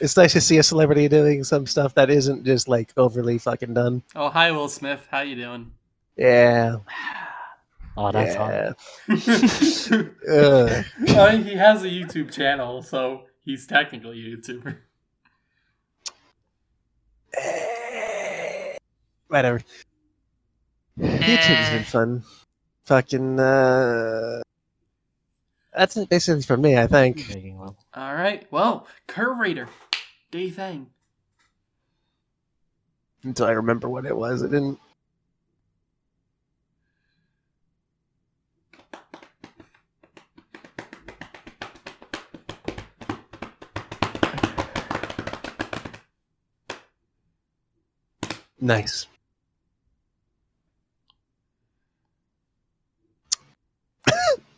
It's nice to see a celebrity doing some stuff that isn't just like overly fucking done. Oh, hi, Will Smith. How you doing? Yeah. Oh, that's hot. yeah. Ugh. I mean, he has a YouTube channel, so he's technically a YouTuber. Whatever. YouTube's been fun. Fucking. Uh, that's it basically for me, I think. All right. Well, Curve Raider, do you thing? Until I remember what it was, I didn't. Nice.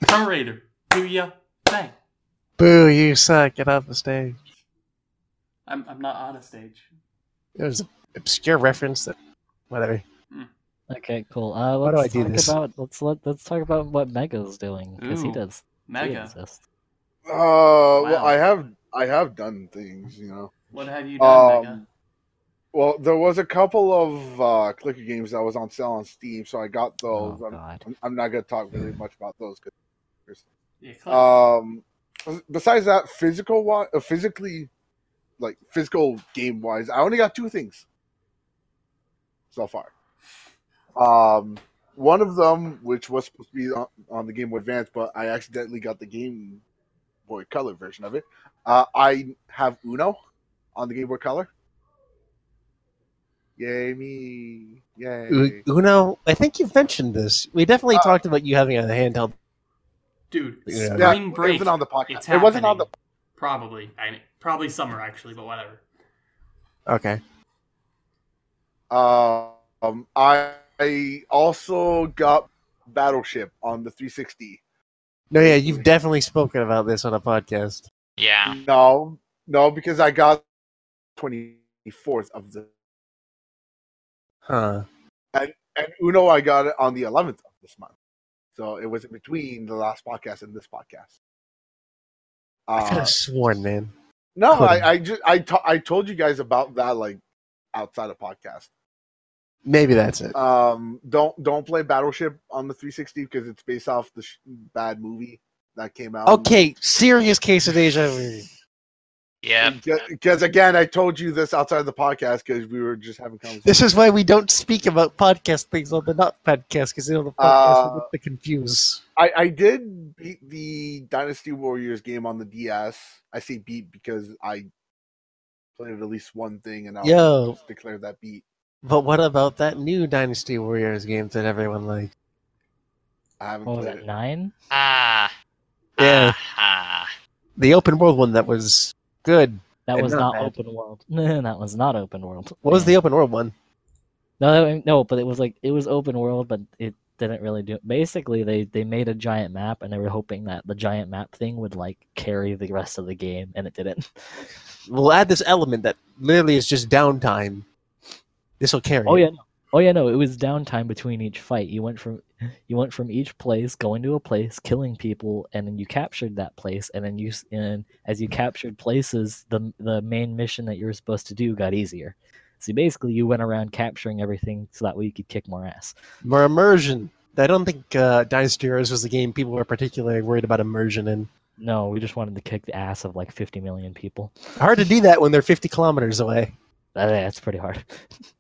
Curve Raider, do ya thing? Boo! You suck. Get off the stage. I'm I'm not on a stage. It was an obscure reference that. Whatever. Okay, cool. Uh, Why let's do I do talk this? about let's let let's talk about what Mega's doing because he does he Mega. exists. Uh, well, I have I have done things, you know. What have you done, Mega? Um, well, there was a couple of uh, clicker games that was on sale on Steam, so I got those. Oh I'm, God. I'm- I'm not gonna talk really much about those. 'cause- Yeah, click. Um, besides that, physical wi- uh, physically, like physical game wise, I only got two things so far. Um, one of them, which was supposed to be on, on the Game Boy Advance, but I accidentally got the Game Boy Color version of it. Uh, I have Uno on the Game Boy Color. Yay me! Yay! Uno, I think you've mentioned this. We definitely Uh, talked about you having a handheld. Dude, Yeah. Yeah, spring it wasn't on the podcast. It wasn't on the. Probably. I mean, probably summer actually, but whatever. Okay. Um, I, I also got Battleship on the 360. No, yeah, you've definitely spoken about this on a podcast. Yeah. No, no, because I got 24th of the Huh. And, and Uno. I got it on the 11th of this month. So it was in between the last podcast and this podcast. I could Uh, have sworn, man. no. I, I just I to- I told you guys about that like outside of podcast. Maybe that's it. Um, don't don't play Battleship on the 360 because it's based off the sh- bad movie that came out. Okay, serious case of deja vu. Yeah. Because again, I told you this outside of the podcast because we were just having conversation. This is why we don't speak about podcast things on the not podcast because on the podcast Uh, we get to confuse. I, I did beat the Dynasty Warriors game on the DS. I say beat because I played at least one thing and I'll Yo. just declare that beat. But what about that new Dynasty Warriors game that everyone liked? I haven't What was played it? it. Nine? Ah. Yeah. Ah. The open world one that was good. That And was not not open world. No, that was not open world. What was the open world one? No, no, but it was like it was open world, but it didn't really do. Basically, they they made a giant map, and they were hoping that the giant map thing would like carry the rest of the game, and it didn't. We'll add this element that literally is just downtime. This will carry. Oh yeah, no. Oh yeah, no. It was downtime between each fight. You went from you went from each place, going to a place, killing people, and then you captured that place, and then you and as you captured places, the the main mission that you were supposed to do got easier. So basically, you went around capturing everything so that way you could kick more ass. More immersion. I don't think uh, Dynasty Heroes was the game people were particularly worried about immersion in. No, we just wanted to kick the ass of like 50 million people. Hard to do that when they're 50 kilometers away. That, that's pretty hard.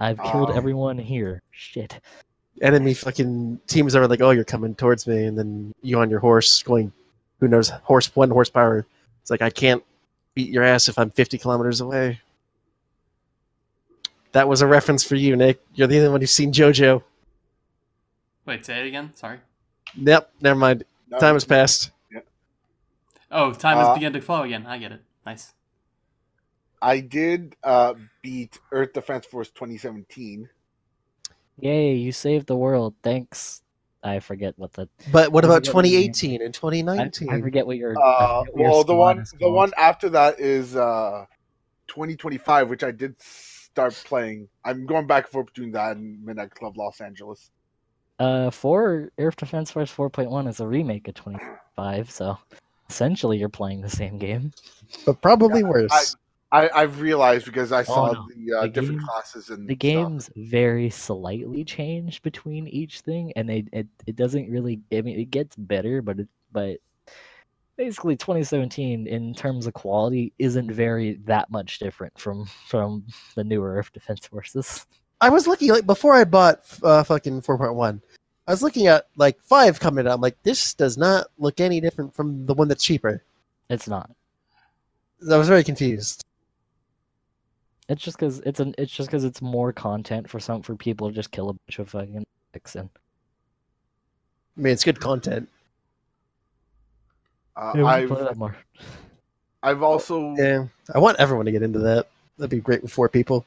I've killed Um, everyone here. Shit. Enemy fucking teams are like, oh, you're coming towards me, and then you on your horse going, who knows, horse one horsepower. It's like I can't beat your ass if I'm 50 kilometers away. That was a reference for you, Nick. You're the only one who's seen JoJo. Wait, say it again. Sorry. Yep, never mind. No, Time has passed. Oh, time has Uh, begun to flow again. I get it. Nice. I did uh, beat Earth Defense Force 2017. Yay, you saved the world. Thanks. I forget what the But what about forget what your name- 2018 and 2019? I forget what your I Uh, forget what your well, the one the one after that is uh, 2025, which I did start playing. I'm going back and forth between that and Midnight Club Los Angeles. Uh, four Earth Defense Force 4.1 is a remake of 25, so essentially you're playing the same game. but probably worse. I, I've realized because I saw Oh, no. the, uh, The different game- classes and The stuff. games very slightly changed between each thing, and they it, it doesn't really. I mean, it gets better, but it but basically 2017 in terms of quality isn't very that much different from from the newer Earth Defense Forces. I was looking like before I bought uh, fucking 4.1. I was looking at like five coming out. I'm like, this does not look any different from the one that's cheaper. It's not. I was very confused. It's just because it's an. It's just because it's more content for some for people to just kill a bunch of fucking dicks in. I mean, it's good content. Uh, Yeah, I've play that more. I've also Yeah, I want everyone to get into that. That'd be great with four people.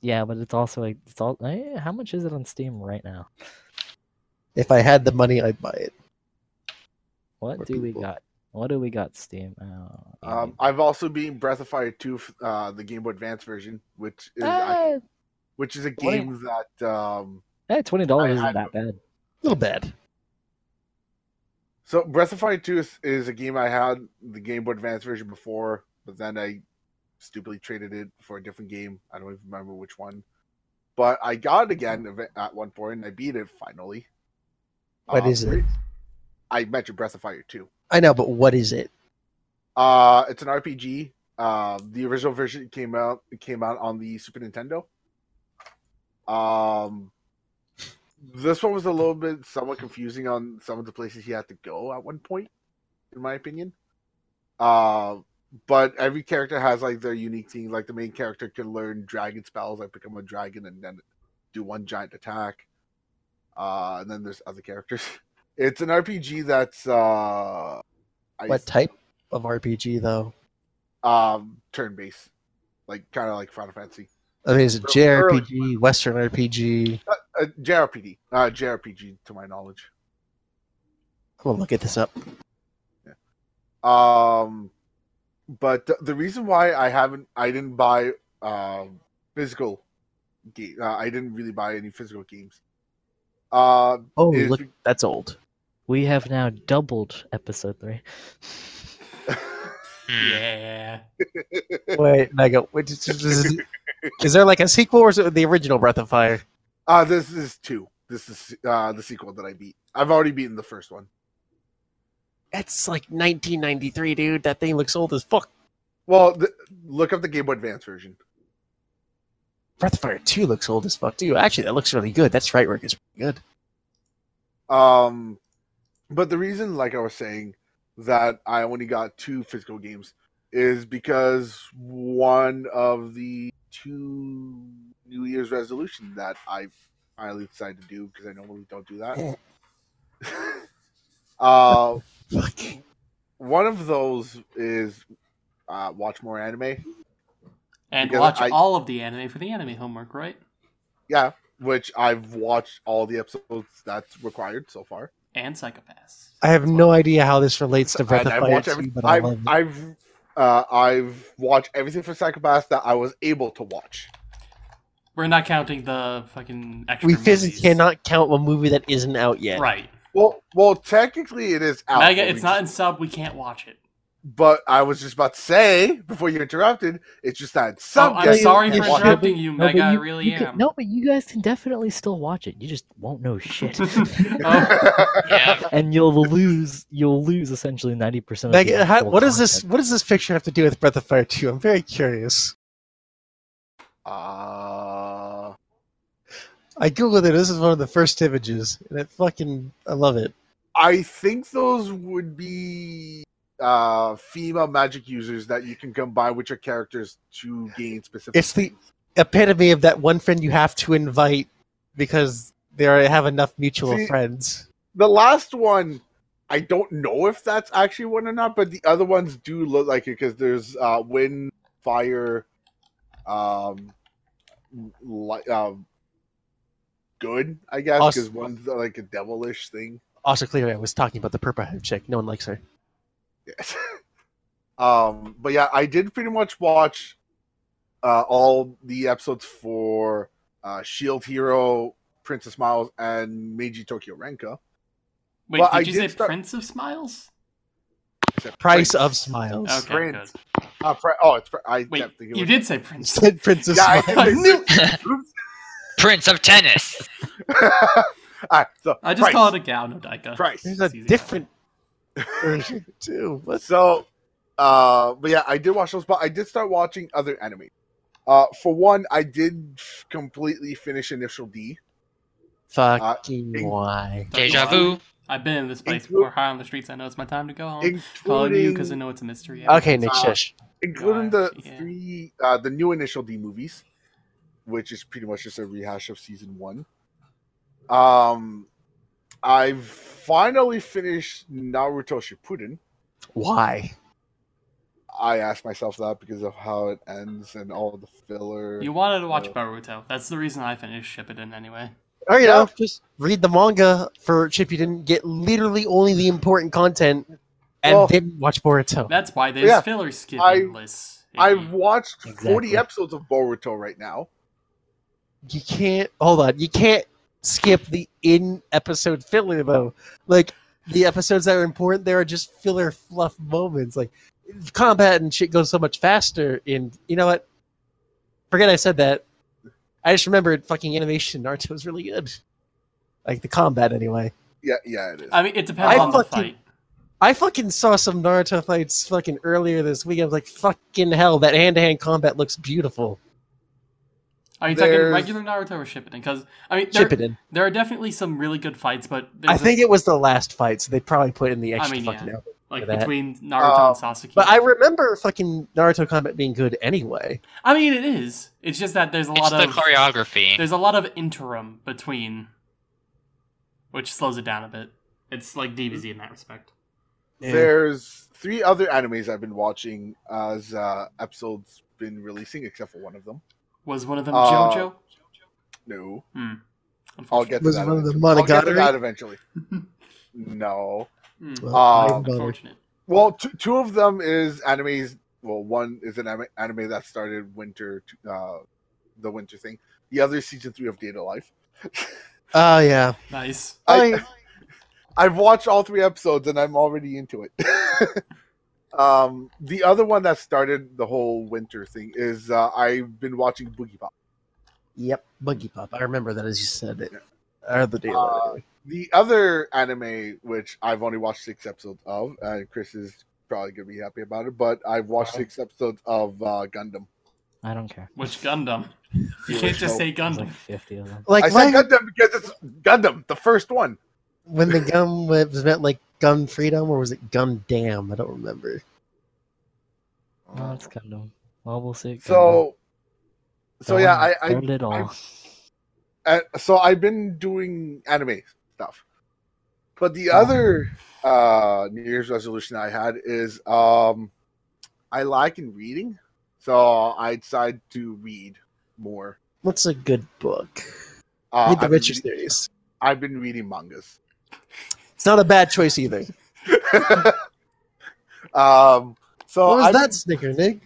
Yeah, but it's also like it's all. Eh, how much is it on Steam right now? If I had the money, I'd buy it. What More do we got? What do we got? Steam. Oh, um. I've also been Breath of Fire 2, uh, the Game Boy Advance version, which is Ah, which is a what do you- game that um, eh, twenty dollars isn't that bad. A little bad. So Breath of Fire 2 is, is a game I had the Game Boy Advance version before, but then I stupidly traded it for a different game. I don't even remember which one. But I got it again at one point and I beat it finally. What Uh, is it? I mentioned Breath of Fire 2. I know, but what is it? Uh it's an RPG. Uh, the original version came out it came out on the Super Nintendo. Um this one was a little bit somewhat confusing on some of the places you had to go at one point, in my opinion. Uh, but every character has like their unique things. Like the main character can learn dragon spells, like become a dragon and then do one giant attack. Uh, and then there's other characters. It's an RPG that's uh, I What type of RPG though? um turn based, like kind of like Final Fantasy. I mean, is it Early- JRPG, Western RPG? Uh, JRPG, uh, JRPG to my knowledge. I'm gonna look at this up. Um, but the, reason why I haven't, I didn't buy um physical game. Uh, I didn't really buy any physical games. Uh, Oh, look, that's old. We have now doubled episode three. Yeah. Wait, Mega, wait, is, is- is there like a sequel or is it the original Breath of Fire? uh, this is two. This is uh the sequel that I beat. I've already beaten the first one. That's like 1993, dude. That thing looks old as fuck. Well, th- look up the Game Boy Advance version. Breath of Fire 2 looks old as fuck, too. Actually, that looks really good. That's sprite work is pretty good. Um, but the reason, like I was saying, that I only got two physical games is because one of the two New Year's resolution that I finally decided to do because I normally don't do that. uh, Fuck. one of those is uh, watch more anime. And Because watch I- all of the anime for the anime homework, right? Yeah, which I've watched all the episodes that's required so far. And Psychopaths. I have no idea how this relates to Breath And of I've Fire 2, every- but I I've, love it. I've, uh, I've watched everything for Psychopaths that I was able to watch. We're not counting the fucking extra We physically movies. cannot count a movie that isn't out yet. Right. Well, well, technically it is out. Mega, but it's not in sub. We can't watch it. But I was just about to say before you interrupted, it's just that Oh, some. I'm sorry you for should interrupting be- you, No, but I you- really you am. can- no, but you guys can definitely still watch it. You just won't know shit, Oh, Yeah. and you'll lose. You'll lose essentially ninety percent. Mega, how, what does this? What does this picture have to do with Breath of Fire 2? I'm very curious. Uh, I googled it. This is one of the first images, and it fucking I love it. I think those would be uh, female magic users that you can combine with your characters to gain specific. It's the- Epitome of that one friend you have to invite because they have enough mutual See- friends. the last one. I don't know if that's actually one or not, but the other ones do look like it because there's uh, wind, fire, um, like um, good, I guess, because one's like a devilish thing. Also, clearly, I was talking about the purple hair chick. No one likes her. Yes. um, but yeah, I did pretty much watch uh, all the episodes for uh, Shield Hero, Princess Miles, and Meiji Tokyo Renka. wait, Well, did I you did say start- Prince of Smiles? Except Price Prince. of Smiles. Okay, Prince. good. Uh, Pri- oh, it's Pri- I Wait, kept thinking you was- did say Prince. Said Princess Yeah, I Smiles. knew- Prince of Tennis. Alright, so I just Price. call it a Gao no Daika. Price. There's a different version too. What? So, uh, but yeah, I did watch those, but I did start watching other anime. Uh, for one, I did f- completely finish Initial D. Fucking in- why? Deja vu. I've been in this place Inclu- before, high on the streets. I know it's my time to go home. Calling you because I know it's a mystery. Okay, Nick, Uh, shush. including the Yeah. three, uh, the new Initial D movies, which is pretty much just a rehash of season one. Um, I've finally finished Naruto Shippuden. Why? I asked myself that because of how it ends and all the filler. You wanted to watch Uh, Boruto. That's the reason I finished Shippuden anyway. Or you Yeah. know, just read the manga for Shippuden, get literally only the important content, and Well- then watch Boruto. That's why there's Yeah, filler skipping I- lists. I've watched 40 episodes of Boruto right now. You can't hold on. You can't skip the in episode filler though. Like the episodes that are important, there are just filler fluff moments. Like combat and shit goes so much faster. In you know what? Forget I said that. I just remembered fucking animation. Naruto was really good. Like the combat anyway. Yeah, yeah, it is. I mean, it depends I on the fucking- fight. I fucking saw some Naruto fights fucking earlier this week. I was like, fucking hell, that hand-to-hand combat looks beautiful. Are you talking There's- regular Naruto or Shippuden? Because I mean, there, Chip it in. there are definitely some really good fights, but I there's a- think it was the last fight, so they probably put in the extra mean, fucking yeah. hour. like that. between Naruto Uh, and Sasuke. But I remember fucking Naruto combat being good anyway. I mean, it is. It's just that there's a It's lot the of choreography. there's a lot of interim between, which slows it down a bit. It's like DBZ in that respect. There's three other animes I've been watching as uh, episodes been releasing, except for one of them. Was one of them Uh, JoJo? No, Hmm. I'll get to Was that. one of them. I'll get to that eventually. no. Hmm. Well, Uh, Unfortunate. Well, two, two of them is animes. Well, one is an anime, anime that started winter, uh, the winter thing. The other is season three of Date A Live. Oh yeah. Nice. I, I've watched all three episodes and I'm already into it. Um, the other one that started the whole winter thing is uh, I've been watching Boogiepop. Yep. Buggy Pop. I remember that as you said it. Or the deal. Uh. The other anime, which I've only watched six episodes of, and Chris is probably gonna be happy about it, but I've watched six episodes of uh, Gundam. I don't care. Which Gundam? You can't just say Gundam. like 50 of them. Like I said Gundam because it's Gundam, the first one. when the gun was meant like gun freedom or was it gun damn? I don't remember. No, it's Gundam. Well, we'll see. So, so Gundam. yeah, I, I Learned it all. I- Uh, so I've been doing anime stuff, but the other uh, New Year's resolution I had is um, I like in reading, so I decided to read more. What's a good book? Uh, Read the I've, been Witcher reading, series. I've been reading mangas. It's not a bad choice either. um, so What was I've that been- snicker, Nick?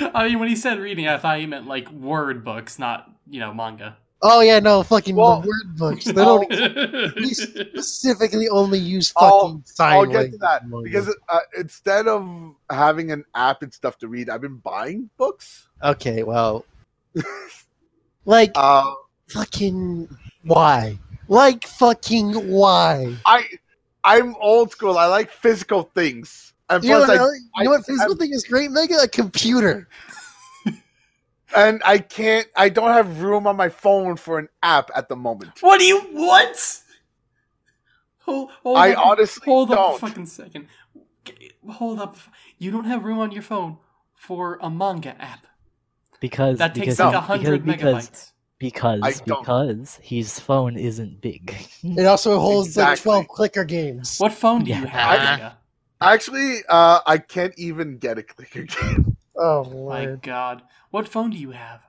I mean, when he said reading, I thought he meant like word books, not you know manga. Oh yeah, no, fucking Well- the word books. They don't we specifically only use I'll- fucking sign I'll get to that manga. because uh, instead of having an app and stuff to read, I've been buying books. okay, well, like Uh, fucking why? Like fucking why? I I'm old school. I like physical things, and You know, plus, what, I, you know what I- physical thing is great, Mega? A computer. and I can't. I don't have room on my phone for an app at the moment. What do you what? Hold, hold I up, honestly hold up a fucking second. Hold up. You don't have room on your phone for a manga app. Because That because takes like he- a hundred megabytes. because I because because his phone isn't big. It also holds like twelve clicker games. What phone do you have? Mega? Actually, uh, I can't even get a clicker game. Oh My lord. God, what phone do you have?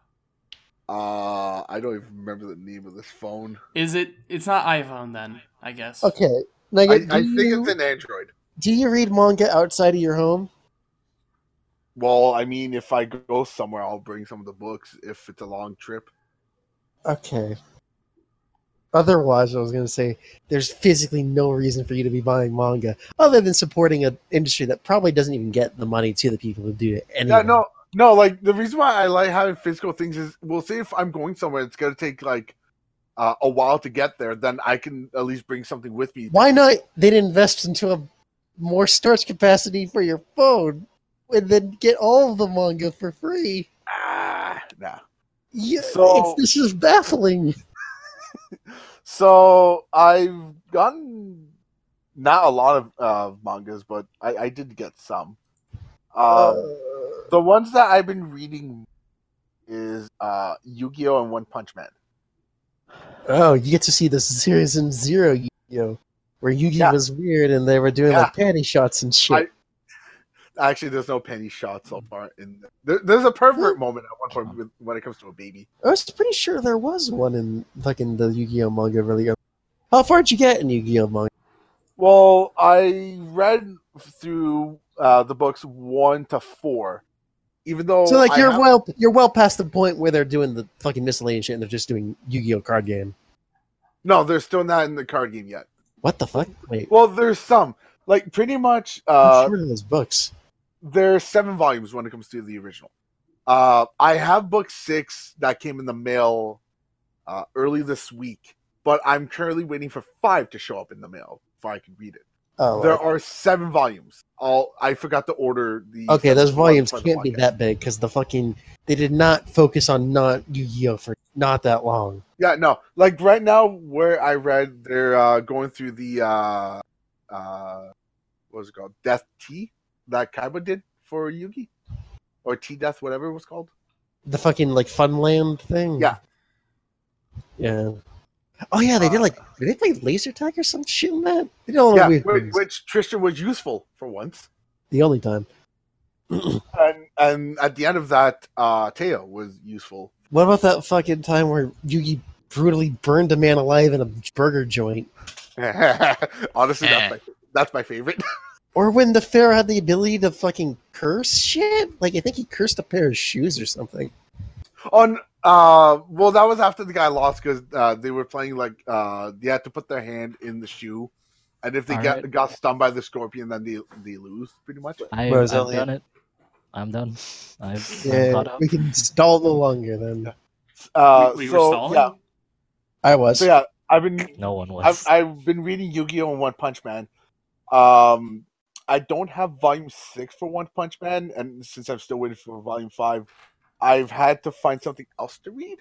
Uh, I don't even remember the name of this phone. Is it? It's not iPhone then, I guess. Okay, I, I think you, it's an Android. do you read manga outside of your home? Well, I mean, if I go somewhere, I'll bring some of the books if it's a long trip. Okay. Otherwise, I was going to say there's physically no reason for you to be buying manga other than supporting an industry that probably doesn't even get the money to the people who do it anyway. Yeah, no, no. Like the reason why I like having physical things is, we'll see if I'm going somewhere, it's gonna take like uh, a while to get there. Then I can at least bring something with me. Why not then invest into a more storage capacity for your phone and then get all of the manga for free? Ah, nah. Yeah, So- it's, this is baffling. So I've gotten not a lot of uh, mangas, but I, I did get some. Um, Uh, the ones that I've been reading is uh, Yu-Gi-Oh and One Punch Man. oh, you get to see the series in Zero Yu-Gi-Oh! Where Yu-Gi Yeah. was weird and they were doing like panty shots and shit. Actually, there's no penny shot so far. In there, there's a pervert moment at one point with, when it comes to a baby. I was pretty sure there was one in fucking the Yu-Gi-Oh manga really early. How far did you get in Yu-Gi-Oh manga? Well, I read through uh, the books one to four, even though so like I you're well you're well past the point where they're doing the fucking miscellaneous shit and they're just doing Yu-Gi-Oh card game. no, they're still not in the card game yet. What the fuck? Wait, Well, there's some like pretty much. I'm Uh, sure those books. There's seven volumes when it comes to the original. Uh, I have book six that came in the mail uh, early this week, but I'm currently waiting for five to show up in the mail before I can read it. Oh, there okay. are seven volumes. All I forgot to order the. okay, those volumes can't be that big because the fucking they did not focus on not Yu-Gi-Oh for not that long. Yeah, no. Like right now, where I read, they're uh, going through the uh, uh, what was it called? Death T that Kaiba did for Yugi, or T Death, whatever it was called. The fucking like Funland thing. Yeah. Yeah. Oh yeah, they did like did they play laser tag or some shit in that? They did all yeah, weird which, things. which Tristan was useful for once. The only time. and and at the end of that, uh, Teo was useful. What about that fucking time where Yugi brutally burned a man alive in a burger joint? Honestly, Eh. that's my that's my favorite. Or when the Pharaoh had the ability to fucking curse shit? Like I think he cursed a pair of shoes or something. On uh, well, that was after the guy lost because uh, they were playing like uh, they had to put their hand in the shoe, and if they got Alright. got stung by the scorpion, then they they lose pretty much. I, Whereas I've done it. I'm done. I've I'm Yeah, caught up. we can stall no longer then. Uh, we, we were so stalling. yeah, I was. so yeah, I've been No one I've, was. I've been reading Yu-Gi-Oh! and One Punch Man. Um, I don't have Volume Six for One Punch Man, and since I'm still waiting for Volume Five, I've had to find something else to read.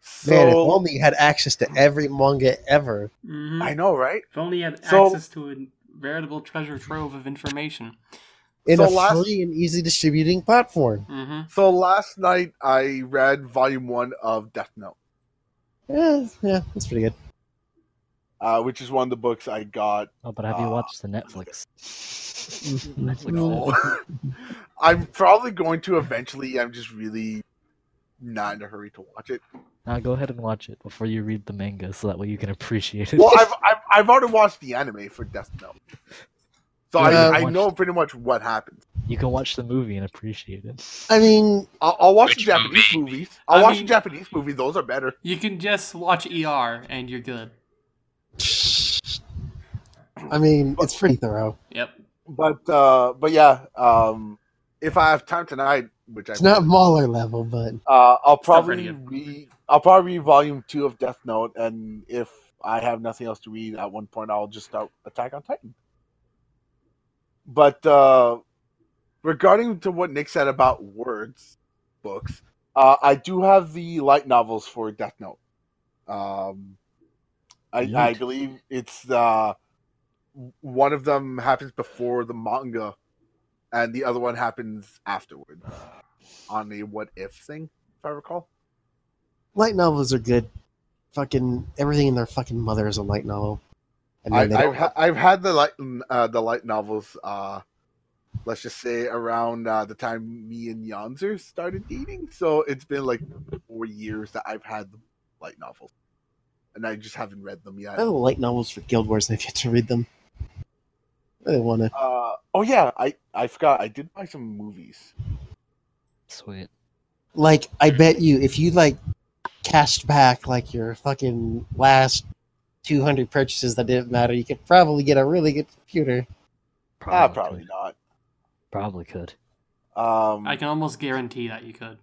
So Man, if only you had access to every manga ever. Mhm. I know, right? If only you had So- access to a veritable treasure trove of information. In So a last- free and easy distributing platform. hmm So last night I read Volume One of Death Note, Yeah, yeah, that's pretty good. Uh, which is one of the books I got. Oh, but have you uh, watched the Netflix? Netflix. No. I'm probably going to eventually. I'm just really not in a hurry to watch it. Now go ahead and watch it before you read the manga, so that way you can appreciate it. Well, I've, I've I've already watched the anime for Death Note, so Yeah, I, I've I know pretty much what happens. you can watch the movie and appreciate it. I mean, I'll, I'll watch Which the Japanese movie? movies. I'll I watch mean- the Japanese movie. Those are better. You can just watch ER and you're good. I mean, it's pretty thorough. Yep. But uh, but yeah, um, if I have time tonight, which I It's not Mahler level, but uh, I'll probably good. read. I'll probably read volume two of Death Note, and if I have nothing else to read at one point, I'll just start Attack on Titan. But uh, regarding to what Nick said about words books, uh, I do have the light novels for Death Note. Um, I, I believe it's uh, one of them happens before the manga, and the other one happens afterward on the what if thing, if I recall. light novels are good. Fucking everything in their fucking mother is a light novel. And I, I've, ha- I've had the light uh, the light novels. Uh, let's just say around uh, the time me and Yanzer started dating. So it's been like four years that I've had the light novels, and I just haven't read them yet. I have light novels for Guild Wars and I've yet to read them. I really want to. Uh, oh yeah, I I forgot I did buy some movies. Sweet. Like, I bet you if you like cashed back like your fucking last 200 purchases that didn't matter, you could probably get a really good computer. ah, probably not. Probably could. Um, I can almost guarantee that you could.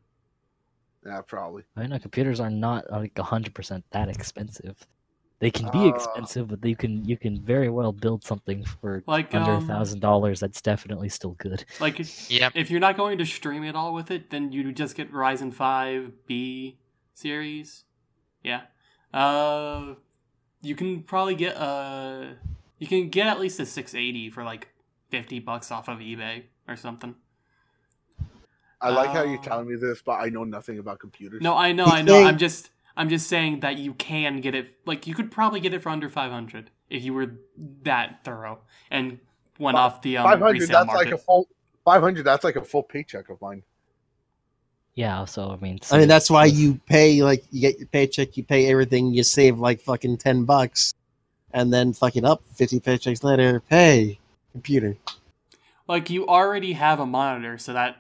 Yeah, probably. I know computers are not like hundred percent that expensive. They can be Uh, expensive, but you can you can very well build something for Like under a um, thousand dollars. That's definitely still good. like Yep. if you're not going to stream it all with it, then you just get Ryzen 5 B series. Yeah. Uh you can probably get a you can get at least a 680 for like 50 bucks off of eBay or something. I like how you're Uh, telling me this, but I know nothing about computers. No, I know, You I know. think- I'm just I'm just saying that you can get it like you could probably get it for under 500 if you were that thorough and went Fi- off the um, five hundred. resale That's market. like a full. Five hundred. That's like a full paycheck of mine. Yeah. So I mean, I mean, that's why you pay, like, you get your paycheck, you pay everything, you save like fucking 10 bucks, and then fucking up 50 paychecks later, pay computer. like you already have a monitor, so that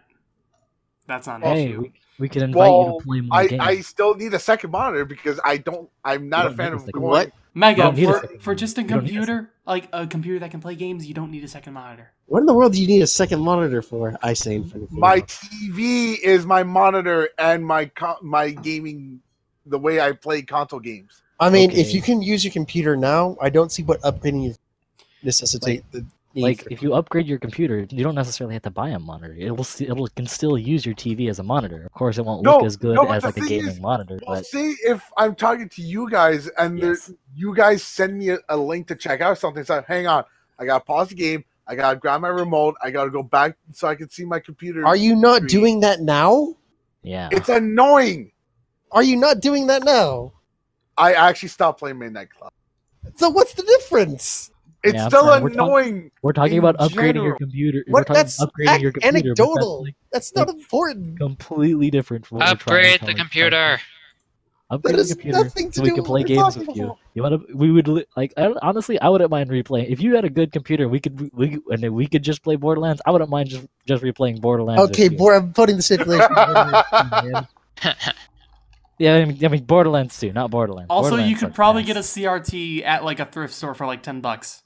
that's not an Hey, issue. we, we can invite Well, you to play more I, games. I still need a second monitor because I don't. I'm not a fan a of going. What? Mega don't need a for, for just a You a computer, like a computer that can play games, you don't need a second monitor. What in the world do you need a second monitor for? I say for My TV is my monitor and my co- my gaming, the way I play console games. I mean, if you can use your computer now, I don't see what upgrading you necessitate the need like if you upgrade your computer, you don't necessarily have to buy a monitor. It will st- it will can still use your TV as a monitor. Of course, it won't No, look as good no, as like a gaming is- monitor, Well, but see, if I'm talking to you guys and there- Yes. you guys send me a, a link to check out something, so hang on, I gotta pause the game. I gotta grab my remote. I gotta go back so I can see my computer. Are you not screen. doing that now? yeah. It's annoying. Are you not doing that now? I actually stopped playing Midnight Club. So what's the difference? It's Yeah, still fine. We're talk- annoying. We're talking about upgrading your general. computer. We're What? talking That's about upgrading ac- your computer. but that's, anecdotal. like, That's not important. completely different from what we're Upgrade the computer. Upgrade the computer nothing to so we can play games with you. about. You want to? We would like. I, honestly, I wouldn't mind replaying. If you had a good computer, we could we and then we could just play Borderlands. I wouldn't mind just just replaying Borderlands. Okay, boy, I'm putting the stipulation. Yeah, I mean, I mean Borderlands 2, not Borderlands. Also, you could probably ass. get a CRT at like a thrift store for like ten bucks,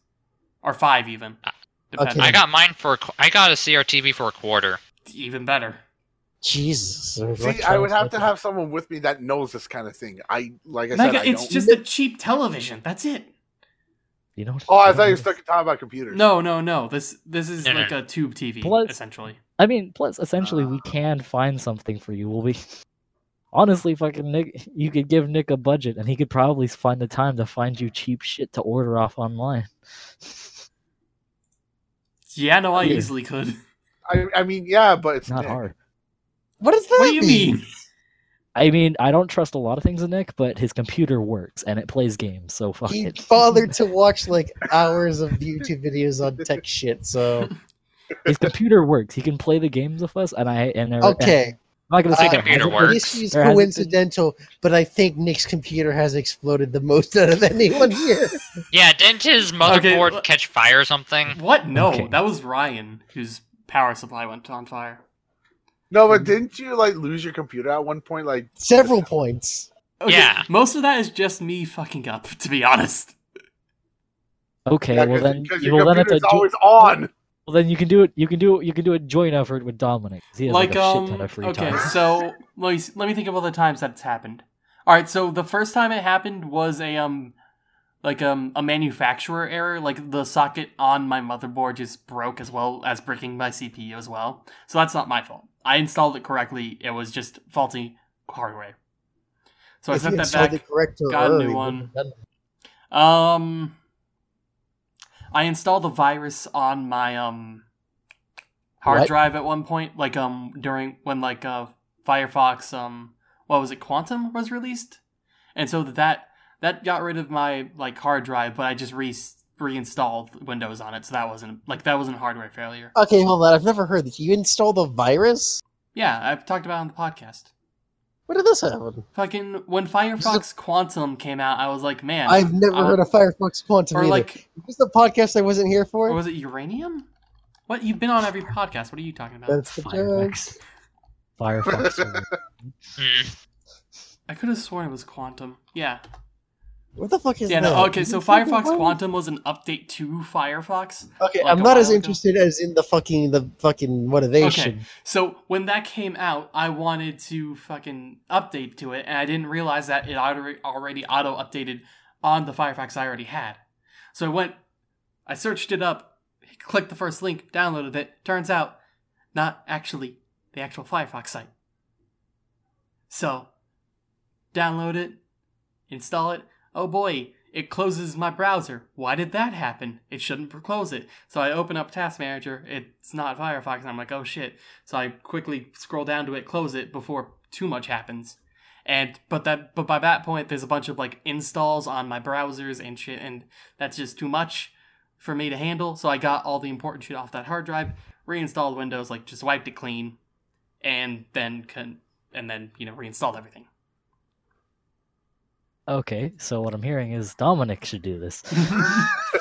or five even. Uh, okay. I got mine for. a qu- I got a CRTV for a quarter. even better. Jesus. See, I would have to have someone with me that knows this kind of thing. I like I Mega, said, I it's don't. just a cheap television. That's it. You know. Oh, I thought you were stuck talking about computers. No, no, no. This this is No, no, like a tube TV Plus- essentially. I mean, plus essentially we ah. can find something for you. Will we? Honestly, fucking Nick, you could give Nick a budget, and he could probably find the time to find you cheap shit to order off online. Yeah, no, I Yeah. easily could. I, I mean, yeah, but it's It's not Nick. hard. What does that What do you mean? I mean, I don't trust a lot of things in Nick, but his computer works and it plays games, so fuck He it. bothered to watch like hours of YouTube videos on tech shit, so His computer works. He can play the games with us, and I and there, okay. I'm not gonna say Uh, there computer works. This is there coincidental, but I think Nick's computer has exploded the most out of anyone here. Yeah, didn't his motherboard l- catch fire or something? What? No, Okay. that was Ryan whose power supply went on fire. No, but didn't you like lose your computer at one point? Like, Several points. Okay, Yeah. Most of that is just me fucking up, to be honest. Okay, yeah, well cause, then, 'cause you your will then have to computer's jo- always on. Well then you can do it. You can do it. You can do a joint effort with Dominic. 'cause He has like, like a um, shit ton of free okay, time. so let me let me think of all the times that it's happened. All right, so the first time it happened was a um, like um a manufacturer error. Like the socket on my motherboard just broke as well as breaking my CPU as well. So that's not my fault. I installed it correctly. It was just faulty hardware. So I If you sent that installed back. the corrector got a new one. done Um, I installed the virus on my um hard What? drive at one point, like um during when like uh Firefox um what was it Quantum was released, and so that that got rid of my like hard drive, but I just re reinstalled Windows on it, so that wasn't like that wasn't a hardware failure. Okay, hold on. I've never heard that. You installed the virus? Yeah, I've talked about it on the podcast. When did this happen? Fucking when Firefox Quantum came out, I was like, man, I've never uh, heard of Firefox Quantum or either. like Is this the podcast I wasn't here for? or was it uranium? What you've been on every podcast? What are you talking about? That's the. Firefox. Firefox. I could have sworn it was Quantum. Yeah. What the fuck is Yeah, that? no, okay, so Firefox? Quantum was an update to Firefox. Okay, like I'm not as ago. interested as in the fucking the fucking motivation. Okay, so when that came out, I wanted to fucking update to it, and I didn't realize that it already already auto updated on the Firefox I already had. So I went, I searched it up, clicked the first link, downloaded it. Turns out, not actually the actual Firefox site. So, download it, install it. Oh boy, it closes my browser. Why did that happen? It shouldn't close it. So I open up Task Manager. It's not Firefox. And I'm like, oh shit. So I quickly scroll down to it, close it before too much happens. And but that but by that point, there's a bunch of like installs on my browsers and shit, and that's just too much for me to handle. So I got all the important shit off that hard drive, reinstalled Windows, like just wiped it clean, and then can and then you know reinstalled everything. Okay, so what I'm hearing is Dominic should do this.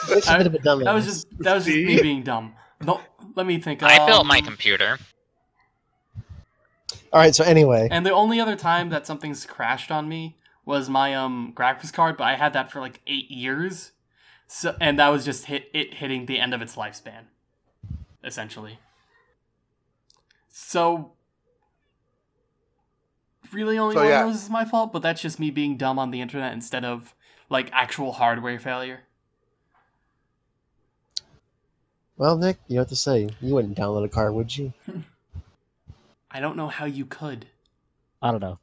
It's a bit of a. That was just that was just me being dumb. No, let me think. I built my um, computer. All right. So anyway, And the only other time that something's crashed on me was my um graphics card, but I had that for like eight years. So and that was just hit it hitting the end of its lifespan, essentially. So really only So, one yeah. of those is my fault, but that's just me being dumb on the internet instead of like actual hardware failure. well, Nick, you know what to say. You wouldn't download a car, would you? I don't know how you could. I don't know.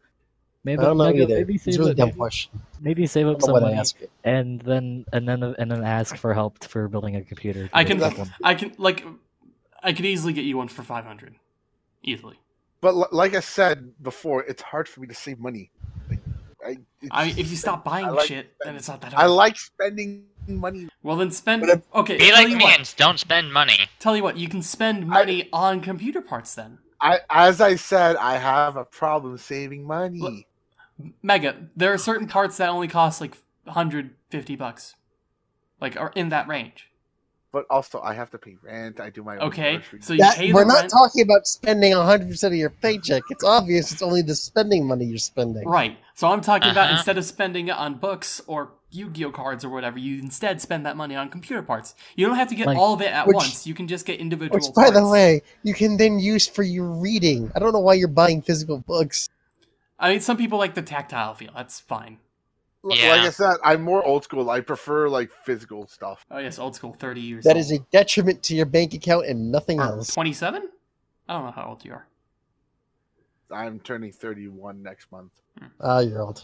Maybe I don't know Mega, either. maybe It's save a really up, dumb maybe, question. maybe save up don't some money and then and then and then ask for help for building a computer. I can. I can like I could easily get you one for five hundred. Easily. But li- like I said before, it's hard for me to save money. Like, I, I mean, if you stop buying I like shit, then it's not that hard. I like spending money. well, then spend. If- Okay, Be like me what. and don't spend money. Tell you what, you can spend money on computer parts. Then, I, as I said, I have a problem saving money. Look- Mega, there are certain parts that only cost like 150 bucks, like are in that range. But also, I have to pay rent. I do my own Okay, groceries. so you That, pay we're the not rent. talking about spending 100% of your paycheck. It's obvious it's only the spending money you're spending. Right. So I'm talking about Uh-huh. instead of spending it on books or Yu-Gi-Oh cards or whatever, you instead spend that money on computer parts. You don't have to get Like- all of it at Which- once. You can just get individual Which, by the way, you can then use for your reading. I don't know why you're buying physical books. I mean, some people like the tactile feel. That's fine. L- Yeah. Like I said, I'm more old school. I prefer like physical stuff. Oh yes, old school, thirty years. That old. is a detriment to your bank account and nothing Or else. twenty-seven. I don't know how old you are. I'm turning 31 next month. Ah, you're old.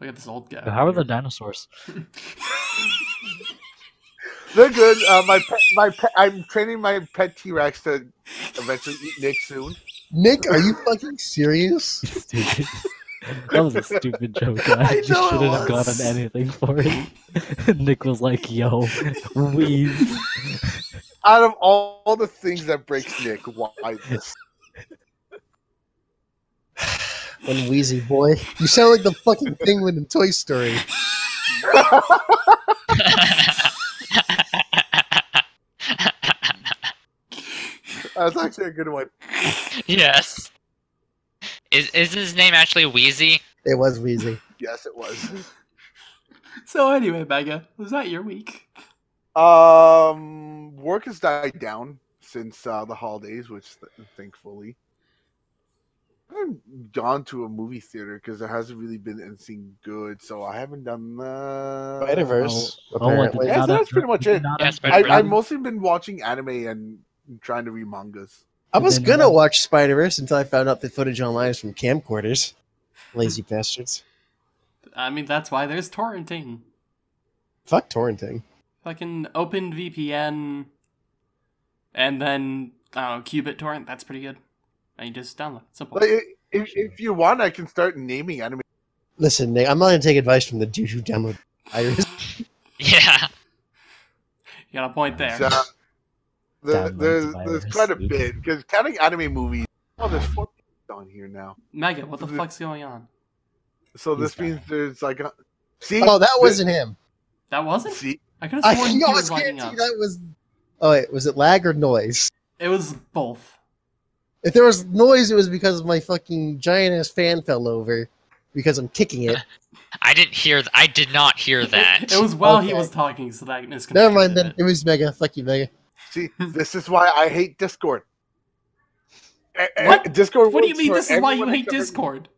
Look at this old guy. How are the dinosaurs? They're good. Uh, my pet, my pet, I'm training my pet T Rex to eventually eat Nick soon. Nick, are you fucking serious? Stupid. that was a stupid joke. I, I just know it shouldn't have gotten anything for it. Nick was like, "Yo, wheeze." Out of all, all the things that breaks Nick, why this? One wheezy boy. You sound like the fucking penguin in Toy Story. That's actually a good one. yes. Is is his name actually Wheezy? It was wheezy. Yes, it was. So anyway, Mega, was that your week? Um, work has died down since uh, the holidays, which th- thankfully. I haven't gone to a movie theater because there hasn't really been anything good, so I haven't done the Spider-Verse, Oh, oh, apparently. did Yeah, so that's have- pretty much it. not Yeah, have- Spider-Verse. I, I've mostly been watching anime and trying to read mangas. I was gonna not- watch Spider-Verse until I found out the footage online is from camcorders. Lazy bastards. I mean, that's why there's torrenting. Fuck torrenting. Fucking open VPN, and then I don't know, qBittorrent. That's pretty good. And you just download. Simple. But if, if you want, I can start naming anime. Listen, Nick, I'm not gonna take advice from the dude who downloaded Iris. Yeah. You got a point there. So, there, Download there's, there's quite a bit because counting anime movies. Oh, there's four on here now. Mega, what the fuck's going on? So this He's means dying. there's like a see. Oh, that wasn't him. That wasn't. See, I could have sworn he almost was lighting guarantee up. that was. Oh wait, was it lag or noise? It was both. If there was noise, it was because my fucking giant ass fan fell over because I'm kicking it. I didn't hear. Th- I did not hear that. It was while he was talking, so that is Never mind then. It was Mega. Fuck you, Mega. See, this is why I hate Discord. What? Discord. What do you mean? This is why you hate except for- Discord.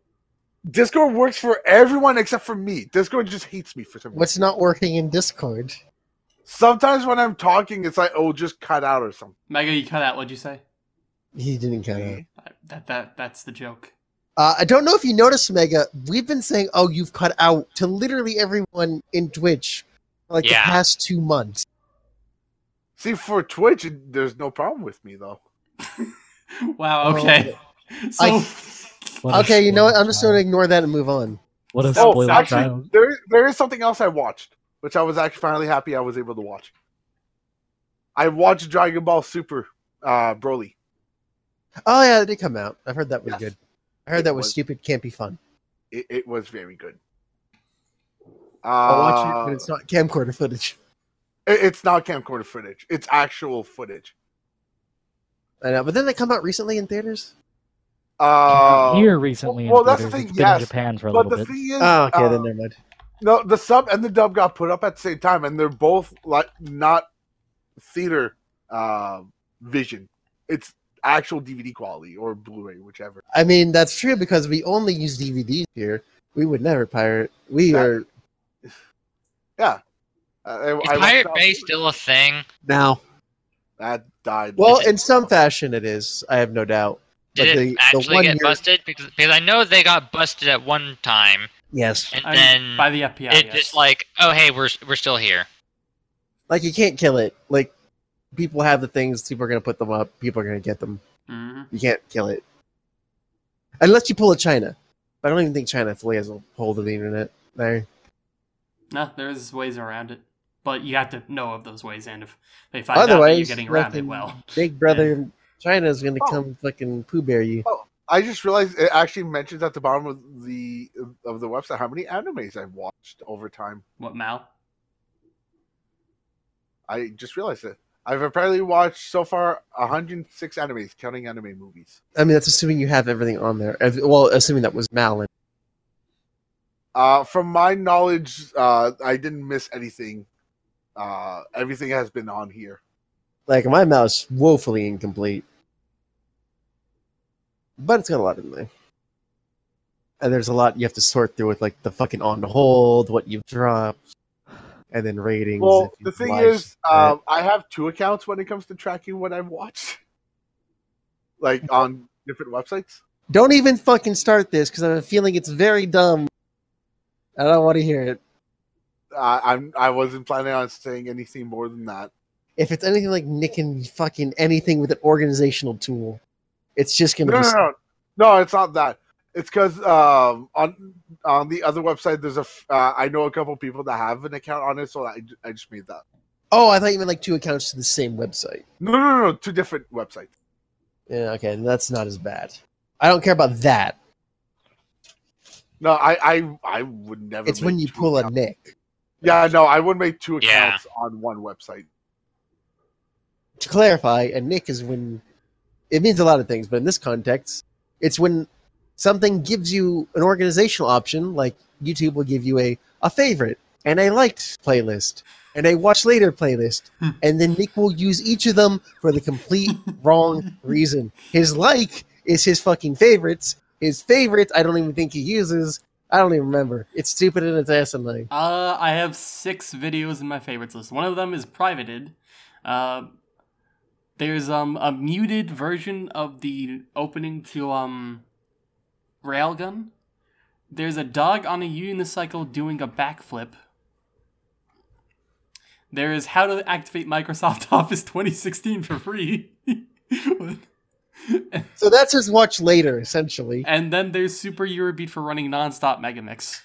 Discord works for everyone except for me. Discord just hates me for some reason. What's not working in Discord? Sometimes when I'm talking, it's like, oh, just cut out or something. Mega, you cut out. What'd you say? He didn't cut out. Uh, That that that's the joke. Uh, I don't know if you noticed, Mega. We've been saying, "Oh, you've cut out" to literally everyone in Twitch for like Yeah. the past two months. See, for Twitch, there's no problem with me though. Wow. Okay. So I- okay, you know what? I'm just going to ignore that and move on. What a Oh, spoiled actually, child. there there is something else I watched, which I was actually finally happy I was able to watch. I watched Dragon Ball Super, uh, Broly. Oh yeah, it did come out. I've heard that was Yes. good. I heard It that was, was. stupid, can't be fun. It, it was very good. I'll watch it, Uh, but it's not camcorder footage. It- it's not camcorder footage. It's actual footage. I know, but then they come out recently in theaters. Uh, Here recently, well, in that's the thing, It's been in yes, Japan for a but little the bit. thing is, Oh, okay, uh, then never mind. no, the sub and the dub got put up at the same time, and they're both like not theater uh, vision. It's actual DVD quality or Blu-ray, whichever. I mean, that's true because we only use DVDs here. We would never pirate. We That- are Yeah. Uh, I- Is I Pirate Bay that- still a thing? now. That died. Well, in some fashion, it is. I have no doubt. Did But it the- the actually one get year- busted? Because because I know they got busted at one time, Yes. and I mean, then by the FBI. It's yes. just like, oh hey, we're we're still here. Like you can't kill it. Like people have the things. People are gonna put them up. People are gonna get them. Mhm. You can't kill it unless you pull a China. But I don't even think China fully has a hold of the internet there. No, there's ways around it, but you have to know of those ways, and if they find out that you're getting around it, well, Big Brother China is gonna Oh. come fucking poo bear you. Oh, I just realized it actually mentions at the bottom of the of the website how many animes I've watched over time. what Mal? I just realized it. I've apparently watched so far 106 animes, counting anime movies. I mean, that's assuming you have everything on there. Well, assuming that was Malin. Uh, from my knowledge, uh, I didn't miss anything. Uh, everything has been on here. Like, my mouse woefully incomplete. But it's got a lot in there. And there's a lot you have to sort through with, like, the fucking on hold, what you've dropped, and then ratings. Well, the thing is, um, I have two accounts when it comes to tracking what I've watched, like on different websites. Don't even fucking start this, because I have a feeling it's very dumb. I don't want to hear it. Uh, I'm I wasn't planning on saying anything more than that. If it's anything like nicking fucking anything with an organizational tool, it's just gonna no, be... no, no, no, it's not that. It's because um, on on the other website, there's a uh, I know a couple people that have an account on it, so I, I just made that. Oh, I thought you meant like two accounts to the same website. No, no, no, no two different websites. Yeah, okay, that's not as bad. I don't care about that. No, I I, I would never. It's when you pull a nick. Yeah, no, I wouldn't make two Yeah. accounts on one website. To clarify, a nick is when it means a lot of things, but in this context, it's when something gives you an organizational option, like YouTube will give you a, a favorite and a liked playlist and a watch later playlist. Hmm. and then Nick will use each of them for the complete wrong reason. His like is his fucking favorites. His favorites, I don't even think he uses. I don't even remember. It's stupid and it's asinine. Uh, I have six videos in my favorites list. One of them is privated. Uh, there's um a muted version of the opening to um Railgun. There's a dog on a unicycle doing a backflip. There is how to activate Microsoft Office 2016 for free. So that's his watch later, essentially. and then there's Super Eurobeat for running nonstop Megamix.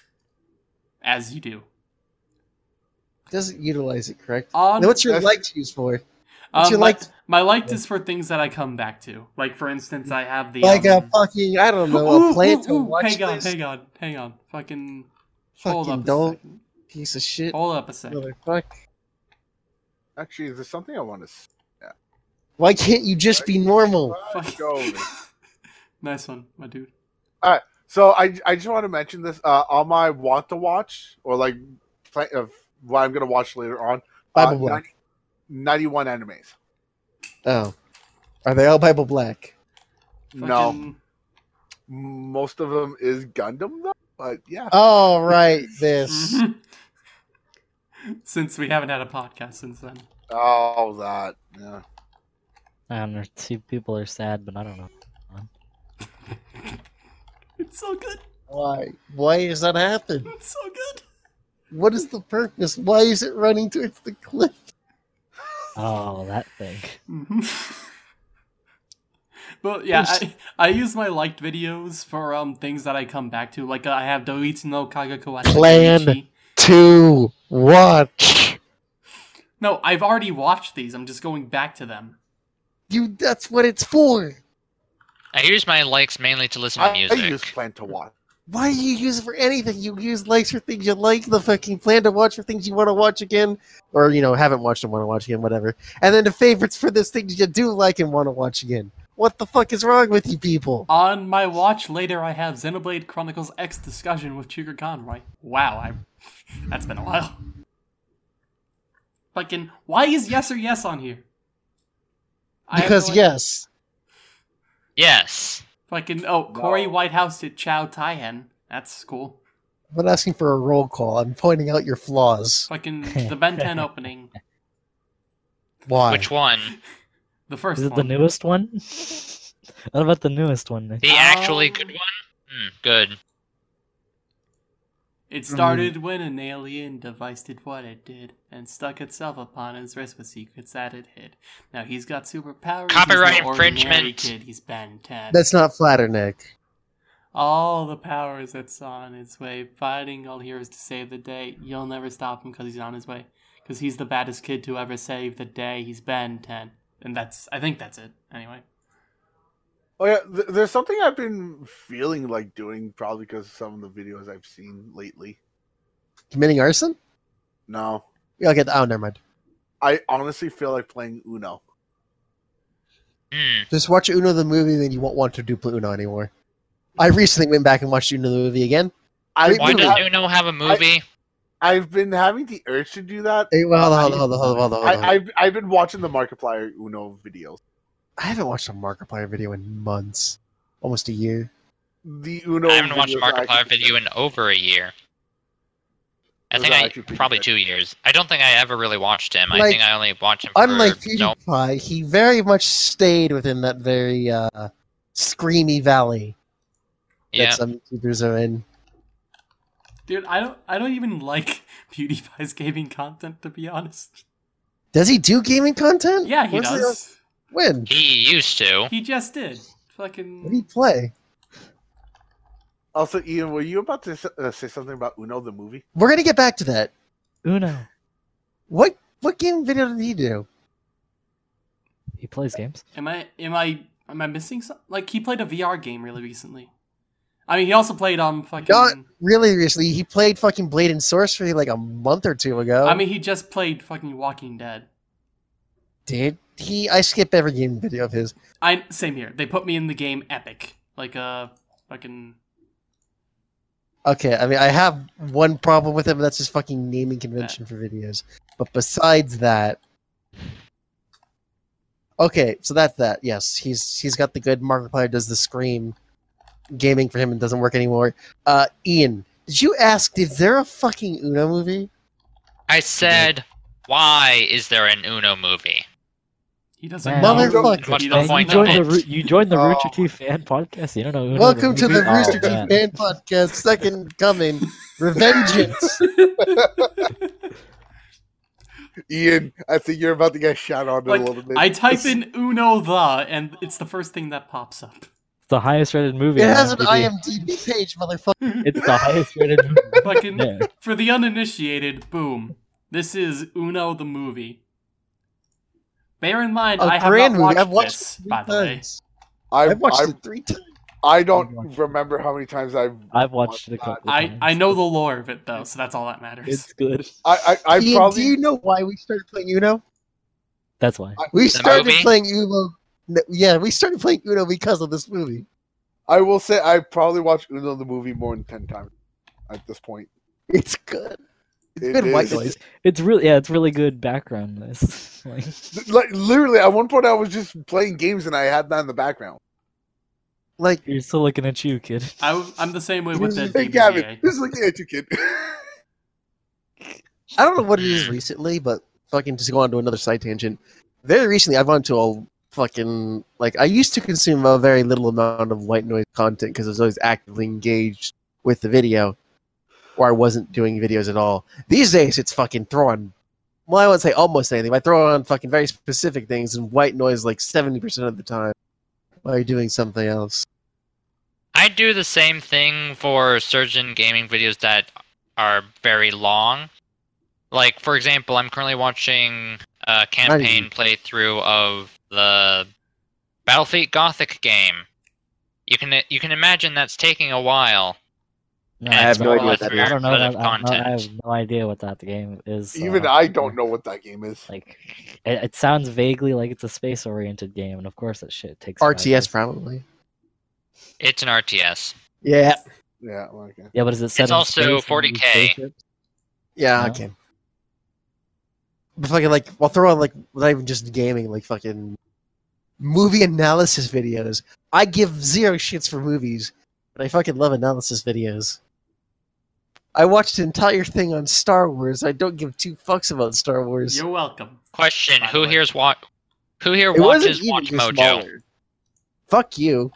As you do. Doesn't utilize it correct. On Now, what's your that's- liked used for? What's Um, your my, liked- my liked is for things that I come back to. Like for instance, I have the Like a um, fucking, I don't know, Ooh, a plan ooh, to ooh, watch Hang on, this? hang on, hang on. Fucking hold Fucking up don't, a second. piece of shit. Hold up a second. Motherfucker. Actually, is there something I want to? Why can't you just be normal? Nice one, my dude. All right. So I I just want to mention this uh, on my want to watch or like play, of what I'm gonna watch later on. Bible uh, Black. 90 91 animes. Oh. Are they all Bible Black? No, Fucking- most of them is Gundam though. But yeah, Oh, right, this. Since we haven't had a podcast since then. Oh, that. Yeah. I don't know. Two people are sad, but I don't know. It's so good. Why? Why does that happen? It's so good. What is the purpose? Why is it running towards the cliff? Oh, that thing. Mhm. But yeah, I, I use my liked videos for um things that I come back to. Like uh, I have Doitsu no Kagaku Plan. To watch. No, I've already watched these. I'm just going back to them. You. That's what it's for. I use my likes mainly to listen to music. I use plan to watch. Why do you use it for anything? You use likes for things you like, the fucking plan to watch for things you want to watch again, or you know haven't watched and want to watch again, whatever. And then the favorites for those things you do like and want to watch again. What the fuck is wrong with you people? On my watch later, I have Xenoblade Chronicles X discussion with Chuggaaconroy. Wow, I that's been a while. Fucking, why is yes or yes on here? I have Because no yes, Yes. Fucking, oh, Corey No. Whitehouse did Chow Taihen. That's cool. I'm not asking for a roll call. I'm pointing out your flaws. Fucking, the Ben 10 opening. Why? Which one? The first Is it the newest one? what about the newest one? Nick? The actually Um, good one? Hmm, good. It mm-hmm. started when an alien device did what it did and stuck itself upon his wrist with secrets that it hid. Now he's got superpowers. Copyright he's infringement. Kid. He's Ben 10. That's not flatter, Nick. All the powers that's on his way, fighting all heroes to save the day. You'll never stop him because he's on his way. Because he's the baddest kid to ever save the day. He's Ben 10. And that's, I think that's it. Anyway. Oh yeah, th- there's something I've been feeling like doing, probably because of some of the videos I've seen lately. Committing arson? No, Yeah, I'll get. Oh, never mind. I honestly feel like playing Uno. Hmm. Just watch Uno the movie, then you won't want to do Uno anymore. I recently went back and watched Uno the movie again. I've Why does ha- Uno have a movie? I've been having the urge to do that. Hey, well, hold on, hold on, hold on, hold on, hold on. hold on. I, I've I've been watching the Markiplier Uno videos. I haven't watched a Markiplier video in months, almost a year. The Uno. I haven't watched a videos are Markiplier video in over a year. I think I probably two years. I don't think I ever really watched him. I think I only watched him for Unlike no, PewDiePie, he very much stayed within that very uh, screamy valley yeah. that some YouTubers are in. Dude, I don't I don't even like PewDiePie's gaming content to be honest. Does he do gaming content? Yeah, he When's the- does. When? He used to. He just did. What did Fucking he play? Also, Ian, were you about to uh, say something about Uno the movie? We're gonna get back to that. Uno. What what game video did he do? He plays games. Am I am I am I missing something? Like he played a VR game really recently. I mean, he also played um fucking. Not really recently. He played fucking Blade and Sorcery like a month or two ago. I mean, he just played fucking Walking Dead. dude, he I skip every game video of his. I same here. They put me in the game Epic, like uh fucking. Okay, I mean I have one problem with him, that's his fucking naming convention for videos. But besides that, okay, so that's that. Yes, he's he's got the good Markiplier does the scream gaming for him and doesn't work anymore. Uh, Ian, did you ask? Is there a fucking Uno movie? I said, why is there an Uno movie? He doesn't Man, know. Motherfucker. What's Man, you point know. of joined the you joined the Oh. Rooster Teeth fan podcast. You don't know. Uno the Welcome to the movie? Oh, Rooster Teeth man. Fan Podcast, second coming, Revengeance. Ian, I think you're about to get shot on Like, a little bit. I type in Uno the, and it's the first thing that pops up. It's the highest rated movie. It has an IMDb. IMDb page, motherfucker. It's the highest rated movie. Fucking there. for the uninitiated, boom. This is Uno the movie. Bear in mind, A I have not watched, I've watched this, three by the way. times. I, I've watched I, it three times. I don't remember how many times I've. I've watched it a couple I, times. I know the lore of it though, so that's all that matters. It's good. I I, I Ian, probably. do you know why we started playing Uno? That's why. We started movie? playing Uno. no, Yeah, we started playing Uno because of this movie. I will say I probably watched Uno the movie more than ten times at this point. It's good. It's It good white is. noise. It's really yeah. It's really good background noise. like, Like literally, at one point I was just playing games and I had that in the background. Like, you're still looking at you, kid. I, am the same way with that. hey, Gavin, DBA. who's looking at you, kid? I don't know what it is recently, but fucking just go on to another side tangent. Very recently, I've gone to a fucking like I used to consume a very little amount of white noise content because I was always actively engaged with the video, or I wasn't doing videos at all. These days, it's fucking throwing. Well, I wouldn't say almost anything. But I throw on fucking very specific things and white noise like seventy percent of the time while you're doing something else. I do the same thing for certain gaming videos that are very long. Like, for example, I'm currently watching a campaign playthrough of the Battlefleet Gothic game. You can you can imagine that's taking a while. No, I have no idea what that I don't know. That, I, don't I have no idea what that game is. Even uh, I don't know what that game is. Like, it, it sounds vaguely like it's a space-oriented game, and of course that shit takes RTS probably. It's an RTS. Yeah, Yeah, okay. Yeah, but is it set It's in also space and use 40K. yeah, No. okay. But fucking like, I'll throw on like not even just gaming, like fucking movie analysis videos. I give zero shits for movies, but I fucking love analysis videos. I watched an entire thing on Star Wars. I don't give two fucks about Star Wars. You're welcome. Question: Who way. here's what? Who here it watches Watch just Mojo? smaller. Fuck you.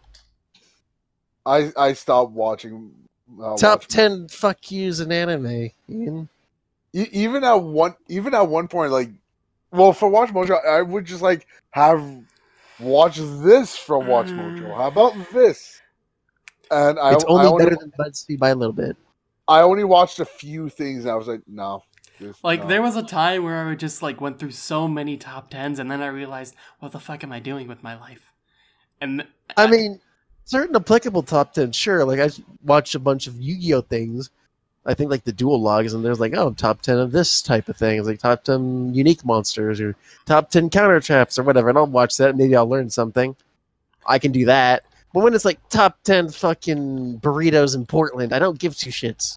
I I stopped watching. Uh, Top Watchmen. ten fuck yous in anime. Ian. E- even at one even at one point like well for watch mojo i would just like have watch this from watch mojo how about this and i It's I only only, better than BuzzFeed by a little bit. I only watched a few things and i was like no this- Like no. there was a time where I just like went through so many top tens, and then I realized, what the fuck am I doing with my life? And I mean, certain applicable top ten, sure. Like I watched a bunch of Yu-Gi-Oh things, I think like the dual logs, and there's like, oh, top ten of this type of thing. It's like top ten unique monsters or top ten counter traps or whatever, and I'll watch that. Maybe I'll learn something. I can do that. But when it's like top ten fucking burritos in Portland, I don't give two shits.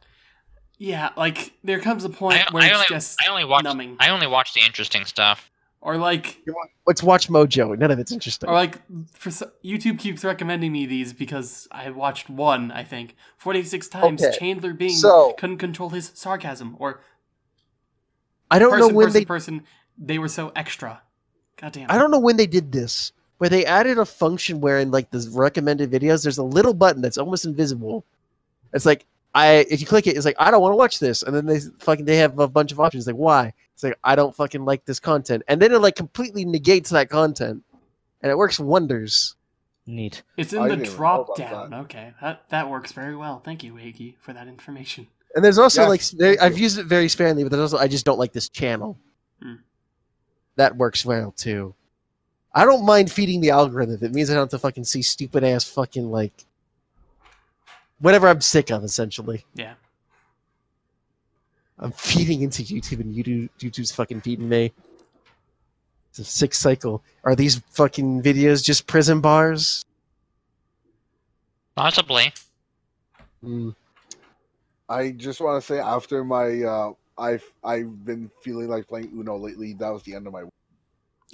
Yeah, like there comes a point I, where I it's only just I only watch numbing. I only watch the interesting stuff. or like Let's watch Mojo. None of it's interesting. or like for s- YouTube keeps recommending me these because I watched one, I think, 46 times Okay, Chandler Bing so- couldn't control his sarcasm or I don't person know when person they. person they were so extra. God damn. It. I don't know when they did this, where they added a function where in like the recommended videos, there's a little button that's almost invisible. It's like I if you click it, it's like I don't want to watch this, and then they fucking they have a bunch of options. Like why? It's like I don't fucking like this content, and then it like completely negates that content, and it works wonders. Neat. It's in I the didn't even know drop about down. that. Okay, that that works very well. Thank you, Iggy, for that information. And there's also Yes, like s- there, I've used it very sparingly, but there's also I just don't like this channel. Hmm. That works well too. I don't mind feeding the algorithm. It means I don't have to fucking see stupid ass fucking like whatever I'm sick of. Essentially, Yeah. I'm feeding into YouTube, and YouTube YouTube's fucking feeding me. It's a sick cycle. Are these fucking videos just prison bars? Possibly. Hmm. I just want to say after my uh, I've I've been feeling like playing Uno lately. That was the end of my.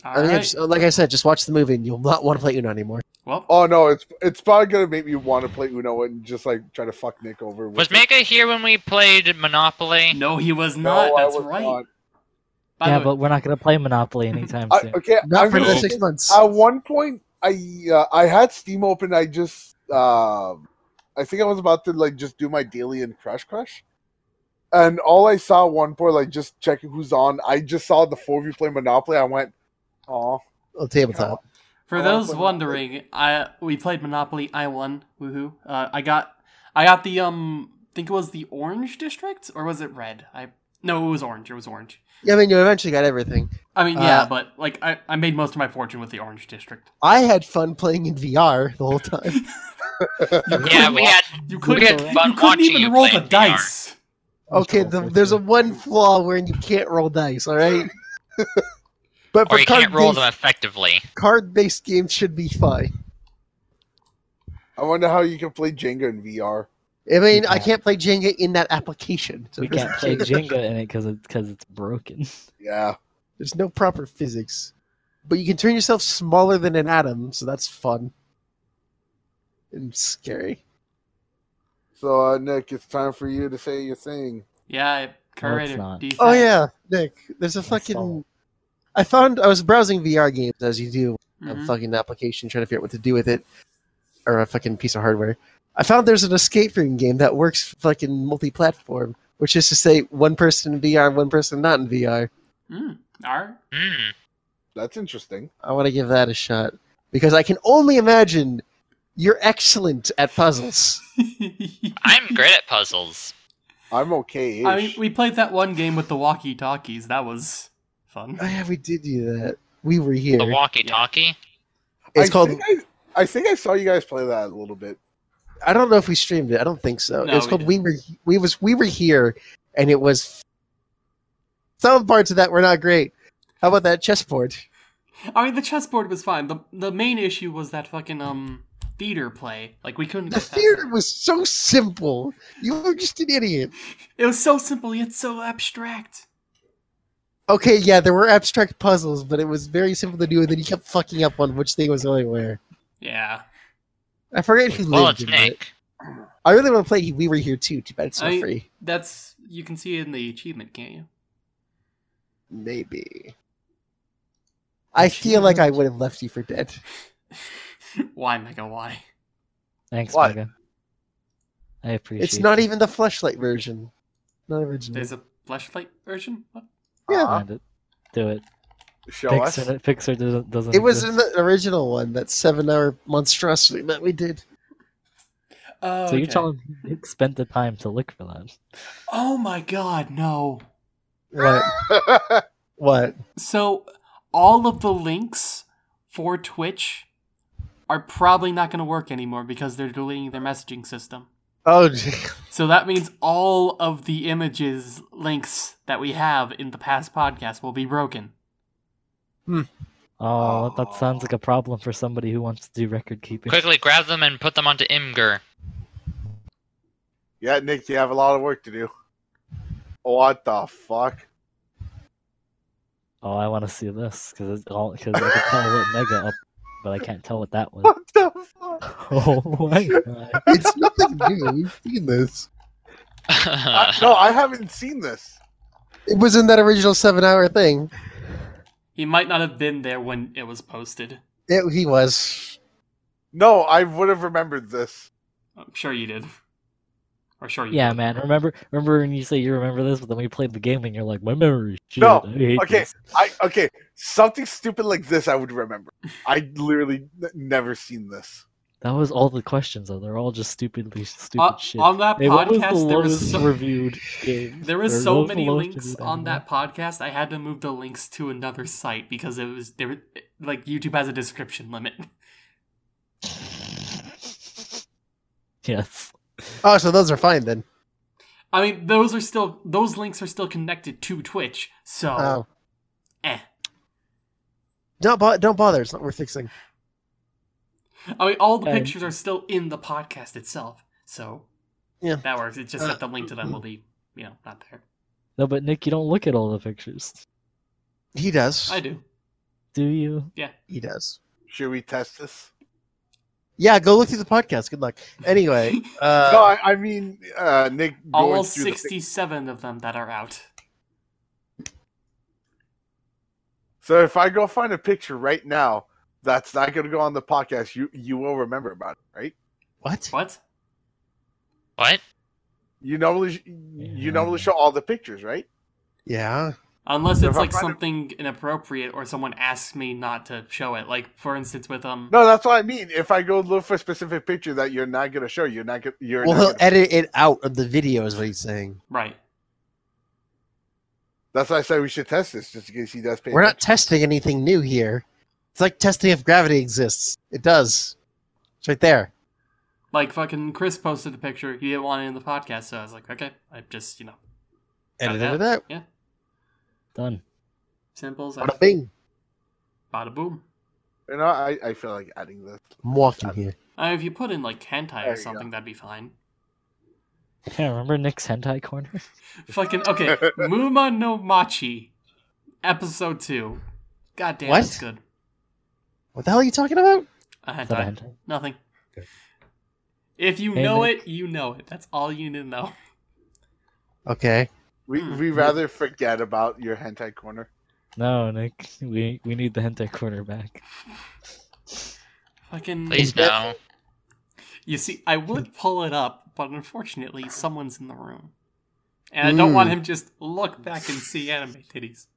All I mean, right. just- like I said, just watch the movie, and you'll not want to play Uno anymore. Well, Oh no, it's it's probably gonna make me want to play Uno and just like try to fuck Nick over. with Was it. Mega here when we played Monopoly? no, he was not. I That's was right. not. Yeah, but we're not gonna play Monopoly anytime I, soon. okay, Not I'm for gonna the six months. At one point, I uh, I had Steam open. I just uh, I think I was about to like just do my daily in Crush Crush, and all I saw at one point, like just checking who's on. I just saw the four of you play Monopoly. I went, "Oh, A tabletop. For Oh, those wondering, I we played Monopoly. I won. Woohoo! Uh, I got I got the um. think it was the orange district or was it red? I no, it was orange. It was orange. Yeah, I mean, you eventually got everything. I mean, yeah, Uh, but like I, I made most of my fortune with the orange district. I had fun playing in VR the whole time. Yeah, we had You we couldn't. had fun you couldn't even you roll the in VR. dice. Okay, the, there's a one flaw wherein you can't roll dice. All right, but Or you can't roll card-based them effectively. card-based games should be fine. I wonder how you can play Jenga in VR." I mean, I can't. can't play Jenga in that application. So we can't play Jenga in it because it's because it's broken. Yeah, There's no proper physics, but you can turn yourself smaller than an atom, so that's fun and scary. so uh, Nick, it's time for you to say your thing. Yeah, No, it's curator. not. do Oh yeah, Nick. There's a fucking. Install. I found I was browsing VR games as you do a Mhm. fucking application trying to figure out what to do with it, or a fucking piece of hardware. I found there's an escape room game that works fucking multi-platform, which is to say one person in VR, one person not in VR. Mm. All right. Hmm. That's interesting. I want to give that a shot because I can only imagine you're excellent at puzzles. I'm great at puzzles. I'm okay. I mean, we played that one game with the walkie talkies. That was fun. Oh yeah, we did do that. We were here. The walkie-talkie. it's I called. Think I, I think I saw you guys play that a little bit. I don't know if we streamed it. I don't think so. No, it was we called didn't. we were we was we were here, and it was some parts of that were not great. How about that chessboard? I mean, the chessboard was fine. the The main issue was that fucking um theater play. Like we couldn't. The theater that. was so simple. You were just an idiot. It was so simple yet so abstract. Okay, yeah, there were abstract puzzles, but it was very simple to do, and then you kept fucking up on which thing was going where. Yeah. I forget who Well, lived it's in it. Nick. I really want to play We Were Here too. Too bad it's not I- free. That's you can see it in the achievement, can't you? Maybe. I feel like I would have left you for dead. why, Mega? Why? Thanks, What? Mega. I appreciate. It. It's not it. even the flashlight version. Not original. There's a flashlight version. What? Yeah. Find it. Do it. Show us. Pixar, Pixar doesn't. doesn't It was in the original one, that seven-hour monstrosity that we did. Oh, So you're okay. telling me Nick spent the time to look for that? Oh my God, no. What? what? So all of the links for Twitch are probably not going to work anymore because they're deleting their messaging system. Oh, gee. So that means all of the images links that we have in the past podcast will be broken. Hmm. Oh, that sounds like a problem for somebody who wants to do record keeping. Quickly grab them and put them onto Imgur. Yeah, Nick, you have a lot of work to do. What the fuck? Oh, I want to see this because it's all because I can tell what Mega up, but I can't tell what that was. What the fuck? Oh my god! it's nothing new. We've seen this. I, no, I haven't seen this. It was in that original seven-hour thing. He might not have been there when it was posted. It, he was. No, I would have remembered this. I'm sure you did. Or sure you Yeah, did. man. Remember, remember when you say you remember this, but then we played the game and you're like, my memory. Shit, No, I hate okay. this." I okay, something stupid like this I would remember. I literally never seen this. That was all the questions, though. They're all just stupidly stupid On, shit. on that Hey, what was the podcast, there was so, reviewed game? there was Or so was many links on anime? that podcast. I had to move the links to another site because it was there. Like YouTube has a description limit. Yes. Oh, so those are fine then. I mean, those are still those links are still connected to Twitch. So, Oh, eh. don't bo- don't bother. It's not worth fixing. I mean, all the Okay. pictures are still in the podcast itself. So, Yeah. that works. It's just that the link to them will be, you know, not there. No, but Nick, you don't look at all the pictures, He does. I do. do you? Yeah. He does. Should we test this? Yeah, go look through the podcast. Good luck. Anyway, uh, no, I, I mean uh, Nick. All through the sixty-seven of them that are out. So if I go find a picture right now that's not going to go on the podcast, you you will remember about it, right? what? What? what? You normally you normally show all the pictures, right? Yeah. Unless it's like trying to- something inappropriate or someone asks me not to show it. Like for instance, with um. No, that's what I mean. If I go look for a specific picture that you're not going to show, you're not gonna You're Well, not he'll gonna- edit it out of the video, is what he's saying. Right. That's why I said we should test this, just in case he does pay. We're not testing anything new here. It's like testing if gravity exists. It does. It's right there. Like fucking Chris posted a picture. He didn't want it in the podcast, so I was like, okay, I just you know, got Edit it out. Yeah. Done. Simple as Bada that. bing. Bada boom. You know, I, I feel like adding this. I'm walking here. Uh, if you put in like hentai There or something, that'd be fine. Yeah, remember Nick's hentai corner? Fucking okay. Muma no Machi, episode two. God damn, What? it's good. What the hell are you talking about? A Is that a hentai. hentai? Nothing. Okay. If you Hey, know Nick. it, you know it. That's all you need to know. Okay. We Hmm. we rather forget about your hentai corner. No, Nick. We we need the hentai corner back. Fucking. Please no. You see, I would pull it up, but unfortunately, someone's in the room, and I don't want Mm. him just look back and see anime titties.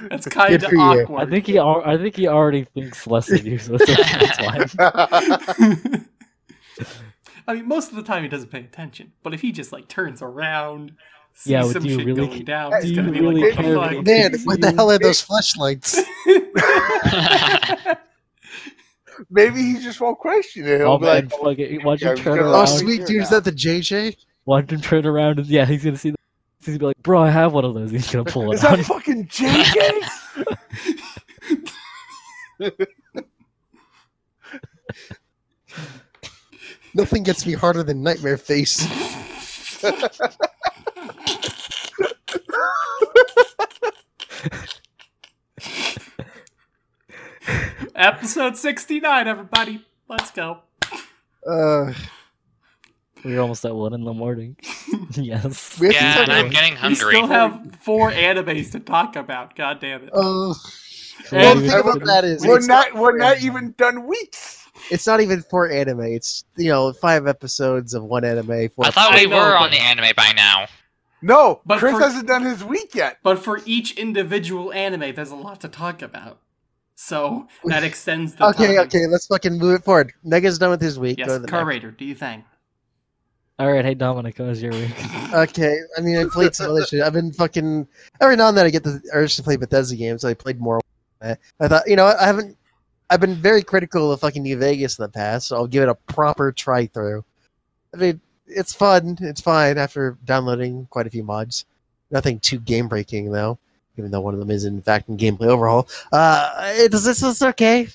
That's kind Good of for you. awkward. I think he al- I think he already thinks less of you, so it's that's fine. I mean, most of the time he doesn't pay attention, but if he just like turns around, sees Yeah, but some do you shit really going down, do it's you gonna be really like, care what what the Man, what the hell are those flashlights? Maybe he just won't question it. He'll Oh be man, like, fuck it. Watch yeah, him turn gotta- Oh, sweet dude, is that the JJ? Watch him turn around, and yeah, he's gonna see. The- he's gonna be like, "Bro, I have one of those." He's gonna pull it "Is out. that fucking JJ?" Nothing gets me harder than Nightmare Face. Episode sixty-nine, everybody, let's go. Uh, We're almost at one in the morning. yes. we have yeah, to and I'm about- getting We still have four animes to talk about. God damn it! And- well, the thing about that is we're not we're not even done weeks. It's not even four anime. It's you know five episodes of one anime. Four I thought I we were on the anime by now. No, But Chris for- hasn't done his week yet. But for each individual anime, there's a lot to talk about. So that extends the Okay, time. okay, let's fucking move it forward. Nega's done with his week. Go Yes, to the Car next. Raider, do you think? All right, hey Dominic, how was your week? Okay, I mean, I played some other shit. I've been fucking every now and then I get the urge to play Bethesda games. So I played more. I thought, you know, what, I haven't. I've been very critical of fucking New Vegas in the past, so I'll give it a proper try through. I mean, it's fun. It's fine after downloading quite a few mods. Nothing too game breaking though, even though one of them is in fact in gameplay overhaul. Uh, it's it's, it's okay.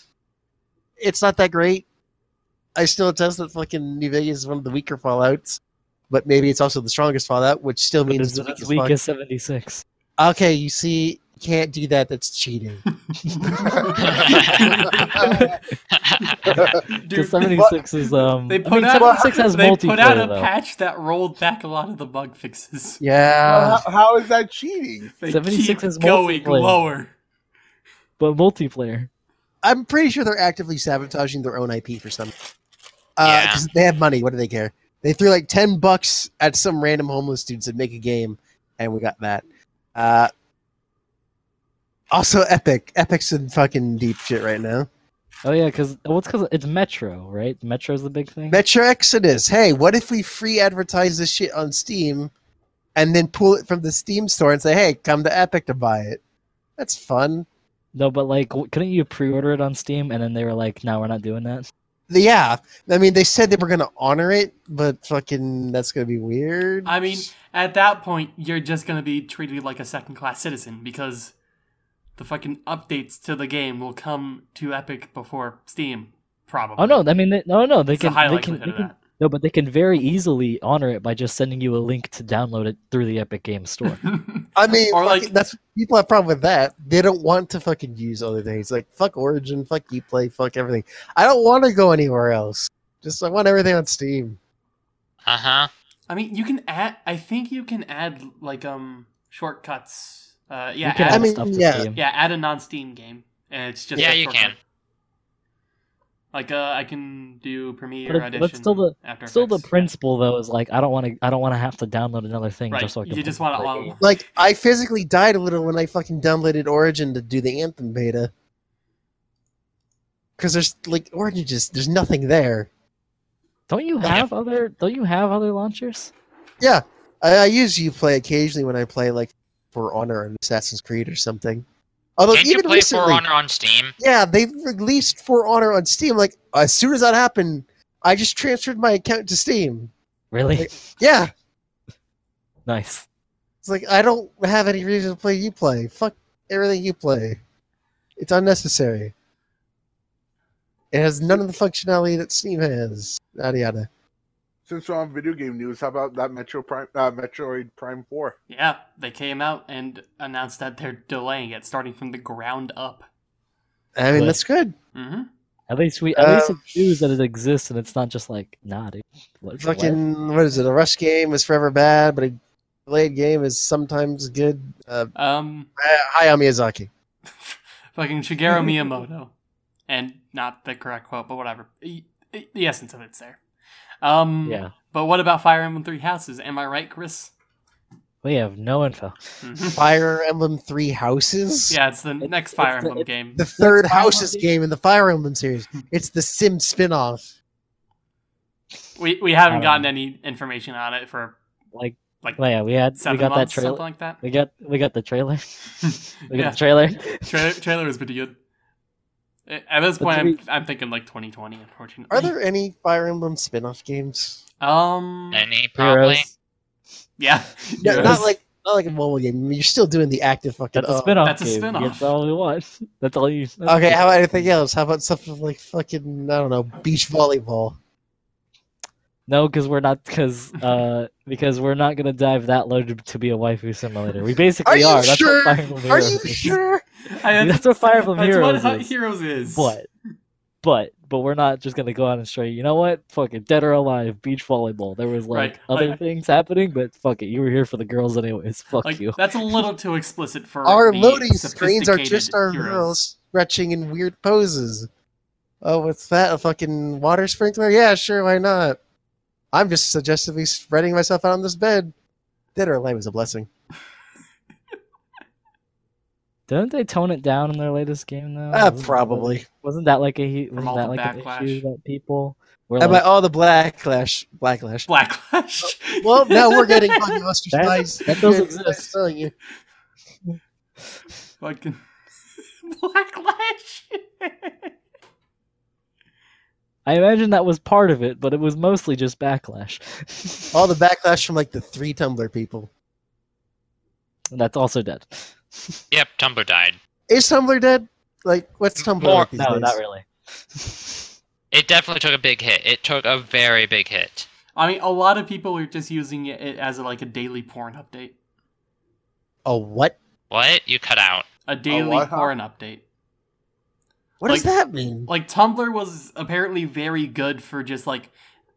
It's not that great. I still attest that fucking New Vegas is one of the weaker Fallout's, but maybe it's also the strongest Fallout, which still means it's the weakest. weak 76. Okay, you see, can't do that. That's cheating. The Dude, 76 is um. They I put mean, out 76 has they put out a though. patch that rolled back a lot of the bug fixes. Yeah. how, how is that cheating? They 76 is going lower. but multiplayer. I'm pretty sure they're actively sabotaging their own IP for some. Uh, Yeah. because they have money. What do they care? They threw like ten bucks at some random homeless dudes to make a game, and we got that. Uh, also, Epic. Epic's in fucking deep shit right now. Oh yeah, because well, it's because it's Metro, right? Metro's the big thing. Metro Exodus. Hey, what if we free advertise this shit on Steam, and then pull it from the Steam store and say, "Hey, come to Epic to buy it." That's fun. no, but like, couldn't you pre-order it on Steam and then they were like, "No, we're not doing that." Yeah, I mean, they said they were gonna honor it, but fucking, that's gonna be weird. I mean, at that point, you're just gonna be treated like a second-class citizen because the fucking updates to the game will come to Epic before Steam, probably. Oh no, I mean, they, no, no, they It's a can, high they can, likelihood they of can that. no, but they can very easily honor it by just sending you a link to download it through the Epic Games Store. I mean, Or, fucking- like- that's people have problem with that. They don't want to fucking use other things like fuck Origin, fuck Uplay, fuck everything. I don't want to go anywhere else. Just I want everything on Steam. Uh huh. I mean, you can add. I think you can add like um shortcuts. Uh, yeah, add, I mean, stuff to yeah. Steam. yeah, add a non-Steam game, and it's just Yeah, you shortcut. can. Like uh, I can do Premiere But, it- Edition. but still, the After still the Effects. principle though is like, I don't want to, I don't want to have to download another thing Right, just so I can. you just want to Like I physically died a little when I fucking downloaded Origin to do the Anthem beta. Because there's like Origin just there's nothing there. Don't you have other? Don't you have other launchers? Yeah, I, I use Uplay occasionally when I play like For Honor and Assassin's Creed or something. Although Can't you even play recently, For Honor on Steam? yeah, they released For Honor on Steam. Like as soon as that happened, I just transferred my account to Steam. Really? Like- Yeah, nice. it's like I don't have any reason to play you play. Fuck everything you play. It's unnecessary. It has none of the functionality that Steam has. Yada yada. Since we're on video game news, how about that Metro Prime, uh, Metroid Prime Four? Yeah, they came out and announced that they're delaying it, starting from the ground up. I mean, Good. that's good. hmm At least we, at least Uh, it news that it exists, and it's not just like, nah, dude. What, what? Fucking what is it? A rush game is forever bad, but a delayed game is sometimes good. Uh, Um, Hayao Miyazaki. fucking Shigeru Miyamoto, and not the correct quote, but whatever. The essence of it's there. Um, Yeah, But what about Fire Emblem Three Houses? Am I right, Chris? we have no info. Mhm. Fire Emblem Three Houses. yeah, it's the It's- next Fire Emblem it's- game. The third Fire Houses Emblem- game in the Fire Emblem series. It's the Sim spin-off. We we haven't Um, gotten any information on it for Like, like well, yeah, we had, seven we got that trailer. something like that. We got, we got the trailer. We got yeah, the trailer. trailer, trailer was pretty good. At this point, I'm, be- I'm thinking like 2020. Unfortunately, Are there any Fire Emblem spin-off games? Um, Any probably. Heroes. yeah, Yeah, Heroes. not like not like a mobile game. I mean, you're still doing the active fucking. That's a oh. spin-off That's a game. spin-off. That's all we want. That's all you. that's Okay, how about anything else? How about something like fucking I don't know, beach volleyball? No, because we're not because uh because we're not gonna dive that low to, to be a waifu simulator. We basically Are you are. That's sure? what Fire Emblem Are Heroes you is. sure? I- That's what Fire Emblem that's Heroes what is. Heroes is. But but but we're not just gonna go out and straight. You know what? Fuck it, dead or alive, beach volleyball. There was like Right, other like- things happening, but fuck it, you were here for the girls anyways. Fuck Like you. that's a little too explicit for Our the loading screens are just our heroes. girls stretching in weird poses. Oh, what's that? A fucking water sprinkler? Yeah, sure, why not? I'm just suggestively spreading myself out on this bed. Dead or alive is a blessing. Didn't they tone it down in their latest game though? Uh, Wasn't- probably. Wasn't that like a he- wasn't that the like an backlash. issue that people were How like, about all the blacklash? Blacklash. Blacklash. Well, now we're getting fucking ostracized. that does Yeah, exist. I'm telling you. fucking Blacklash. I imagine that was part of it, but it was mostly just backlash. All the backlash from like the three Tumblr people. That's also dead. Yep, Tumblr died. Is Tumblr dead? Like, what's Tumblr More- like these No, days? not really. It definitely took a big hit. It took a very big hit. I mean, a lot of people are just using it as like a daily porn update. A what? What? You cut out. A daily what, huh? porn update. What does that mean? Like Tumblr was apparently very good for just like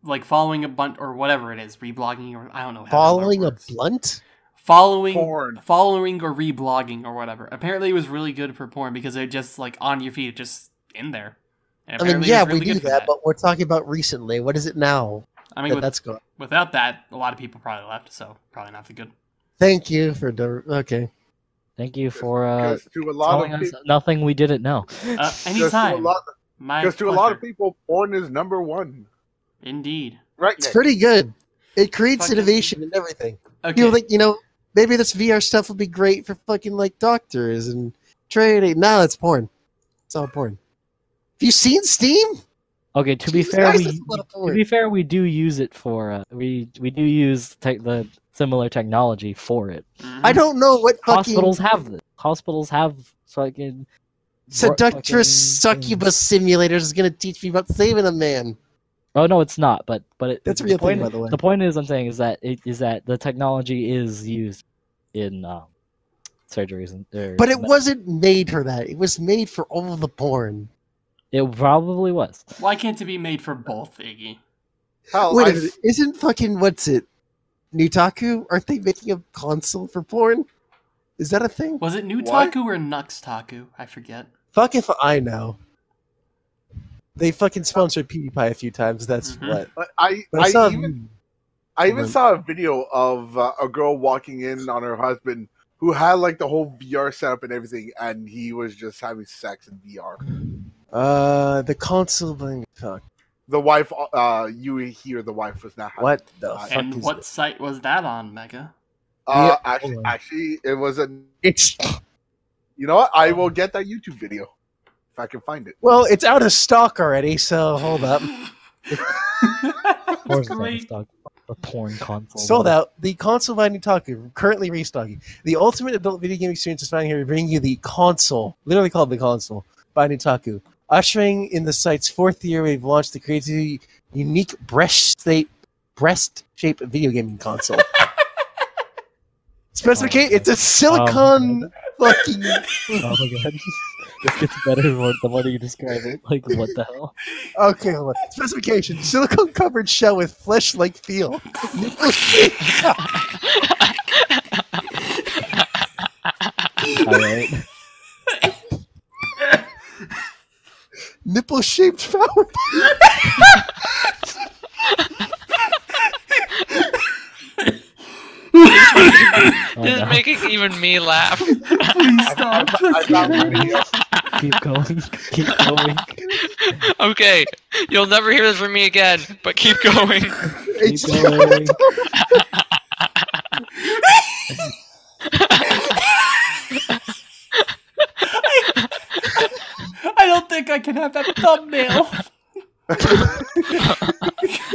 like following a bunch or whatever it is, reblogging or I don't know. how Following a blunt? following Porn. following or reblogging or whatever. Apparently, it was really good for porn because it just like on your feet, just in there. And I mean, yeah, really we do good for that, but we're talking about recently. What is it now I mean, that with, that's going? without that, a lot of people probably left, so probably not the good. Thank you for the okay. Thank you for uh, to a lot telling of us people, nothing we didn't know. Uh, because to a anytime, lot, my because to a lot of people, porn is number one. indeed. Right? It's Nick? pretty good. It creates Fucking- innovation and everything. Okay, People think, you know, maybe this VR stuff would be great for fucking like doctors and trading. No, it's porn. It's all porn. Have you seen Steam? Okay, to be fair, Christ, we that's a lot of to be fair, we do use it for uh, we we do use tech the similar technology for it. Mhm. I don't know what fucking Hospitals have this. Hospitals have fucking seductress fucking succubus simulator is going to teach me about saving a man. Oh no, it's not. But but it, That's a the real point, thing, by the way. The point is, I'm saying is that it is that the technology is used in um, surgeries and. or But it me- wasn't made for that. It was made for all the porn. It probably was. Why can't it be made for both, Iggy? Hell, Wait I- a minute, isn't fucking what's it? Nutaku? Aren't they making a console for porn? Is that a thing? Was it What? Nutaku or Nuxtaku? I forget. Fuck if I know. They fucking sponsored PewDiePie a few times. That's Mhm. what. But I, But I, I, saw. even, I even saw a video of uh, a girl walking in on her husband who had like the whole VR setup and everything, and he was just having sex in VR. uh, the console. Thing. Fuck. The wife, uh, you hear the wife was not having. What the Uh, fuck And is what it? site was that on, Mega? Uh, Yeah, actually, actually, it was a. It's You know what? I will get that YouTube video if I can find it. well, it's out of stock already. So hold up. Of That's course it's out of great. stock. The porn console. Sold out. The console by Nutaku, currently restocking. The ultimate adult video game experience is found here, bringing you the console, literally called the console, by Nutaku. Ushering in the site's fourth year, we've launched the creatively unique breast-shaped breast-shaped video gaming console. Specification: It's a silicon um, fucking. Oh my god. this gets better the more, you describe it. Like what the hell? Okay, hold on. Specification: silicone covered shell with flesh-like feel. Alright. Nipple-shaped flower. Oh, This is no. making even me laugh. Please stop. I found the video. Keep going. Keep going. okay, you'll never hear this from me again, but keep going. Keep going. I don't think I can have that thumbnail.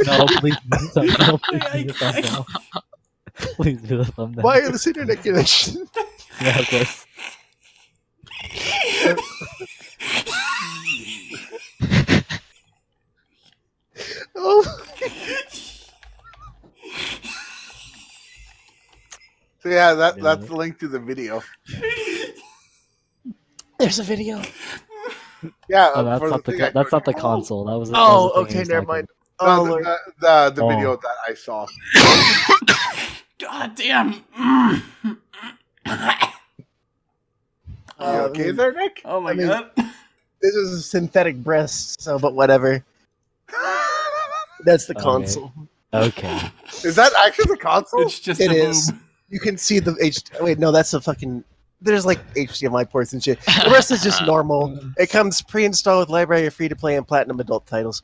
No, please do the thumbnail. Please I- do the I- thumbnail. Please do the thumbnail. Wireless internet connection. Yeah, of course. Oh. So yeah, that that's the link to the video. There's a video. Yeah, Oh, that's not the thing co- I that's not the showed you. console. That was. that Oh, was the okay, never talking mind. No, Oh, the, the, the, the Oh. video that I saw. God damn. You Uh, okay there, Nick? Oh my I mean- god. This is a synthetic breast, so but whatever. That's the Okay. console. Okay. Is that actually the console? It's just It a is. boob. You can see the H. Wait, no, that's a fucking. There's like HDMI ports and shit. The rest is just normal. It comes pre-installed with library of free-to-play and platinum adult titles.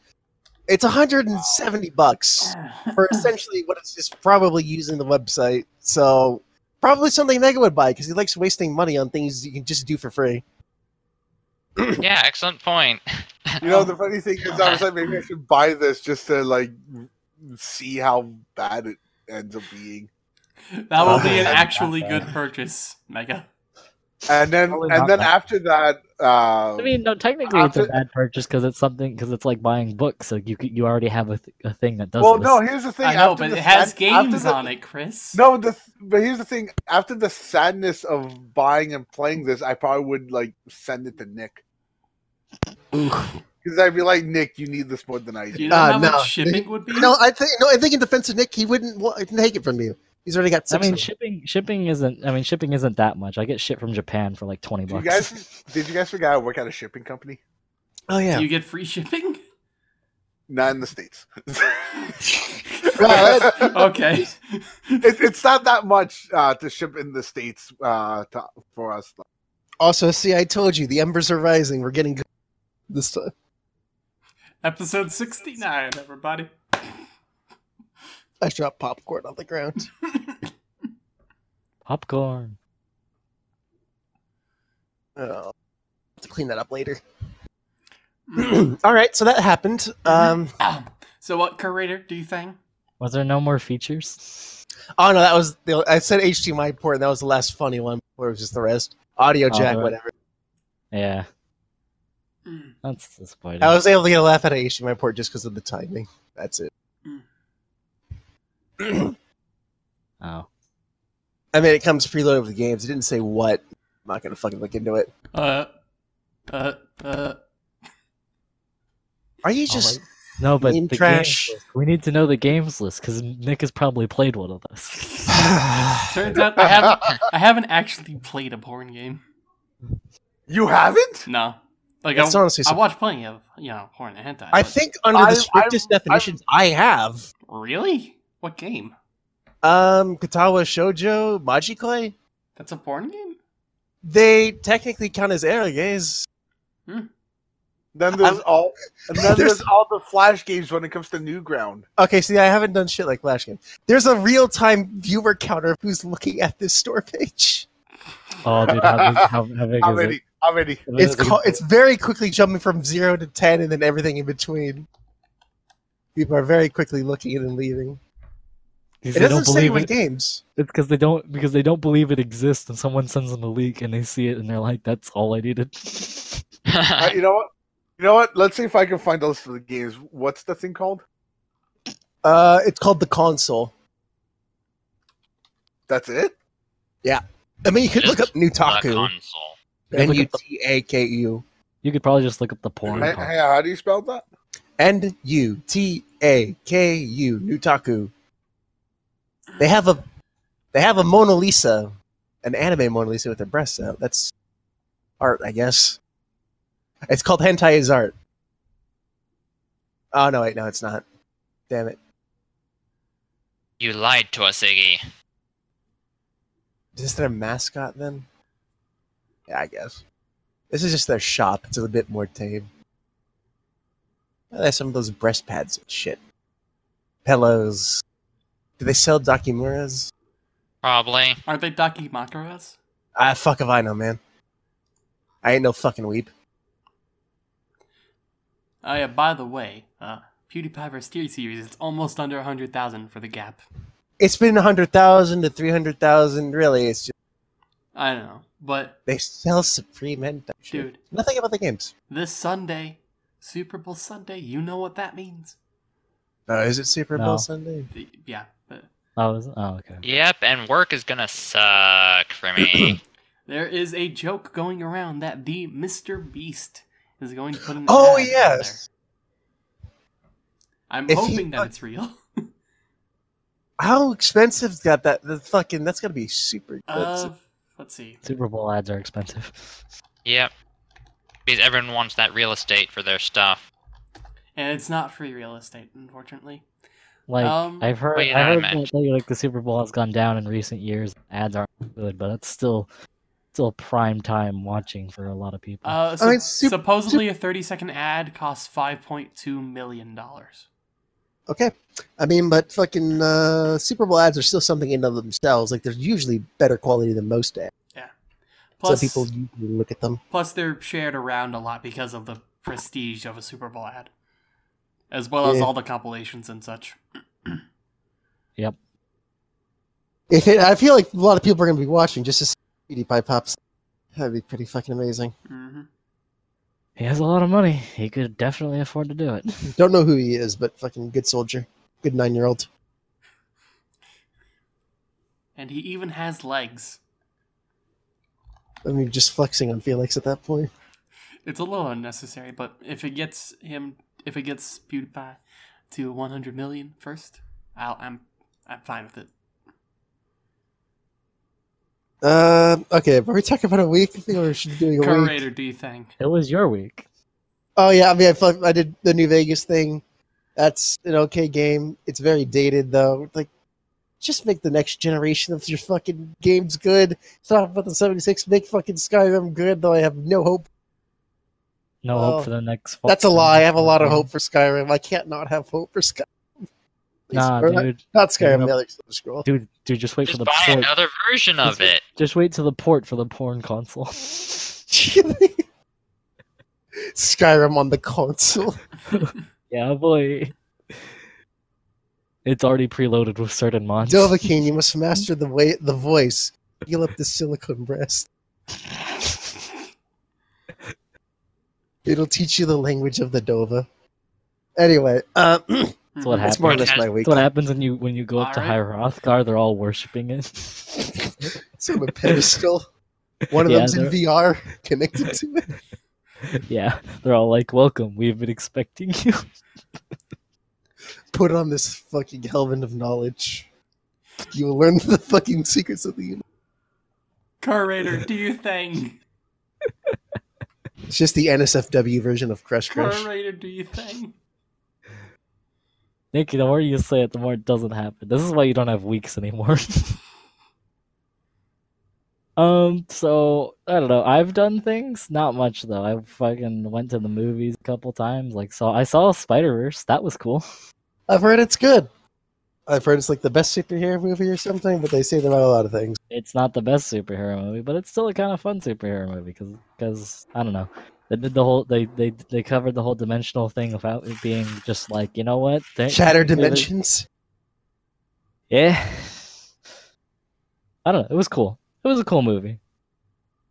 It's 170 bucks for essentially what it's just probably using the website. So probably something Mega would buy because he likes wasting money on things you can just do for free. yeah, excellent point. You know, the funny thing is, I was like, maybe I should buy this just to like see how bad it ends up being. That will be an actually good purchase, Mega. And then, Probably and then bad. after that, uh, I mean, no, technically it's a After- bad purchase because it's something because it's like buying books. Like you you already have a, th- a thing that does. well, this. no. Here's the thing. I know, after but the it has sad- games the- on it, Chris. No, the but here's the thing. After the sadness of buying and playing this, I probably would like send it to Nick because I'd be like, Nick, you need this more than I Do do. you know Uh, how no. much shipping would be? No, I think no. I think in defense of Nick, he wouldn't wa- take it from you. He's already got I mean shipping shipping isn't. I mean shipping isn't that much. I get shit from Japan for like twenty Did you bucks. guys, did you guys forget I work at a shipping company? oh yeah. Do you get free shipping? Not in the states. Well, okay. it, it's not that much uh, to ship in the states uh, to, for us. also, see, I told you the embers are rising. We're getting good this time. Episode 69, everybody. I dropped popcorn on the ground. Popcorn. Oh, I'll have to clean that up later. All right, so that happened. Um, so, what curator do you think? Was there no more features? oh no, that was the, I said HDMI port, and that was the last funny one. Where it was just the rest, audio Oh, jack, right. whatever. Yeah, Mm, that's disappointing. I was able to get a laugh out of HDMI port just because of the timing. That's it. oh, I mean, it comes preloaded with the games. It didn't say what. I'm not gonna fucking look into it. Uh, uh, uh. Are you just? right. no, but the trash. games list. We need to know the games list because Nick has probably played one of those. Turns out I haven't, I haven't actually played a porn game. You haven't? No. Like, That's I, honestly I watch plenty of, you know, porn and hentai. I think under I- the strictest I- definitions, I, have. Really? What game? Um, Katawa Shoujo Majikoi. That's a porn game? They technically count as eroges. Then there's all, and then There's- there's all the flash games when it comes to Newground. Okay, see, I haven't done shit like Flash Game. There's a real time viewer counter who's looking at this store page. oh, dude, how, big- how, how big How is many? How many? It's called, it's very quickly jumping from zero to ten, and then everything in between. People are very quickly looking and leaving. Because It they doesn't don't say believe what it. games. It's because they don't because they don't believe it exists, and someone sends them a leak, and they see it, and they're like, "That's all I needed." Uh, you know what? You know what? Let's see if I can find a list of the games. What's the thing called? Uh, it's called the console. That's it. Yeah, I mean, you could look up The Nutaku. console. Yeah, N look U up the- T A K U. You could probably just look up the porn. Hey, hey, how do you spell that? N U T A K U. Nutaku. They have a, they have a Mona Lisa, an anime Mona Lisa with her breasts out. That's art, I guess. It's called Hentai is art. Oh no, wait, no, it's not. Damn it. You lied to us, Iggy. Is this their mascot then? Yeah, I guess. This is just their shop. It's a bit more tame. Oh, There's some of those breast pads and shit. Pillows. Do they sell Dakimuras? Probably. Aren't they Dakimakuras? Ah, fuck if I know, man. I ain't no fucking weep. Oh yeah, by the way, uh, PewDiePie vs. Theory series, it's almost under 100,000 for the gap. It's been 100,000 to 300,000. Really, it's just I don't know. But, they sell Supreme hentai shit. dude, Nothing about the games. this Sunday, Super Bowl Sunday, you know what that means. Oh, is it Super No. Bowl Sunday? The- Yeah, but Oh, is oh, okay. Yep, and work is gonna suck for me. there is a joke going around that the Mr. Beast is going to put an Oh, ad on yes. I'm If he hoping that fuck- it's real. How expensive's got that? The fucking that's gotta be super Uh, let's see. Super Bowl ads are expensive. yep. Because everyone wants that real estate for their stuff. And it's not free real estate, unfortunately. Like Um, I've heard, I I heard imagine. that like the Super Bowl has gone down in recent years. Ads aren't good, but it's still still prime time watching for a lot of people. Uh, I mean, sup- supposedly a 30 second ad costs 5.2 million dollars. Okay. I mean, but fucking uh, Super Bowl ads are still something in of themselves. Like, they're usually better quality than most ads. Yeah. Plus, so people look at them. plus they're shared around a lot because of the prestige of a Super Bowl ad, as well as all the compilations and such. Yep. If it, I feel like a lot of people are going to be watching just to see PewDiePie pops. That'd be pretty fucking amazing. hmm He has a lot of money. He could definitely afford to do it. Don't know who he is, but fucking good soldier. Good nine-year-old. And he even has legs. I mean, just flexing on Felix at that point. It's a little unnecessary, but if it gets him, if it gets PewDiePie to 100 million first, I'll, I'm I'm fine with it. Uh, okay, but we're talking about a week. I think we should be doing a week. Curator, do you think? It was your week. Oh yeah, I mean, I, felt- I did the New Vegas thing. That's an okay game. It's very dated though. Like, just make the next generation of your fucking games good. Talk about the seventy six. Make fucking Skyrim good. Though I have no hope. No Oh, hope for the next. fo- That's a lie. I have a lot of hope for Skyrim. I can't not have hope for Skyrim. Nah, Or not- dude, Not Skyrim. You're The other scroll. dude, dude, just wait Just for the buy port. another version of Just- it. Just wait till the port for the porn console. Skyrim on the console. yeah, boy. It's already preloaded with certain mods. Dovahkiin, you must master the way the voice. Heal up the silicone breast. It'll teach you the language of the Dova. Anyway, uh, That's what that's more or happens. less my week. That's what happens when you when you go up to High Alright. Hrothgar. They're all worshiping it. It's on a pedestal. One of Yeah, them's in they're- VR connected to it. yeah, they're all like, "Welcome, we've been expecting you." Put on this fucking helmet of knowledge. You will learn the fucking secrets of the universe. Curator, do you think? It's just the NSFW version of Crush Crush. Curator, do you think? Nick, the more you say it, the more it doesn't happen. This is why you don't have weeks anymore. um, so I don't know. I've done things, not much though. I fucking went to the movies a couple times. Like, saw I saw Spider Verse. That was cool. I've heard it's good. I've heard it's like the best superhero movie or something, but they say that about a lot of things. It's not the best superhero movie, but it's still a kind of fun superhero movie because because I don't know. They did the whole they they they covered the whole dimensional thing without it being just like you know what They- Shattered Dimensions. Yeah. I don't know. It was cool. It was a cool movie.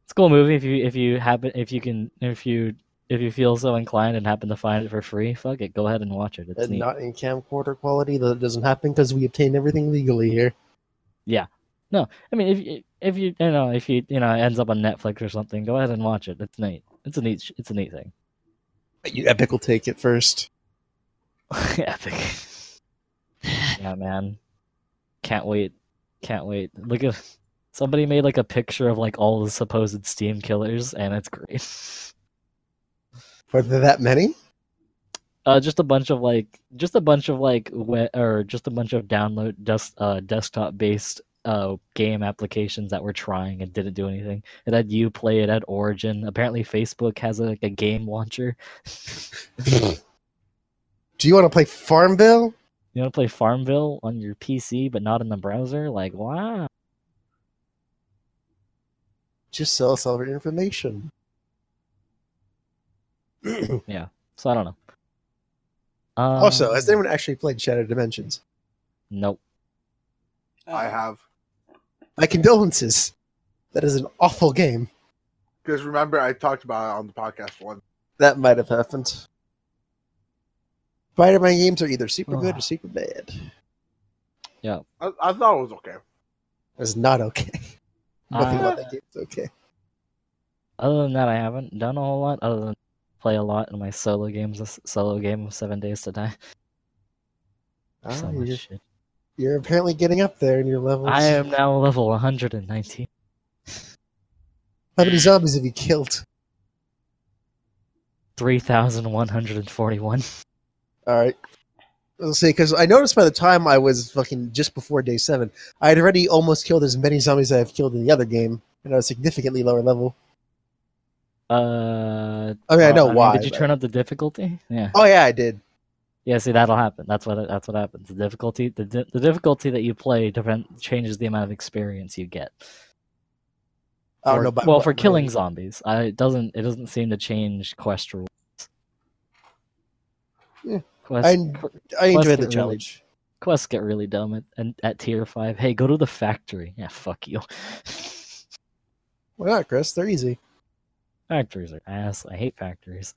It's a cool movie if you if you happen if you can if you if you feel so inclined and happen to find it for free, fuck it, go ahead and watch it. It's And neat. not in camcorder quality. That doesn't happen because we obtain everything legally here. Yeah. No, I mean if you if you you know if you you know it ends up on Netflix or something, go ahead and watch it. It's neat. It's a neat it's a neat thing. You Epic will take it first. Epic. yeah, man. Can't wait. Can't wait. Look at somebody made like a picture of like all the supposed Steam killers, and it's great. Were there that many? Uh, just a bunch of like, just a bunch of like, or just a bunch of download just uh desktop based uh game applications that were trying and didn't do anything. It had you play it at Origin. Apparently, Facebook has a, like a game launcher. Do you want to play Farmville? You want to play Farmville on your PC, but not in the browser? Like, wow. Just sell us all your information. So I don't know. Um, also, has anyone actually played Shattered Dimensions? Nope. I have. My condolences. That is an awful game. Because remember, I talked about it on the podcast once. That might have happened. Spider-Man games are either super good or super bad. I, I thought it was okay. It's not okay. Nothing Uh, about that game is okay. Other than that, I haven't done a whole lot. Other than play a lot in my solo games, solo game of Seven Days to Die. Ah, so you're, shit. you're apparently getting up there in your levels. I am now level 119. How many zombies have you killed? 3,141. All right. Let's see, because I noticed by the time I was fucking just before day seven, I had already almost killed as many zombies as I've killed in the other game, and I was significantly lower level. Uh, I mean, I know uh, why. Did you but- turn up the difficulty? Yeah. Oh yeah, I did. Yeah, see, that'll happen. That's what that's what happens. The difficulty, the di- the difficulty that you play depend changes the amount of experience you get. I For- know. About well, for killing zombies, I, it doesn't it doesn't seem to change quest rules. Quests, I qu- I enjoyed the get really- challenge. quests get really dumb at, and at tier five. Hey, go to the factory. Yeah, fuck you. Why not, Chris? They're easy. Factories are ass. I hate factories.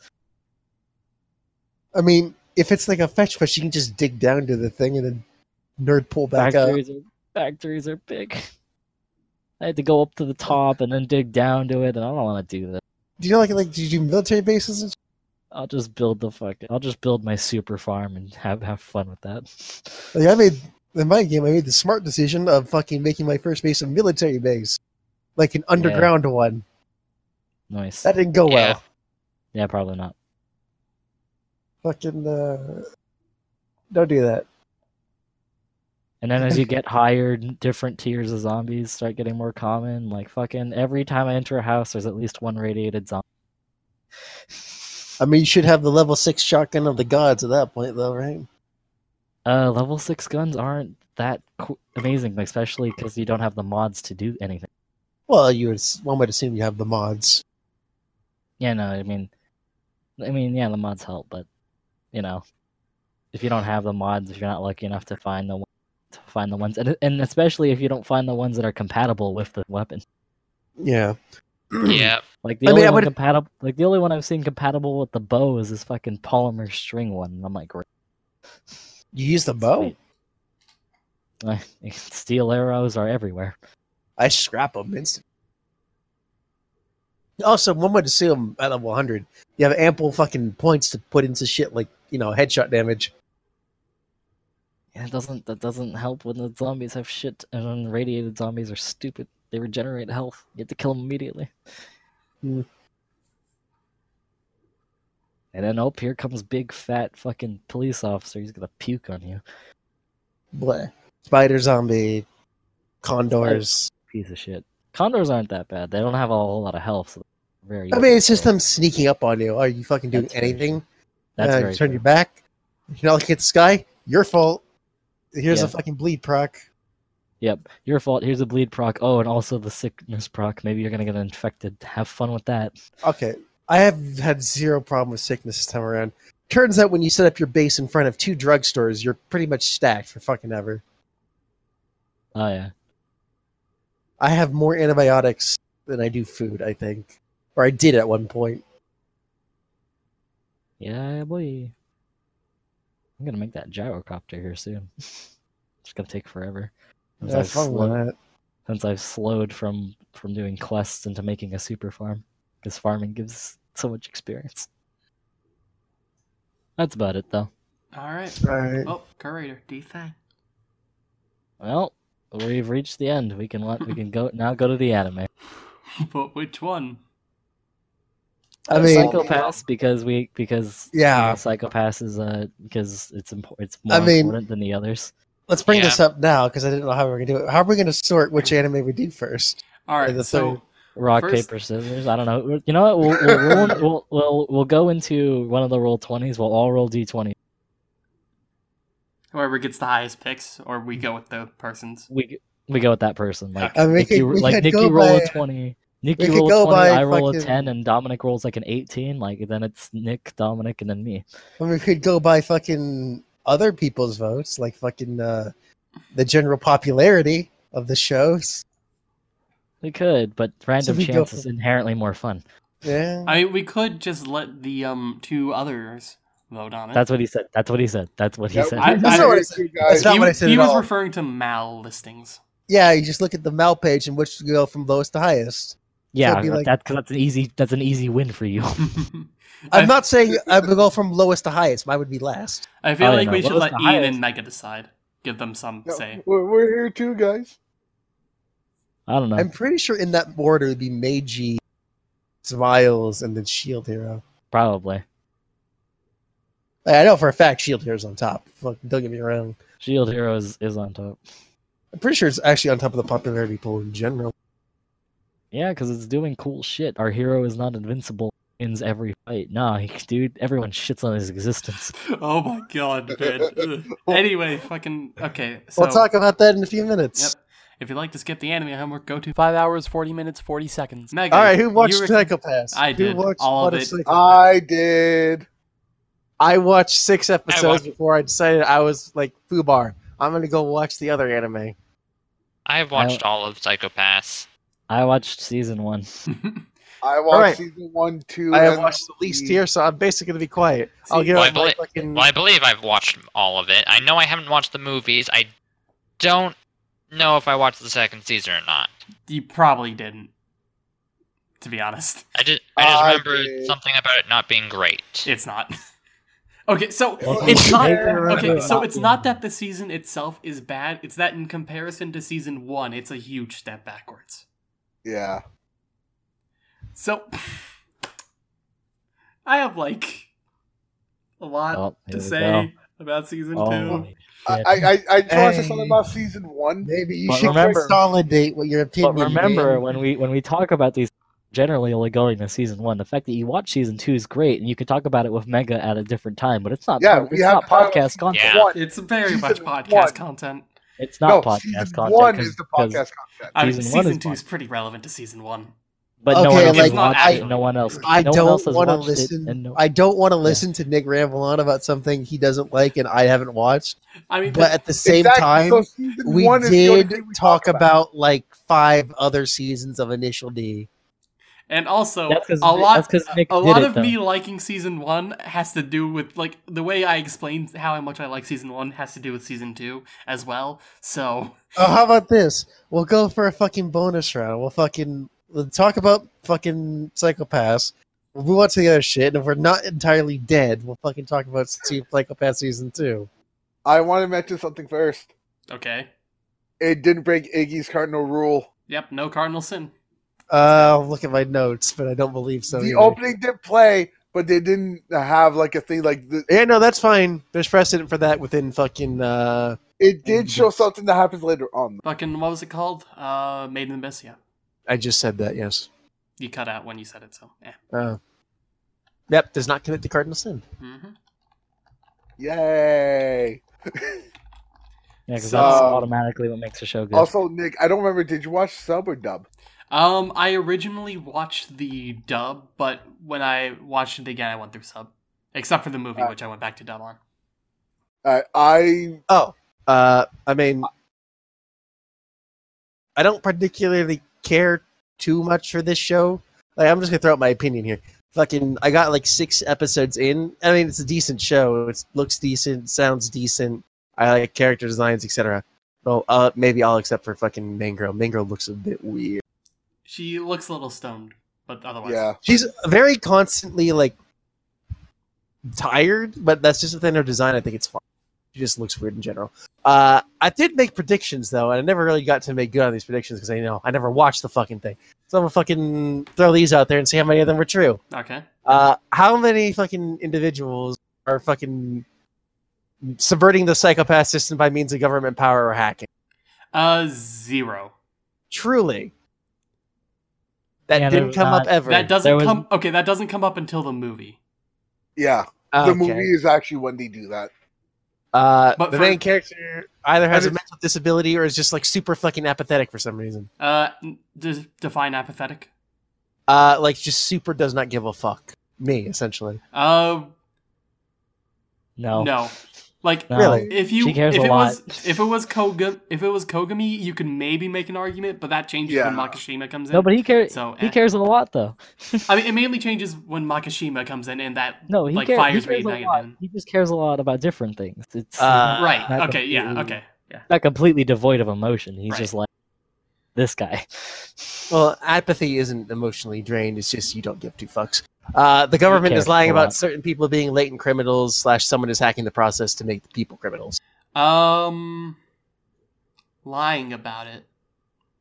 I mean, if it's like a fetch quest, you can just dig down to the thing and then nerd pull back up. Factories are factories are big. I had to go up to the top and then dig down to it, and I don't want to do that. Do you know like like do you do military bases? And I'll just build the fucking. I'll just build my super farm and have have fun with that. Like I made in my game, I made the smart decision of fucking making my first base a military base, like an underground one. Nice. That didn't go Yeah. well. Yeah, probably not. Fucking uh, don't do that. And then as you get higher, different tiers of zombies start getting more common. Like fucking every time I enter a house, there's at least one radiated zombie. I mean, you should have the level six shotgun of the gods at that point, though, right? Uh, level six guns aren't that amazing, especially because you don't have the mods to do anything. Well, you would one would assume you have the mods. Yeah, no, I mean, I mean, yeah, the mods help, but you know, if you don't have the mods, if you're not lucky enough to find the to find the ones, and and especially if you don't find the ones that are compatible with the weapon, Yeah. Yeah. like the I only I one would- compatible, like the only one I've seen compatible with the bow is this fucking polymer string one. And I'm like, great. You use the bow? Steel arrows are everywhere. I scrap them instant. Also, one would them at level 100, you have ample fucking points to put into shit like, you know, headshot damage. Yeah, it doesn't that doesn't help when the zombies have shit, and then radiated zombies are stupid. They regenerate health. You have to kill them immediately. Hmm. And then, oh, here comes big fat fucking police officer. He's gonna puke on you. Bleh. Spider zombie, condors. Piece of shit. Condors aren't that bad. They don't have a whole lot of health. So very. I mean, it's just them sneaking up on you. Are you fucking doing That's anything? That's uh, very you turn true. your back. You're not looking at the sky. Your fault. Here's Yeah. a fucking bleed proc. Yep, your fault. Here's a bleed proc. Oh, and also the sickness proc. Maybe you're gonna get infected. Have fun with that. Okay. I have had zero problem with sickness this time around. Turns out when you set up your base in front of two drugstores, you're pretty much stacked for fucking ever. Oh yeah. I have more antibiotics than I do food, I think. Or I did at one point. Yeah, boy. I'm gonna make that gyrocopter here soon. it's gonna take forever. Since Yeah, I've fun slowed- that. since I've slowed from from doing quests into making a super farm, because farming gives so much experience. That's about it, though. All right. Alright. Oh, curator, do you think? Well, we've reached the end. We can let we can go now. Go to the anime. but which one? I mean, Psycho-Pass because we because you Yeah. know, Psycho-Pass is uh because it's important. It's more I mean- important than the others. let's bring Yeah. this up now because I didn't know how we were going to do it. How are we going to sort which anime we do first? All right. the so third. Rock First- paper scissors. I don't know. You know what? We'll we'll, roll, we'll we'll we'll go into one of the roll twenties. We'll all roll d twenty. Whoever gets the highest picks, or we go with the persons. We we go with that person. Like I mean, Nikki, could- we like Nikki go roll by- a twenty. Nikki we could roll a twenty. I roll a ten, and Dominic rolls like an eighteen. Like then it's Nick, Dominic, and then me. I we could go by fucking other people's votes, like fucking uh, the general popularity of the shows. We could, but random we go chance is inherently more fun. Yeah. I we could just let the um two others vote on it. That's what he said. That's what he said. That's what he Yeah, said. I- That's not what I said. You That's not he, what I said he at was all. referring to mal listings. Yeah, you just look at the Mal page and which to go from lowest to highest. yeah, it'd like- that, cause that's an easy. That's an easy win for you. I'm not saying I would go from lowest to highest. Mine would be last. I feel Oh, like no, we should lowest let Ian highest. and Mega decide. Give them some No, say. we're, we're here too, guys. I don't know. I'm pretty sure in that order it would be Meiji, Smiles, and then Shield Hero. Probably I know for a fact Shield Hero's on top. Fuck, don't get me wrong. Shield Hero is, is on top. I'm pretty sure it's actually on top of the popularity poll in general. Yeah, because it's doing cool shit. Our hero is not invincible. Wins every fight. Nah, he, dude, everyone shits on his existence. Oh my god, man. Anyway, fucking okay. So we'll talk about that in a few minutes. Yep. If you'd like to skip the anime homework, go to five hours, forty minutes, forty seconds. Mega. All right, who watched you were- Psycho-Pass? I Who did, watched all of it. Psycho-Pass? I did. I watched six episodes watched- before I decided I was like Fubar. I'm gonna go watch the other anime. I've watched all of Psycho-Pass. I watched season one. I watched Alright. season one, two. I have and watched the least here, so I'm basically gonna be quiet. I'll See, give well, it I my believe- fucking. Well, I believe I've watched all of it. I know I haven't watched the movies. I don't know if I watched the second season or not. you probably didn't, to be honest. I just I just I remember did. something about it not being great. It's not. okay, so Well, it's not. Okay, so it's not that the season itself is bad. It's that in comparison to season one, it's a huge step backwards. Yeah. So I have like a lot Oh, to say about season Oh, two. I, I, I just want to say Hey. something about season one. Maybe you But should remember- consolidate what your opinion. But remember, man. when we when we talk about these, generally only going to season one. The fact that you watch season two is great, and you can talk about it with Mega at a different time. But it's not. Yeah, part- we it's have not podcast content. Yeah. It's very Season much podcast one. content. It's not no, podcast season content. one 'cause- is the 'cause- podcast content. I mean, Season one season is two fine. is pretty relevant to season one. But no one else like, has I- No one else. I no don't want to listen. no- I don't want to listen to Nick ramble on about something he doesn't like and I haven't watched. I mean, But at the same Exactly, time, so we one is the only did we talk about like five other seasons of Initial D. and also a lot. that's 'cause Nick a lot it, of though. me liking season one has to do with like the way I explained how much I like season one has to do with season two as well. So Oh, how about this? We'll go for a fucking bonus round. We'll fucking we'll talk about fucking Psycho-Pass. We'll move on to the other shit, and if we're not entirely dead, we'll fucking talk about Se- Psycho-Pass season two. I want to mention something first. okay, It didn't break Iggy's cardinal rule. yep, no cardinal sin. Uh, I'll look at my notes, but I don't believe so. the either. opening did play, but they didn't have like a thing like the, Yeah, no, that's fine. There's precedent for that within fucking. uh it did show something that happens later on. Fucking what was it called? Uh, Made in Abyss. Yeah, I just said that. Yes. you cut out when you said it. So yeah. Uh, yep. Does not commit to cardinal sin. Mm -hmm. Yay! Yeah, because So- that's automatically what makes a show good. Also, Nick, I don't remember. Did you watch sub or dub? Um, I originally watched the dub, but when I watched it again, I went through sub, except for the movie, Uh, which I went back to dub on. Uh, I Oh, uh, I mean, I don't particularly care too much for this show. Like, I'm just gonna throw out my opinion here. Fucking, I got like six episodes in. I mean, it's a decent show. It looks decent, sounds decent. I like character designs, etc. Well, uh, maybe all except for fucking Mangro. Mangro looks a bit weird. She looks a little stoned, but otherwise, yeah. She's very constantly like tired, but that's just within her design. I think it's fine. She just looks weird in general. Uh, I did make predictions though, and I never really got to make good on these predictions because I know I never watched the fucking thing. So I'm gonna fucking throw these out there and see how many of them were true. Okay. Uh, how many fucking individuals are fucking subverting the psychopath system by means of government power or hacking? Uh, zero. Truly, that Yeah, didn't there- come up uh, ever. That doesn't was- come. Okay, that doesn't come up until the movie. Yeah. Okay. The movie is actually when they do that. Uh, But the for- main character either has a mental disability or is just like super fucking apathetic for some reason. Uh, n- define apathetic. Uh, like just super does not give a fuck. Me essentially. Uh, no, no. Like No. Really? if you She cares if a it lot. was if it was Koga if it was Kogami, you could maybe make an argument, but that changes when Makishima comes in. no, but he cares. So, he eh. cares a lot, though. I mean, it mainly changes when Makishima comes in, and that No, he, like cares, he fires cares a lot. He just cares a lot about different things. It's Uh, Right. Okay. Yeah. Okay. Yeah. not completely devoid of emotion. He's Right. just like this guy. Well, apathy isn't emotionally drained. It's just you don't give two fucks. Uh, the government is lying about lot. certain people being latent criminals slash someone is hacking the process to make the people criminals. Um, lying about it.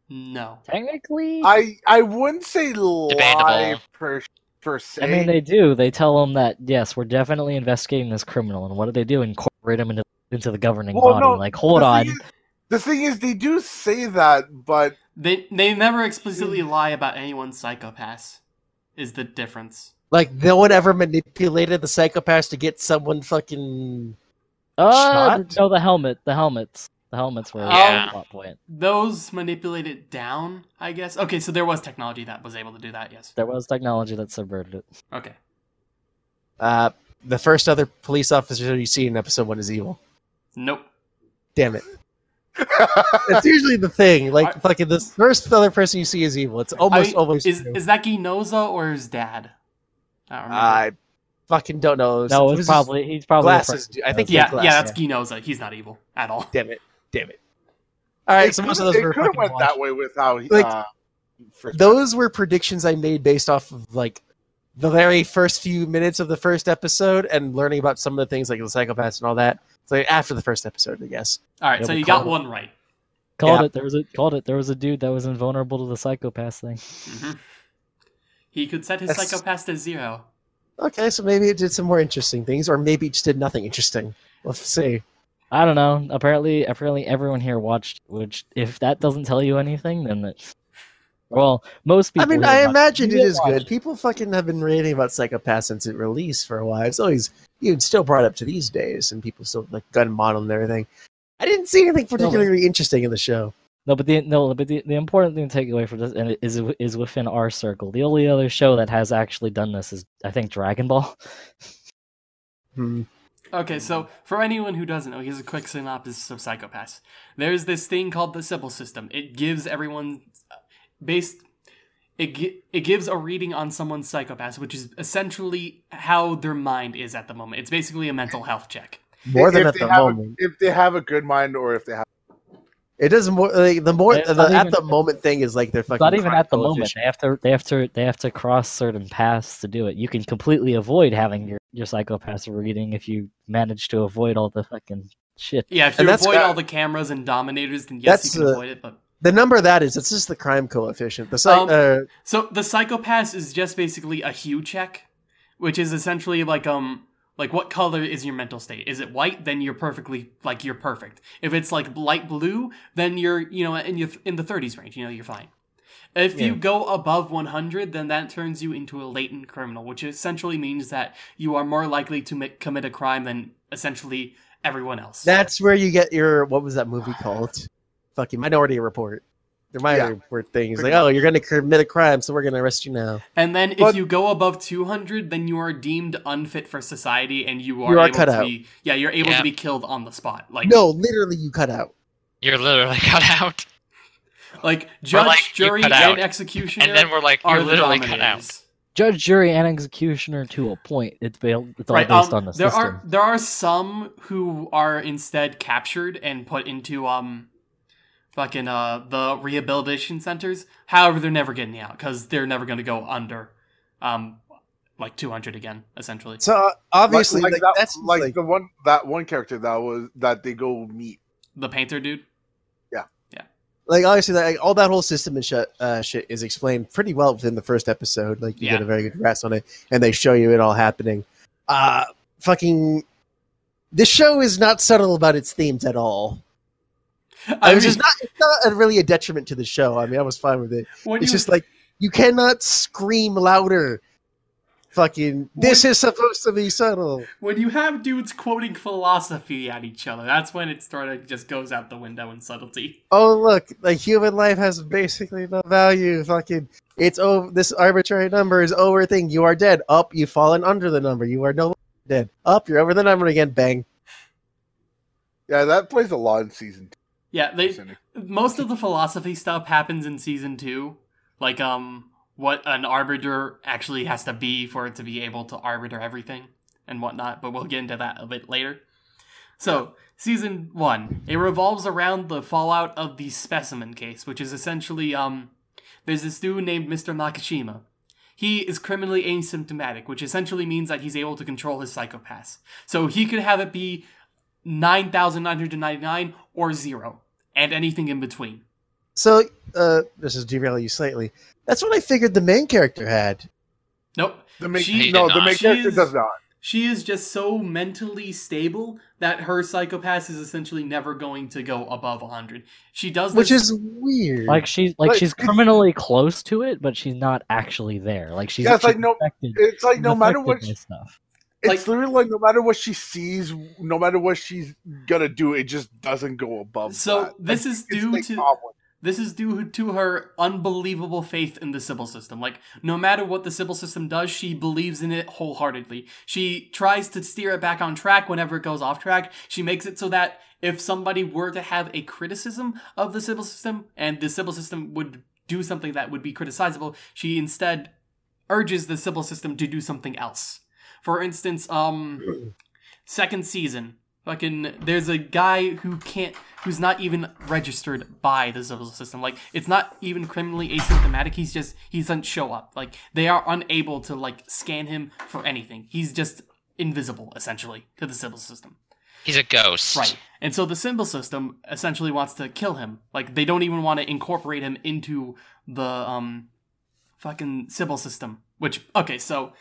No. Technically, I I wouldn't say lie per per se. I mean, they do. They tell them that yes, we're definitely investigating this criminal, and what do they do? Incorporate him into into the governing Well, body. no, like, hold the on. thing is- the thing is, they do say that, but They they never explicitly lie about anyone's psychopaths. Is the difference? Like no one ever manipulated the psychopaths to get someone fucking. Uh, shot? no, the helmet. The helmets. The helmets were Yeah. a plot point. Those manipulated down, I guess. Okay, so there was technology that was able to do that. Yes. There was technology that subverted it. Okay. Uh, the first other police officer you see in episode one is evil. Nope. Damn it. It's usually the thing. Like I- fucking the first other person you see is evil. It's almost I- always Is true. is that Ginoza or his dad? I don't remember. I fucking don't know. No, it's probably he's probably glasses. I think he yeah, had yeah, that's Ginoza. He's not evil at all. Damn it. Damn it. All right, It so most could've- of those it were could have fucking went that way with how he, Like, uh, Those were predictions I made based off of like the very first few minutes of the first episode and learning about some of the things like the psychopaths and all that. So after the first episode, I guess. All right, so you got it. one right. Called Yeah. it. There was a called it. There was a dude that was invulnerable to the psychopath thing. hmm He could set his That's- psychopath to zero. Okay, so maybe it did some more interesting things, or maybe it just did nothing interesting. Let's see. I don't know. Apparently, apparently everyone here watched. Which, if that doesn't tell you anything, then that. Well, most people. I mean, I imagine it is watched good. People fucking have been raving about Psycho-Pass since it released for a while. It's always you still brought up to these days, and people still like gun model and everything. I didn't see anything particularly interesting in the show. No, but the no, but the, the important thing to take away from this and it is is within our circle. The only other show that has actually done this is I think Dragon Ball. Hmm. Okay, so for anyone who doesn't know, here's a quick synopsis of Psycho-Pass. There's this thing called the Sibyl system. It gives everyone based. It, gi- it gives a reading on someone's psychopath, which is essentially how their mind is at the moment. It's basically a mental health check. More than if at the moment. A, if they have a good mind or if they have It doesn't more like the more the, not at the moment thing is like they're fucking not even at the moment. They have to they have to they have to cross certain paths to do it. You can completely avoid having your your psychopath reading if you manage to avoid all the fucking shit. Yeah, if you that's avoid got- all the cameras and dominators, then yes, you can uh, avoid it. But The number of that is it's just the crime coefficient. The psych, Um, uh, So the Psycho-Pass is just basically a hue check, which is essentially like um like what color is your mental state? Is it white? Then you're perfectly like you're perfect. If it's like light blue, then you're you know in your in the 30s range. You know you're fine. If you go above 100, then that turns you into a latent criminal, which essentially means that you are more likely to mi- commit a crime than essentially everyone else. that's where you get your what was that movie called? Fucking Minority Report. Their Minority Yeah, Report thing is pretty like, oh, you're going to commit a crime, so we're going to arrest you now. And then if But- you go above 200, then you are deemed unfit for society and you are, You are able cut to out. be yeah, you're able Yeah. to be killed on the spot. Like No, literally, you cut out. You're literally cut out. like judge, like, jury, and out. executioner And then we're like, are you're literally cut out. Judge, jury, and executioner to a point. It's ba- it's all Right, based um, on the there system. are there are some who are instead captured and put into um fucking uh the rehabilitation centers. However, they're never getting out because they're never going to go under um like 200 again, essentially. So uh, obviously, like, like, that, that's like, like, the one that one character that was that they go meet. The painter dude. Yeah, yeah. Like obviously like, all that whole system and shit, uh, shit is explained pretty well within the first episode. Like you Yeah. get a very good grasp on it, and they show you it all happening. Uh fucking. This show is not subtle about its themes at all. I I was just just not. It's not a, really a detriment to the show. I mean, I was fine with it. It's you, just like you cannot scream louder. Fucking. This When- is supposed to be subtle. when you have dudes quoting philosophy at each other, that's when it sort of just goes out the window in subtlety. Oh look, like human life has basically no value. Fucking, it's over. This arbitrary number is over. Thing. You are dead. Up. You've fallen under the number. You are no longer dead. Up. You're over the number again. Bang. Yeah, that plays a lot in season Yeah, they most of the philosophy stuff happens in season two, like um what an arbiter actually has to be for it to be able to arbiter everything and whatnot. But we'll get into that a bit later. So season one, it revolves around the fallout of the specimen case, which is essentially um there's this dude named Mr. Makishima. He is criminally asymptomatic, which essentially means that he's able to control his psychopaths. So he could have it be 9,999 or zero, and anything in between. So, uh, this is derailing you slightly. That's what I figured the main character had. Nope. The main, She no, the main She character is- does not. She is just so mentally stable that her Psycho-Pass is essentially never going to go above 100. She does Which is weird. like she's like But she's criminally close to it, but she's not actually there. Like she's, Yeah, it's like no- affected- It's like no matter affected what, by she- it's like- literally like no matter what she sees, no matter what she's gonna do, it just doesn't go above. That. So that. this Like, is due like to-. This is due to her unbelievable faith in the Sibyl system. Like, no matter what the Sibyl system does, she believes in it wholeheartedly. She tries to steer it back on track whenever it goes off track. She makes it so that if somebody were to have a criticism of the Sibyl system and the Sibyl system would do something that would be criticizable, she instead urges the Sibyl system to do something else. For instance, um, second season, fucking, there's a guy who can't, who's not even registered by the Sibyl system. Like, it's not even criminally asymptomatic. He's just, he doesn't show up. Like, they are unable to like scan him for anything. He's just invisible, essentially, to the Sibyl system. He's a ghost. Right. And so the Sibyl system essentially wants to kill him. Like they don't even want to incorporate him into the um fucking Sibyl system. Which okay, so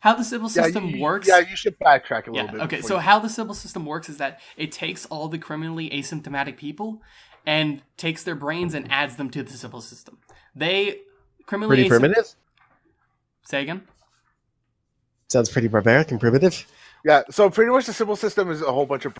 how the Sibyl Yeah, system you- works Yeah, you should backtrack a little yeah. bit. Okay. So you- how the Sibyl system works is that it takes all the criminally asymptomatic people and takes their brains and adds them to the Sibyl system. They criminally Pretty asym- primitive. Say again. Sounds pretty barbaric and primitive. yeah, so pretty much the Sibyl system is a whole bunch of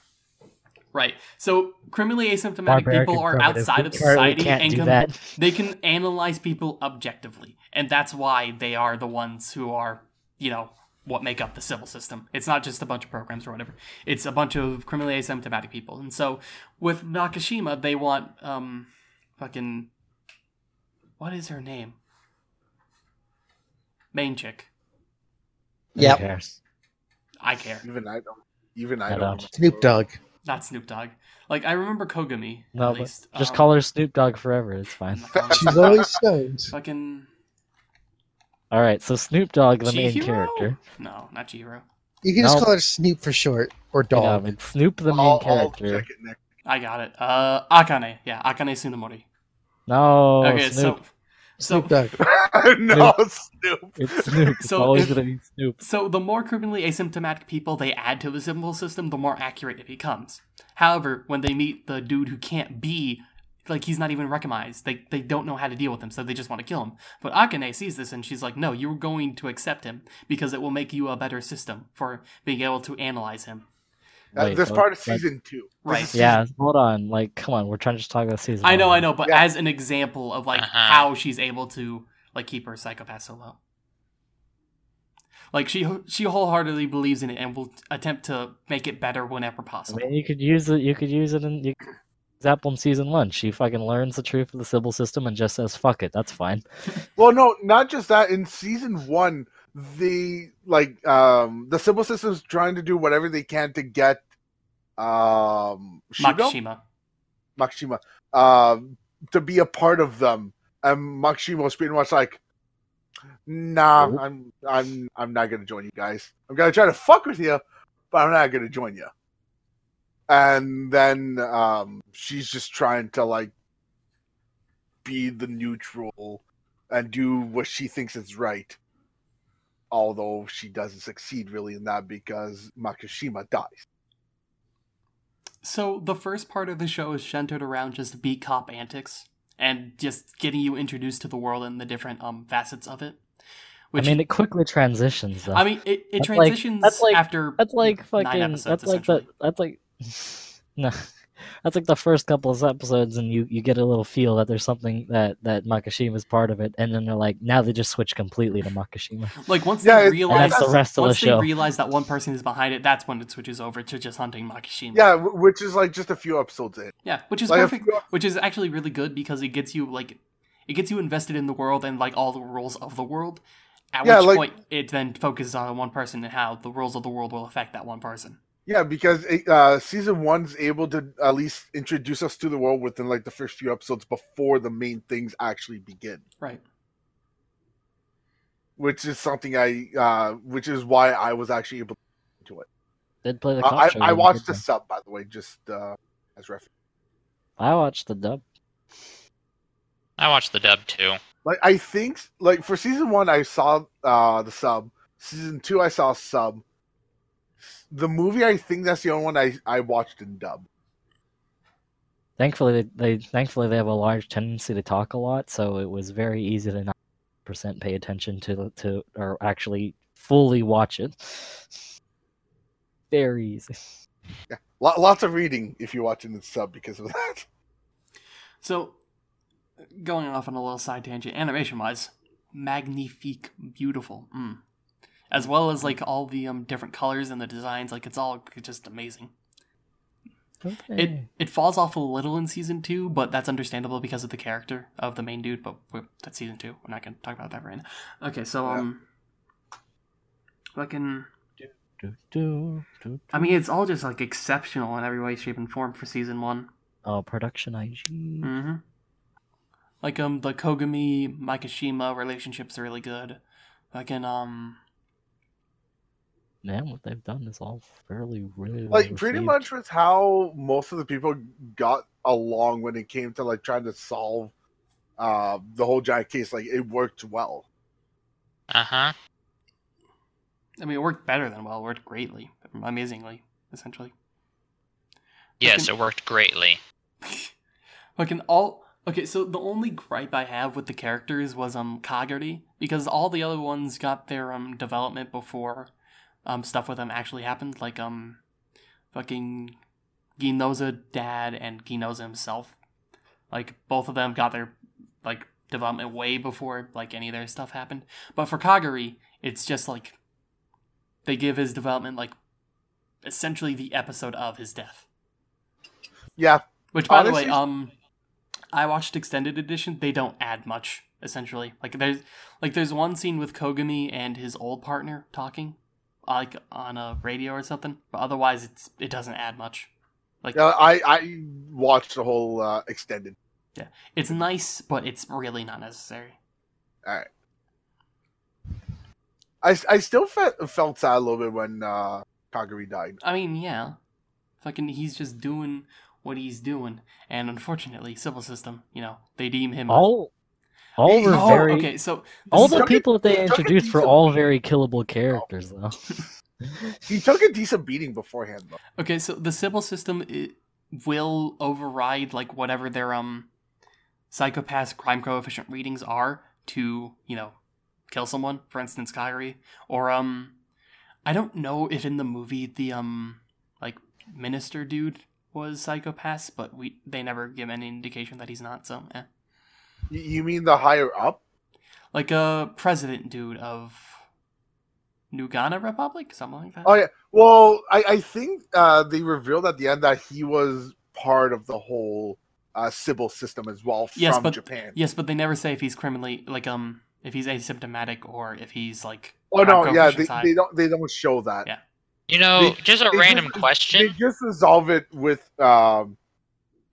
Right. So criminally asymptomatic Barbaric people are outside of society can't and do can, that. they can analyze people objectively. And that's why they are the ones who are, you know, what make up the Sibyl system. It's not just a bunch of programs or whatever. It's a bunch of criminally asymptomatic people. And so with Makishima, they want um fucking what is her name? Main chick. Who Yep. cares? I care. even I don't even I, I don't. don't. Snoop Dogg. Not Snoop Dogg. Like I remember Kogami. No, at least. just Um, call her Snoop Dogg forever. It's fine. She's always stoned. fucking All right, so Snoop Dogg, the main Chihiro? character. No, not Chihiro. You can just No. call her Snoop for short, or Yeah, Dog. but Snoop, the main I'll- I'll character. it next. I got it. Uh, Akane. Yeah, Akane Tsunemori. No, okay, Snoop. so so Snoop Dogg. no, Snoop. It's Snoop. It's So always if- gonna be Snoop. so the more criminally asymptomatic people they add to the Sibyl system, the more accurate it becomes. However, when they meet the dude who can't be like he's not even recognized, they they don't know how to deal with him, so they just want to kill him. But Akane sees this and she's like, "No, you're going to accept him because it will make you a better system for being able to analyze him." Uh, Wait, this but- part of but- season two. Right. is Yeah, hold on. Like, come on. We're trying to just talk about season. I know, one. I know, but Yeah. as an example of like Uh-huh. how she's able to like keep her Psycho-Pass so low. Like she she wholeheartedly believes in it and will attempt to make it better whenever I possible. mean, you could use it. You could use it in you, example in season one. She fucking learns the truth of the Sibyl system and just says, "Fuck it, that's fine." Well, no, not just that. In season one, the like um the Sibyl system's trying to do whatever they can to get um Shugo? Makishima. Makishima um to be a part of them. And Makishima was pretty much like, Nah, Nope. I'm I'm I'm not gonna join you guys. I'm gonna try to fuck with you, but I'm not gonna join you. And then um she's just trying to like be the neutral and do what she thinks is right. Although she doesn't succeed really in that because Makishima dies. So the first part of the show is centered around just beat cop antics and just getting you introduced to the world and the different um facets of it. Which I mean, it quickly transitions. Though. I mean, it, it That's like- transitions that's like- after That's like nine fucking. episodes, That's like the. That's like. No, that's like the first couple of episodes, and you you get a little feel that there's something that that Makishima is part of it, and then they're like, now they just switch completely to Makishima. Like once Yeah, they it's- realize that's the rest of the once they show. realize that one person is behind it, that's when it switches over to just hunting Makishima. Yeah, which is like just a few episodes in. Yeah, which is Like, perfect. few- Which is actually really good because it gets you like it gets you invested in the world and like all the rules of the world. At Yeah, which like- point it then focuses on one person and how the rules of the world will affect that one person. Yeah, because uh, season one's able to at least introduce us to the world within like the first few episodes before the main things actually begin, Right. which is something I, uh, which is why I was actually able to it. Did play the. Uh, I, I watched the sub by the way, just uh, as reference. I watched the dub. I watched the dub too. Like I think, like for season one, I saw uh, the sub. Season two, I saw sub. The movie, I think that's the only one I I watched in dub. Thankfully, they, they thankfully they have a large tendency to talk a lot, so it was very easy to not percent pay attention to to or actually fully watch it. Very easy. Lo- lots of reading if you're watching the sub because of that. So going off on a little side tangent, animation wise, magnifique, beautiful. Mm. As well as like all the um different colors and the designs, like it's all just amazing. It Okay. it falls off a little in season two, but that's understandable because of the character of the main dude. But we're, that's season two. We're not gonna talk about that right now. Okay, so um, fucking. I mean, it's all just like exceptional in every way, shape, and form for season one. Oh, production IG. Mm-hmm. Like um, the Kogami Makishima relationship's really good. Fucking um, Man, what they've done is all fairly really well like pretty much with how most of the people got along when it came to like trying to solve uh the whole giant case like it worked well Uh huh. I mean, it worked better than well. It worked greatly, amazingly, essentially. Yes, Fucking- it worked greatly. Fucking all okay. So the only gripe I have with the characters was um Kagari because all the other ones got their um development before um stuff with them actually happened. Like um fucking Ginoza dad and Ginoza himself. Like both of them got their like development way before like any of their stuff happened. But for Kagari, it's just like they give his development like essentially the episode of his death. yeah Which, by the way, um, I watched extended edition. They don't add much, essentially. Like there's, like there's one scene with Kogami and his old partner talking, like on a radio or something. But otherwise, it's it doesn't add much. Like uh, i i watched the whole uh extended Yeah, it's nice, but it's really not necessary. All right. i i still felt felt sad a little bit when uh kagari died I mean, yeah, fucking, he's just doing what he's doing, and unfortunately, Sibyl system, you know, they deem him all, all were Oh, very. okay. So All the is- people that they introduced were all very killable characters, though. he took a decent beating beforehand though Okay, so the Sibyl system i will override like whatever their um Psycho-Pass crime coefficient readings are to you know kill someone. For instance, Kyrie or um I don't know if in the movie the um like minister dude was psychopath, but we they never give any indication that he's not. So eh. Y- you mean the higher up? Like a president dude of New Ghana Republic, something like that. oh yeah. Well i i think uh they revealed at the end that he was part of the whole uh Sibyl system as well from Yes, but- japan. Yes, but they never say if he's criminally like um if he's asymptomatic or if he's like oh no yeah they, they don't they don't show that. Yeah. You know, They- just a random just- question. They just resolve it with um,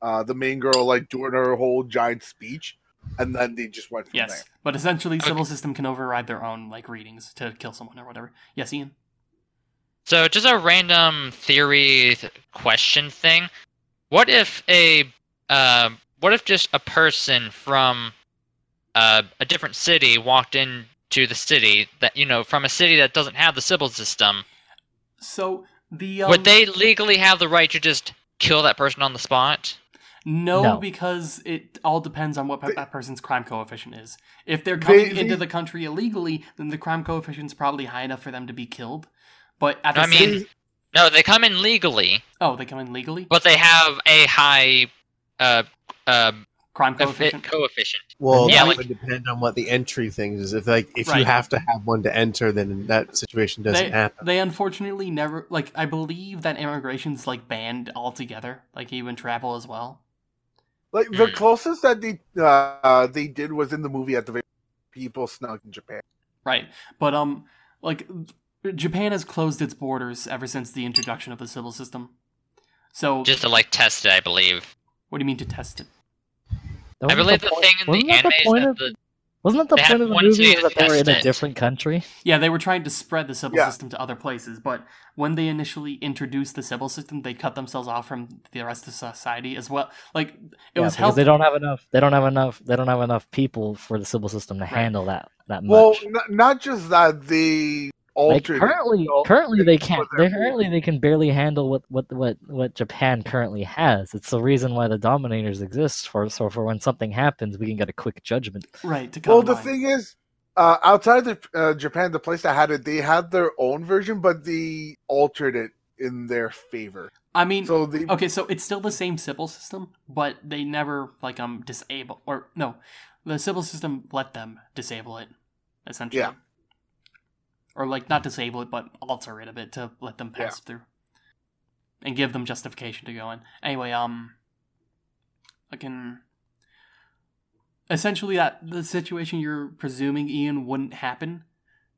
uh, the main girl like doing her whole giant speech, and then they just went from Yes, there. but essentially, Okay. Sibyl system can override their own like readings to kill someone or whatever. Yes, Ian. So, just a random theory th- question thing. What if a, uh, what if just a person from uh, a different city walked into the city that you know from a city that doesn't have the Sibyl system? So the um, Would they legally have the right to just kill that person on the spot? No, No. because it all depends on what They- that person's crime coefficient is. If they're coming they- into the country illegally, then the crime coefficient's probably high enough for them to be killed. But at the I same, mean- No, they come in legally, oh, they come in legally. but they have a high uh, uh, crime coefficient. coefficient. Well, Yeah, that like- would depend on what the entry thing is. If like if Right. you have to have one to enter, then that situation doesn't they, happen. they unfortunately never like. I believe that immigration's like banned altogether, like even travel as well. Like the Mm. closest that they uh, they did was in the movie at the very people snuck in Japan. Right. But um like Japan has closed its borders ever since the introduction of the Sibyl system. So Just to like test it, I believe. what do you mean to test it? That I believe the the thing in the that anime the is that of, the wasn't that the they point of the movie city is to that they were in a different country? Yeah, they were trying to spread the Sibyl Yeah. system to other places, but when they initially introduced the Sibyl system, they cut themselves off from the rest of society as well. Like it yeah, was because helped they don't have enough. They don't have enough. They don't have enough people for the Sibyl system to handle that that much. Well, n- not just that they Like currently, So, currently they can't. They currently they can barely handle what what what what Japan currently has. It's the reason why the Dominators exist. For so for when something happens, we can get a quick judgment. right to cut Well, the line. thing is, uh, outside of uh, Japan, the place that had it, they had their own version, but they altered it in their favor. I mean, So the okay, so it's still the same Sibyl system, but they never like um disable or no, the Sibyl system let them disable it essentially. Yeah. Or like not disable it, but alter it a bit to let them pass through, and give them justification to go in. Anyway, um, I can. Essentially, that the situation you're presuming Ian wouldn't happen,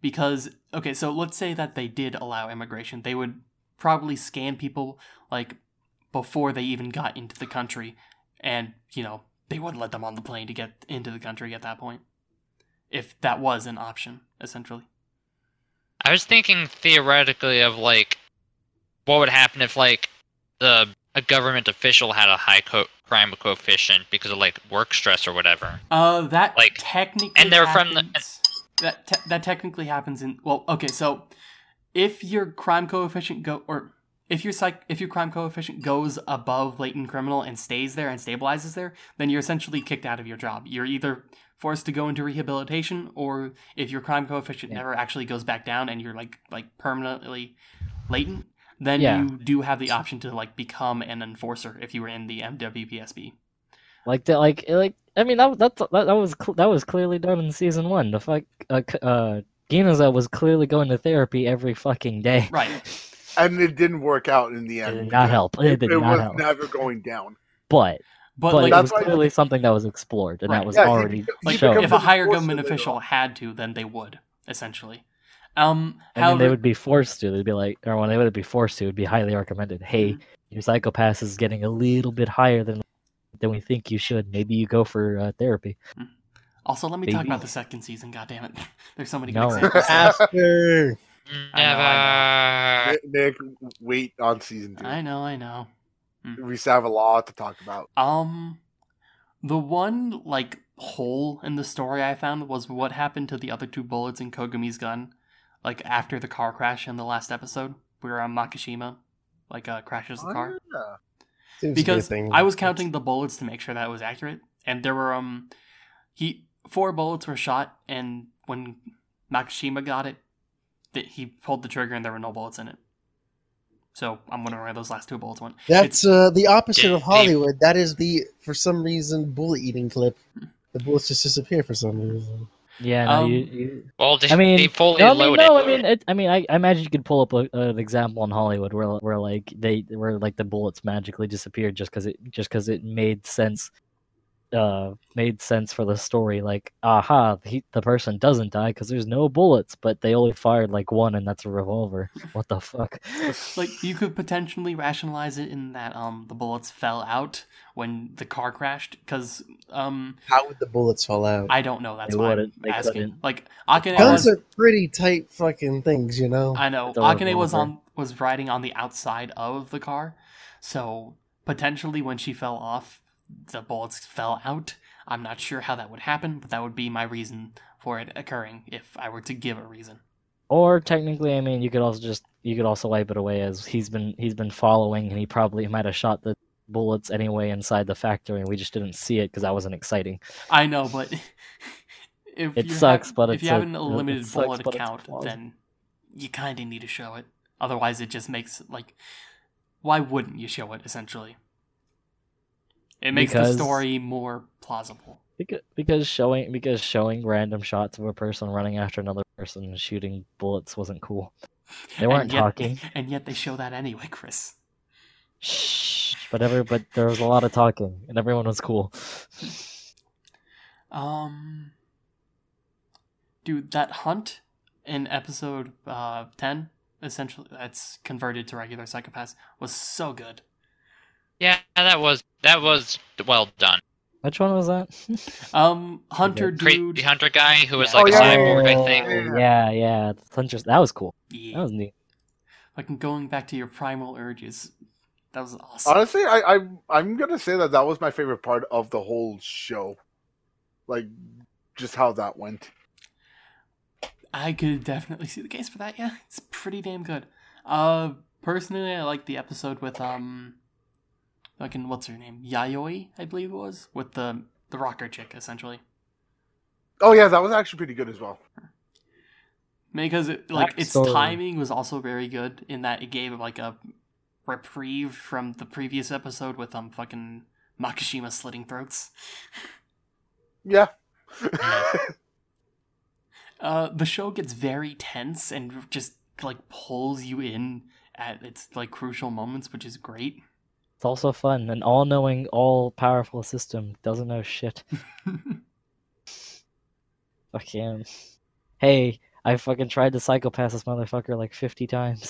because okay, so let's say that they did allow immigration, they would probably scan people like before they even got into the country and you know they wouldn't let them on the plane to get into the country at that point if that was an option essentially I was thinking theoretically of like what would happen if like the a government official had a high co- crime coefficient because of like work stress or whatever. uh that Like- technically and they're from the- happens- that te- that technically happens in well okay so if your crime coefficient go or if your psych if your crime coefficient goes above latent criminal and stays there and stabilizes there, then you're essentially kicked out of your job. You're either forced to go into rehabilitation, or if your crime coefficient Yeah. never actually goes back down and you're like like permanently latent, then Yeah. you do have the option to like become an enforcer if you were in the MWPSB. Like that, like like I mean that that that, that was cl- that was clearly done in season one. The fuck, uh, c- uh, Ginoza was clearly going to therapy every fucking day. Right. and it didn't work out in the It end. did not help. It did It not was help. never going down. But But, but, like it was why- clearly something that was explored, and Right. that was Yeah, already beca- he like shown. if a higher government official on. had to, then they would essentially. Um, And then however, they would be forced to. They'd be like, or when they would be forced to, it'd be highly recommended. Hey, Mm-hmm. your Psycho-Pass is getting a little bit higher than than we think you should. Maybe you go for uh, therapy. also let me talk about the second season. God damn it, there's so many No. good examples. After. I know, I Never. Nick, wait on season two. I know, I know. We still have a lot to talk about. Um, the one like hole in the story I found was what happened to the other two bullets in Kogami's gun, like after the car crash in the last episode, where um, Makishima like uh, crashes the car. Yeah. Seems to be because. I was counting the bullets to make sure that was accurate, and there were um, he four bullets were shot, and when Makishima got it, that he pulled the trigger and there were no bullets in it. So I'm wondering where those last two bullets went. That's uh, the opposite Did of they- Hollywood. That is the, for some reason, bullet eating clip. The bullets just disappear for some reason. Yeah, no, Um, you, you, Well, they, I mean, they fully no, I mean, loaded. no, I mean, it, I mean, I, I imagine you could pull up a, an example in Hollywood where, where like they, where like the bullets magically disappeared just because it, just because it made sense, uh, made sense for the story. Like, aha, he, the person doesn't die because there's no bullets, but they only fired like one, and that's a revolver. What the fuck? Like you could potentially rationalize it in that um the bullets fell out when the car crashed because um How would the bullets fall out? I don't know that's They why wouldn't. I'm They asking. couldn't. Like Akane Guns was are pretty tight fucking things, you know? I know It's a Akane was on was riding on the outside of the car, so potentially when she fell off, the bullets fell out. I'm not sure how that would happen, but that would be my reason for it occurring if I were to give a reason. Or technically, I mean, you could also just you could also wipe it away as he's been he's been following, and he probably might have shot the bullets anyway inside the factory, and we just didn't see it because that wasn't exciting. I know, but if It sucks, but if you a- have a, it unlimited sucks, bullet account, then you kind of need to show it. Otherwise, it just makes like, why wouldn't you show it? Essentially, it makes Because- the story more plausible. Because, because showing because showing random shots of a person running after another person and shooting bullets wasn't cool. They weren't and yet, talking. and yet they show that anyway, Chris. Shh. But every but there was a lot of talking, and everyone was cool. Um, dude, that hunt in episode uh, ten, essentially, that's converted to regular psychopaths, was so good. Yeah, that was that was well done. Which one was that? Um, Hunter Cra- dude, the hunter guy who was Yeah. like Oh, a yeah, cyborg, I Oh, think. Yeah, yeah. the Hunter's, that was cool. That was neat. like going back to your primal urges, that was awesome. Honestly, I, I I'm gonna say that that was my favorite part of the whole show, like just how that went. I could definitely see the case for that. Yeah, it's pretty damn good. Uh, personally, I like the episode with um, fucking what's her name, Yayoi, I believe it was, with the the rocker chick, essentially. Oh yeah, that was actually pretty good as well. because it, like its Backstory. timing was also very good in that it gave like a reprieve from the previous episode with um fucking Makishima slitting throats. Yeah. Uh, the show gets very tense and just like pulls you in at its like crucial moments, which is great. It's also fun. An all-knowing, all-powerful system doesn't know shit. Fucking. Hey, I fucking tried to Psycho-Pass this motherfucker like 50 times.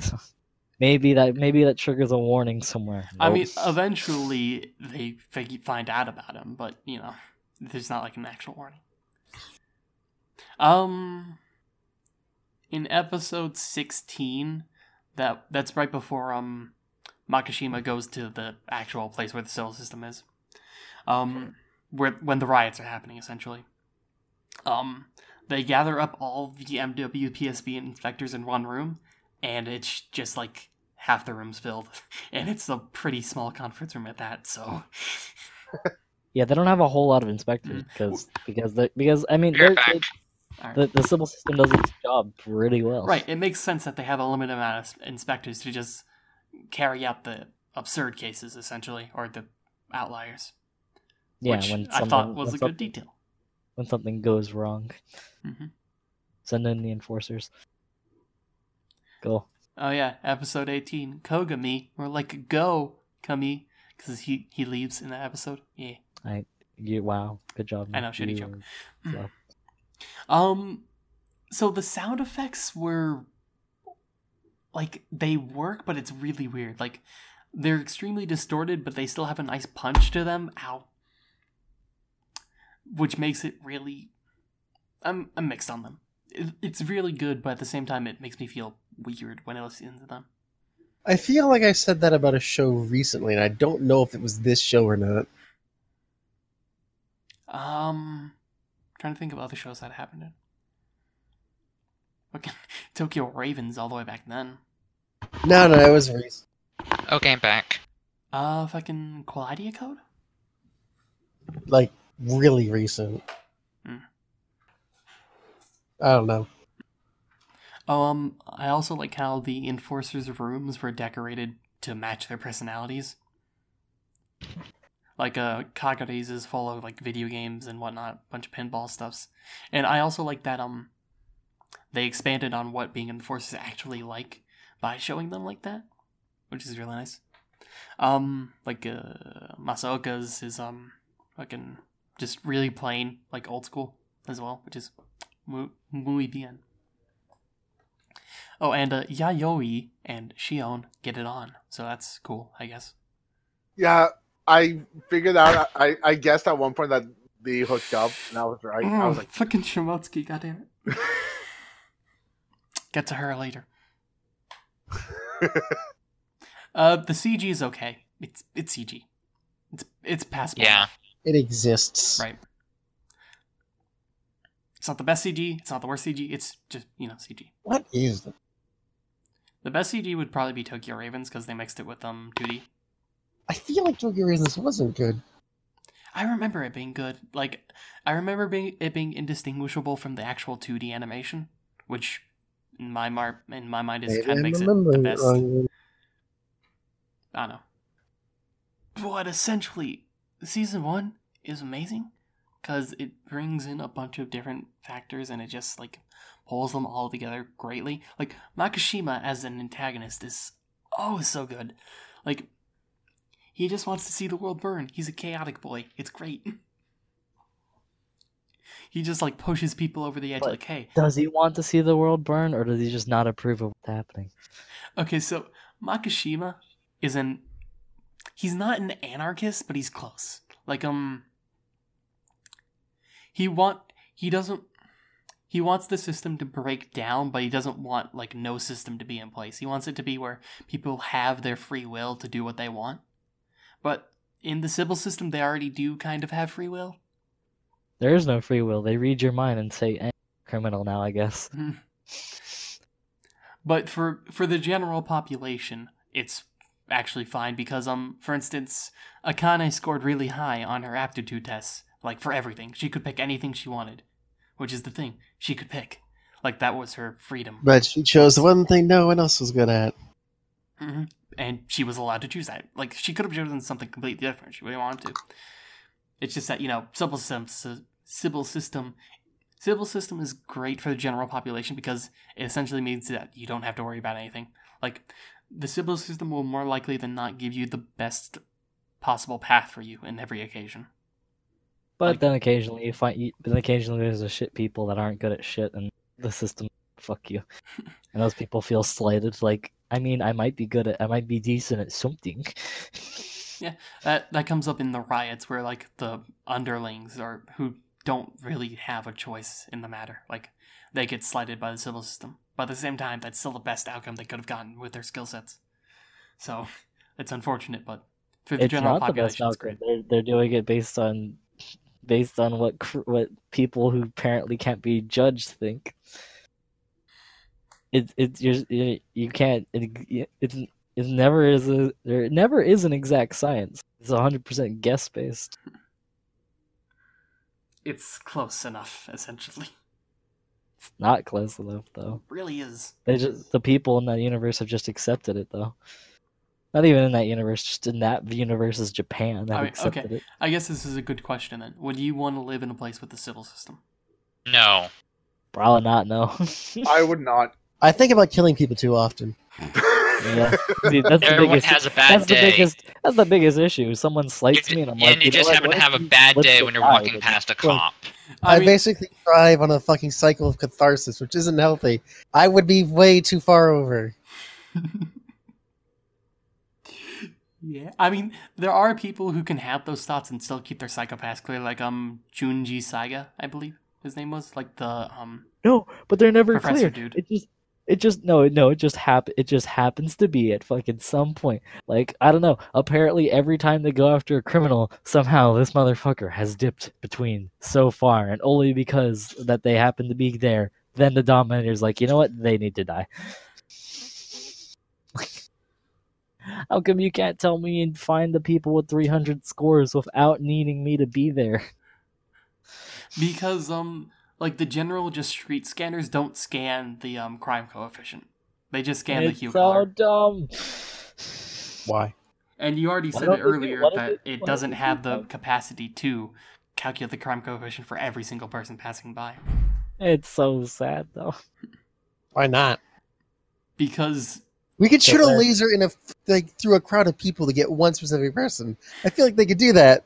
So, maybe that maybe that triggers a warning somewhere. I mean, eventually they find out about him, but you know, there's not like an actual warning. Um, in episode sixteen, that that's right before um, Makishima goes to the actual place where the solar system is. Um, where when the riots are happening, essentially. Um, they gather up all the MWPSB inspectors in one room, and it's just like half the room's filled, and it's a pretty small conference room at that. So, yeah, they don't have a whole lot of inspectors Mm. because because they, because I mean You're they're- back. they- alright. the the Sibyl system does its job pretty well. right, it makes sense that they have a limited amount of inspectors to just carry out the absurd cases, essentially, or the outliers. Yeah, which when I thought was a good detail. when something goes wrong. hmm Send in the enforcers. Go. Oh yeah, episode eighteen, Kogami, or like go Kami, because he he leaves in that episode. Yeah. I You wow, good job. I know, shitty You- joke. yeah. Um, so the sound effects were like they work, but it's really weird. Like they're extremely distorted, but they still have a nice punch to them. Ow. Which makes it really, I'm I'm mixed on them. It, it's really good, but at the same time, it makes me feel weird when I listen to them. I feel like I said that about a show recently, and I don't know if it was this show or not. Um, trying to think of other shows that happened in. Okay, Tokyo Ravens all the way back then. No, no, it was recent. Okay, I'm back. Uh, fucking Qualidea Code. Like, really recent. Hmm. I don't know. Oh, um, I also like how the enforcers' rooms were decorated to match their personalities. Like, uh, Kagari's is full of, like, video games and whatnot, a bunch of pinball stuffs. And I also like that, um, they expanded on what being enforcers actually like by showing them like that, which is really nice. Um, like, uh, Masaoka's is, um, fucking just really plain, like, old school as well, which is mu- muy bien. Oh, and uh, Yayoi and Shion get it on, so that's cool, I guess. Yeah, I figured out. I, I guessed at one point that they hooked up, and I was right. I was Oh, like, fucking Shimotsuki, goddamn it. Get to her later. Uh, the CG is okay. It's it's CG. It's it's passable. Yeah. It exists. Right. It's not the best CG. It's not the worst CG. It's just you know CG. What is that? The best CG would probably be Tokyo Ravens because they mixed it with um 2D. I feel like Tokyo Ravens wasn't good. I remember it being good. Like I remember being it being indistinguishable from the actual 2D animation, which in my mar- in my mind is kind of makes it the best. wrong. I don't know. But essentially, season one is amazing because it brings in a bunch of different factors and it just like pulls them all together greatly. Like Makishima as an antagonist is oh so good. Like he just wants to see the world burn. He's a chaotic boy. It's great. He just like pushes people over the edge. But- like, hey, Does he want to see the world burn, or does he just not approve of what's happening? Okay, so Makishima is an he's not an anarchist, but he's close. Like um he want he doesn't he wants the system to break down, but he doesn't want like no system to be in place. He wants it to be where people have their free will to do what they want. But in the Sibyl system they already do kind of have free will. There is no free will. They read your mind and say, eh, criminal now, I guess. But for for the general population, it's actually fine because um for instance, Akane scored really high on her aptitude tests, like for everything. She could pick anything she wanted. Which is the thing. She could pick. Like that was her freedom. But she chose the one thing no one else was good at. hmm And she was allowed to choose that. Like she could have chosen something completely different. She really wanted to. It's just that you know, simple, system, Sibyl system, Sibyl system is great for the general population because it essentially means that you don't have to worry about anything. Like the Sibyl system will more likely than not give you the best possible path for you in every occasion. But Like- then occasionally you find, you, but occasionally there's a shit people that aren't good at shit, and the system fuck you, and those people feel slighted. Like, I mean, I might be good at, I might be decent at something. yeah, That that comes up in the riots where like the underlings or who don't really have a choice in the matter. Like they get slighted by the Sibyl system. But at the same time, that's still the best outcome they could have gotten with their skill sets. So it's unfortunate, but for the it's general not the best population, it's outcome. great. They're they're doing it based on based on what what people who apparently can't be judged think. It it you're, you you can't it, it's it never is a there never is an exact science. It's hundred percent guess based. It's close enough, essentially. It's not close enough though. really is. They just the people in that universe have just accepted it though. Not even in that universe, just in that universe is Japan that I mean, accepted okay. it. I guess this is a good question then. Would you want to live in a place with the Sibyl system? No. Probably not. No. I would not. I think about killing people too often. yeah. See, that's the Everyone biggest. has a bad That's the day. biggest. That's the biggest issue. Someone You slights me, and I'm yeah, like, and you you just what, happen to have a bad day when you're die walking past a Well, cop. I, I mean, basically thrive on a fucking cycle of catharsis, which isn't healthy. I would be way too far over. yeah. I mean, there are people who can have those thoughts and still keep their psychopaths clear, like um Joji Saiga, I believe his name was, like the um No, but they're never Professor clear. dude. It just, it just no, no, it just happen. It just happens to be at fucking some point. Like I don't know. Apparently, every time they go after a criminal, somehow this motherfucker has dipped between so far, and only because that they happen to be there. Then the Dominator's like, you know what? They need to die. How come you can't tell me and find the people with 300 scores without needing me to be there? because um like the general just street scanners don't scan the um crime coefficient. They just scan the it's hue so color. dumb. Why? And you already said it earlier why don't that they- it doesn't they do have the that? capacity to calculate the crime coefficient for every single person passing by. It's so sad though. Why not? Because We could shoot a laser in a like through a crowd of people to get one specific person. I feel like they could do that.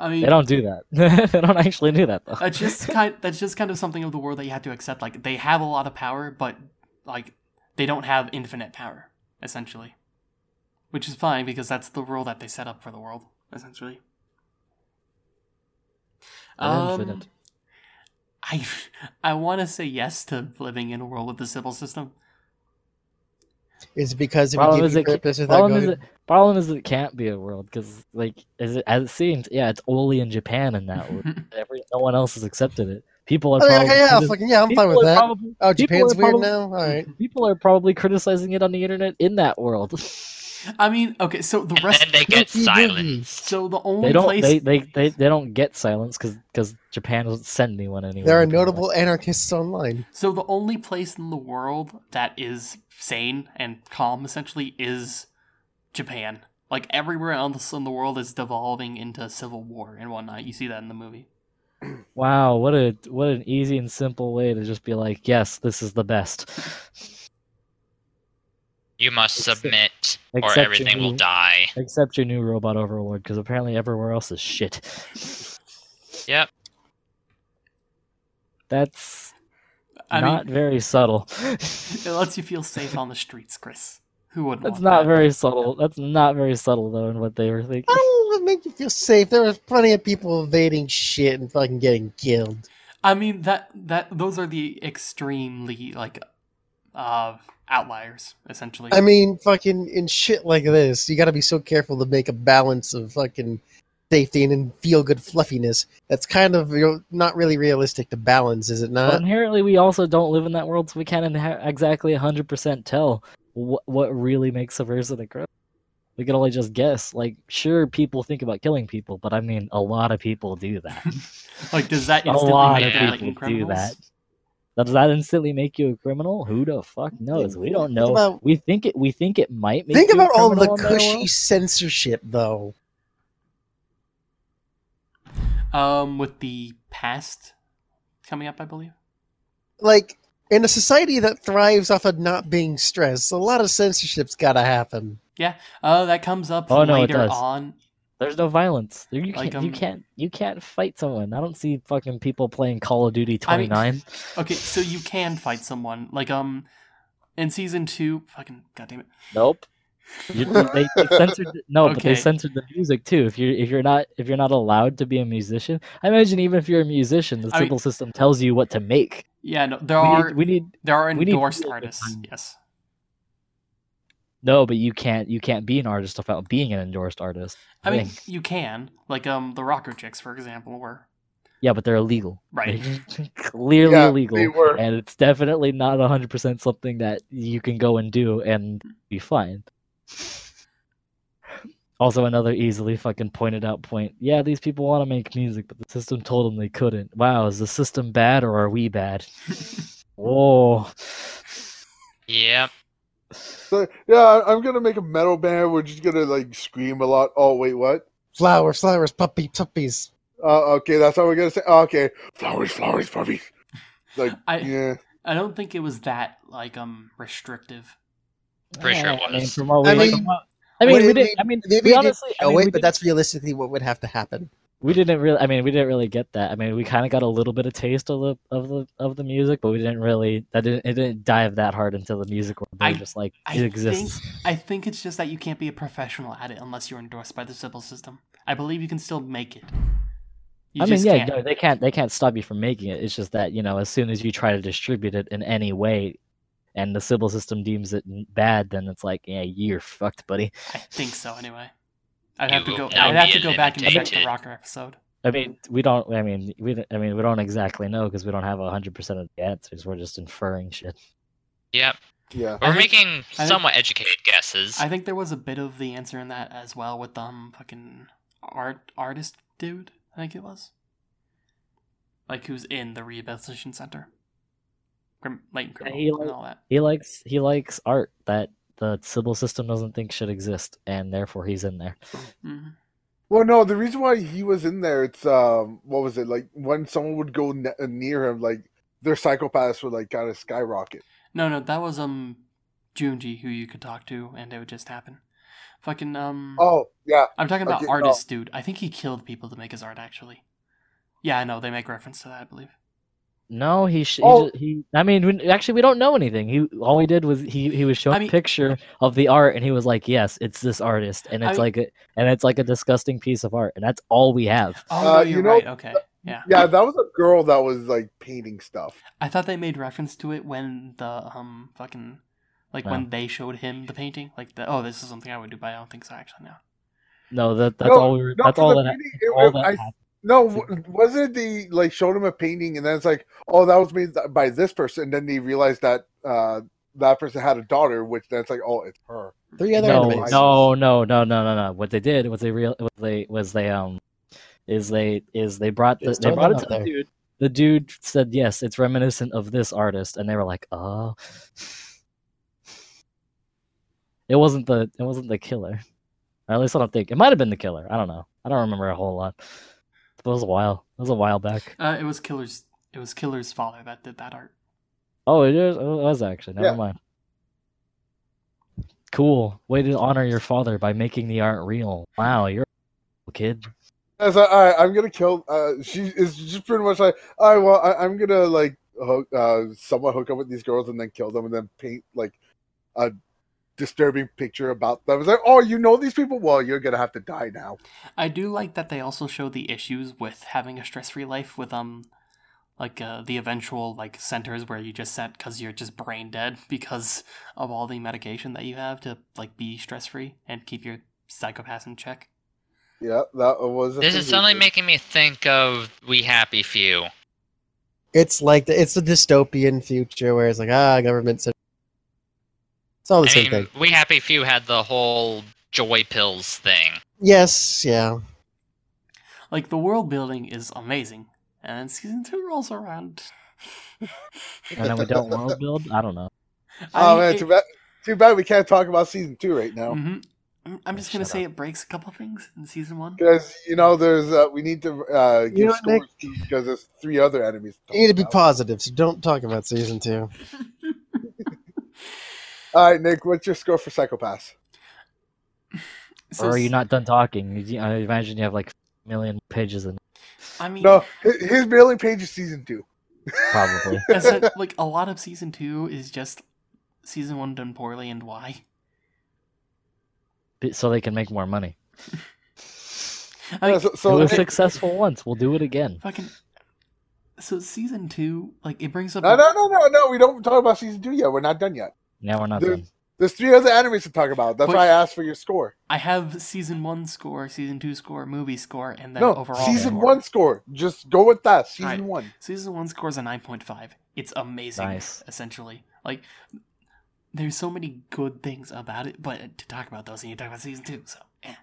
I mean They don't do that. they don't actually do that though. that's just kind that's just kind of something of the world that you have to accept. Like they have a lot of power, but like they don't have infinite power, essentially. Which is fine because that's the rule that they set up for the world, essentially. Um, infinite. I I want to say yes to living in a world with the Sibyl system. Is it because if Problem you is give it purpose without problem is it problem is it can't be a world because like is it as it seems yeah it's only in Japan in that world. Every no one else has accepted it. People are Oh, probably okay, yeah, fucking yeah, I'm fine with that. probably- oh, Japan's weird probably- now. All right. people are probably criticizing it on the internet in that world. I mean, okay, so the And rest. then they get Dookie silenced. So the only they don't place. they, they, they, they don't get silence because Japan doesn't send anyone anywhere. There are apparently. notable anarchists online. So the only place in the world that is sane and calm, essentially, is Japan. Like everywhere else in the world is devolving into civil war and whatnot. You see that in the movie. Wow, what a what an easy and simple way to just be like, yes, this is the best. You must Except- submit, or everything you- will die. Except your new robot overlord, because apparently everywhere else is shit. Yep. That's I not mean, very subtle. it lets you feel safe on the streets, Chris. Who wouldn't? That's want not that? very subtle. That's not very subtle though in what they were thinking. I it make you feel safe. There was plenty of people evading shit and fucking getting killed. I mean that that those are the extremely like uh outliers, essentially. I mean, fucking in shit like this, you got to be so careful to make a balance of fucking safety and then feel good fluffiness. That's kind of you know, not really realistic to balance, is it But not? inherently, we also don't live in that world, so we can't inha- exactly 100% tell what what really makes a person a criminal. We can only just guess. Like, sure, people think about killing people, but I mean, a lot of people do that. like, does that a instantly lot make of them like people do criminals? that. Does that instantly make you a criminal? Who the fuck knows? We don't know. about- we think it. We think it might make. Think you a about all the criminal in that cushy world. censorship, though. Um, with the past coming up, I believe. Like, in a society that thrives off of not being stressed, a lot of censorship's gotta happen. Yeah. Uh, that comes up Oh, no, it later does. on. There's no violence. There- You can't. you um, can't. You can't fight someone. I don't see fucking people playing Call of Duty I mean- 29. Okay, so you can fight someone. Like um, in season two, fucking goddamn it. Nope. You, they, they censored the- no, but they censored the music too. If you're if you're not if you're not allowed to be a musician, I imagine even if you're a musician, the I mean- system tells you what to make. Yeah, no, there We are need, we need there are endorsed artists. Yes. No, but you can't you can't be an artist without being an endorsed artist. I mean, Thing. you can like um the rocker chicks, for example, were yeah, but they're illegal. right. Clearly Yeah, illegal. they were. and it's definitely not 100% something that you can go and do and be fine. Also, another easily fucking pointed out point. Yeah, these people want to make music, but the system told them they couldn't. Wow, is the system bad or are we bad? Whoa. Yep. So, yeah, I- I'm gonna make a metal band. We're just gonna like scream a lot. Oh wait, what? Flowers, flowers, puppy, puppies. Uh, okay, that's what we're gonna say. Oh, okay, flowers, flowers, puppies. Like, I- yeah, I don't think it was that like um restrictive. Pretty sure it Yeah, I mean, from what I we, mean, from I mean, we didn't. I mean, Maybe we it didn't honestly, I show mean, we it, but didn't- that's realistically what would have to happen. We didn't really. I mean, we didn't really get that. I mean, we kind of got a little bit of taste of the of the of the music, but we didn't really. That didn't. It didn't dive that hard into the music world. I- just like I it exists. think I think it's just that you can't be a professional at it unless you're endorsed by the Sibyl system. I believe you can still make it. You I mean, yeah, can't. no, they can't they can't stop you from making it. It's just that you know, as soon as you try to distribute it in any way, and the Sibyl system deems it bad, then it's like, yeah, you're fucked, buddy. I think so anyway. I'd You have to go. I'd have to go back and check the rocker episode. I mean, we don't. I mean, we. don't- I mean, we don't exactly know because we don't have hundred percent of the answers. We're just inferring shit. Yep. yeah. We're think- making think- somewhat educated guesses. I think there was a bit of the answer in that as well with um fucking art artist dude. I think it was like who's in the rehabilitation center, Grim, Leighton Criminal, he and like- all that. He likes. He likes art that the Sibyl system doesn't think should exist, and therefore he's in there. hmm Well, no, the reason why he was in there, it's um, what was it like when someone would go ne- near him, like their Psycho-Passes would like kind of skyrocket. No, no, that was um Junji who you could talk to, and it would just happen. Fucking um. Oh yeah, I'm talking about okay, no. artist dude. I think he killed people to make his art. Actually. Yeah, I know they make reference to that. I believe. No, he sh- Oh. he, ju- he. I mean, we, actually, we don't know anything. He all he did was he he was showing I mean- a picture of the art, and he was like, "Yes, it's this artist," and I it's mean- like a and it's like a disgusting piece of art, and that's all we have. Oh, Uh, no, you you're know- right. Okay. Yeah. yeah, that was a girl that was like painting stuff. I thought they made reference to it when the um fucking like No. when they showed him the painting. Like the oh, this is something I would do, but I don't think so actually now. No, that that's No, all we were. no, that's all that. painting, it- all it- that I- happened. No, wasn't it the like showed him a painting and then it's like, oh, that was made by this person, and then they realized that uh that person had a daughter, which then it's like, oh, it's her. Three other No, enemies. no, no, no, no, no, no. What they did was they real was they was they um is they is they brought the, they brought it to out the dude. The dude said yes, it's reminiscent of this artist, and they were like, oh. It wasn't the it wasn't the killer. Or at least I don't think it might have been the killer. I don't know. I don't remember a whole lot. It was a while. It was a while back. Uh, it was Killer's. It was Killer's father that did that art. Oh, it is. It was actually. Never Yeah. mind. Cool. Way to honor your father by making the art real. Wow, you're a kid. As I, all right, I'm gonna kill. Uh, she is just pretty much like, all right, well, I, I'm gonna like hook, uh, somewhat hook up with these girls and then kill them and then paint like a disturbing picture about them. It's like, oh, you know these people? Well, you're gonna have to die now. I do like that they also show the issues with having a stress-free life with um like uh, the eventual like centers where you just sent because you're just brain dead because of all the medication that you have to like be stress-free and keep your Psycho-Passes in check. Yeah, that was. a This is they suddenly did. making me think of We Happy Few. It's like the, it's a dystopian future where it's like ah government. said- It's all the I same mean, thing. We Happy Few had the whole joy pills thing. Yes, yeah. Like the world building is amazing, and then season two rolls around. and then we don't world build. I don't know. Oh mean, man, it- too bad. Too bad we can't talk about season two right now. Mhm. I'm- I'm just gonna Shut say it breaks a couple things in season one. Because you know, there's uh, we need to uh, give You know what, Nick? scores because there's three other enemies. to You need to be about. positive, so don't talk about season two. All right, Nick, what's your score for Psycho-Pass? So or are you not done talking? I imagine you have like a million pages in I mean, No, his, his mailing page is season two. probably. as a- like a lot of season two is just season one done poorly and why. So they can make more money. I Yeah, mean, so, it was Nick- successful once. We'll do it again. fucking. So season two, like it brings up. no, no, no, no, no. We don't talk about season two yet. We're not done yet. Now we're not There- done. There's three other enemies to talk about. That's But- why I asked for your score. I have season one score, season two score, movie score, and then No, overall season score. one score. Just go with that. Season Alright. one. Season one scores a nine point five. It's amazing. Nice. Essentially, like there's so many good things about it, but to talk about those, you need to talk about season two. So, eh.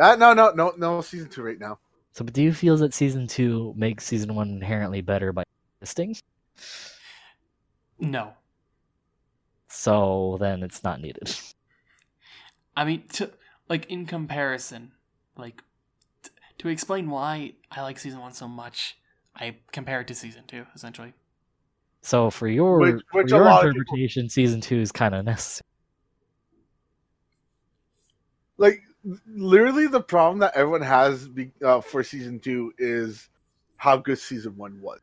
Uh, no, no, no, no. Season two right now. So, but do you feel that season two makes season one inherently better by existing? no. So then it's not needed. I mean, to like in comparison, like t- to explain why I like season one so much, I compare it to season two. Essentially, So for your Which- which for your lot of people- interpretation, season two is kind of necessary. Like literally, the problem that everyone has be, uh, for season two is how good season one was.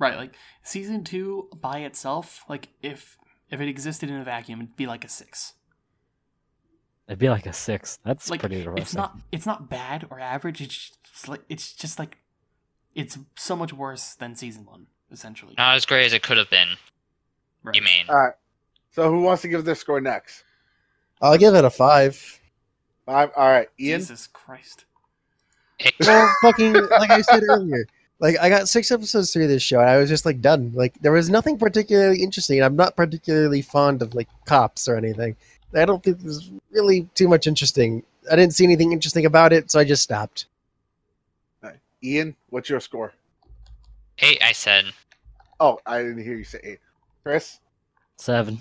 right? Like season two by itself, like if if it existed in a vacuum, it'd be like a six. It'd be like a six. That's like pretty depressing. it's not it's not bad or average. It's just like it's just like it's so much worse than season one. Essentially, Not as great as it could have been. right. You mean? All right. So who wants to give their score next? I'll give it a five. Five. All right, Ian. Jesus Christ. Well, fucking like I said earlier, like I got six episodes through this show, and I was just like done. Like there was nothing particularly interesting. I'm not particularly fond of like cops or anything. I don't think there's really too much interesting. I didn't see anything interesting about it, so I just stopped. Right. Ian, what's your score? Eight, I said. Oh, I didn't hear you say eight. Chris. seven.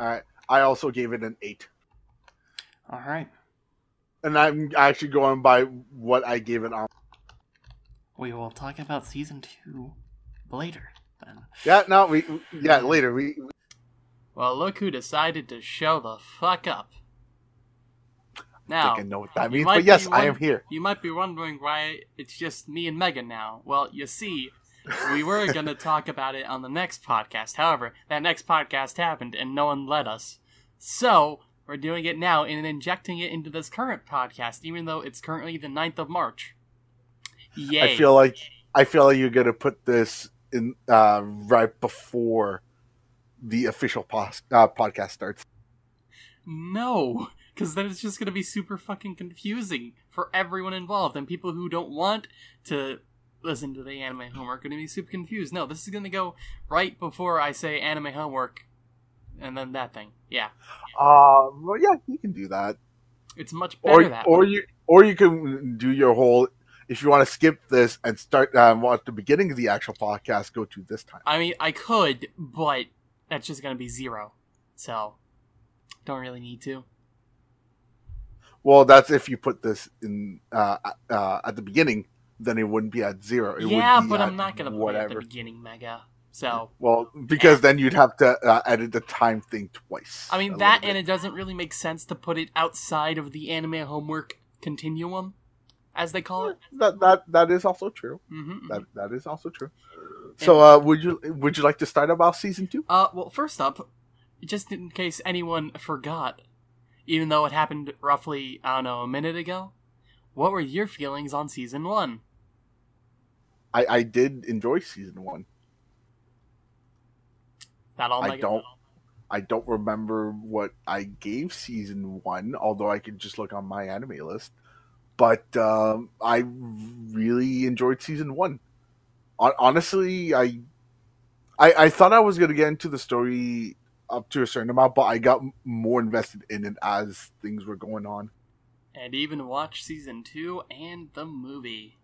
All right. I also gave it an eight, All right, and I'm actually going by what I gave it on. We will talk about season two later. Then. Yeah. No. We. Yeah. Later. We. Well, look who decided to show the fuck up. I Now, think I know what that means, but yes, I am here. You might be wondering why it's just me and Megan now. Well, you see, we were going to talk about it on the next podcast. However, that next podcast happened and no one let us. So, we're doing it now and injecting it into this current podcast, even though it's currently the 9th of March. Yay. I feel like I feel like you're gonna put this in uh, right before the official pos- uh, podcast starts. No, because then it's just going to be super fucking confusing for everyone involved, and people who don't want to listen to the anime homework are going to be super confused. No, this is going to go right before I say anime homework, and then that thing. Yeah, Uh, well, yeah, you can do that, it's much better or that or way. you or you can do your whole. If you want to skip this and start um, at the beginning of the actual podcast, go to this time. I mean, I could, but that's just going to be zero. So, don't really need to. Well, that's if you put this in uh, uh, at the beginning, then it wouldn't be at zero. It would yeah, but I'm not going to put it at the beginning, Mega. So, Well, because then you'd have to uh, edit the time thing twice. I mean, that and it doesn't really make sense to put it outside of the anime homework continuum, as they call it. that that that is also true. Mm-hmm. That that is also true. So, uh, would you would you like to start about season two? Uh, well, first up, just in case anyone forgot, even though it happened roughly, I don't know, a minute ago, what were your feelings on season one? I I did enjoy season one. That all I don't I don't remember what I gave season one, although I could just look on my anime list. But um, I really enjoyed season one. Hon- Honestly, I, I I thought I was gonna get into the story up to a certain amount, but I got m- more invested in it as things were going on. And even watched season two and the movie.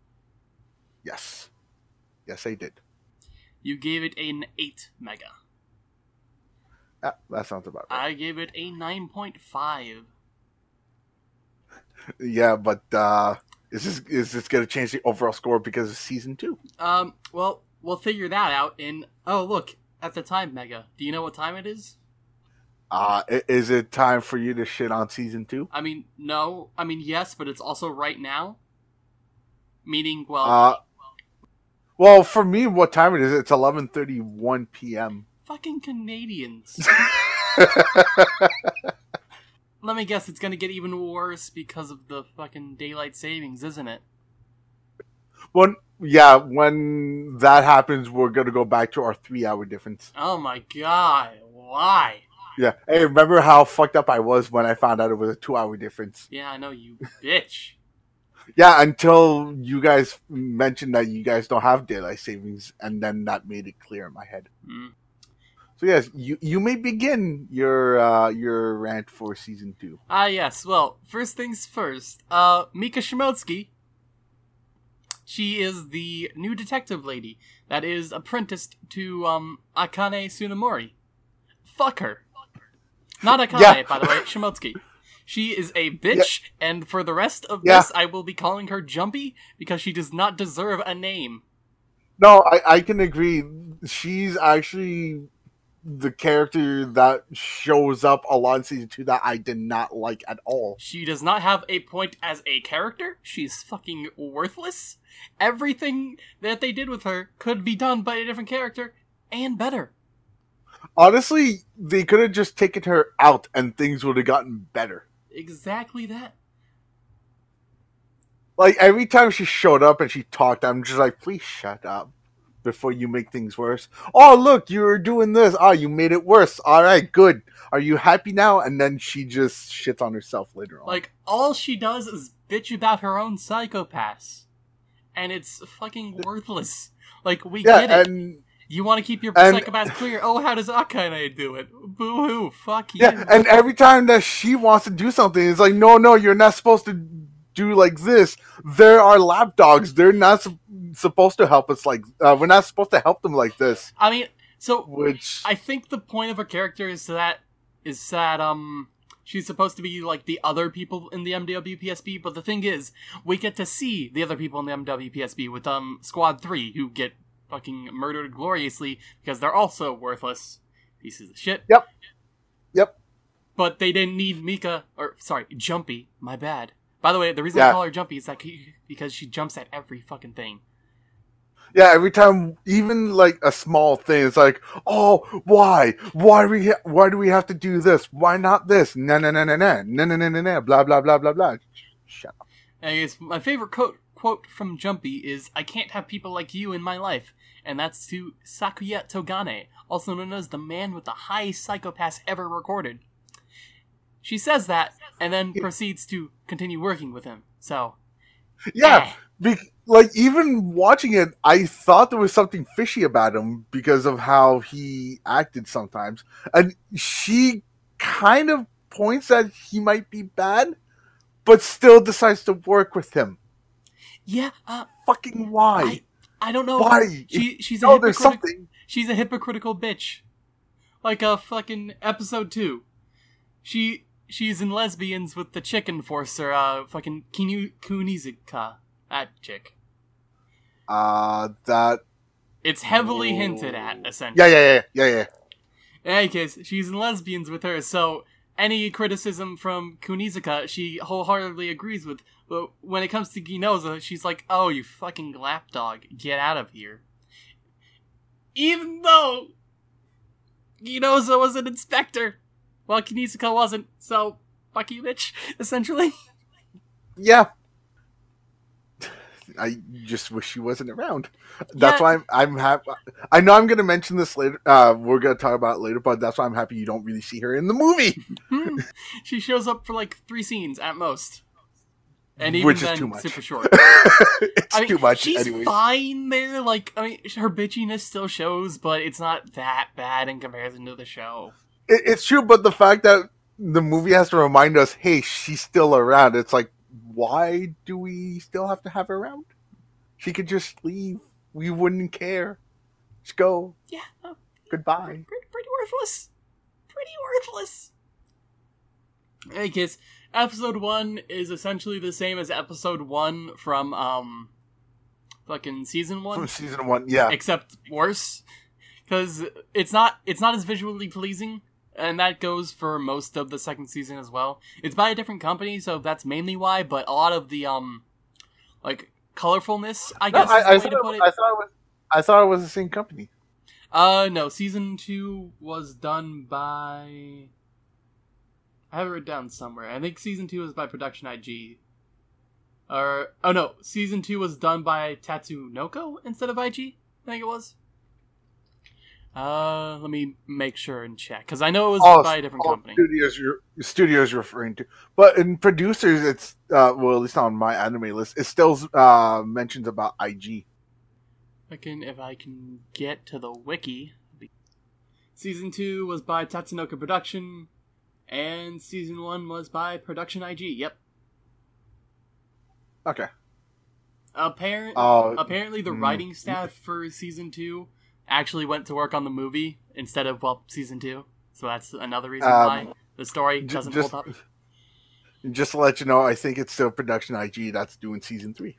Yes, yes, I did. You gave it an 8 mega. Ah, that sounds about right. I gave it a 9.5. Yeah, but uh, is this is this going to change the overall score because of season two? Um, well, we'll figure that out in. Oh, look, at the time, Mega. Do you know what time it is? Uh, is it time for you to shit on season two? I mean, no. I mean, yes, but it's also right now. Meaning, well, Uh, well, for me, what time it is? It's eleven thirty one p.m. fucking Canadians. Let me guess, it's gonna get even worse because of the fucking daylight savings, isn't it? When yeah, when that happens, we're gonna go back to our three hour difference. Oh my god, why? Yeah. Hey, remember how fucked up I was when I found out it was a two hour difference? Yeah, I know you bitch. Yeah, until you guys mentioned that you guys don't have daylight savings, and then that made it clear in my head. Mm. So yes, you you may begin your uh your rant for season two. Ah, yes. Well, first things first. Uh, Mika Shimotsuki. She is the new detective lady that is apprenticed to um Akane Tsunemori. Fuck her. Not Akane, Yeah. by the way. Shimotsuki. She is a bitch, and for the rest of Yeah. this, I will be calling her Jumpy because she does not deserve a name. No, I I can agree. She's actually the character that shows up a lot in season two that I did not like at all. She does not have a point as a character. She's fucking worthless. Everything that they did with her could be done by a different character and better. Honestly, they could have just taken her out and things would have gotten better. Exactly that. Like every time she showed up and she talked, I'm just like, please shut up before you make things worse. Oh, look, you were doing this. Oh, you made it worse. All right, good. Are you happy now? And then she just shits on herself later on. Like, all she does is bitch about her own Psycho-Pass. And it's fucking worthless. Like, we yeah, get it. and you want to keep your and- Psycho-Pass clear. Oh, how does Akane do it? Boo hoo. Fuck you. yeah, and every time that she wants to do something, it's like, no, no, you're not supposed to do like this. There are lapdogs. They're not sup- supposed to help us like. Uh, we're not supposed to help them like this. I mean, so Which I think the point of a character is that is that um she's supposed to be like the other people in the MWPSB, but the thing is, we get to see the other people in the MWPSB with um Squad Three who get fucking murdered gloriously because they're also worthless pieces of shit. Yep. Yep. But they didn't need Mika or sorry Jumpy. My bad. By the way, the reason Yeah. I call her Jumpy is that because she jumps at every fucking thing. Yeah, every time, even like a small thing, it's like, oh, why, why we, ha- why do we have to do this? Why not this? No, no, no, no, no, no, no, no, no, blah, blah, blah, blah, blah. Shut up. And I guess my favorite quote quote from Jumpy is I can't have people like you in my life. And that's to Sakuya Togane, also known as the man with the highest Psycho-Pass ever recorded. She says that and then proceeds to continue working with him. So Yeah, eh. be- like even watching it, I thought there was something fishy about him because of how he acted sometimes, and she kind of points that he might be bad, but still decides to work with him. Yeah, uh Fucking why? I, I don't know. Why? She she's a oh, there's something. She's a hypocritical bitch. Like a fucking episode two. She she's in lesbians with the chick enforcer, uh fucking Kinu Kunizuka. That chick. Uh, that. It's heavily hinted at, Yeah, essentially. yeah, yeah, yeah, yeah. In any case, she's in lesbians with her, so any criticism from Kunizuka, she wholeheartedly agrees with. But when it comes to Ginoza, she's like, "Oh, you fucking lapdog, get out of here." Even though Ginoza was an inspector, while Kunizuka wasn't, so fuck you, bitch. Essentially, Yeah. I just wish she wasn't around. That's Yeah. why I'm, I'm happy. I know I'm going to mention this later. Uh, we're going to talk about it later, but that's why I'm happy you don't really see her in the movie, she shows up for like three scenes at most, and even which is then, too much. super short. it's I mean, too much, She's anyways. fine there. Like, I mean, her bitchiness still shows, but it's not that bad in comparison to the show. It, it's true, but the fact that the movie has to remind us, hey, she's still around. It's like, why do we still have to have her around? She could just leave. We wouldn't care. Just go. Yeah, no, Goodbye. pretty, pretty worthless. Pretty worthless. In any case, episode one is essentially the same as episode one from um, fucking season one. From season one, yeah. except worse because it's not it's not as visually pleasing and that goes for most of the second season as well it's by a different company so that's mainly why but a lot of the um like colorfulness i No, guess I, I, way thought to it, it I thought it was. I thought it was the same company. uh no season two was done by i have it written down somewhere i think season two was by production ig or oh no season two was done by tatsunoko instead of ig i think it was uh let me make sure and check because i know it was All- by a different company Studios, you're studios you're referring to, but in producers, it's uh, well, at least on my anime list, it still uh, mentions about IG. I can if I can get to the wiki. Season two was by Tatsunoko Production, and season one was by Production IG. Yep. Okay. Apparent, Oh, apparently the mm. writing staff for season two actually went to work on the movie instead of well season two. So that's another reason Um, why the story doesn't just, hold up. just to let you know, I think it's still production IG that's doing season three.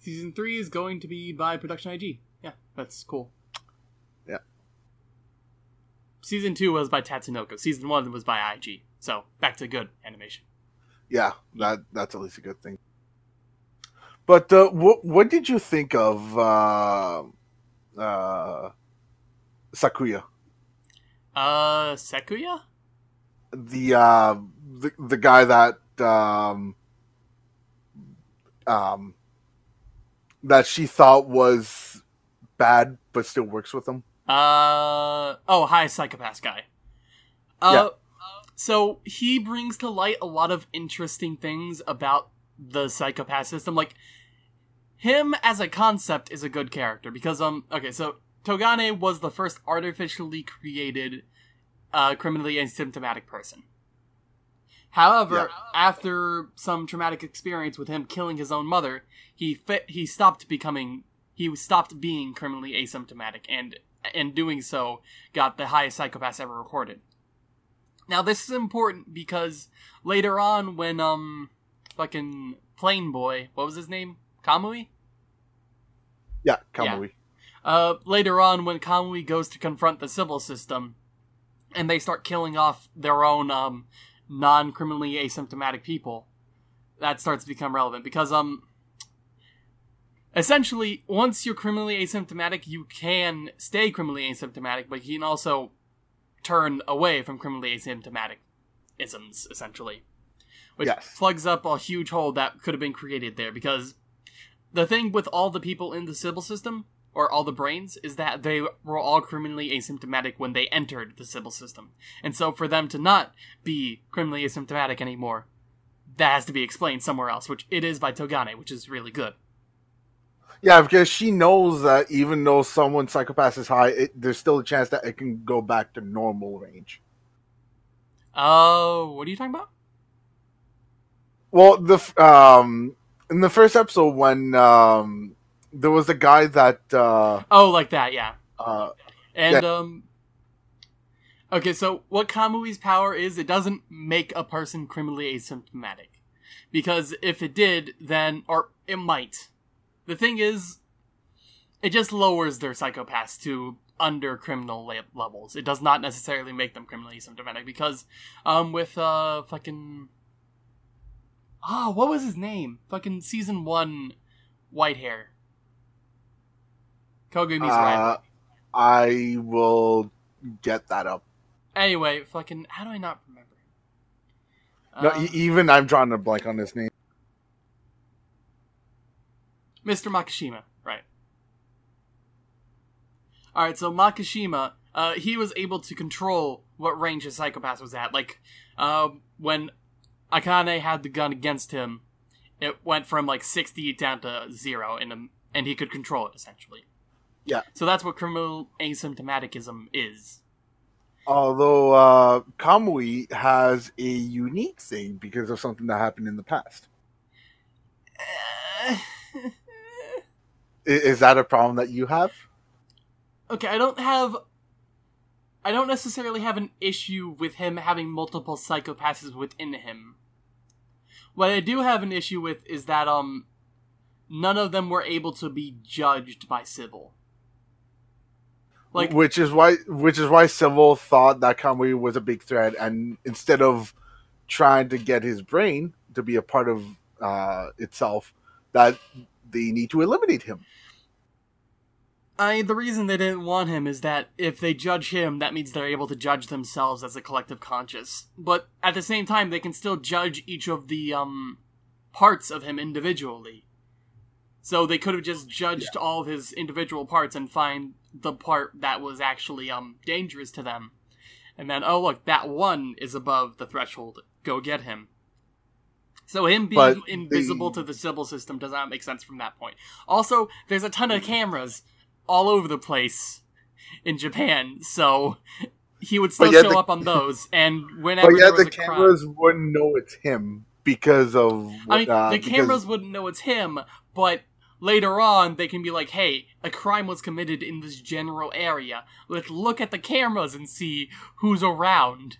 Season three is going to be by Production IG. Yeah, that's cool. Yeah. Season two was by Tatsunoko. Season one was by IG. So back to good animation. Yeah, that that's at least a good thing. But uh, what what did you think of uh, uh, Sakuya, Uh, Sekuya? the uh, the the guy that um, um, that she thought was bad, but still works with him? Uh, oh, hi, Psycho-Pass guy. Uh, so he brings to light a lot of interesting things about the Psycho-Pass system. Like, him as a concept is a good character because, um, okay, so Togane was the first artificially created, uh, criminally asymptomatic person. However, after some traumatic experience with him killing his own mother, he he stopped becoming he stopped being criminally asymptomatic and in doing so got the highest Psycho-Pass ever recorded. Now this is important because later on when um fucking Plain Boy, what was his name? Kamui? Yeah, Kamui. Uh later on when Kamui goes to confront the Sibyl system and they start killing off their own um non-criminally asymptomatic people, that starts to become relevant because um essentially once you're criminally asymptomatic you can stay criminally asymptomatic but you can also turn away from criminally asymptomatic isms essentially which Yes. plugs up a huge hole that could have been created there because the thing with all the people in the Sibyl system or all the brains is that they were all criminally asymptomatic when they entered the Sibyl system and so for them to not be criminally asymptomatic anymore that has to be explained somewhere else which it is by togane which is really good Yeah, because she knows that even though someone's Psycho-Pass is high, it, there's still a chance that it can go back to normal range. Oh, what are you talking about? Well, the um in the first episode when um there was a guy that uh Oh, like that, yeah. uh And um Okay, so what Kamui's power is, it doesn't make a person criminally asymptomatic. Because if it did, then or it might. The thing is it just lowers their Psycho-Passes to under criminal la- levels. It does not necessarily make them criminally asymptomatic because um with uh fucking Oh, what was his name? Fucking season 1 white hair. Kogami's uh I will get that up. Anyway, fucking, how do I not remember? No, Um, e- even I'm drawing a blank on his name. Mr. Makishima, right. Alright, so Makishima, uh, he was able to control what range his Psycho-Pass was at. Like, uh, when Akane had the gun against him, it went from like 60 down to zero, in a, and he could control it, essentially. Yeah. So that's what criminal asymptomaticism is. Although uh Kamui has a unique thing because of something that happened in the past. Is that a problem that you have? okay, I don't have I don't necessarily have an issue with him having multiple Psycho-Passes within him. What I do have an issue with is that um none of them were able to be judged by Sibyl. Like which is why which is why Sibyl thought that Kamui was a big threat, and instead of trying to get his brain to be a part of uh, itself, that they need to eliminate him. I the reason they didn't want him is that if they judge him, that means they're able to judge themselves as a collective conscious. But at the same time, they can still judge each of the um parts of him individually. So they could have just judged all of his individual parts and find the part that was actually um dangerous to them. And then, oh look, that one is above the threshold. Go get him. So him being But invisible the- to the Sibyl system does not make sense from that point. Also, there's a ton of cameras all over the place in Japan, so he would still show the- up on those. And whenever But was the a crime- cameras wouldn't know it's him because of. I mean, uh, the because- cameras wouldn't know it's him, but later on they can be like, "Hey, a crime was committed in this general area. Let's look at the cameras and see who's around."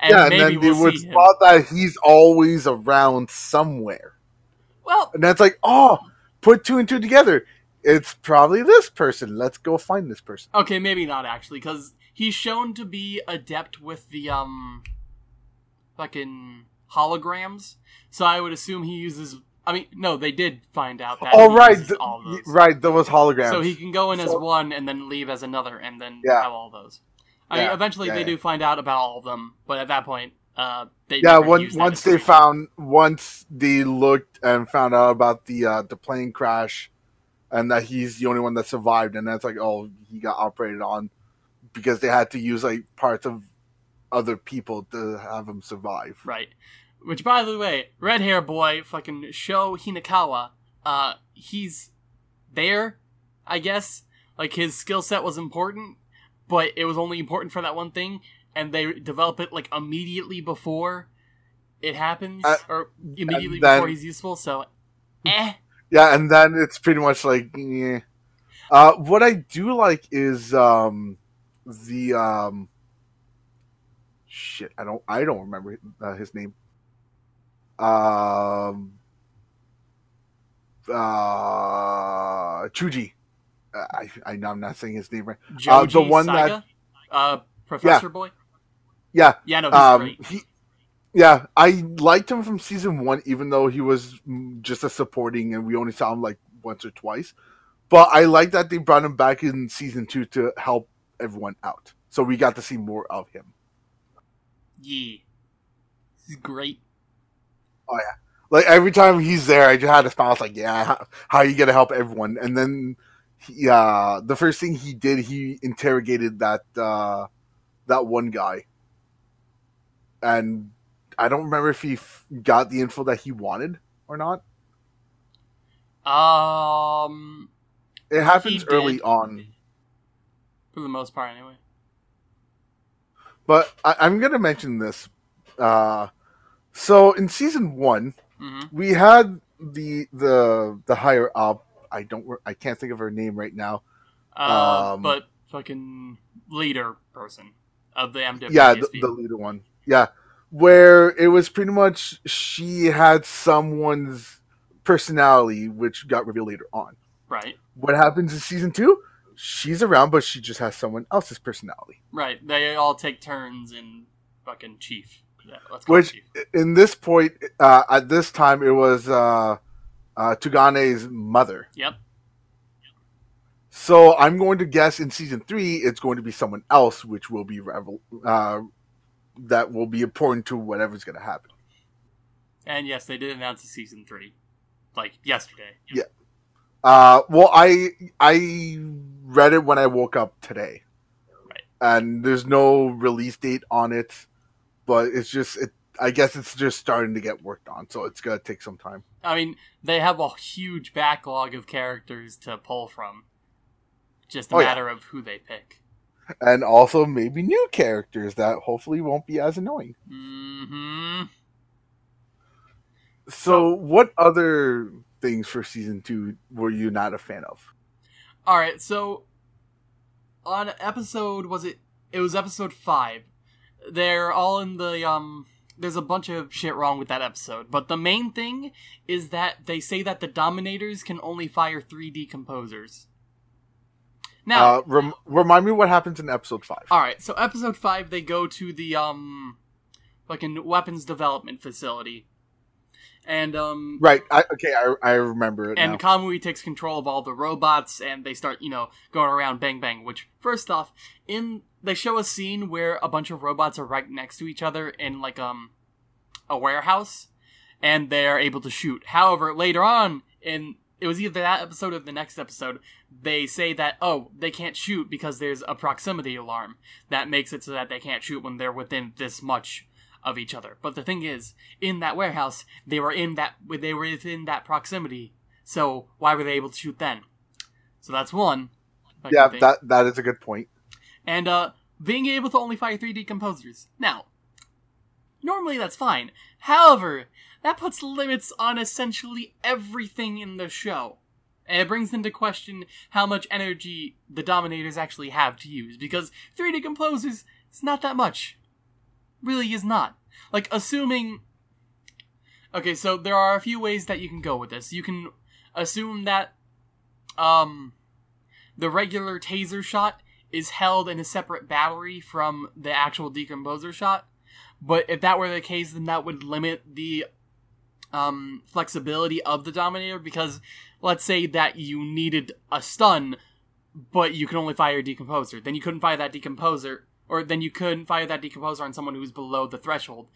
And yeah, and then they we'll would see him. spot that he's always around somewhere, Well, and that's like, oh, put two and two together. It's probably this person. Let's go find this person. okay, maybe not actually, because he's shown to be adept with the um, fucking holograms. So I would assume he uses. I mean, no, they did find out that. Oh he right, uses th- all of those. right. Those holograms. So he can go in as one and then leave as another, and then Yeah. have all those. I mean, eventually yeah, they yeah. do find out about all of them, but at that point, uh, they yeah. never One, use that once they information. found, once they looked and found out about the uh, the plane crash, and that he's the only one that survived, and that's like, oh, he got operated on because they had to use like parts of other people to have him survive. right. Which, by the way, red hair boy, fucking Sho Hinakawa, uh, he's there, I guess. Like his skill set was important, but it was only important for that one thing, and they develop it like immediately before it happens, Uh, or immediately then- before he's useful. So, eh. Yeah, and then it's pretty much like, yeah. Uh, what I do like is um, the um, shit. I don't. I don't remember uh, his name. Um, uh, Chuji. Uh, I, I know I'm not saying his name right. Uh, the one Saga? uh, Professor Boy. Yeah, Yeah, no, um, great. he. Yeah, I liked him from season one, even though he was just a supporting, and we only saw him like once or twice. But I like that they brought him back in season two to help everyone out, so we got to see more of him. Yeah, he's great. Like every time he's there, I just had to smile. I was like, "Yeah, how, how are you gonna help everyone?" And then, yeah, uh, the first thing he did, he interrogated that uh, that one guy, and I don't remember if he f- got the info that he wanted or not. Um, It happens early on, for the most part, anyway. but I, I'm gonna mention this. Uh, so in season one, hmm we had the the the higher up. I don't. I can't think of her name right now. Uh, Um, but fucking leader person of the MW. yeah, the, the leader one. Yeah, where it was pretty much she had someone's personality, which got revealed later on. right, What happens in season two? She's around, but she just has someone else's personality. right. They all take turns in fucking chief. Yeah, let's Which, in this point, uh, at this time, it was uh, uh, Tugane's mother. Yep. So I'm going to guess in season three, it's going to be someone else, which will be revel- uh, that will be important to whatever's going to happen. And yes, they did announce a season three, like yesterday. Uh, well, I I read it when I woke up today, Right. and there's no release date on it, but it's just it. I guess it's just starting to get worked on, so it's gonna take some time. I mean, they have a huge backlog of characters to pull from. Just a Oh, yeah. matter of who they pick. And also maybe new characters that hopefully won't be as annoying. hmm So, what other things for season two were you not a fan of? All right, so on episode was it? It was episode five. They're all in the um. There's a bunch of shit wrong with that episode, but the main thing is that they say that the Dominators can only fire three decomposers. Now, Uh, rem- remind me what happens in episode five. all right. So episode five, they go to the um, fucking weapons development facility, and um, Right. I, okay. I, I remember it and now. Kamui takes control of all the robots, and they start, you know, going around bang bang. Which, first off, in they show a scene where a bunch of robots are right next to each other in like um a warehouse, and they're able to shoot. However, later on in it was either that episode or the next episode, they say that oh they can't shoot because there's a proximity alarm that makes it so that they can't shoot when they're within this much of each other. But the thing is, in that warehouse, they were in that they were within that proximity. So why were they able to shoot then? So that's one. yeah, that that is a good point. And uh, being able to only fire three decomposers. Now, normally that's fine. However, that puts limits on essentially everything in the show. And it brings into question how much energy the Dominators actually have to use, because three decomposers is not that much. Really is not. Like, assuming. Okay, so there are a few ways that you can go with this. You can assume that, um, the regular taser shot is held in a separate battery from the actual decomposer shot. But if that were the case, then that would limit the um, flexibility of the Dominator because let's say that you needed a stun, but you can only fire a decomposer. Then you couldn't fire that decomposer, or then you couldn't fire that decomposer on someone who's below the threshold,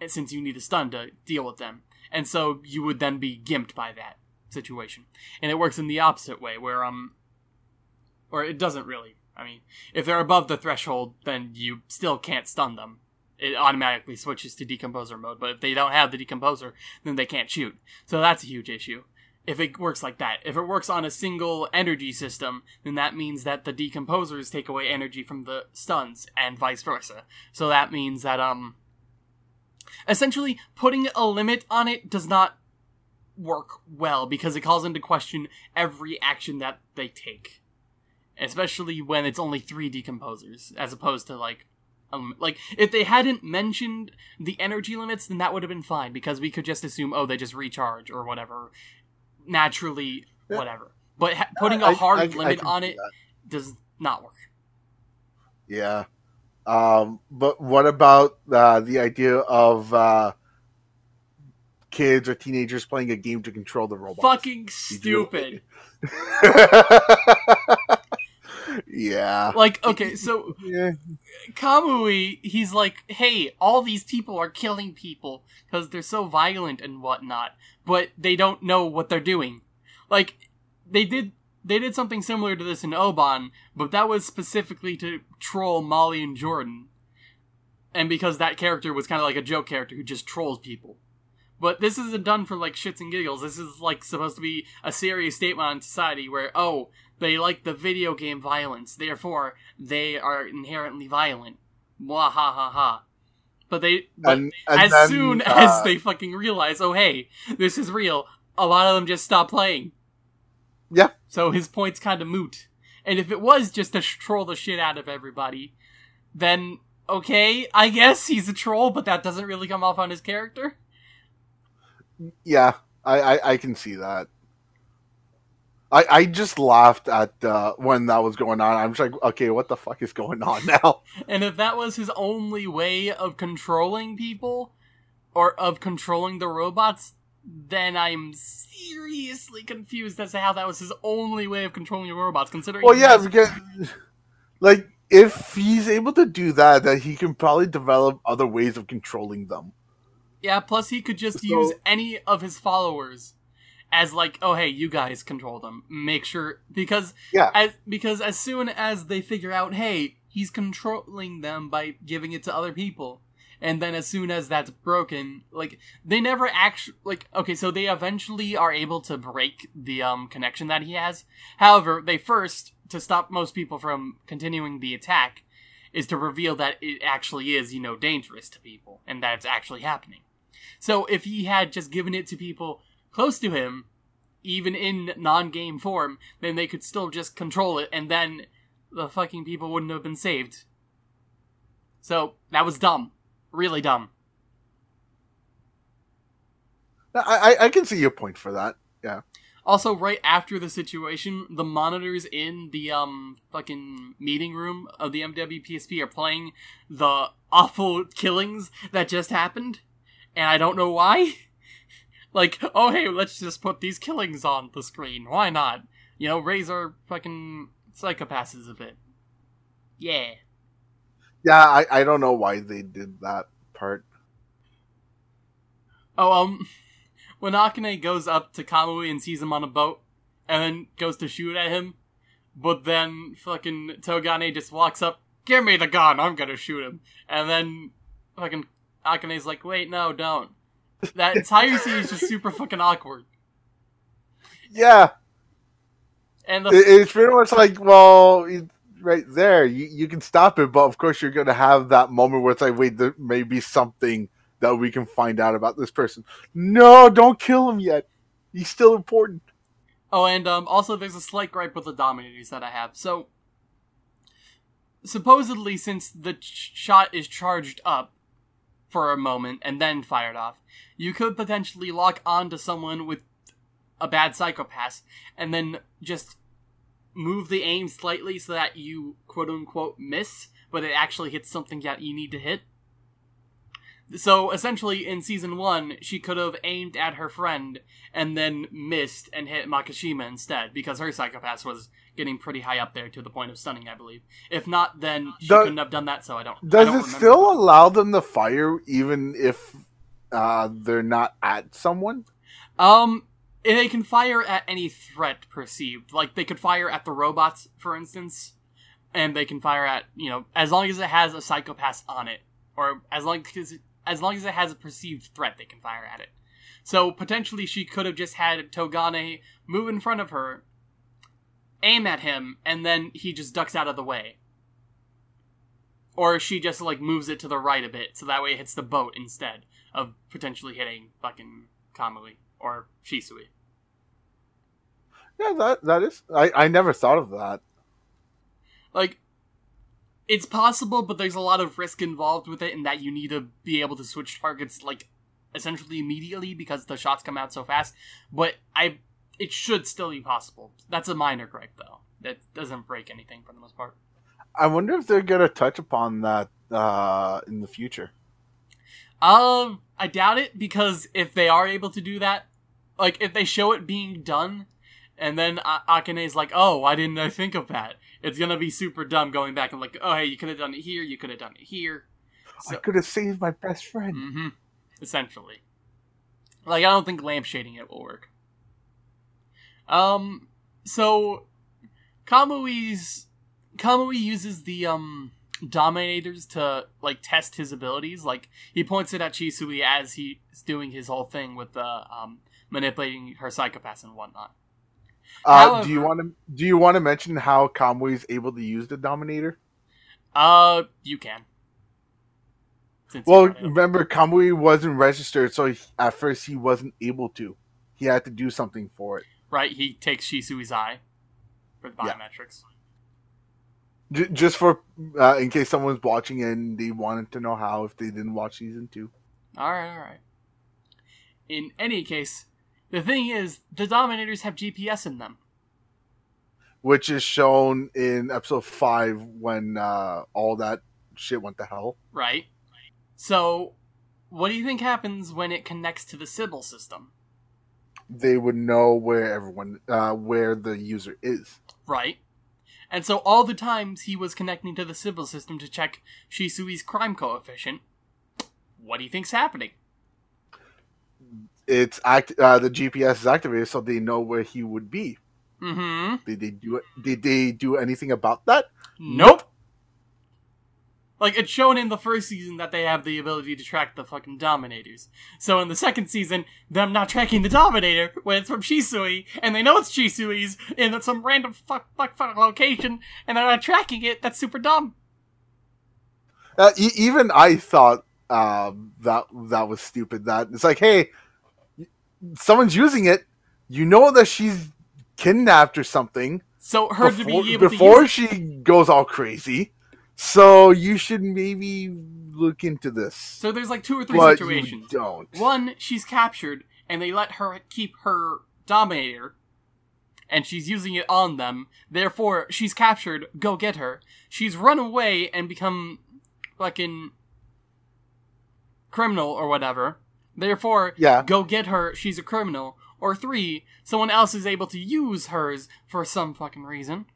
eh, since you need a stun to deal with them. And so you would then be gimped by that situation. And it works in the opposite way, where um, or it doesn't really. I mean, if they're above the threshold, then you still can't stun them. It automatically switches to decomposer mode. But if they don't have the decomposer, then they can't shoot. So that's a huge issue. If it works like that, if it works on a single energy system, then that means that the decomposers take away energy from the stuns, and vice versa. So that means that um, essentially putting a limit on it does not work well because it calls into question every action that they take especially when it's only three decomposers as opposed to like um, like if they hadn't mentioned the energy limits then that would have been fine because we could just assume oh they just recharge or whatever naturally Yeah. whatever but ha- putting a hard I- I limit can on it that. does not work Yeah. Um, but what about uh, the idea of uh, kids or teenagers playing a game to control the robot? fucking stupid yeah. like okay so Yeah. Kamui, he's like, hey, all these people are killing people because they're so violent and whatnot, but they don't know what they're doing. Like, they did they did something similar to this in Oban, but that was specifically to troll Molly and Jordan. And because that character was kind of like a joke character who just trolls people. But this isn't done for like shits and giggles. This is like supposed to be a serious statement on society where, oh, they like the video game violence, therefore they are inherently violent. Wah ha ha ha. But they but And- and as then, soon uh, as they fucking realize, oh hey, this is real, a lot of them just stop playing. Yeah. So his point's kind of moot. And if it was just to sh- troll the shit out of everybody, then okay, I guess he's a troll, but that doesn't really come off on his character. Yeah, I, I, I can see that. I, I just laughed at uh, when that was going on. I'm just like, okay, what the fuck is going on now? And if that was his only way of controlling people, or of controlling the robots, then I'm seriously confused as to how that was his only way of controlling the robots. Considering, Well, yeah, because like if he's able to do that, then he can probably develop other ways of controlling them. yeah. Plus, he could just So- use any of his followers as like, oh hey, you guys control them. Make sure because Yeah. as because as soon as they figure out, hey, he's controlling them by giving it to other people. And then as soon as that's broken, like they never actually like okay, so they eventually are able to break the um connection that he has. However, they first to stop most people from continuing the attack is to reveal that it actually is, you know, dangerous to people and that it's actually happening. So if he had just given it to people close to him, even in non-game form, then they could still just control it and then the fucking people wouldn't have been saved. So that was dumb, really dumb. I, I I can see your point for that. Yeah. Also, right after the situation, the monitors in the um fucking meeting room of the MWPSB are playing the awful killings that just happened, and I don't know why. like, oh hey, let's just put these killings on the screen. Why not? You know, raise our fucking Psycho-Passes a bit. Yeah. Yeah, I, I don't know why they did that part. Oh, um, when Akane goes up to Kamui and sees him on a boat, and then goes to shoot at him, but then fucking Togane just walks up, give me the gun, I'm gonna shoot him. And then fucking Akane's like, wait, no, don't. That entire scene is just super fucking awkward. Yeah, And the it's pretty much like, well, right there, you, you can stop it, but of course you're gonna have that moment where it's like, wait, there may be something that we can find out about this person. No, don't kill him yet. He's still important. Oh, and um, also there's a slight gripe with the Dominators that I have. So, supposedly, since the ch- shot is charged up for a moment and then fired off, you could potentially lock on to someone with a bad Psycho-Pass and then just move the aim slightly so that you quote unquote miss, but it actually hits something that you need to hit. So essentially, in season one, she could have aimed at her friend and then missed and hit Makishima instead because her Psycho-Pass was getting pretty high up there to the point of stunning, I believe. If not, then she Does- couldn't have done that. So I don't. I Does don't it still allow them to fire even if uh, they're not at someone? Um, they can fire at any threat perceived. Like they could fire at the robots, for instance, and they can fire at you know as long as it has a Psycho-Pass on it, or as long as as long as it has a perceived threat, they can fire at it. So potentially, she could have just had Togane move in front of her, aim at him, and then he just ducks out of the way. Or she just like moves it to the right a bit, so that way it hits the boat instead of potentially hitting fucking Kamui or Shisui. Yeah, that that is. I, I never thought of that. Like, it's possible, but there's a lot of risk involved with it, in that you need to be able to switch targets like essentially immediately because the shots come out so fast. But I, it should still be possible. That's a minor gripe though. That doesn't break anything for the most part. I wonder if they're gonna touch upon that uh, in the future. Um, I doubt it because if they are able to do that, like if they show it being done, and then A- Akane's like, "Oh, why didn't I think of that?" It's gonna be super dumb going back and like, "Oh, hey, you could have done it here. You could have done it here." I could have saved my best friend. hmm Essentially, like I don't think lampshading it will work. Um, so Kamui's Kamui uses the um dominators to like test his abilities. Like he points it at Shisui as he's doing his whole thing with the um manipulating her Psycho-Passes and whatnot. Uh, do you want to do you want to mention how Kamui is able to use the Dominator? Uh, you can. Since Well, brought it up. remember Kamui wasn't registered, so he, at first he wasn't able to. He had to do something for it. right, he takes Shisui's eye for the Yeah. biometrics. J- just for uh, in case someone's watching and they wanted to know how if they didn't watch season two. All right, all right. In any case, the thing is, the Dominators have GPS in them. which is shown in episode five when uh, all that shit went to hell. right? So, what do you think happens when it connects to the Sibyl system, They would know where everyone, uh, where the user is. right? And so, all the times he was connecting to the Sibyl system to check Shisui's crime coefficient, what do you think's happening? It's act. Uh, the GPS is activated, so they know where he would be. Mm-hmm. Did they do it? Did they do anything about that? Nope. Like it's shown in the first season that they have the ability to track the fucking Dominators. So in the second season, them not tracking the Dominator when it's from Shisui, and they know it's Shisui's in some random fuck fuck fuck location, and they're not tracking it. That's super dumb. Uh, e- even I thought um, that that was stupid. That it's like, hey, someone's using it. You know that she's kidnapped or something. So her to before, be able before she goes all crazy. So you should maybe look into this. So there's like two or three but situations. don't. One, she's captured, and they let her keep her Dominator, and she's using it on them. Therefore, she's captured. Go get her. She's run away and become fucking criminal or whatever. Therefore, Yeah. go get her. She's a criminal. Or three, someone else is able to use hers for some fucking reason.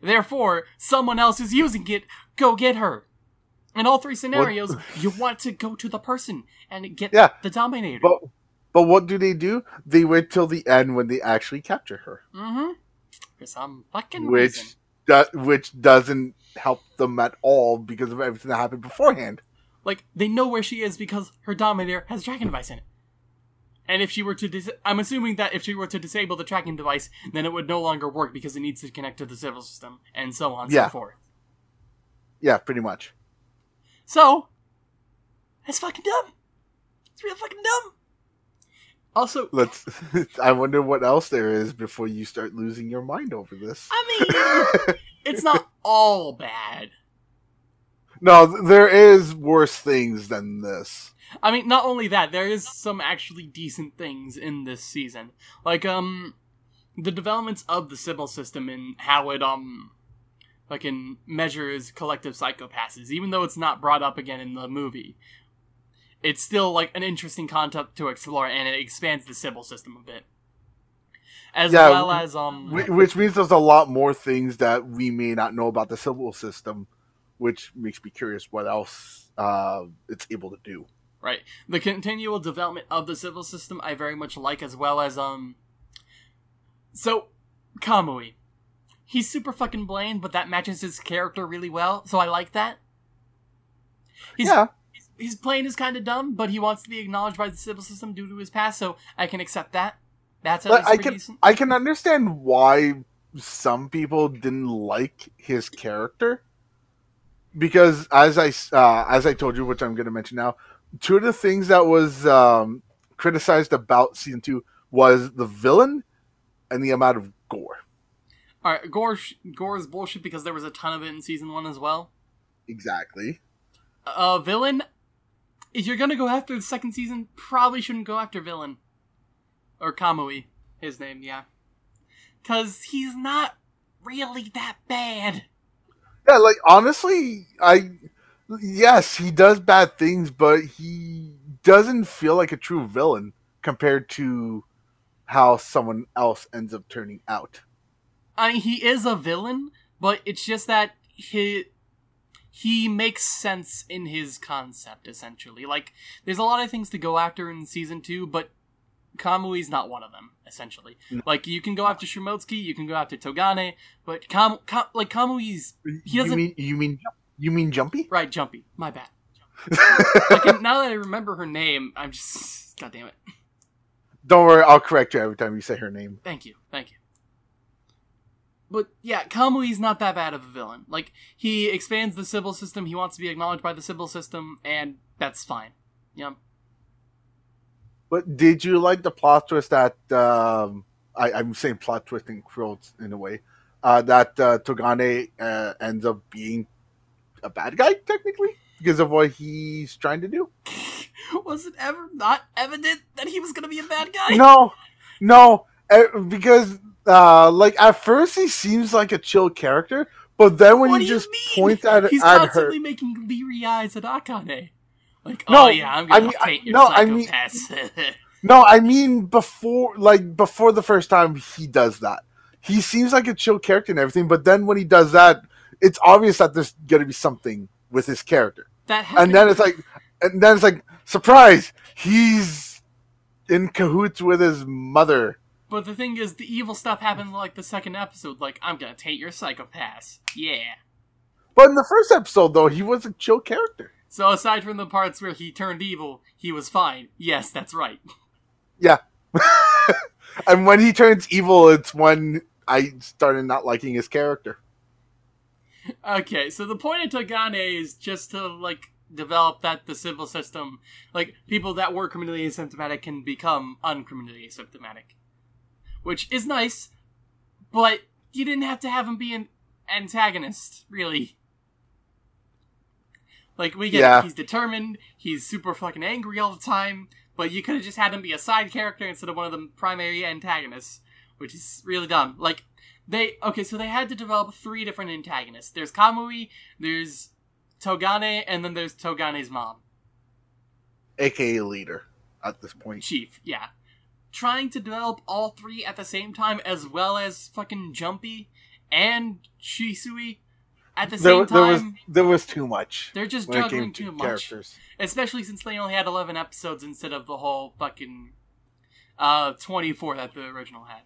Therefore, someone else is using it. Go get her. In all three scenarios, you want to go to the person and get Yeah, the Dominator. But but what do they do? They wait till the end when they actually capture her, Mm-hmm. For some fucking which reason. do, which doesn't help them at all because of everything that happened beforehand. Like, they know where she is because her Dominator has a tracking device in it. And if she were to, dis- I'm assuming that if she were to disable the tracking device, then it would no longer work because it needs to connect to the Sibyl system, and so on and Yeah. so forth. Yeah, pretty much. So, that's fucking dumb. It's real fucking dumb. Also, Let's. I wonder what else there is before you start losing your mind over this. I mean, it's not all bad. No, there is worse things than this. I mean, not only that, there is some actually decent things in this season. Like, um, the developments of the Sibyl system and how it, um, fucking measures collective Psycho-Passes, even though it's not brought up again in the movie. It's still, like, an interesting concept to explore, and it expands the Sibyl system a bit. As Yeah, well as, um... Which means there's a lot more things that we may not know about the Sibyl system, which makes me curious what else uh, it's able to do. Right. The continual development of the Sibyl system I very much like as well as um So Kamui. He's super fucking bland, but that matches his character really well, so I like that. He's yeah, he's, he's playing is kind of dumb, but he wants to be acknowledged by the Sibyl system due to his past, so I can accept that. That's at I can decent. I can understand why some people didn't like his character because as I uh, as I told you, which I'm going to mention now, two of the things that was um, criticized about season two was the villain and the amount of gore. Alright, Gore sh- Gore is bullshit because there was a ton of it in season one as well. Exactly. Uh villain if you're gonna go after the second season, probably shouldn't go after villain. Or Kamui, his name, yeah. Cause he's not really that bad. Yeah, like honestly, I yes, he does bad things, but he doesn't feel like a true villain compared to how someone else ends up turning out. I mean, he is a villain, but it's just that he he makes sense in his concept essentially. Like, there's a lot of things to go after in season two, but Kamui's not one of them. Essentially, like you can go after Shimotsuki, you can go after Togane, but Kam, Kam like Kamui's he doesn't mean you mean you mean Jumpy? right Jumpy. My bad. Like, now that I remember her name, I'm just god damn it. Don't worry, I'll correct you every time you say her name. Thank you, thank you. But yeah, Kamui's not that bad of a villain. Like he expands the Sibyl system, he wants to be acknowledged by the Sibyl system, and that's fine. Yeah. But did you like the plot twist that um, I, I'm saying plot twist in quotes in a way uh, that uh, Togane uh, ends up being a bad guy technically because of what he's trying to do? Was it ever not evident that he was gonna be a bad guy? no, no, eh, because uh, like at first he seems like a chill character, but then when What you just mean? point at He's at her, constantly making leery eyes at Akane. Like, No, oh yeah, I'm gonna mean, take your no, I mean- no, I mean before, like before the first time he does that, he seems like a chill character and everything, but then when he does that, it's obvious that there's gonna be something with his character, that happened. and then it's like, and then it's like, surprise, he's in cahoots with his mother. But the thing is, the evil stuff happened like the second episode. Like, I'm gonna take your Psycho-Passes. Yeah. But in the first episode, though, he was a chill character. So aside from the parts where he turned evil, he was fine. Yes, that's right. Yeah. and when he turns evil, it's when I started not liking his character. Okay, so the point of Togane is just to like develop that the Sibyl system, like people that were criminally asymptomatic can become uncriminally asymptomatic, which is nice. But you didn't have to have him be an antagonist, really. Like we get Yeah. he's determined, he's super fucking angry all the time, but you could have just had him be a side character instead of one of the primary antagonists, which is really dumb. Like they okay, so they had to develop three different antagonists. There's Kamui, there's Togane, and then there's Togane's mom. aka leader at this point. Chief, yeah. Trying to develop all three at the same time, as well as fucking Jumpy and Shisui at the There, same there was time, there was too much they're just juggling came to too much. characters. Especially since they only had 11 episodes instead of the whole fucking uh 24 that the original had.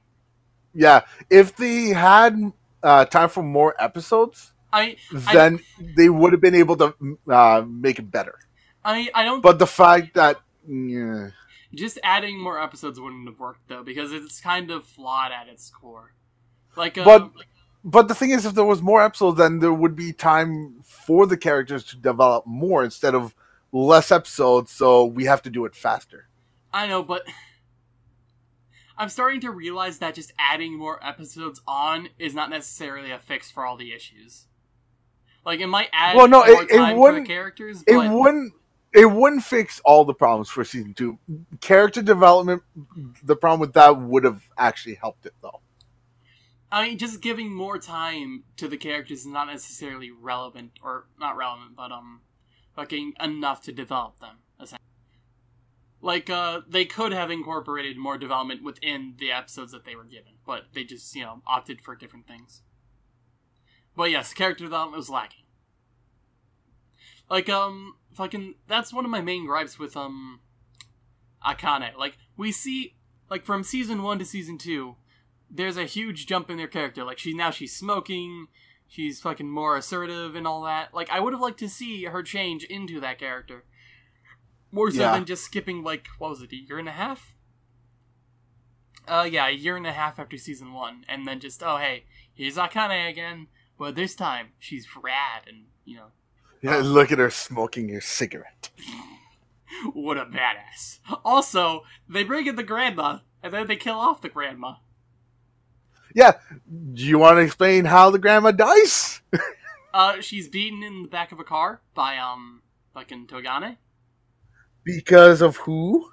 Yeah, if they had uh, time for more episodes, I I- then they would have been able to uh, make it better. I mean, I don't But the fact that yeah, just adding more episodes wouldn't have worked though because it's kind of flawed at its core. Like um, But- but the thing is, if there was more episodes, then there would be time for the characters to develop more instead of less episodes. So we have to do it faster. I know, but I'm starting to realize that just adding more episodes on is not necessarily a fix for all the issues. Like it might add Well, no, more it- it time for the wouldn't- characters, It but wouldn't. It wouldn't fix all the problems for season two. Character development, the problem with that would have actually helped it though. I mean, just giving more time to the characters is not necessarily relevant, or not relevant, but um, fucking enough to develop them. Like, uh, they could have incorporated more development within the episodes that they were given, but they just, you know, opted for different things. But yes, character development was lacking. Like, um, fucking, that's one of my main gripes with, um, Akane. Like, we see, like, from season one to season two, there's a huge jump in their character. Like she now she's smoking, she's fucking more assertive and all that. Like I would have liked to see her change into that character. More so Yeah. than just skipping like what was it, a year and a half? Uh yeah, a year and a half after season one, and then just oh hey, here's Akane again, but this time she's rad and you know Yeah, look at her smoking your cigarette. what a badass. Also, they bring in the grandma and then they kill off the grandma. Yeah, do you want to explain how the grandma dies? Uh, she's beaten in the back of a car by um fucking Togane. Because of who?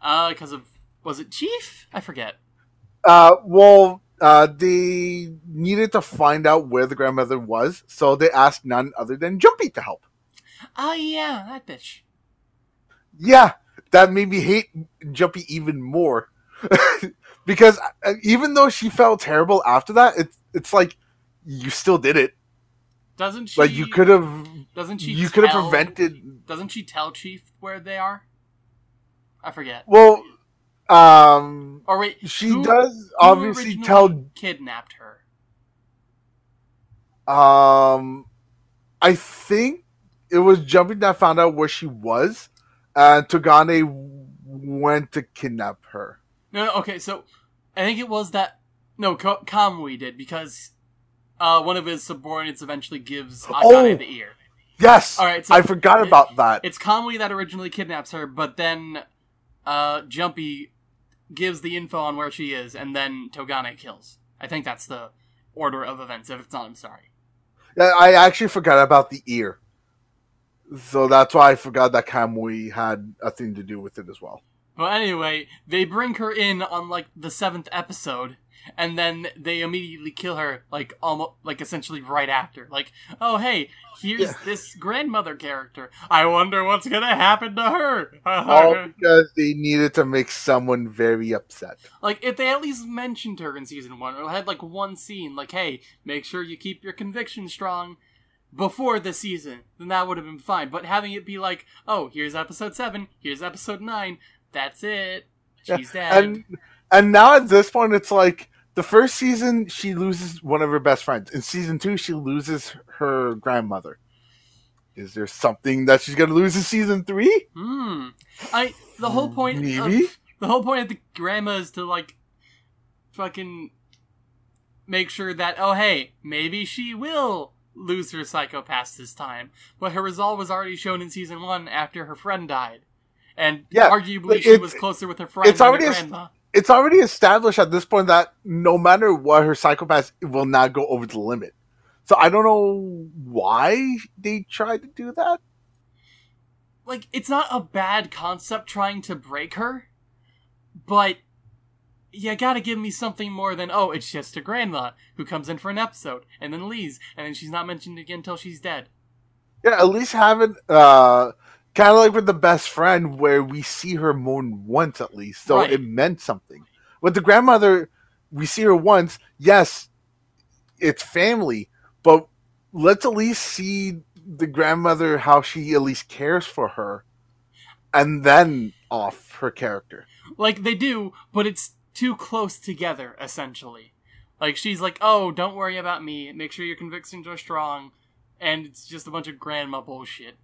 Uh, because of was it Chief? I forget. Uh, well, uh, they needed to find out where the grandmother was, so they asked none other than Jumpy to help. Oh yeah, that bitch. Yeah, that made me hate Jumpy even more. because uh, even though she felt terrible after that, it's it's like you still did it. Doesn't she? Like you could have, Doesn't she? you could have prevented. Doesn't she tell Chief where they are? I forget. Well, um, Or wait, she who- does obviously tell. kidnapped her. Um, I think it was Jumpy that found out where she was, and Togane went to kidnap her. No, no, okay, so I think it was that. No, Kamui did because uh, one of his subordinates eventually gives Akane Oh! the ear. Yes, All right, so I forgot it- about that. It's Kamui that originally kidnaps her, but then uh, Jumpy gives the info on where she is, and then Togane kills. I think that's the order of events. If it's not, I'm sorry. I actually forgot about the ear. So that's why I forgot that Kamui had a thing to do with it as well. But anyway, they bring her in on like the seventh episode, and then they immediately kill her, like almost, like essentially right after. Like, oh hey, here's Yeah. this grandmother character. I wonder what's gonna happen to her. All because they needed to make someone very upset. Like, if they at least mentioned her in season one, or had like one scene, like, hey, make sure you keep your conviction strong before the season, then that would have been fine. But having it be like, oh, here's episode seven, here's episode nine, that's it. Yeah, She's dead. And and now at this point, it's like the first season she loses one of her best friends. In season two, she loses her grandmother. Is there something that she's gonna lose in season three? Hmm. I the whole point Maybe. of the whole point of the grandma is to like fucking make sure that oh hey maybe she will lose her Psycho-Pass this time, but her resolve was already shown in season one after her friend died, and Yeah, arguably she was closer with her friend it's than already her grandma. it's already established at this point that no matter what, her Psycho-Pass will not go over the limit. So I don't know why they tried to do that. Like, it's not a bad concept trying to break her, but you gotta give me something more than, oh, it's just a grandma who comes in for an episode and then leaves, and then she's not mentioned again until she's dead. Yeah, at least have it uh, kind of like with the best friend, where we see her more than once at least, so Right. it meant something. With the grandmother, we see her once. Yes, it's family, but let's at least see the grandmother how she at least cares for her, and then off her character. Like, they do, but it's too close together, essentially. Like, she's like, oh, don't worry about me, make sure your convictions are strong, and it's just a bunch of grandma bullshit.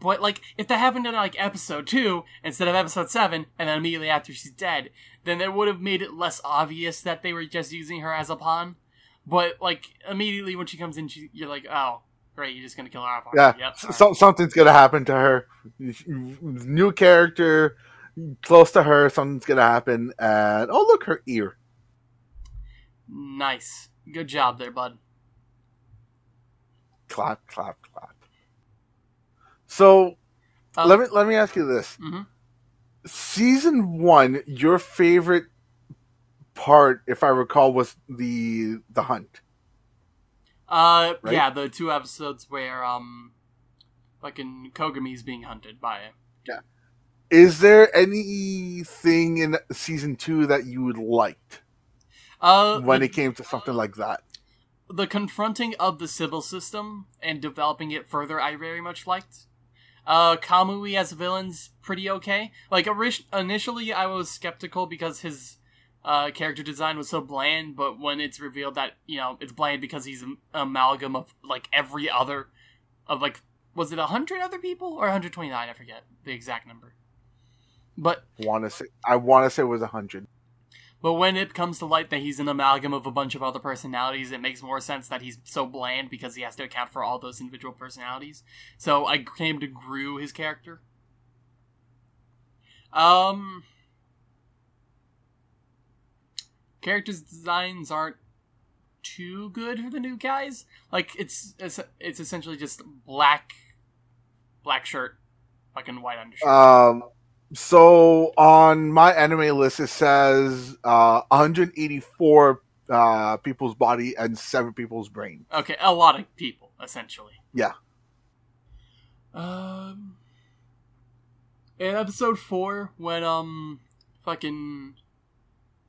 But, like, if that happened in, like, episode 2, instead of episode 7, and then immediately after she's dead, then it would have made it less obvious that they were just using her as a pawn. But, like, immediately when she comes in, she, you're like, oh, great, you're just gonna kill her off. Yeah, Yep. so, something's gonna happen to her. New character, close to her, something's gonna happen, and oh look, her ear. Nice. Good job there, bud. Clap, clap, clap. So Uh, let me let me ask you this: mhm. season one, your favorite part, if I recall, was the the hunt. Uh, Right? yeah, the two episodes where um, fucking Kogami's being hunted by Yeah. Is there anything in season two that you liked Uh, when the, it came to something like that? the confronting of the Sibyl system and developing it further, I very much liked. Uh, Kamui as a villain's pretty okay. Like ori- initially, I was skeptical because his uh, character design was so bland, but when it's revealed that you know it's bland because he's an amalgam of like every other of like was it hundred other people or 129? I forget the exact number. But Want to say? I want to say it was hundred. But when it comes to light that he's an amalgam of a bunch of other personalities, it makes more sense that he's so bland because he has to account for all those individual personalities. So I came to grew his character. Um, characters designs aren't too good for the new guys. Like it's it's, it's essentially just black, black shirt, fucking white undershirt. Um, so on MyAnimeList, it says uh, 184 uh, people's body and seven people's brain. Okay, a lot of people essentially. Yeah. Um. In episode four, when um, fucking,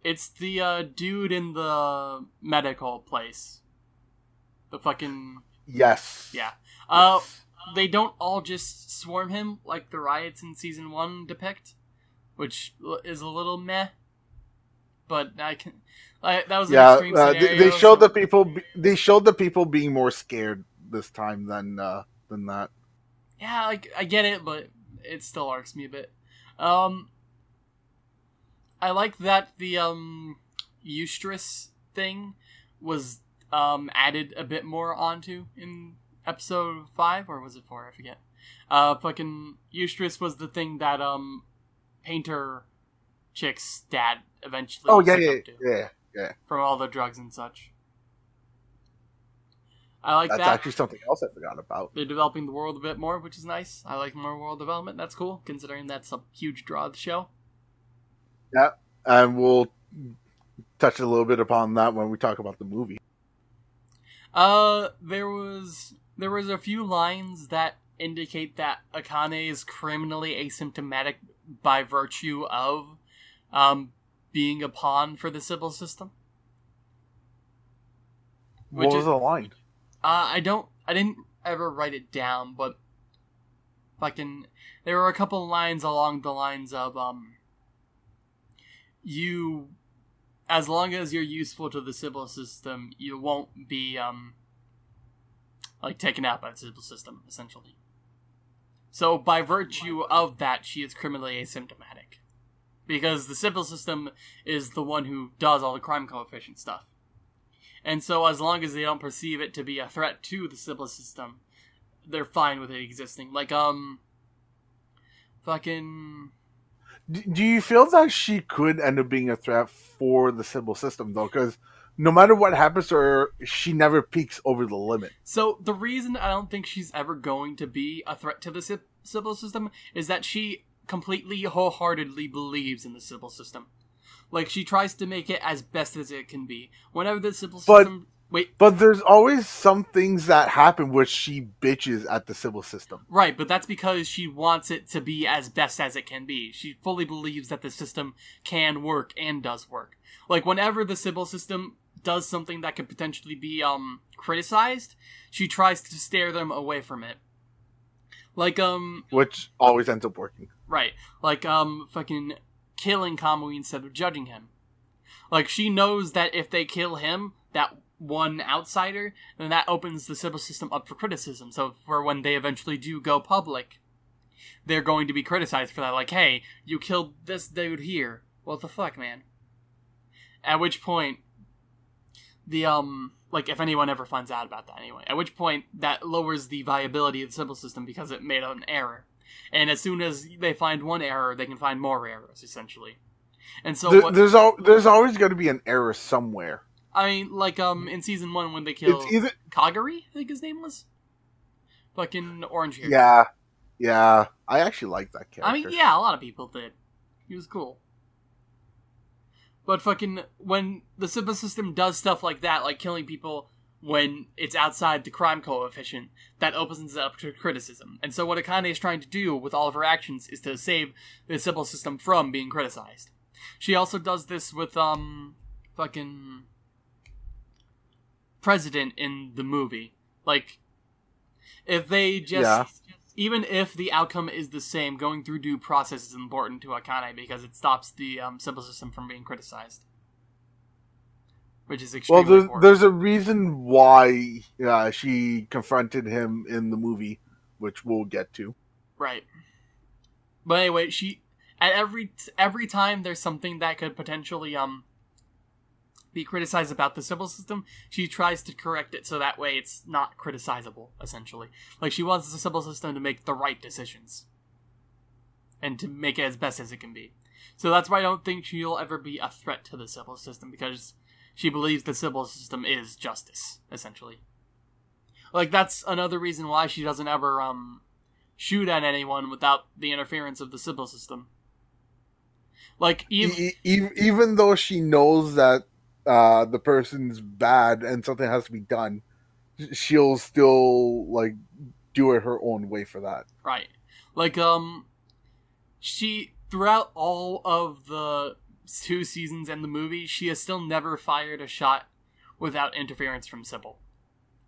it's the uh dude in the medical place. The fucking Yes. yeah. Uh, they don't all just swarm him like the riots in season one depict, which is a little meh. But I can, like, that was an Yeah. extreme Uh, they, they showed so- the people. They showed the people being more scared this time than uh, than that. yeah, like I get it, but it still arcs me a bit. Um, I like that the um eustress thing was um added a bit more onto in episode five or was it four? I forget. Uh, fucking eustress was the thing that um painter chick's dad eventually. Oh yeah, yeah, yeah. yeah. from all the drugs and such. I like That's that. actually something else I forgot about. They're developing the world a bit more, which is nice. I like more world development. That's cool, considering that's a huge draw of the show. Yeah, and we'll touch a little bit upon that when we talk about the movie. Uh, there was there was a few lines that indicate that Akane is criminally asymptomatic by virtue of um being a pawn for the Sibyl system. What Which was is- the line? Uh, I don't. I didn't ever write it down, but fucking, there were a couple lines along the lines of um, you, as long as you're useful to the Sibyl system, you won't be um, like taken out by the Sibyl system, essentially. So by virtue of that, she is criminally asymptomatic, because the Sibyl system is the one who does all the crime coefficient stuff. And so, as long as they don't perceive it to be a threat to the Sibyl system, they're fine with it existing. Like, um, fucking. Do you feel that she could end up being a threat for the Sibyl system though? Because no matter what happens to her, she never peaks over the limit. So the reason I don't think she's ever going to be a threat to the Sibyl system is that she completely wholeheartedly believes in the Sibyl system. Like she tries to make it as best as it can be. Whenever the Sibyl But- system wait But there's always some things that happen where she bitches at the Sibyl system. Right, but that's because she wants it to be as best as it can be. She fully believes that the system can work and does work. Like whenever the Sibyl system does something that could potentially be um criticized, she tries to steer them away from it. Like um which always ends up working. right, like um fucking killing Kamui instead of judging him. Like she knows that if they kill him, that one outsider, then that opens the Sibyl system up for criticism. So for when they eventually do go public, they're going to be criticized for that. Like, hey, you killed this dude here. What the fuck, man? At which point, the um, like if anyone ever finds out about that anyway, at which point that lowers the viability of the Sibyl system because it made an error. And as soon as they find one error, they can find more errors essentially. And so There- what, there's al- there's always going to be an error somewhere. I mean, like um in season one when they kill It's either Kagari, I think his name was. Fucking orange hair. yeah, yeah. I actually like that character. I mean, yeah, a lot of people did. He was cool. But fucking when the Sibyl system does stuff like that, like killing people when it's outside the crime coefficient, that opens it up to criticism. And so what Akane is trying to do with all of her actions is to save the Sibyl system from being criticized. She also does this with um fucking president in the movie. Like if they just Yeah. Even if the outcome is the same, going through due process is important to Akane because it stops the um, Sibyl system from being criticized. Which is well, extremely there's, important. there's a reason why uh, she confronted him in the movie, which we'll get to. Right. But anyway, she at every every time there's something that could potentially um be criticized about the Sibyl system, she tries to correct it so that way it's not criticizable. Essentially, like she wants the Sibyl system to make the right decisions and to make it as best as it can be. So that's why I don't think she'll ever be a threat to the Sibyl system because she believes the Sibyl system is justice. Essentially, like that's another reason why she doesn't ever um shoot at anyone without the interference of the Sibyl system. Like even E- e- even though she knows that uh, the person's bad and something has to be done, she'll still like do it her own way for that. right, like um, she throughout all of the two seasons and the movie, she has still never fired a shot without interference from Sibyl.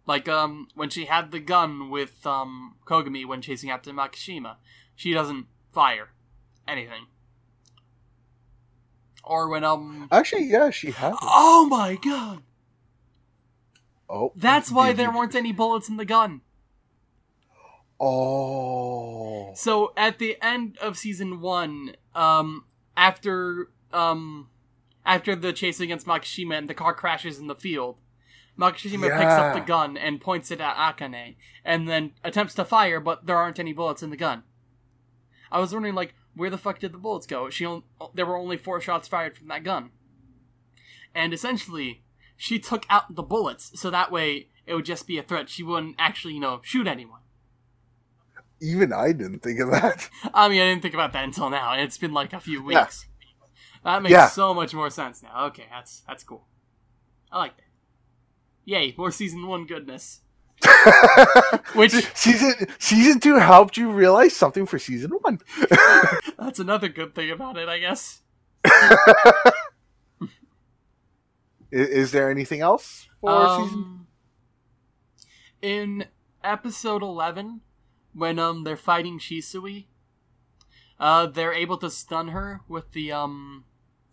Like um, when she had the gun with um Kogami when chasing after Makishima, she doesn't fire anything. Or when um, Actually, yeah, she has. oh my god. Oh, That's why there weren't any bullets in the gun. Oh, So at the end of season one, um, after um, after the chase against Makishima and the car crashes in the field, Makishima picks up the gun and points it at Akane, and then attempts to fire, but there aren't any bullets in the gun. I was wondering, like, where the fuck did the bullets go? She on- there were only four shots fired from that gun, and essentially, she took out the bullets so that way it would just be a threat. She wouldn't actually, you know, shoot anyone. even I didn't think of that. I mean, I didn't think about that until now. and It's been like a few Yeah. weeks. That makes Yeah. so much more sense now. Okay, that's that's cool. I like that. Yay, more season one goodness. Which season season two helped you realize something for season one. that's another good thing about it, I guess. I- Is, there anything else for season? Um, in episode eleven, when um they're fighting Shisui, uh, they're able to stun her with the um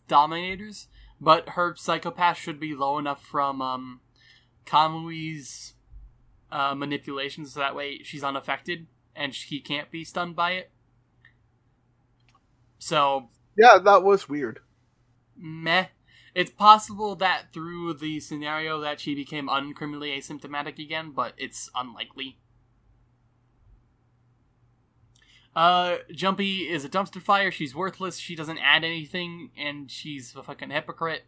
Dominators, but her Psycho-Pass should be low enough from um Kamui's uh, manipulations, so that way she's unaffected and he can't be stunned by it. So Yeah, that was weird. meh. It's possible that through the scenario that she became uncriminally asymptomatic again, but it's unlikely. Uh, Jumpy is a dumpster fire. She's worthless. She doesn't add anything, and she's a fucking hypocrite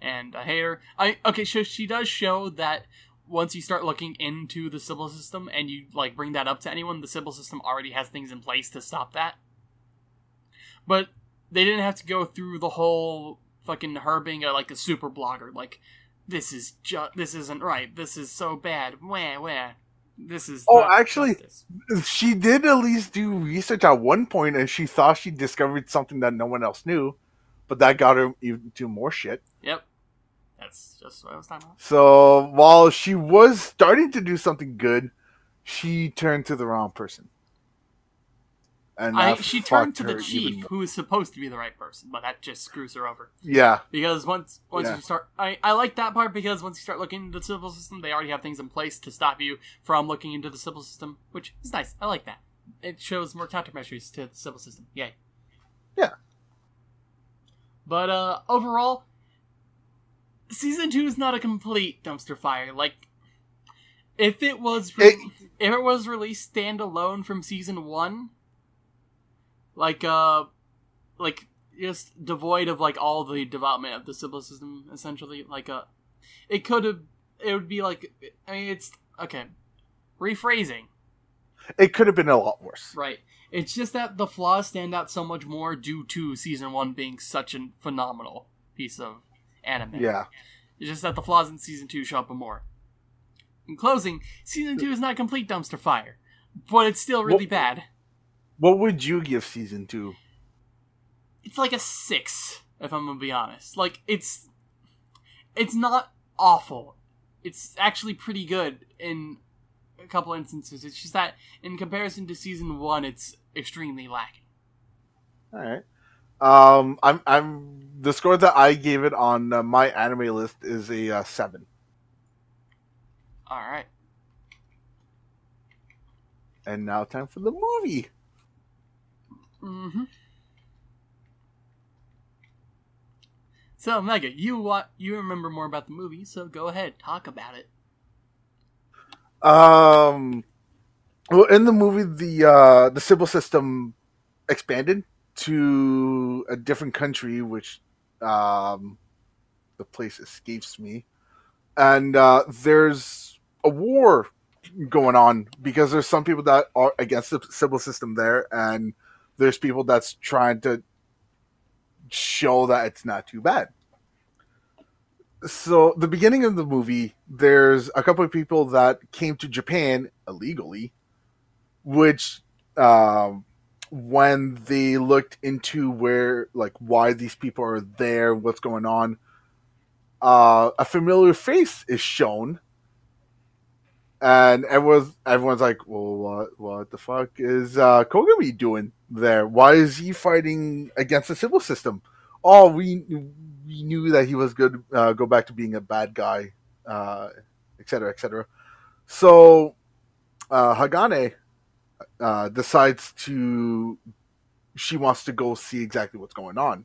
and a hater. I okay, so she does show that once you start looking into the Sibyl system and you like bring that up to anyone, the Sibyl system already has things in place to stop that. But they didn't have to go through the whole fucking her being a, like a super blogger. Like this is ju- this isn't right. This is so bad. Where where this is. Oh, actually- justice. She did at least do research at one point, and she thought she discovered something that no one else knew, but that got her into more shit. Yep. That's just what I was talking about. So while she was starting to do something good, she turned to the wrong person. And I, she turned to the chief, who is supposed to be the right person, but that just screws her over. Yeah, Because once once Yeah. you start, I, I like that part because once you start looking into the Sibyl system, they already have things in place to stop you from looking into the Sibyl system, which is nice. I like that. It shows more countermeasures to the Sibyl system. Yay. Yeah. But uh, overall, season two is not a complete dumpster fire. Like, if it was re- It- if it was released standalone from season one, like uh, like just devoid of like all the development of the Sibyl system, essentially, like uh, it could have. It would be like I mean, it's okay. Rephrasing. it could have been a lot worse. Right. It's just that the flaws stand out so much more due to season one being such a phenomenal piece of anime. Yeah, It's just that the flaws in season two show up more. In closing, season two is not complete dumpster fire, but it's still really Well- bad. what would you give season two? It's like a six, if I'm gonna be honest. Like it's, it's not awful. It's actually pretty good in a couple instances. It's just that in comparison to season one, it's extremely lacking. All right. Um, I'm I'm the score that I gave it on uh, MyAnimeList is a uh, seven, All right. and now time for the movie. Mm-hmm. So, Mega, you want you remember more about the movie, so go ahead, talk about it. Um, well, in the movie, the uh, the Sibyl system expanded to a different country, which um, the place escapes me, and uh, there's a war going on because there's some people that are against the Sibyl system there, and there's people that's trying to show that it's not too bad. So the beginning of the movie, there's a couple of people that came to Japan illegally, which um, when they looked into where like why these people are there, what's going on, uh, a familiar face is shown, and everyone's everyone's like, "Well, what what the fuck is uh, Kogami doing there? Why is he fighting against the Sibyl system?" Oh, we we knew that he was good. Uh, go back to being a bad guy, uh, etc et. So uh, Hagane uh, decides to. She wants to go see exactly what's going on.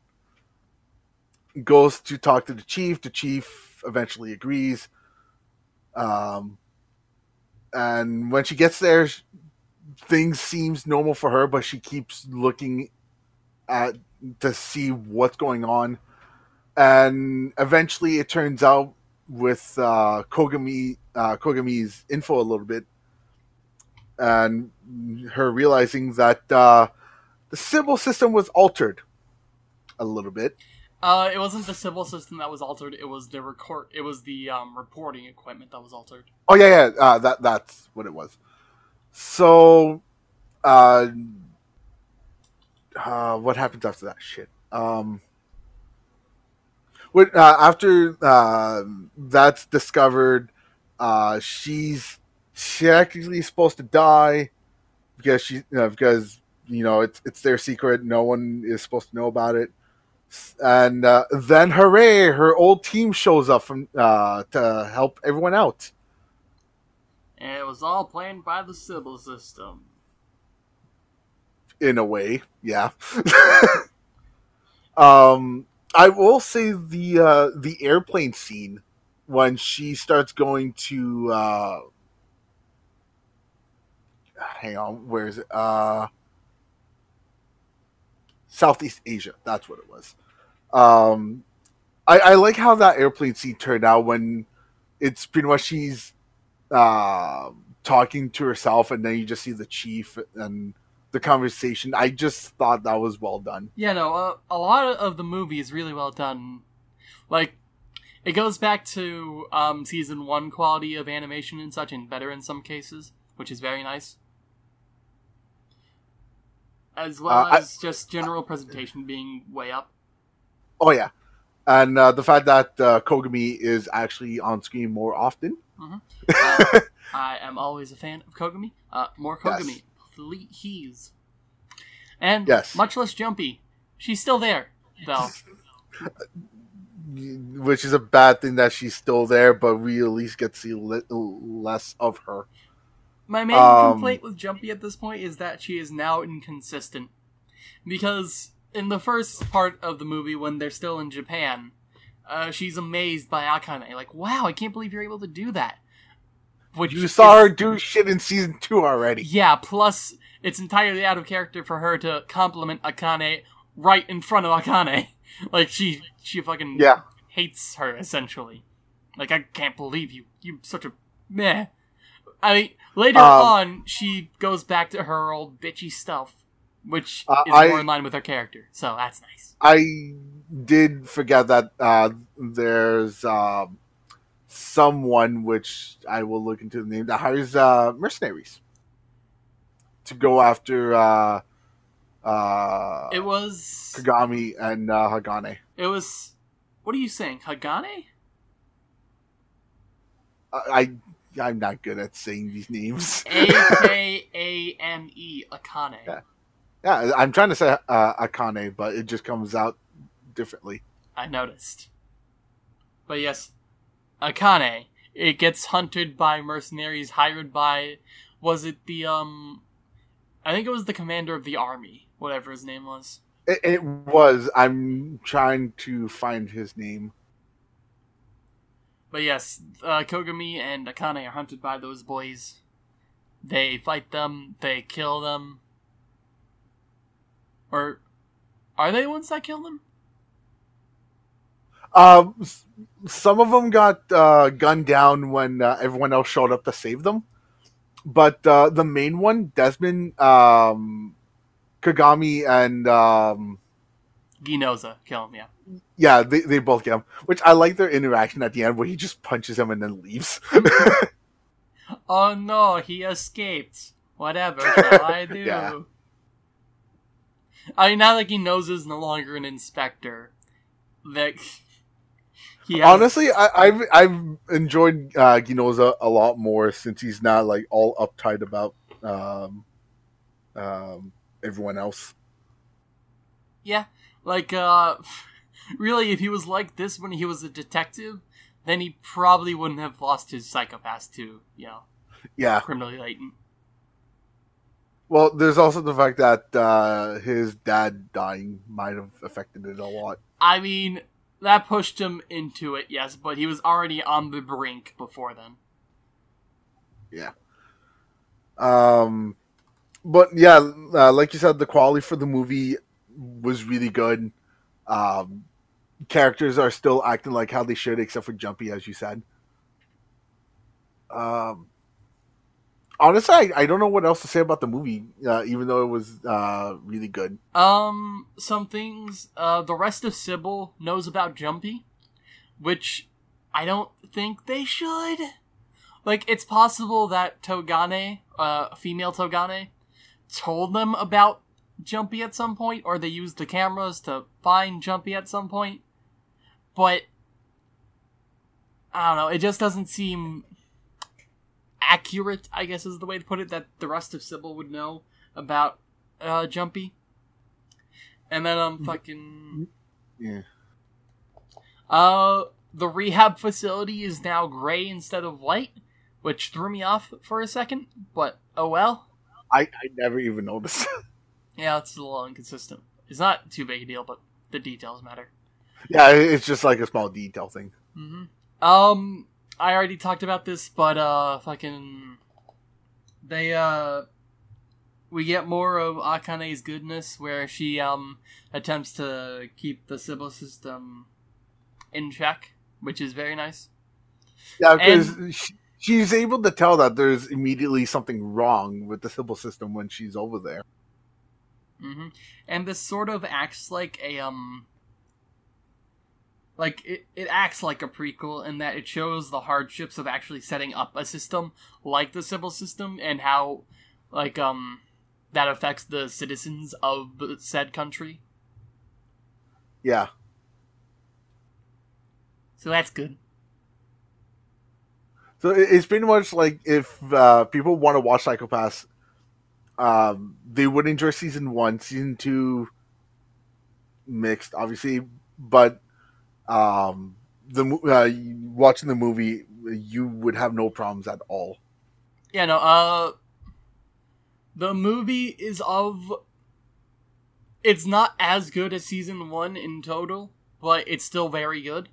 Goes to talk to the chief. The chief eventually agrees. Um, and when she gets there, things seems normal for her, but she keeps looking at to see what's going on. And eventually, it turns out with uh, Kogami, uh, Kogami's info a little bit, and her realizing that uh, the Sibyl system was altered a little bit. Uh, it wasn't the Sibyl system that was altered; it was the record. It was the um, reporting equipment that was altered. Oh yeah, yeah, uh, that that's what it was. So, uh, uh, what happens after that shit? Um, what uh, after uh, that's discovered, uh, she's she actually is supposed to die because she you know, because you know it's it's their secret. No one is supposed to know about it. And uh, then, hooray! Her old team shows up from uh, to help everyone out. And it was all planned by the Sibyl system. in a way yeah um i will say the uh the airplane scene when she starts going to uh hang on where is it uh Southeast Asia. That's what it was. Um, I, I like how that airplane scene turned out when it's pretty much she's uh, talking to herself, and then you just see the chief and the conversation. I just thought that was well done. Yeah, no, uh, a lot of the movie is really well done. Like, it goes back to um, season one quality of animation and such, and better in some cases, which is very nice. As well Uh, I- as just general presentation being way up. Oh yeah, and uh, the fact that uh, Kogami is actually on screen more often. Uh, I am always a fan of Kogami. Uh, more Yes. Kogami, please. And Yes. much less jumpy. She's still there, though. which is a bad thing that she's still there, but we at least get to see li- less of her. My main Um, complaint with Jumpy at this point is that she is now inconsistent. Because in the first part of the movie, when they're still in Japan, uh, she's amazed by Akane. Like, wow, I can't believe you're able to do that. Which You saw is- her do shit in season two already. Yeah, plus it's entirely out of character for her to compliment Akane right in front of Akane. Like she she fucking Yeah. hates her essentially. Like I can't believe you You're such a meh. I mean later Um, on she goes back to her old bitchy stuff, which Uh, is I- more in line with her character. So that's nice. I did forget that uh, there's um, someone which I will look into the name that hires uh, mercenaries to go after uh, uh, It was Kagami and uh, Hagane. it was what are you saying? Hagane? I I'm not good at saying these names. A K A N E Akane. Yeah. yeah, I'm trying to say uh, Akane, but it just comes out differently. I noticed. But yes, Akane. It gets hunted by mercenaries hired by. Was it the um? I think it was the commander of the army, whatever his name was. It, it was. I'm trying to find his name. But yes, uh, Kogami and Akane are hunted by those boys. They fight them. They kill them. Or are they the ones that kill them? Um, some of them got uh, gunned down when uh, everyone else showed up to save them, but uh, the main one, Desmond, um, Kogami, and um, Ginoza kill him. Yeah. Yeah, they, they both get him. Which I like their interaction at the end where he just punches him and then leaves. Oh no, he escaped. Whatever shall I do? Yeah. I mean, now that he knows is no longer an inspector, that he has, Honestly, I, I've I've enjoyed uh, Ginoza a lot more since he's not like all uptight about um, um, everyone else. yeah, like uh, really, if he was like this when he was a detective, then he probably wouldn't have lost his Psycho-Pass to you know Yeah. criminally latent. Well, there's also the fact that uh, his dad dying might have affected it a lot. I mean, that pushed him into it, yes, but he was already on the brink before then. Yeah. Um, but yeah, uh, like you said, the quality for the movie was really good. Um, characters are still acting like how they should, except for Jumpy, as you said. Um, honestly, I, I don't know what else to say about the movie, uh, even though it was uh, really good. Um, some things. Uh, the rest of Sibyl knows about Jumpy, which I don't think they should. Like, it's possible that Togane, uh, female Togane, told them about Jumpy at some point, or they used the cameras to find Jumpy at some point. But I don't know. It just doesn't seem accurate. I guess is the way to put it. That the rest of Sibyl would know about uh, Jumpy. And then um fucking Yeah. uh the rehab facility is now gray instead of white, which threw me off for a second, but oh well. I, I never even noticed. Yeah, it's a little inconsistent. It's not too big a deal, but the details matter. Yeah, it's just like a small detail thing. hmm Um, I already talked about this, but uh, fucking, they uh, we get more of Akane's goodness, where she um attempts to keep the Sibyl system in check, which is very nice. Yeah, because she, she's able to tell that there's immediately something wrong with the Sibyl system when she's over there. hmm And this sort of acts like a um like it, it acts like a prequel in that it shows the hardships of actually setting up a system like the Sibyl system and how like um that affects the citizens of the said country. Yeah. So that's good. So it's pretty much like if uh, people want to watch Psycho-Passes, um, they would enjoy season one, season two, mixed, obviously, but um, the uh, watching the movie, you would have no problems at all. Yeah, no, uh the movie is of it's not as good as season 1 in total, but it's still very good.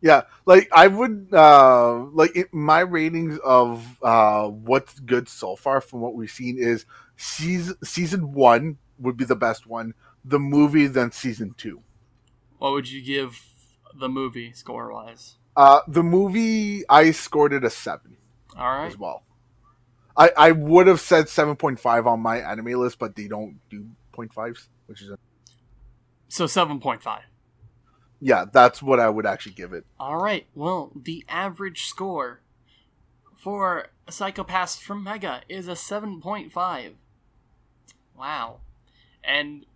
Yeah, like I would uh like it, my ratings of uh what's good so far from what we've seen is season season one would be the best one, the movie then season two. What would you give the movie score wise? Uh the movie I scored it a seven All right. as well. I I would have said seven point five on MyAnimeList, but they don't do point fives, which is a, So 7.5. yeah, that's what I would actually give it. All right. Well, the average score for Psycho-Passes from Mega is a 7.5. Wow. And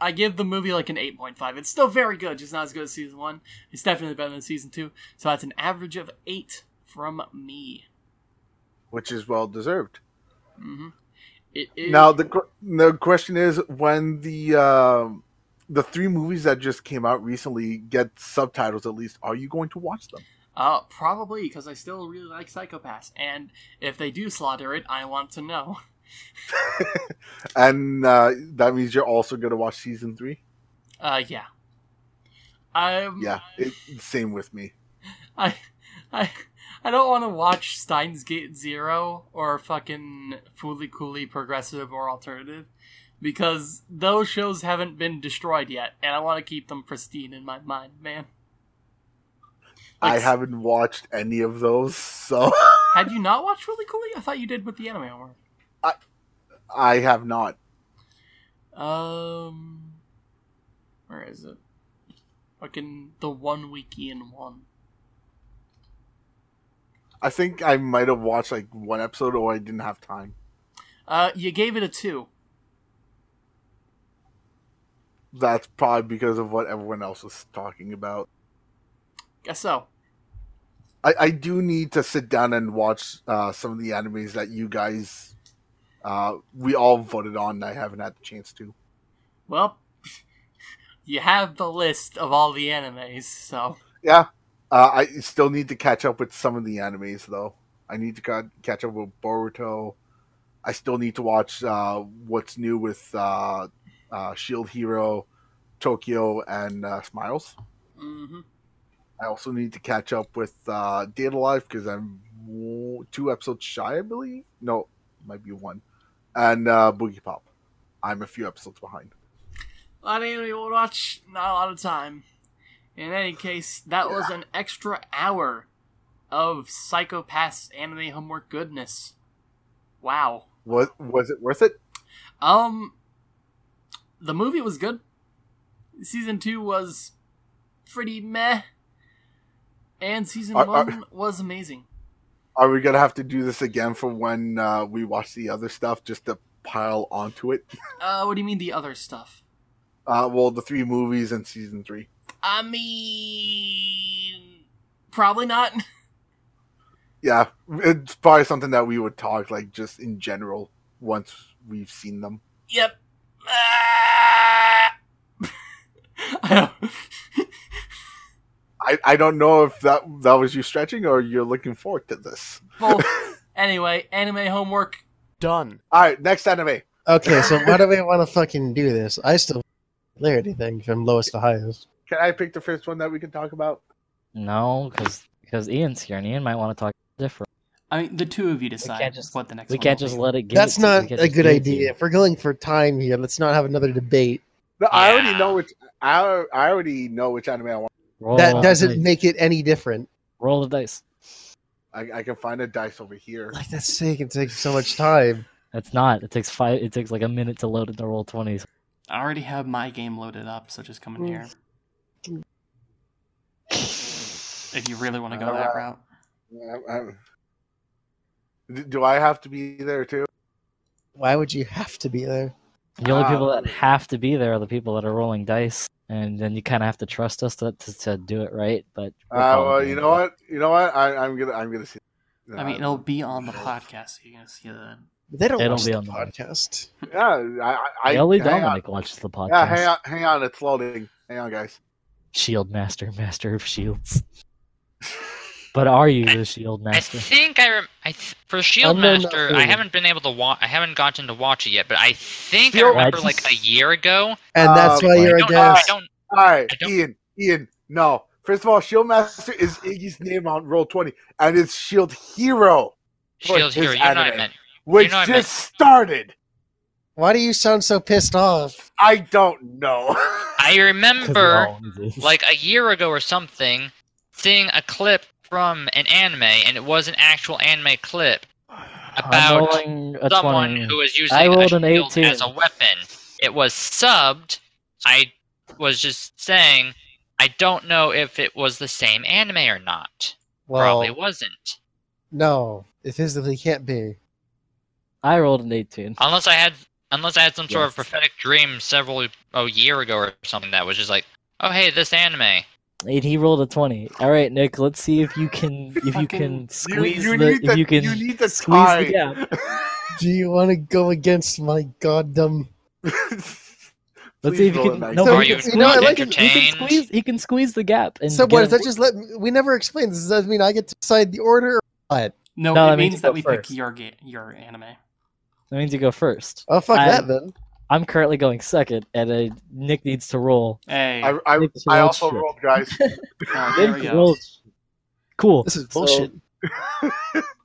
I give the movie like an 8.5. It's still very good, just not as good as season 1. It's definitely better than season 2. So that's an average of 8 from me. Which is well deserved. hmm It is Now the the question is when the um the three movies that just came out recently get subtitles at least, are you going to watch them? uh probably because I still really like Psycho-Passes and if they do slaughter it, I want to know. and uh, that means you're also going to watch season three. Uh yeah. Um Yeah, it, same with me. I, I, I don't want to watch Steins Gate Zero or fucking Fooly Cooly Progressive or Alternative because those shows haven't been destroyed yet, and I want to keep them pristine in my mind, man. I haven't watched any of those, so Had you not watched Fooly Cooly? I thought you did with the anime homework. I have not. Um, where is it? Fucking the one wiki in one. I think I might have watched like one episode, or I didn't have time. Uh, you gave it a two. That's probably because of what everyone else was talking about. Guess so. I, I do need to sit down and watch uh, some of the animes that you guys uh, we all voted on. I haven't had the chance to. Well, you have the list of all the animes, so. Yeah, uh, I still need to catch up with some of the animes though. I need to ca- catch up with Boruto. I still need to watch uh, what's new with uh, uh, Shield Hero, Tokyo, and uh, Smiles. hmm I also need to catch up with uh, Date A Live because I'm two episodes shy, I believe. No, might be one. And uh, Boogiepop. I'm a few episodes behind. A lot of anime watch, not a lot of time. In any case, that was an extra hour of Psycho-Passes anime homework goodness. Wow. Was was it worth it? Um, the movie was good. Season two was pretty meh, and season Are- are- one was amazing. Are we gonna have to do this again for when uh, we watch the other stuff just to pile onto it? Uh, what do you mean the other stuff? Uh, well, the three movies and season three. I mean, probably not. Yeah, it's probably something that we would talk like just in general once we've seen them. Yep. Ah! I don't. I, I don't know if that that was you stretching or you're looking forward to this. Both. anyway, anime homework done. All right, next anime. Okay, so why do we want to fucking do this? I still clear anything from lowest to highest. Can I pick the first one that we can talk about? No, because because Ian's here and Ian might want to talk different. I mean, the two of you decide we can't just- what the next. We one can't just be. let it get. That's to- we not can't a good give it to idea. If we're going for time here, let's not have another debate. No, I already know which. I, I already know which anime I want. Roll that doesn't dice. make it any different. roll the dice. I, I can find a dice over here. Like that's sake, it takes so much time. That's not. It takes five. It takes like a minute to load it into roll twenties. I already have my game loaded up, so just come in here. If you really want to go that Alright. route. I'm- I'm- Do I have to be there too? Why would you have to be there? The only people that have to be there are the people that are rolling dice, and then you kind of have to trust us to, to, to do it right. But we're Uh, well, you it. know what? You know what? I, I'm gonna I'm gonna see. I mean, it'll be on the podcast, so you're gonna see that. They don't It'll watch be the on the- podcast. yeah. I, I, I Only hang on. Dominic watches the podcast. Yeah, hang on, hang on. It's loading. Hang on, guys. Shield Master, Master of Shields. But are you the Shield Master? I think I, rem- I th- for Shield Unknown Master. nothing. I haven't been able to watch. I haven't gotten to watch it yet, but I think I Shield- remember Right. like a year ago. And that's Um, why you're I a don't know. I guest. don't. All right, I don't- Ian. Ian, no. First of all, Shield Master is Iggy's name on Roll20, and it's Shield Hero, Shield Hero. You know what I anime. meant. which know I just meant- started. Why do you sound so pissed off? I don't know. I remember like a year ago or something, seeing a clip from an anime, and it was an actual anime clip about someone 20. who was using I a rolled an shield 18. as a weapon. It was subbed. I was just saying, I don't know if it was the same anime or not. Well, Probably wasn't. no, it physically can't be. I rolled an 18. Unless I had unless I had some sort of prophetic dream several a year ago or something that was just like, oh hey, this anime. And he rolled a 20. All right, Nick, let's see if you can if you can squeeze you the need if you can you need the squeeze tie. the gap. Do you want to go against my goddamn? Let's see if you can. nice No, So Are he you can, you know, squeeze- like he can- he can entertained? squeeze. He can squeeze the gap. And So what? Does that just let? We never explained. Does that mean I get to decide the order? Or what? No, No, it that means means that we first. pick your ga- your anime. That means you go first. Oh fuck I- that then. I'm currently going second, and uh, Nick needs to roll. Hey, I, I, I also shit. rolled, guys. oh, there Nick rolled- Cool. This is So, bullshit.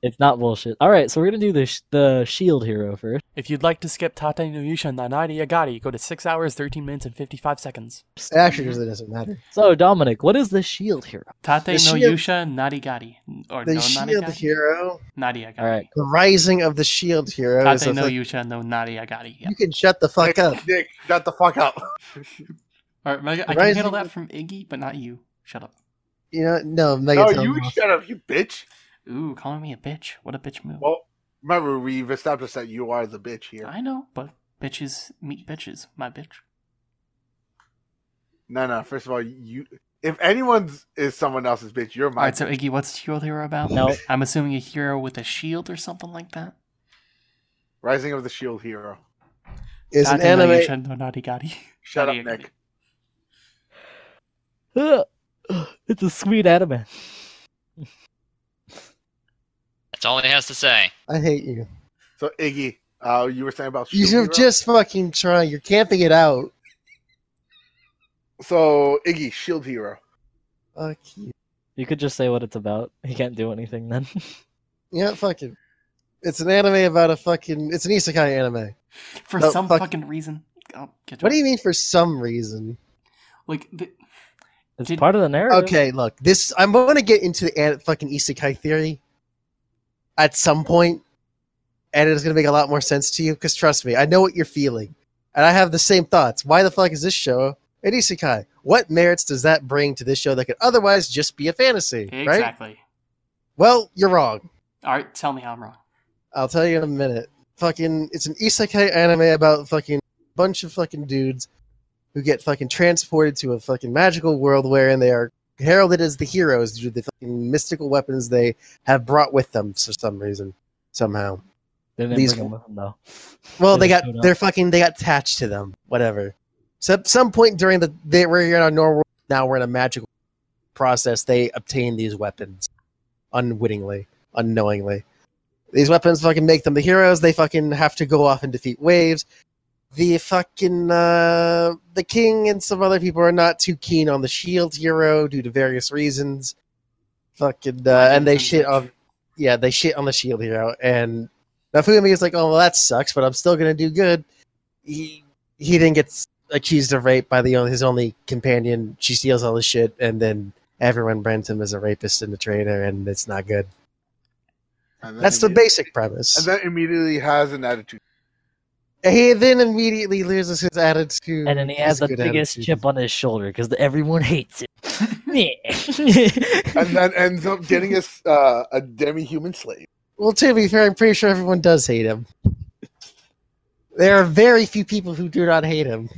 It's not bullshit. All right, so we're gonna do the sh- the shield hero first. If you'd like to skip Tate no Yusha no Nariagari, go to 6 hours, 13 minutes, and 55 seconds. Actually, it doesn't matter. So Dominic, what is the shield hero? Tate The no shield- Yusha Narigari. Or The no shield Narigari? hero, Narigari. All right, the rising of the shield hero. is Tate a no fuck- Yusha no Narigari. Yep. You can shut the fuck up. Nick, shut the fuck up. Alright, Mega, I can Rising- handle that from Iggy, but not you. Shut up. You know, no, Mega. No, you shut up, you bitch. Ooh, calling me a bitch. What a bitch move. Well, remember we've established that you are the bitch here. I know, but bitches meet bitches. My bitch. No, no. First of all, you. If anyone's is someone else's bitch, you're my. Alright, so. Iggy, what's Shield Hero about? No. I'm assuming a hero with a shield or something like that. Rising of the Shield Hero. Is an Tate no anime. Yusha no Narigari. Shut up, Narigari. Nick. Uh, uh, it's a sweet anime. That's all he has to say. I hate you. So Iggy, uh, you were saying about You Shield should Hero? just fucking try. You're camping it out. So Iggy, Shield Hero. Fuck you. You could just say what it's about. He can't do anything then. Yeah, fuck it. It's an anime about a fucking. It's an isekai anime. For No, some fuck- fucking reason. Oh, get What do you mean for some reason? Like, the, It's Did- part of the narrative. Okay, look, this I'm going to get into the fucking isekai theory at some point, and it's going to make a lot more sense to you. Because trust me, I know what you're feeling, and I have the same thoughts. Why the fuck is this show an isekai? What merits does that bring to this show that could otherwise just be a fantasy? Right? exactly. Well, you're wrong. Alright, tell me how I'm wrong. I'll tell you in a minute. Fucking, it's an isekai anime about fucking bunch of fucking dudes who get fucking transported to a fucking magical world wherein they are heralded as the heroes due to the fucking mystical weapons they have brought with them for some reason, somehow. These- them them. Well, They they got they're fucking they got attached to them, whatever. So at some point during the they were here in a normal world, now we're in a magical process. They obtain these weapons unwittingly, unknowingly. These weapons fucking make them the heroes. They fucking have to go off and defeat waves. The fucking uh, the king and some other people are not too keen on the shield hero due to various reasons. Fucking uh, and they shit on yeah, they shit on the shield hero, and Naofumi is like, oh, well, that sucks, but I'm still gonna do good. He he then gets accused of rape by the only, his only companion. She steals all his shit, and then everyone brands him as a rapist and a traitor, and it's not good. And That's the basic premise. And then immediately has an attitude. He then immediately loses his attitude, And then he has the biggest attitude. chip on his shoulder because everyone hates him. And then ends up getting a, s- uh, a demi-human slave. Well, to be fair, I'm pretty sure everyone does hate him. There are very few people who do not hate him.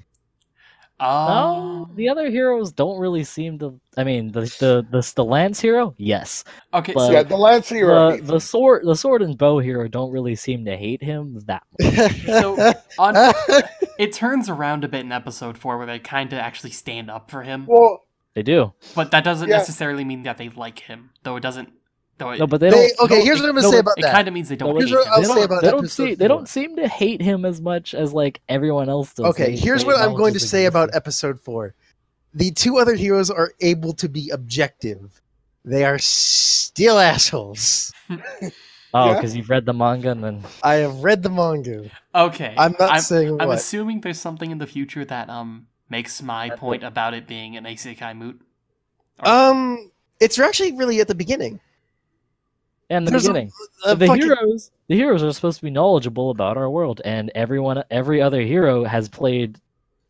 No, Um, the other heroes don't really seem to. I mean, the the the, the lance hero, yes. okay, but- so yeah, the Lance hero. The, the sword the sword and bow hero don't really seem to hate him that much. So, on, it turns around a bit in episode four where they kind of actually stand up for him, well, They do. but that doesn't Yeah. necessarily mean that they like him, though it doesn't. Though it, No, but they They- don't. okay, here's what I'm gonna no, say it- about it that. kind of means they don't here's what. I'll they say don't, about they don't see they don't seem to hate him as much as like everyone else does. Okay, They- here's they what I'm going to his say about existence. episode four. The two other heroes are able to be objective. They are still assholes. Oh, Yeah. because you've read the manga and then I have read the manga. Okay, I'm not I'm, saying I'm what. assuming there's something in the future that um makes my That's point it. about it being an isekai moot. Or- Um, it's actually really at the beginning. Yeah, in the There's a- beginning. Uh, the fucking- heroes the heroes are supposed to be knowledgeable about our world and everyone every other hero has played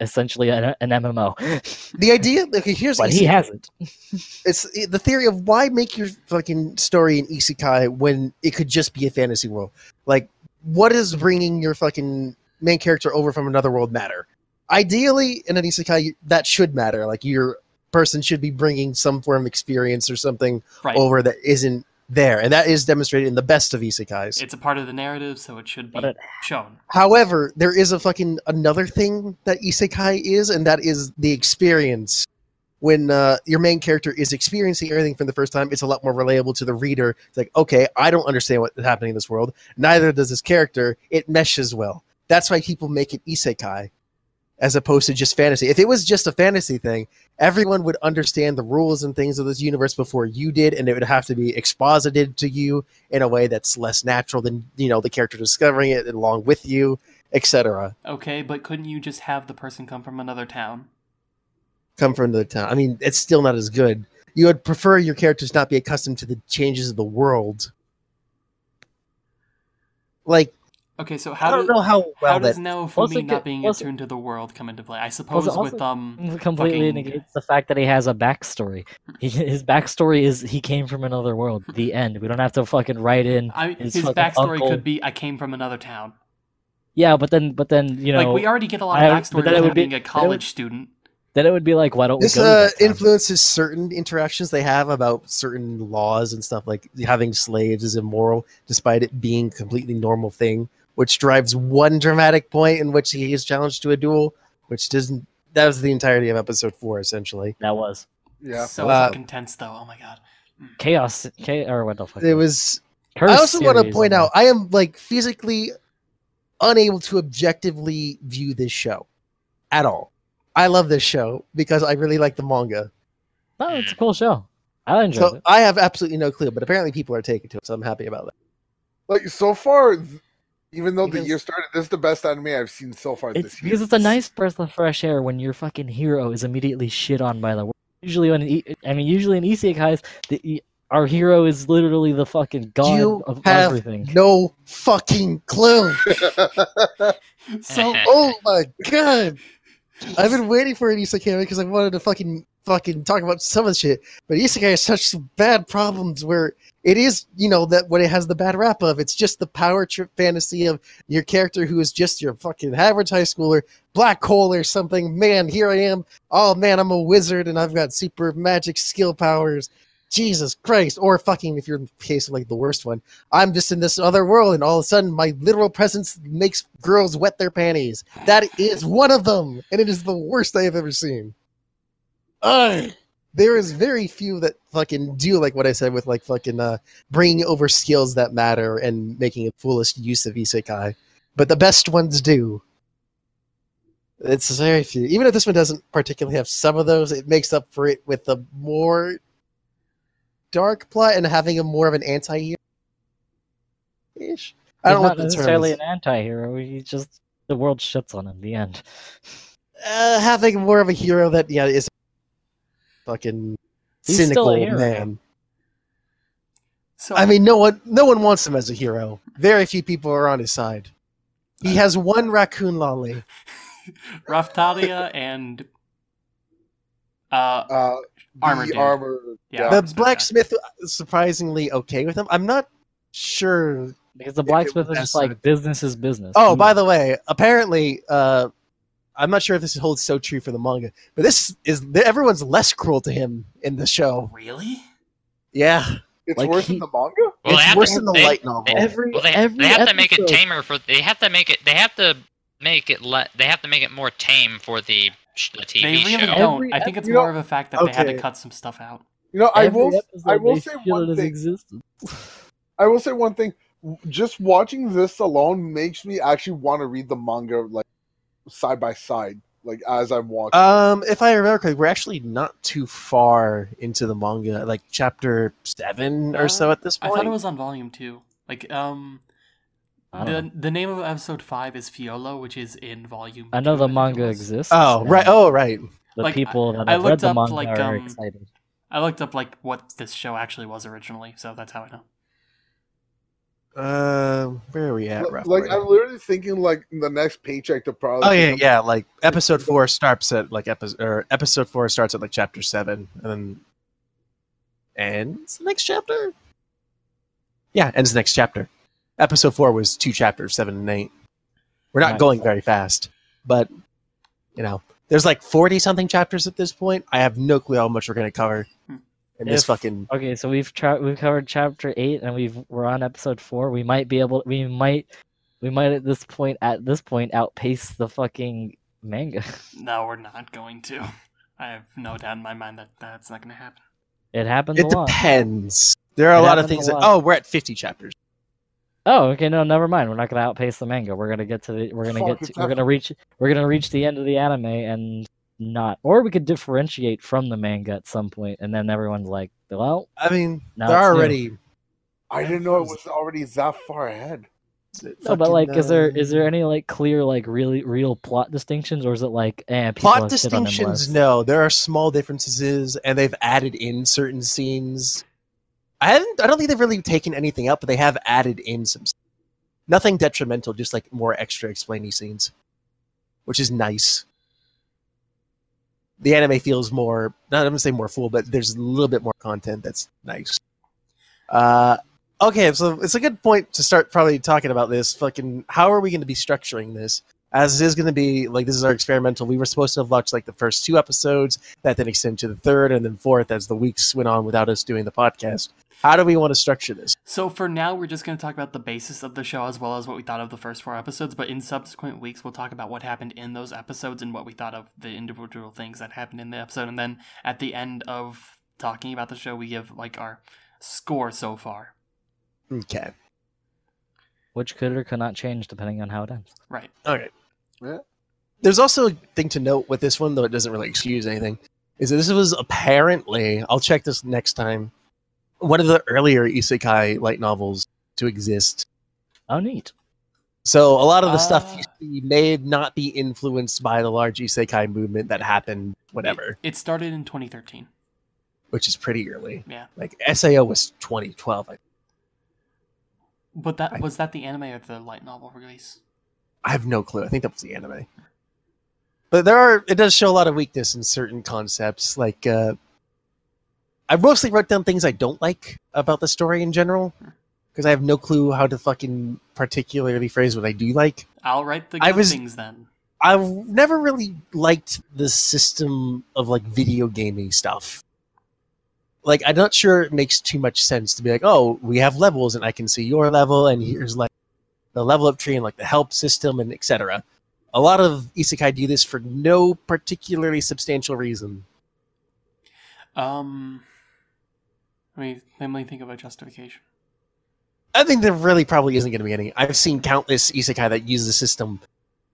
essentially an, an MMO. the idea. Okay, here's but he hasn't. it's the theory of why make your fucking story an isekai when it could just be a fantasy world. Like, what is bringing your fucking main character over from another world matter? Ideally, in an isekai, that should matter. Like, your person should be bringing some form of experience or something right, over that isn't there, and that is demonstrated in the best of isekais. it's a part of the narrative, so it should be it- shown. However, there is a fucking another thing that isekai is, and that is the experience. When uh, your main character is experiencing everything for the first time, it's a lot more relatable to the reader. It's like, okay, I don't understand what's happening in this world. Neither does this character. It meshes well. That's why people make it isekai, as opposed to just fantasy. If it was just a fantasy thing, everyone would understand the rules and things of this universe before you did, and it would have to be exposited to you in a way that's less natural than you know the character discovering it along with you, etc. Okay, but couldn't you just have the person come from another town? Come from another town. I mean, it's still not as good. You would prefer your characters not be accustomed to the changes of the world. Like, Okay, so I how don't do, know how how well does that. now Plus Fumi it not could- being plus attuned to the world come into play? I suppose also- with um completely fucking- negates the fact that he has a backstory. He, his backstory is he came from another world. The end. We don't have to fucking write in. I his his, backstory uncle- could be I came from another town. Yeah, but then but then you know like we already get a lot I- of but backstory then it would him be- being a college would- student. then it would be like why don't This we go to uh, influences certain interactions they have about certain laws and stuff, like having slaves is immoral, despite it being a completely normal thing, which drives one dramatic point in which he is challenged to a duel, which doesn't. That was the entirety of episode four, essentially. That was Yeah. So Uh, fucking tense though. Oh my god. chaos. Cha- or what the fuck? It was Curse I also want to point out I am like physically unable to objectively view this show at all. I love this show because I really like the manga. No, it's a cool show. I enjoyed So it. I have absolutely no clue, but apparently people are taking to it, so I'm happy about that. Like so far, th- even though the year started, this is the best anime I've seen so far It's this year. because it's a nice breath of fresh air when your fucking hero is immediately shit on by the world. Usually, when e- I mean, usually in isekais, the e- our hero is literally the fucking god You of have everything. No fucking clue. So oh my god. I've been waiting for an isekai because I wanted to fucking fucking talk about some of the shit. But isekai has such bad problems where it is, you know, that what it has the bad rap of. It's just the power trip fantasy of your character who is just your fucking average high schooler, black hole or something. Man, here I am. Oh man, I'm a wizard and I've got super magic skill powers. Jesus Christ. Or fucking if you're in the case of like the worst one. I'm just in this other world and all of a sudden my literal presence makes girls wet their panties. That is one of them, and it is the worst I have ever seen. Ugh. There is very few that fucking do like what I said with like fucking uh, bringing over skills that matter and making a foolish use of isekai, but the best ones do. It's very few. Even if this one doesn't particularly have some of those, it makes up for it with a more dark plot and having a more of an anti-hero ish. I don't know not the term necessarily an anti-hero. He just the world shits on him. The end. Uh, having more of a hero that yeah is fucking He's still cynical a man. So I mean, no one no one wants him as a hero. Very few people are on his side. He has one raccoon lolly. Raphtalia and uh, Uh, Armor the armor. Yeah. yeah. The Blacksmith guy. is surprisingly okay with him. I'm not sure. Because the blacksmith is just like business is business. Oh, He- by the way, apparently, uh, I'm not sure if this holds so true for the manga, but this is everyone's less cruel to him in the show. really? Yeah, It's Like worse he- than the manga. Well, they it's have worse to- than the they- light novel. they- Every Well, they, every they have to make it tamer for. They have to make it. They have to make it. Let. They have to make it more tame for the the TV They really show. don't. Every I think it's ep- more of a fact that they had to cut some stuff out. You know, I every will. I will say one thing. existence. I will say one thing. Just watching this alone makes me actually want to read the manga like side by side, like as I'm watching. Um, if I remember correctly, we're actually not too far into the manga, like chapter seven or so at this point. I thought it was on volume two. Like, um, the don't the name of episode five is Filo, which is in volume. I know two, the manga exists. Oh, and right. Oh, right. The Like, people that I have read looked the up, manga like, are um, excited. I looked up like what this show actually was originally, so that's how I know. Uh, where are we at? Like- roughly? like I'm literally thinking like the next paycheck to probably. Oh yeah, become- yeah. Like episode four starts at like episode or episode four starts at like chapter seven, and then ends the next chapter. Yeah, ends the next chapter. Episode four was two chapters, seven and eight. We're not Nice. going very fast, but you know, there's like forty something chapters at this point. I have no clue how much we're gonna cover In this fucking. Okay, so we've tra- we've covered chapter eight, and we've we're on episode four. We might be able. We might. We might at this point. At this point, outpace the fucking manga. No, we're not going to. I have no doubt in my mind that that's not going to happen. It happens It a lot. depends. There are a lot of things a that. Oh, we're at fifty chapters. Oh, okay. No, never mind. We're not gonna outpace the manga. We're gonna get to the. We're gonna get. To, we're gonna reach. We're gonna reach the end of the anime and not. Or we could differentiate from the manga at some point, and then everyone's like, "Well, I mean, they're it's new. already. I didn't know it was already that far ahead. no." But like, is there uh, is there any like clear like really real plot distinctions, or is it like, eh, plot have shit on him distinctions no there are small differences and they've added in certain scenes i haven't i don't think they've really taken anything out but they have added in some nothing detrimental just like more extra explainy scenes which is nice the anime feels more not i'm gonna say more full but there's a little bit more content that's nice. Uh okay so it's a good point to start probably talking about this. Fucking how are we going to be structuring this as it is going to be like this is our experimental we were supposed to have watched like the first two episodes that then extend to the third and then fourth as the weeks went on without us doing the podcast how do we want to structure this So for now, we're just going to talk about the basis of the show as well as what we thought of the first four episodes. But in subsequent weeks, we'll talk about what happened in those episodes and what we thought of the individual things that happened in the episode. And then at the end of talking about the show, we give like our score so far. okay Which could or could not change depending on how it ends. Right. okay Yeah. there's also a thing to note with this one though it doesn't really excuse anything is that this was apparently i'll check this next time one of the earlier isekai light novels to exist Oh, neat. So a lot of the stuff Uh, you see may not be influenced by the large isekai movement that happened, whatever, It, it started in 2013. which is pretty early. Yeah. Like SAO was 2012. I, But that I- was that the anime or the light novel release? I have no clue. I think that was the anime. But there are it does show a lot of weakness in certain concepts. Like uh I mostly wrote down things I don't like about the story in general. Because I have no clue how to fucking particularly phrase what I do like. I'll write the I good was- things then. I've never really liked the system of like video gaming stuff. Like, I'm not sure it makes too much sense to be like, oh, we have levels and I can see your level, and here's like the level up tree and like the help system and etc. A lot of isekai do this for no particularly substantial reason. Um, I mean, let me think of a justification. I think there really probably isn't going to be any. I've seen countless isekai that use the system.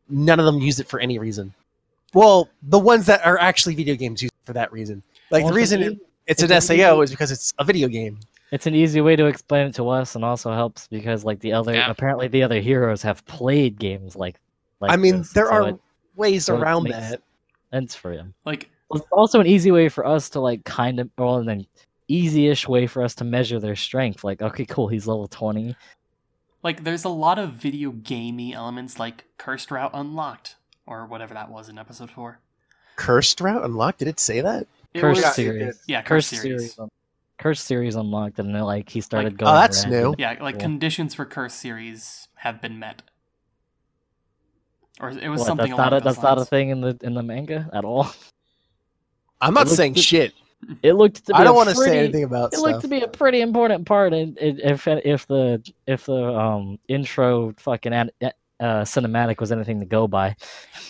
None of them use it for any reason. Well, the ones that are actually video games use it for that reason. Like Well, the reason it, it's it's an a SAO is because it's a video game. It's an easy way to explain it to us, and also helps because like the other Yeah. apparently the other heroes have played games like. like I mean, this, there so are it ways so around makes- that. sense for him. Like It's also an easy way for us to like kind of, well, and then easy-ish way for us to measure their strength. Like, okay, cool, he's level twenty. like there's a lot of video gamey elements like cursed route unlocked or whatever that was in episode four. Cursed route unlocked. Did it say that? It Cursed was- Yeah, series, did. yeah, cursed cursed series, series. Un- cursed series unlocked, and then like he started Like- going. Oh, that's rampant. new. Yeah, like Cool. conditions for Curse series have been met. Or it was What, something that's not a, those that's not a thing in the in the manga at all. I'm not saying to- shit. It looked to be I don't want to say anything about It stuff. looked to be a pretty important part, and and if if the if the um intro fucking an, uh, cinematic was anything to go by,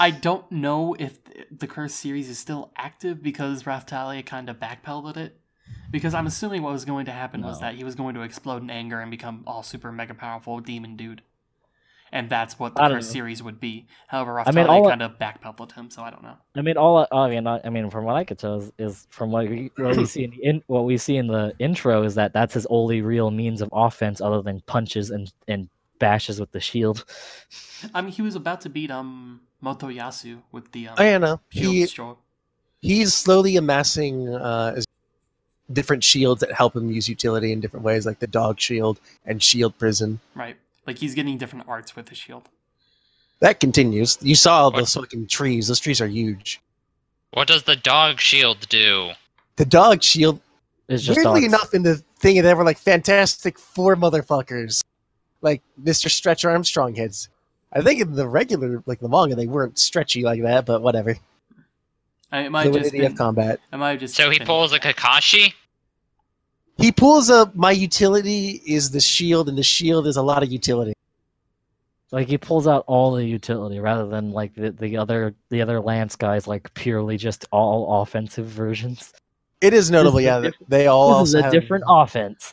I don't know if the Curse series is still active because Raphtalia kind of backpedaled it. Because I'm assuming what was going to happen was that he was going to explode in anger and become all super mega powerful demon dude. And that's what the first know. series would be. However, Raphtalia I mean, all I- kind of backpedaled him, so I don't know. I mean, all I- I mean, I, I mean, from what I could tell is, is from what we what we see in, the in what we see in the intro is that that's his only real means of offense other than punches and and bashes with the shield. I mean, he was about to beat um Motoyasu with the um, I don't know. He, destroy. he's slowly amassing uh, his- different shields that help him use utility in different ways, like the dog shield and shield prison. Right. Like he's getting different arts with the shield. That continues. You saw What? those fucking trees. Those trees are huge. What does the dog shield do? The dog shield, is just weirdly dogs. enough, in the thing they were like Fantastic Four motherfuckers, like Mister Stretch Armstrong heads. I think in the regular, like the manga, they weren't stretchy like that, but whatever. I, it might have just Fluidity of combat. it might just So he pulls a Kakashi? He pulls up. My utility is the shield, and the shield is a lot of utility. Like he pulls out all the utility rather than like the, the other the other Lance guys like purely just all offensive versions. It is notable, yeah. They all this is a have, different offense.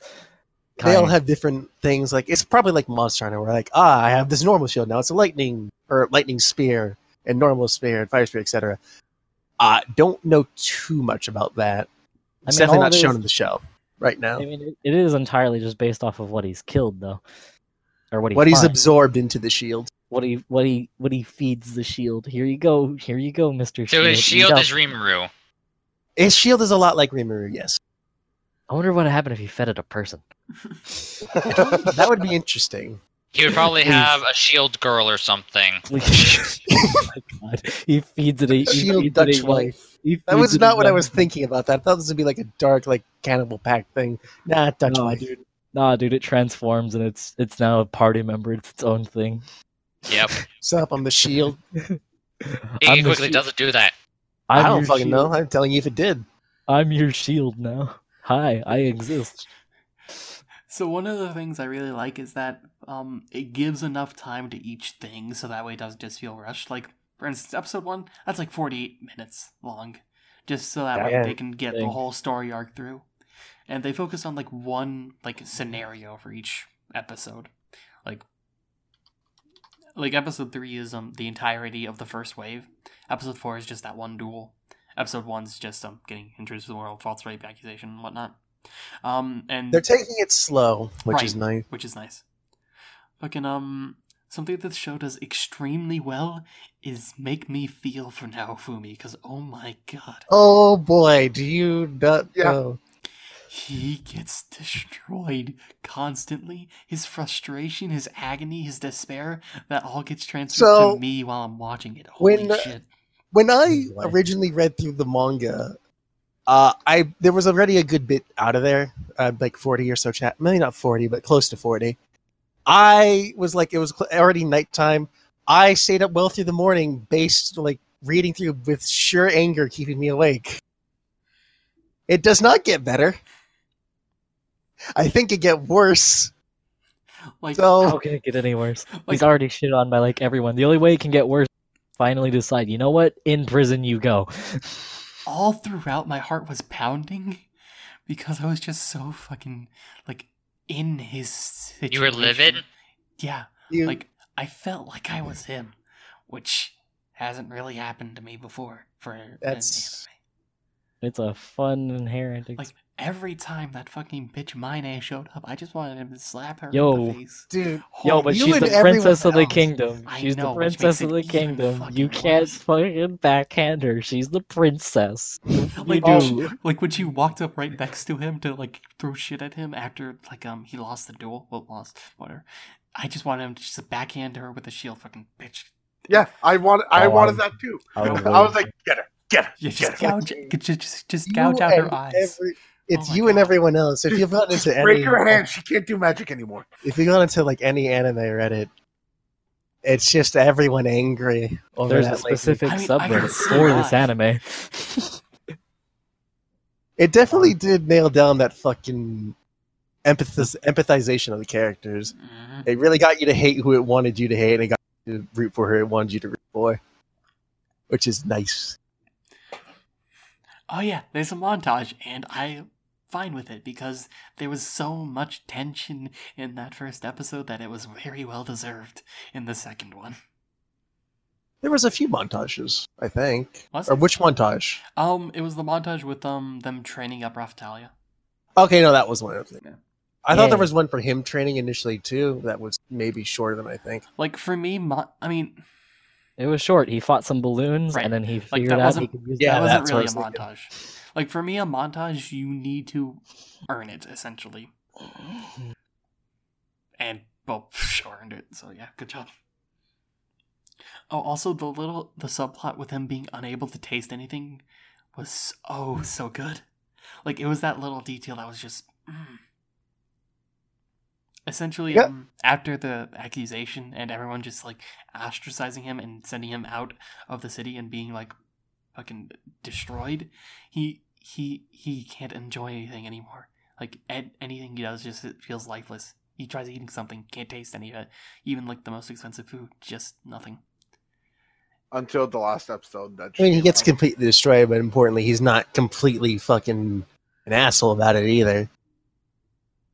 They all have different things. Like it's probably like Monster Hunter, where like ah, I have this normal shield now. It's a lightning or lightning spear and normal spear and fire spear, etc. Uh don't know too much about that. It's I mean, definitely not shown in the show right now. I mean, it, it is entirely just based off of what he's killed, though, or what he what he's absorbed into the shield. what he what he what he feeds the shield. Here you go, here you go, Mister So Shield. his shield is Rimuru. His shield is a lot like Rimuru, yes. I wonder what happened if he fed it a person. that would be interesting. He would probably Please. have a shield girl or something. oh my god, he feeds it a he shield feeds Dutch it a young- wife. he That was not what I was thinking about. That I thought this would be like a dark, like cannibal pack thing. Nah, Dutch No, wife. dude. Nah, dude, it transforms and it's it's now a party member. It's its own thing. Yep. What's up? I'm the shield. He I'm quickly shi- doesn't do that. I'm I do not fucking shield. know. I'm telling you if it did. I'm your shield now. Hi, I exist. So one of the things I really like is that um, it gives enough time to each thing, so that way it doesn't just feel rushed. Like for instance, episode one that's like forty-eight minutes long, just so that way they can get the whole story arc through. And they focus on like one like scenario for each episode, like like episode three is um the entirety of the first wave. Episode four is just that one duel. Episode one's just um getting introduced to the world, false rape accusation, and whatnot. Um, and They're taking it slow, which Right. is nice. which is nice. Fucking um, something that the show does extremely well is make me feel for Naofumi because oh my god, Oh boy, do you not Yeah. know? he gets destroyed constantly. His frustration, his agony, his despair, that all gets transferred So, to me while I'm watching it. Holy when- shit! When I originally read through the manga, uh, I there was already a good bit out of there, uh, like forty or so chat, maybe not forty, but close to forty. I was like, it was already nighttime. I stayed up well through the morning, based like reading through with sheer anger keeping me awake. It does not get better. I think it get worse. Like So How can it get any worse? Like- He's already shit on by like everyone. The only way it can get worse finally decide, you know what? In prison you go. all throughout my heart was pounding because I was just so fucking like in his situation. You were livid? Yeah, you, like I felt like I was him, which hasn't really happened to me before for an That's- anime. It's a fun inherent. Ex- Like every time that fucking bitch Myne showed up, I just wanted him to slap her in Yo. the face. Dude, Yo, but You she's the princess of the else. kingdom. She's know, the princess of the kingdom. You can't worse. fucking backhand her. She's the princess. Like, You she- do. like when she walked up right next to him to like throw shit at him after like um he lost the duel, well lost whatever. I just wanted him to just backhand her with a shield, fucking bitch. Yeah, I want. I Oh, wanted I- that too. I I was like, get her, get her, Yeah, get just her. gouge, just just, just gouge out her eyes. every- it's Oh my you and everyone else. If you've gotten into Break any, her hand. She can't do magic anymore. if you got into like any anime Reddit, it's just everyone angry over There's that a lady. specific I mean, I subreddit for this anime. It definitely did nail down that fucking empathiz- empathization of the characters. Mhm. It really got you to hate who it wanted you to hate, and it got you to root for who it wanted you to root for, which is nice. Oh yeah, there's a montage, and I'm fine with it because there was so much tension in that first episode that it was very well deserved in the second one. There was a few montages, I think. Was Or there? which montage? Um, it was the montage with um them training up Raphtalia. Okay, no, that was one of them. Yeah. I thought there was one for him training initially too. That was maybe shorter than I think. Like for me, mo- I mean, It was short. He fought some balloons, Right. and then he figured that out he could use Yeah, that that. wasn't that's what I really a was thinking. montage. Like for me, a montage you need to earn it essentially, and well, sure earned it. So yeah, good job. Oh, also the little the subplot with him being unable to taste anything was oh so good. Like it was that little detail that was just. Mm. Essentially, Yeah. um, after the accusation and everyone just like ostracizing him and sending him out of the city and being like fucking destroyed, he he he can't enjoy anything anymore. Like ed- anything he does just it feels lifeless. He tries eating something, can't taste any of it. Even like the most expensive food, just nothing. Until the last episode. That I mean, he gets out. completely destroyed, but importantly, he's not completely fucking an asshole about it either.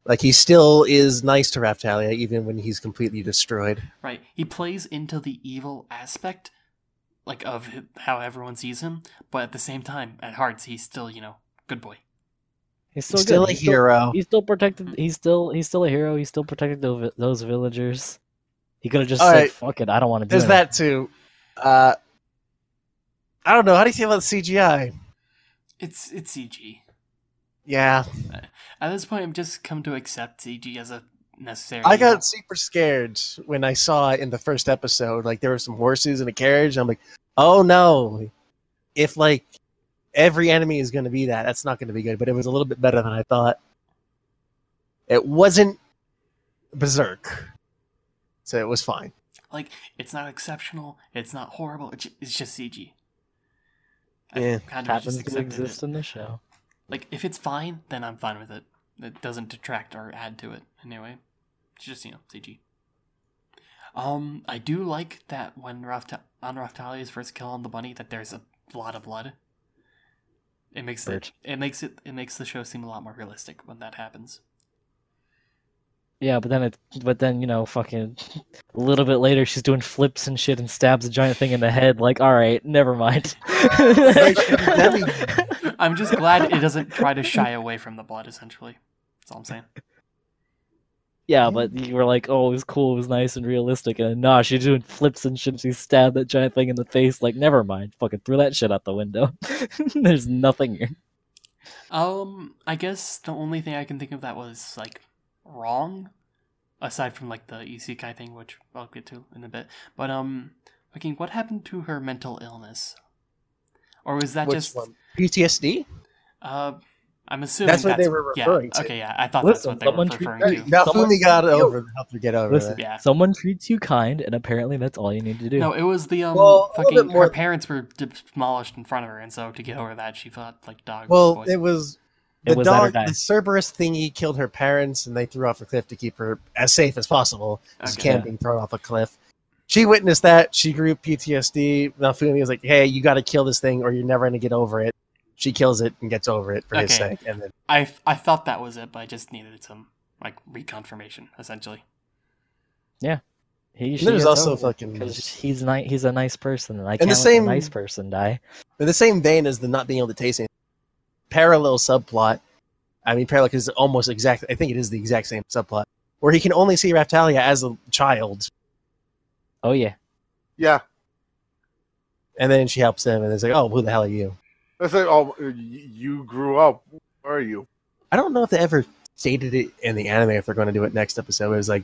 Like he still is nice to Raphtalia even when he's completely destroyed. Right. He plays into the evil aspect, like of how everyone sees him, but at the same time, at heart, he's still you know good boy. He's still, He's still a He's still- hero. He's still protected. He's still he's still a hero. He's still protected those, those villagers. He could have just All said, right. "Fuck it, I don't want to do There's it." that too. Uh, I don't know. How do you feel about the CGI? It's it's CG. Yeah, At this point, I've just come to accept CG as a necessary. I got super scared when I saw it in the first episode. Like there were some horses in a carriage. I'm like, oh no! If like every enemy is going to be that, that's not going to be good. But it was a little bit better than I thought. It wasn't berserk, so it was fine. like it's not exceptional. It's not horrible. It's just, it's just CG. I've Yeah. kind of happens just to accepted exist it. in the show. Like if it's fine, then I'm fine with it. It doesn't detract or add to it anyway. It's just you know CG. Um, I do like that when Rafta- on Raphtalia's first kill on the bunny, that there's a lot of blood. It makes it, it makes it it makes the show seem a lot more realistic when that happens. Yeah, but then it, but then you know, fucking a little bit later, she's doing flips and shit and stabs a giant thing in the head. Like, all right, never mind. I'm just glad it doesn't try to shy away from the blood. Essentially, that's all I'm saying. yeah, but you were like, oh, it was cool, it was nice and realistic, and nah, she's doing flips and shit. She stabbed that giant thing in the face. Like, never mind, fucking threw that shit out the window. There's nothing here. Um, I guess the only thing I can think of that was like wrong, aside from like the isekai thing, which I'll get to in a bit. But um, fucking, what happened to her mental illness? Or was that Which just one? PTSD? uh? I'm assuming That's what they were yeah, referring to. Okay, yeah, I thought Listen, that's what someone they were referring Hey, to. now Someone- Fumi got over, helped her get over Listen. Yeah. Someone treats you kind, and apparently that's all you need to do. No, it was the um Well, fucking more- her parents were demolished in front of her, and so to get over that, she fought like dog. Well, boy. it was It the was dog, the Cerberus thingy killed her parents, and they threw her off a cliff to keep her as safe as possible. As Okay. Cam being thrown off a cliff. She witnessed that. She grew PTSD. Naofumi was like, "Hey, you got to kill this thing, or you're never going to get over it." She kills it and gets over it for his sake, and then I I thought that was it, but I just needed some like reconfirmation, essentially. Yeah, he, she there's also over fucking- 'cause he's nice. He's a nice person, and I the can't let same- a nice person die. in the same vein as the not being able to taste anything. Parallel subplot. I mean, parallel is almost exact. I think it is the exact same subplot where he can only see Raphtalia as a child, Oh yeah. Yeah. and then she helps him, and it's like, oh, who the hell are you? It's like, oh, you grew up. Where are you? I don't know if they ever stated it in the anime if they're going to do it next episode. It was like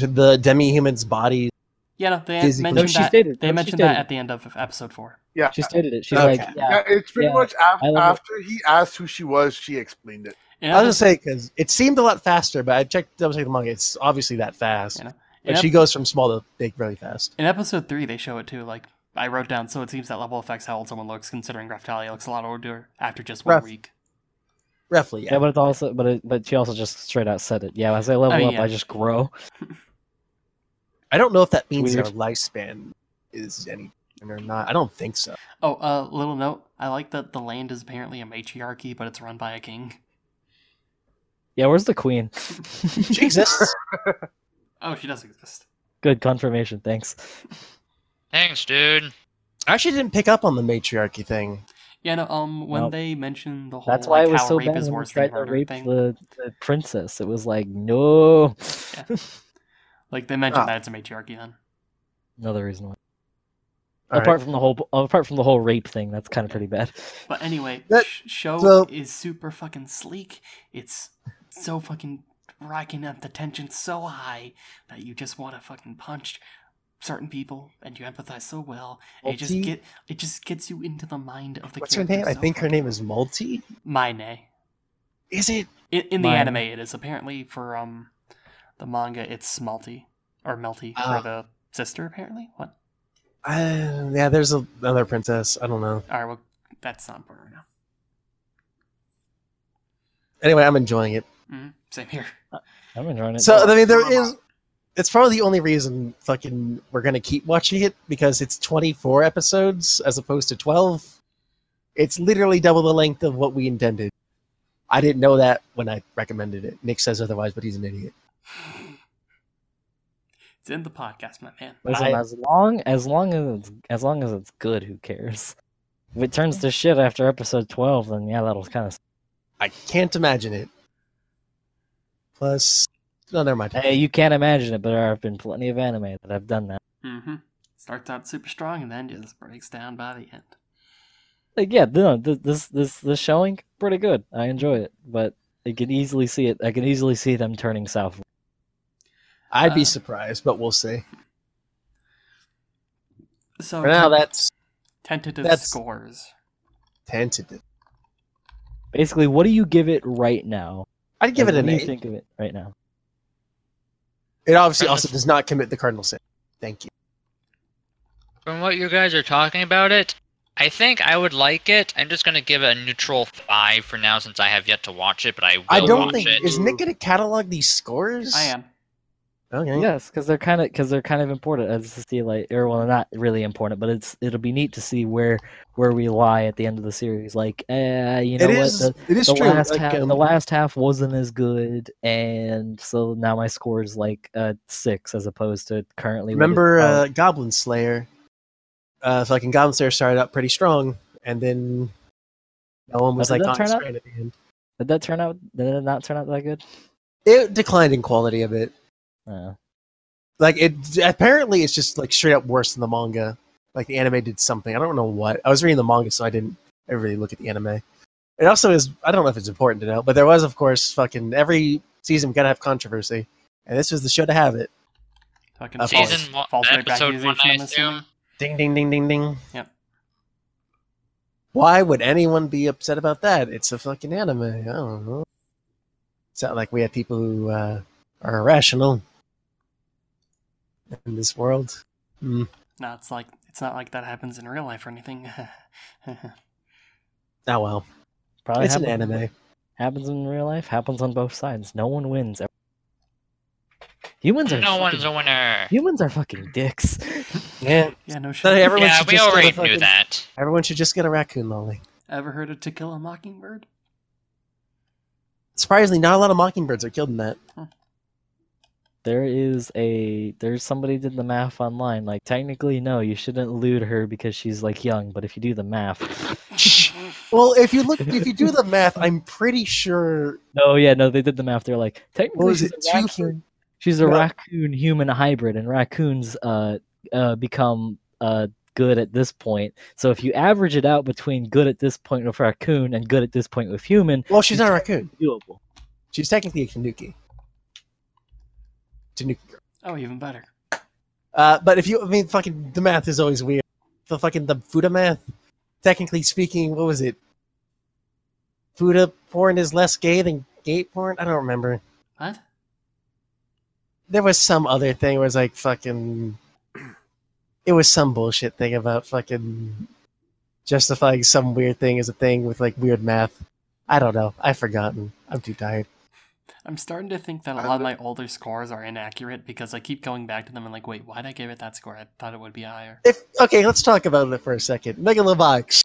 the demi-human's body. Yeah, no, they Physically- mentioned No, she that. stated- they no, mentioned that at the end of episode four. Yeah. She stated it. She's Okay. like, yeah, yeah, it's pretty yeah, much after, it. after he asked who she was, she explained it. In I was episode- gonna say because it seemed a lot faster, but I checked double checked the manga. It's obviously that fast. You know, But in, she goes from small to big really fast. in episode three, they show it too. Like I wrote down, so it seems that level affects how old someone looks. Considering Raphtalia looks a lot older after just one Rough. week. Roughly, yeah, yeah. but it's also, but it, but she also just straight out said it. Yeah, as I level I mean, up, yeah. I just grow. I don't know if that means Weird. their lifespan is any or not. I don't think so. Oh, uh, little note. I like that the land is apparently a matriarchy, but it's run by a king. Yeah, where's the queen? She exists. Oh, she does exist. Good confirmation. Thanks. Thanks, dude. I actually didn't pick up on the matriarchy thing. Yeah, no. Um, when Nope. they mentioned the whole That's why like, it was so rape bad is when worse he than tried to rape the, the princess. It was like no. like they mentioned Ah. that it's a matriarchy. Then Another reason why. All apart right. from the whole, apart from the whole rape thing, that's kind of pretty bad. But anyway, That- show so- is super fucking sleek. It's so fucking racking up the tension so high that you just want to fucking punch certain people, and you empathize so well. And it just Multi- get it just gets you into the mind of the What's her character name? I think her name is Multi. well. Myne. Is it? In, in the Myne. anime, it is apparently for um the manga. It's Smelty or Melty Ah. for the sister. Apparently, what? Uh, yeah, there's a, another princess. I don't know. All right, well, that's not important right now. Anyway, I'm enjoying it. Mhm, Same here. I'm enjoying it. So I mean, there is... Mama. It's probably the only reason fucking we're gonna keep watching it because it's 24 episodes as opposed to 12. It's literally double the length of what we intended. I didn't know that when I recommended it. Nick says otherwise, but he's an idiot. It's in the podcast, my man. Listen, I- as long as long as it's as long as it's good, who cares? If it turns to shit after episode twelve, then yeah, that'll kind of. I can't imagine it. Plus, no, never mind. Hey, you can't imagine it, but there have been plenty of anime that have done that. Mm-hmm. Starts out super strong and then just breaks down by the end. Like, yeah, no, this this this showing pretty good. I enjoy it, but I can easily see it. I can easily see them turning south. I'd be Uh, surprised, but we'll see. So For now, ten- that's tentative that's- scores. tentative. Basically, what do you give it right now? I'd give Like, it an what do you eight. think of it right now? It obviously also does not commit the cardinal sin. Thank you. From what you guys are talking about it, I think I would like it. I'm just gonna give it a neutral five for now, since I have yet to watch it. But I will I don't watch think it. is Nick going to catalog these scores? I am. Okay. Yes, because they're kind of because they're kind of important as to see like, or well, not really important, but it's it'll be neat to see where where we lie at the end of the series. Like, uh, you know It what? is. The, it is the true. last like, half, um, the last half wasn't as good, and so now my score is like uh six as opposed to currently. it- remember oh, uh, Goblin Slayer? Uh, fucking Goblin Slayer started out pretty strong, and then no one was like that on turn out? screen at the end. did that turn out? Did it not turn out that good? It declined in quality a bit. Uh, Like it apparently it's just like straight up worse than the manga. Like the anime did something. I don't know what. I was reading the manga, so I didn't ever really look at the anime. It also is. I don't know if it's important to know, but there was, of course, fucking every season we gotta have controversy, and this was the show to have it. Fucking Uh, false- Season one, false episode one, I I'm assume. Ding, ding, ding, ding, ding. Yep. Why would anyone be upset about that? It's a fucking anime. I don't know. It's not like we have people who uh, are irrational in this world. Hmm. No, it's like it's not like that happens in real life or anything. Oh well. probably It's an happens- anime. Happens in real life. Happens on both sides. No one wins. Humans are No one's a winner. humans are fucking dicks. Yeah. yeah, no So shit. everyone Yeah, should we just get a already knew fucking- that. Everyone should just get a raccoon lolly. Ever heard of To Kill a Mockingbird? Surprisingly, not a lot of mockingbirds are killed in that. There is a there's somebody did the math online. Like technically, no, you shouldn't loot her because she's like young. But if you do the math, Well, if you look, if you do the math, I'm pretty sure. No, yeah, no, they did the math. They're like, technically, she's a raccoon. for She's a No. raccoon human hybrid, and raccoons uh uh become uh good at this point. So if you average it out between good at this point with raccoon and good at this point with human, Well, she's not a raccoon. doable. She's technically a Tanuki. Tanuki girl. Oh, even better. Uh, but if you, I mean, fucking, the math is always weird. The fucking the Fuda math. Technically speaking, what was it? Fuda porn is less gay than gay porn. I don't remember. What? There was some other thing. Where it was like fucking. It was some bullshit thing about fucking justifying some weird thing as a thing with like weird math. I don't know. I've forgotten. I'm too tired. I'm starting to think that a lot of my older scores are inaccurate because I keep going back to them and like, wait, why did I give it that score? I thought it would be higher. If okay, let's talk about it for a second. Megalobox.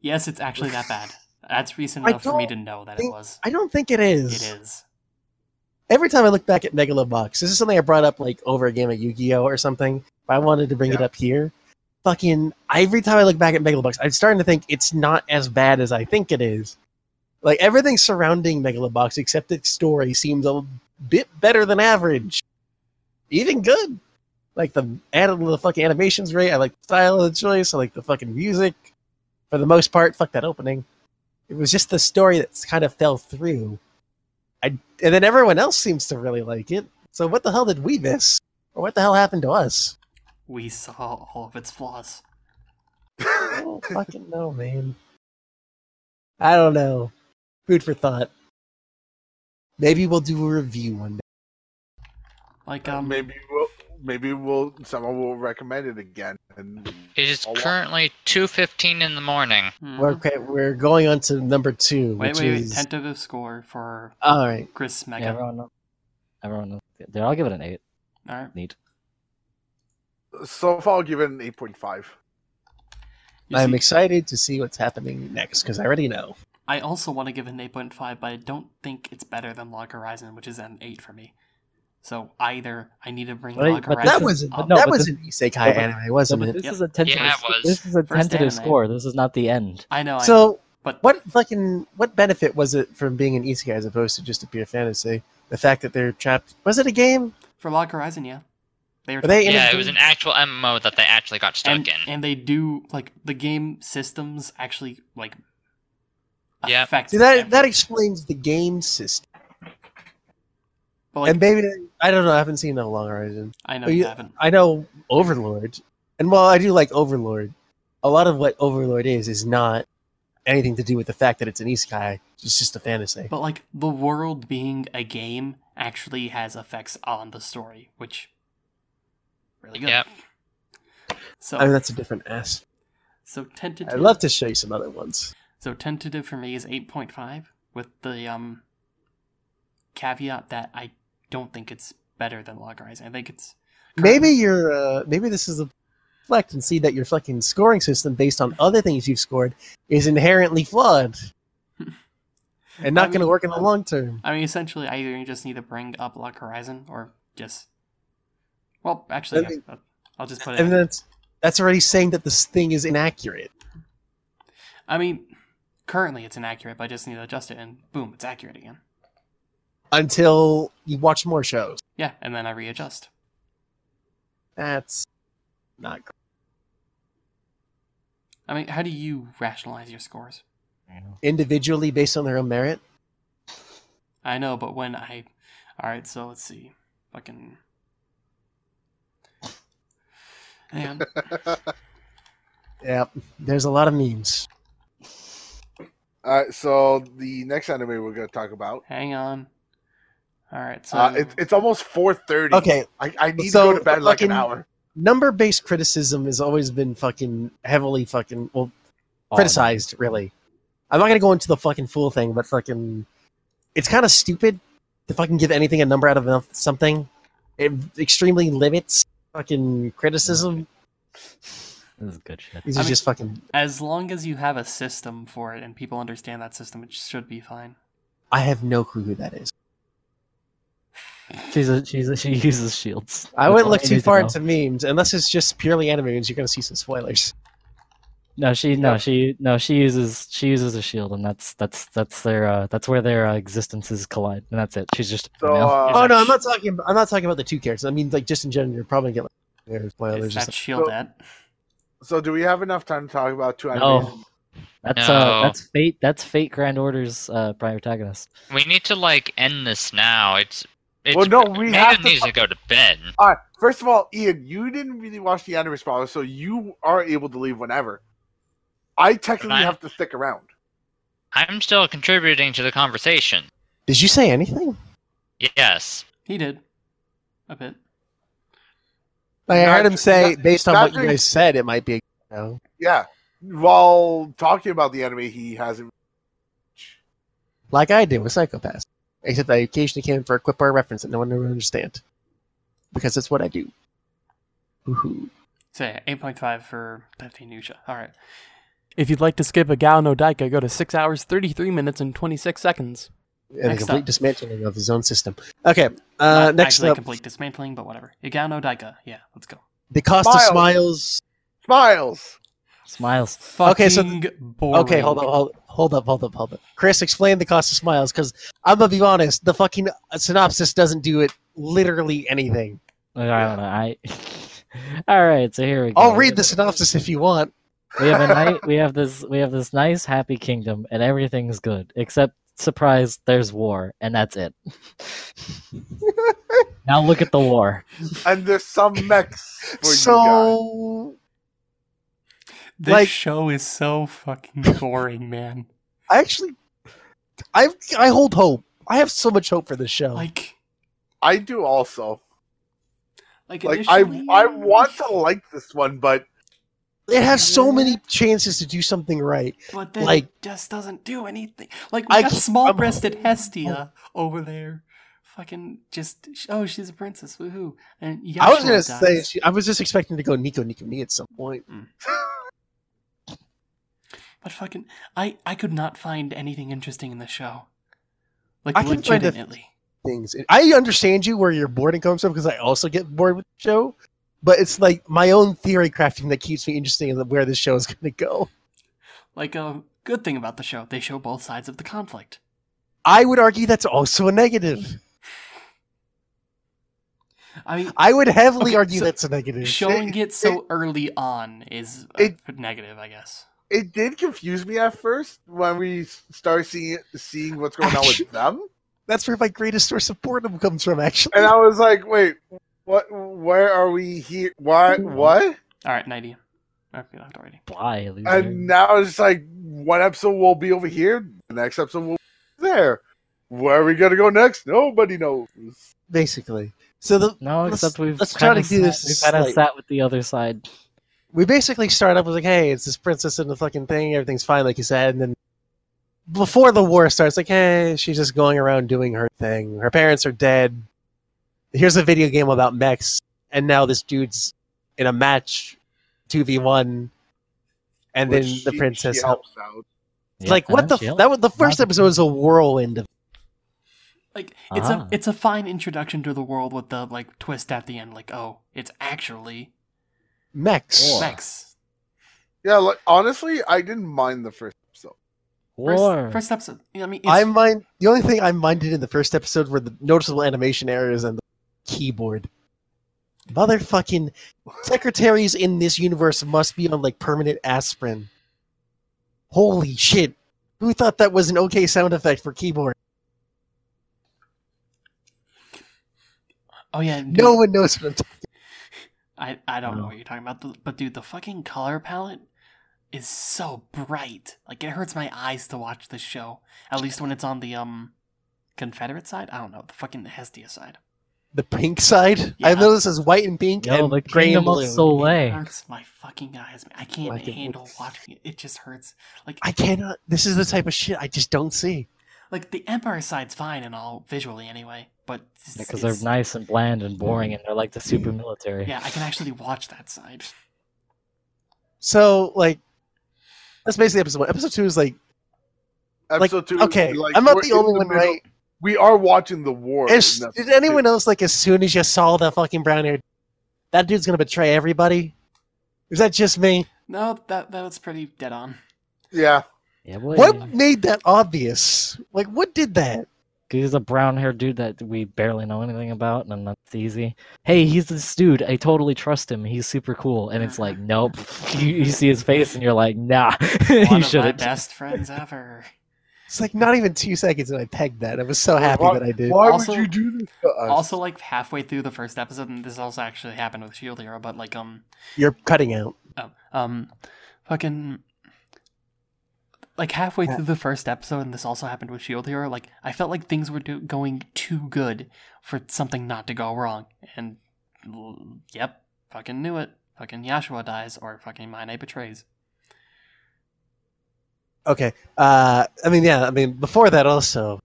Yes, it's actually that bad. That's recent enough for me to know that it was. I don't think it is. It is. Every time I look back at Megalobox, this is something I brought up like over a game of Yu-Gi-Oh or something. But I wanted to bring it up here. Fucking every time I look back at Megalobox, I'm starting to think it's not as bad as I think it is. Like everything surrounding Megalobox, except its story, seems a bit better than average. Even good. Like the add the fucking animations rate. I like the style of the choice. I like the fucking music. For the most part, fuck that opening. It was just the story that kind of fell through. I and then everyone else seems to really like it. So what the hell did we miss? Or what the hell happened to us? We saw all of its flaws. I don't fucking know, man. I don't know. Food for thought. Maybe we'll do a review one day. Like, um, maybe we'll maybe we'll someone will recommend it again. And It is I'll wa- currently 2.15 in the morning. mhm. We're, okay, we're going on to number two, wait, which wait, wait. is Tentative score for all right. Chris Mega. Yeah, everyone knows. Everyone knows. There, I'll give it an eight. all right. Neat. so far, I'll give it an eight point five. You I'm see, excited to see what's happening next because I already know. I also want to give it an 8.5, but I don't think it's better than Log Horizon, which is an 8 for me. So either I need to bring Wait, Log but Horizon. That was up- no, that was this- an isekai no, but- anime, No, wasn't but it? this Yep. is a tentative. Yeah, it was. This is a First tentative anime. score. This is not the end. I know. I know. So But what fucking what benefit was it from being an isekai as opposed to just a pure fantasy? The fact that they're trapped. Was it a game? for Log Horizon, yeah, they were. Were they Yeah, it was an actual MMO that they actually got stuck and, in. and they do like the game systems actually like Yep. affect See that that explains the game system. But, like, and maybe I don't know. I haven't seen No Log Horizon. I know you you- haven't. I know Overlord, and while I do like Overlord, a lot of what Overlord is is not anything to do with the fact that it's an isekai. It's just a fantasy. But like the world being a game actually has effects on the story, which really good. Yeah. So I mean, that's a different ass. so tentative. I'd love to show you some other ones. So tentative for me is eight point five with the um caveat that I don't think it's better than Log Horizon. I think it's Maybe you're. Uh, maybe this is a reflect and see that your fucking scoring system, based on other things you've scored, is inherently flawed and not I going to work in the long term. I mean, essentially, either you just need to bring up Log Horizon or just. Well, actually, I mean- I'll just put it. And that's that's already saying that this thing is inaccurate. I mean, currently it's inaccurate, but I just need to adjust it, and boom, it's accurate again. until you watch more shows. Yeah, and then I readjust. That's not great. I mean, how do you rationalize your scores? individually based on their own merit. I know, but when I. Alright, so let's see. Fucking. Yeah, there's a lot of memes. All right, so the next anime we're going to talk about. Hang on. Alright, so. Uh, it's it's almost four thirty. Okay, I, I need So, to go to bed in like an hour. number-based criticism has always been fucking heavily fucking well Oh, criticized. Really, I'm not gonna go into the fucking full thing, but fucking, it's kind of stupid to fucking give anything a number out of something. It extremely limits fucking criticism. This is good shit. These I are mean- just fucking. As long as you have a system for it and people understand that system, it should be fine. I have no clue who that is. She's a, she's a, she uses shields. I That's wouldn't look you too need to far into memes unless it's just purely anime memes. You're gonna see some spoilers. No, she no she no she uses she uses a shield, and that's that's that's their uh, that's where their uh, existences collide, and that's it. She's just So uh, Oh no, I'm not talking. I'm not talking about the two characters. I mean, like just in general, you're probably gonna get like there's my Is that Just, shield So- at? So do we have enough time to talk about two animes? No. That's No. uh that's fate that's fate Grand Order's uh prime protagonist. We need to like end this now. It's it's Well, no, we Megan have to needs to go to bed. All right. First of all, Ian, you didn't really watch the anime spoiler, so you are able to leave whenever. I technically I- have to stick around. I'm still contributing to the conversation. did you say anything? Yes. He did. A bit. Like, I heard him say, not- based on not what you guys said, it might be. You know, Yeah. While talking about the enemy, he hasn't. like I did with Psycho-Pass, except I occasionally came in for a quick bar reference that no one would understand, because that's what I do. Woohoo! So yeah, 8.5 for Pepsi Nusha. All right. If you'd like to skip Egao no Daika, go to 6 hours, 33 minutes, and 26 seconds. And a complete up. dismantling of his own system. Okay, uh, Not next actually up, complete dismantling, but whatever. Egao no Daika. Yeah, let's go. the cost of Smiles. smiles. Smiles. Smiles. Okay, so Fucking boring. Okay, hold up, hold, hold up, hold up, hold up. Chris, explain the cost of smiles, because I'm gonna be honest, the fucking synopsis doesn't do it literally anything. I don't know. I. All right, so here we go. I'll read the synopsis if you want. We have a night. We have this. We have this nice, happy kingdom, and everything's good except surprise. There's war, and that's it. now look at the war. And there's some mechs for you. So This like- show is so fucking boring, man. I actually, I I hold hope. I have so much hope for this show. Like, I do also. like, Like I, I want to like this one, but it has so many chances to do something right. but then like- it just doesn't do anything. Like we I got small-breasted Hestia over there, fucking just oh she's a princess, woohoo! And Joshua I was gonna dies. say, she, I was just expecting to go Nico Nico Ni at some point. Mm. but fucking, I I could not find anything interesting in the show. Like I can find a- legitimately. things. I understand you where your boredom comes from because I also get bored with the show, but it's like my own theory crafting that keeps me interested in where this show is going to go. Like a good thing about the show, they show both sides of the conflict. I would argue that's also a negative. I mean, I would heavily Okay, argue so that's a negative. showing it so early on is a It- negative, I guess. it did confuse me at first when we start seeing seeing what's going on with them, That's where my greatest source of boredom comes from, actually. and I was like, "Wait, what? Where are we here? Why? What?" All right, ninety. Okay, left already. Why? loser? And now it's like one episode will be over here, the next episode will be there. Where are we gonna go next? Nobody knows. Basically. So the no, let's- except we've let's try kinda to do this We've kind of sat with the other side. we basically start up with like, hey, it's this princess and the fucking thing, everything's fine, like you said, and then before the war starts, like, hey, she's just going around doing her thing. Her parents are dead. Here's a video game about mechs, and now this dude's in a match, two v one, and then Which the she- princess she helps. helps out. Yeah, like, what the? chill. F- that was the first Not- episode was a whirlwind of Like it's Ah. a it's a fine introduction to the world with the like twist at the end. Like, oh, it's actually mechs. War. Vex. Yeah, like honestly, I didn't mind the first episode. war. First, first episode. You know, I mean, I mind the only thing I minded in the first episode were the noticeable animation errors and the keyboard. Motherfucking secretaries in this universe must be on like permanent aspirin. Holy shit! Who thought that was an okay sound effect for keyboard? oh yeah, dude, No one knows what I'm talking. I I don't know what you're talking about, but dude, the fucking color palette is so bright. Like it hurts my eyes to watch this show. At least when it's on the um Confederate side. I don't know the fucking Hestia side. The pink side. Yeah. I know this is white and pink Yo, and the gray and kingdom of blue. It Soleil. hurts my fucking eyes. man. I can't Like handle would- watching it. It just hurts. Like I cannot. This is the type of shit I just don't see. like the Empire side's fine and all visually anyway, but it's- Because they're nice and bland and boring, and they're like the super military. Yeah, I can actually watch that side. So like, that's basically episode one. Episode two is like, like Episode two. okay, like, I'm not the only one, right? We are watching the war. Is, did anyone else like as soon as you saw the fucking brown hair, that dude's gonna betray everybody? Is that just me? No, that that was pretty dead on. Yeah. Yeah, boy. What made that obvious? Like, what did that? He's a brown haired dude that we barely know anything about, and that's easy. Hey, he's this dude. I totally trust him. He's super cool. And it's like, nope. You, you see his face, and you're like, nah, One you of my shouldn't. best friends ever. It's like not even two seconds and I pegged that. I was so happy Why- that I did. Why Also- would you do this? Also, like halfway through the first episode, and this also actually happened with Shield Hero, but like um You're cutting out. oh, um fucking like halfway through the first episode, and this also happened with Shield Hero. Like I felt like things were do- going too good for something not to go wrong, and l- yep, fucking knew it. Fucking Joshua dies, or fucking Myne betrays. Okay. Uh, I mean, yeah. I mean, before that also,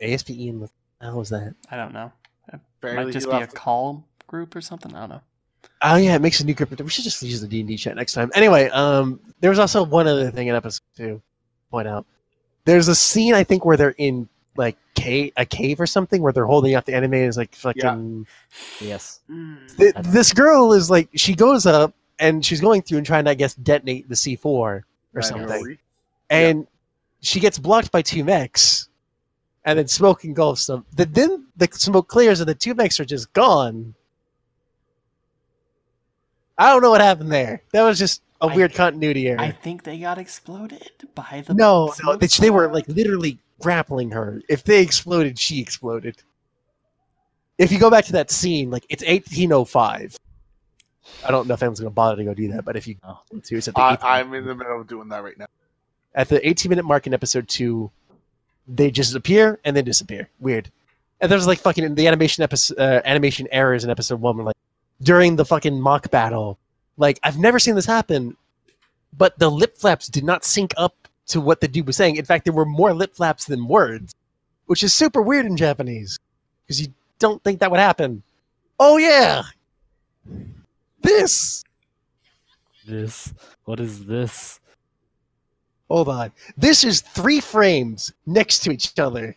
ASP Ian. What the hell was that? I don't know. It Barely might just be a left. call group or something. I don't know. Oh yeah, it makes a new group. We should just use the D and D chat next time. Anyway, um, there was also one other thing in episode two. Point out, there's a scene I think where they're in like cave, a cave or something, where they're holding up the anime is like fucking. Yes. Mm. Th- this girl is like she goes up and she's going through and trying to I guess detonate the C4 or I something, know. and she gets blocked by two mechs, and then smoke engulfs them. The, then the smoke clears and the two mechs are just gone. I don't know what happened there. That was just a I- weird continuity error. I think they got exploded by the no, no, they, they were like literally grappling her. If they exploded, she exploded. If you go back to that scene, like it's 1805. I don't know if anyone's gonna bother to go do that, but if you Oh. want to, it's at the I, oh I'm in the middle of doing that right now. At the 18 minute mark in episode two, they just appear and then disappear. Weird. And there's like fucking the animation episode, uh, animation errors in episode one. Like during the fucking mock battle, like I've never seen this happen, but the lip flaps did not sync up to what the dude was saying. In fact, there were more lip flaps than words, which is super weird in Japanese because you don't think that would happen. Oh yeah, this. This. What is this? Hold on. This is three frames next to each other.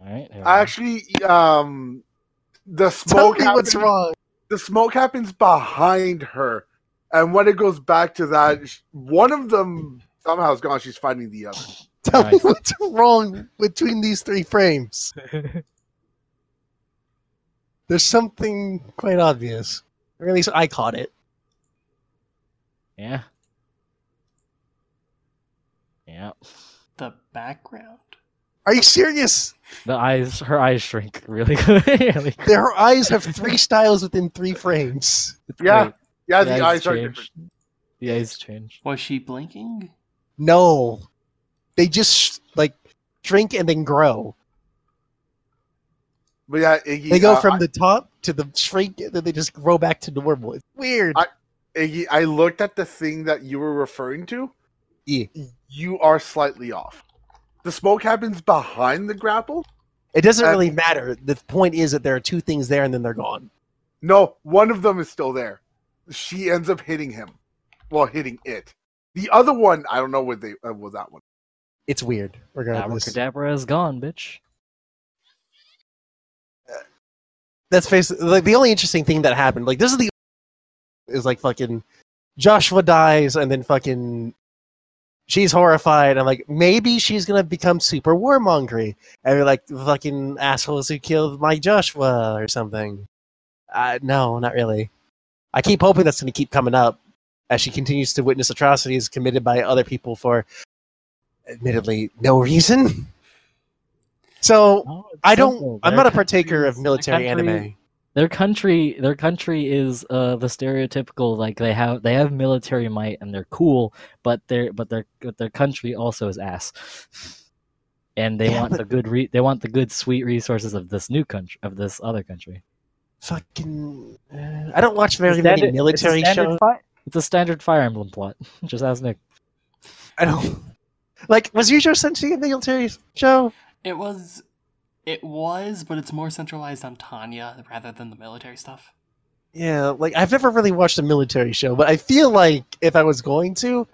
All right. here. Actually, um, the Tell smoke me what's wrong. the smoke happens behind her, and when it goes back to that, one of them somehow is gone. She's finding the other. Tell me what's wrong between these three frames. There's something quite obvious. Or at least I caught it. yeah. Yeah. the background. Are you serious? The eyes, her eyes shrink really good. really Their eyes have three styles within three frames. Yeah, great. yeah. The The eyes are change. different. The eyes change. Was she blinking? No. They just, like, shrink and then grow. But yeah, Iggy, They go uh, from the top to the shrink, and then they just grow back to normal. It's weird. I- Iggy, I looked at the thing that you were referring to. Yeah. You are slightly off. The smoke happens behind the grapple. It doesn't Uh, really matter. The point is that there are two things there and then they're gone. No, one of them is still there. She ends up hitting him. Well, hitting it. The other one, I don't know what they uh, was that one. It's weird, regardless. Abracadabra is gone, bitch. That's basically like the only interesting thing that happened. Like this is the is like fucking Joshua dies and then fucking she's horrified I'm like maybe she's gonna become super warmongery and you're like fucking assholes who killed my Joshua or something. Uh, no, not really. I keep hoping that's gonna keep coming up as she continues to witness atrocities committed by other people for admittedly no reason. So No, I don't. I'm not a partaker of military anime. Their country, their country is uh, the stereotypical like they have they have military might and they're cool, but their but their but their country also is ass, and they Yeah, want but- the good re- they want the good sweet resources of this new country of this other country. Fucking. Uh, I don't watch very It's many military it's shows. fi- it's a standard Fire Emblem plot. Just ask Nick. I don't. Like, was Youjo Senki a military show? It was. It was, but it's more centralized on Tanya rather than the military stuff. Yeah, like I've never really watched a military show, but I feel like if I was going to,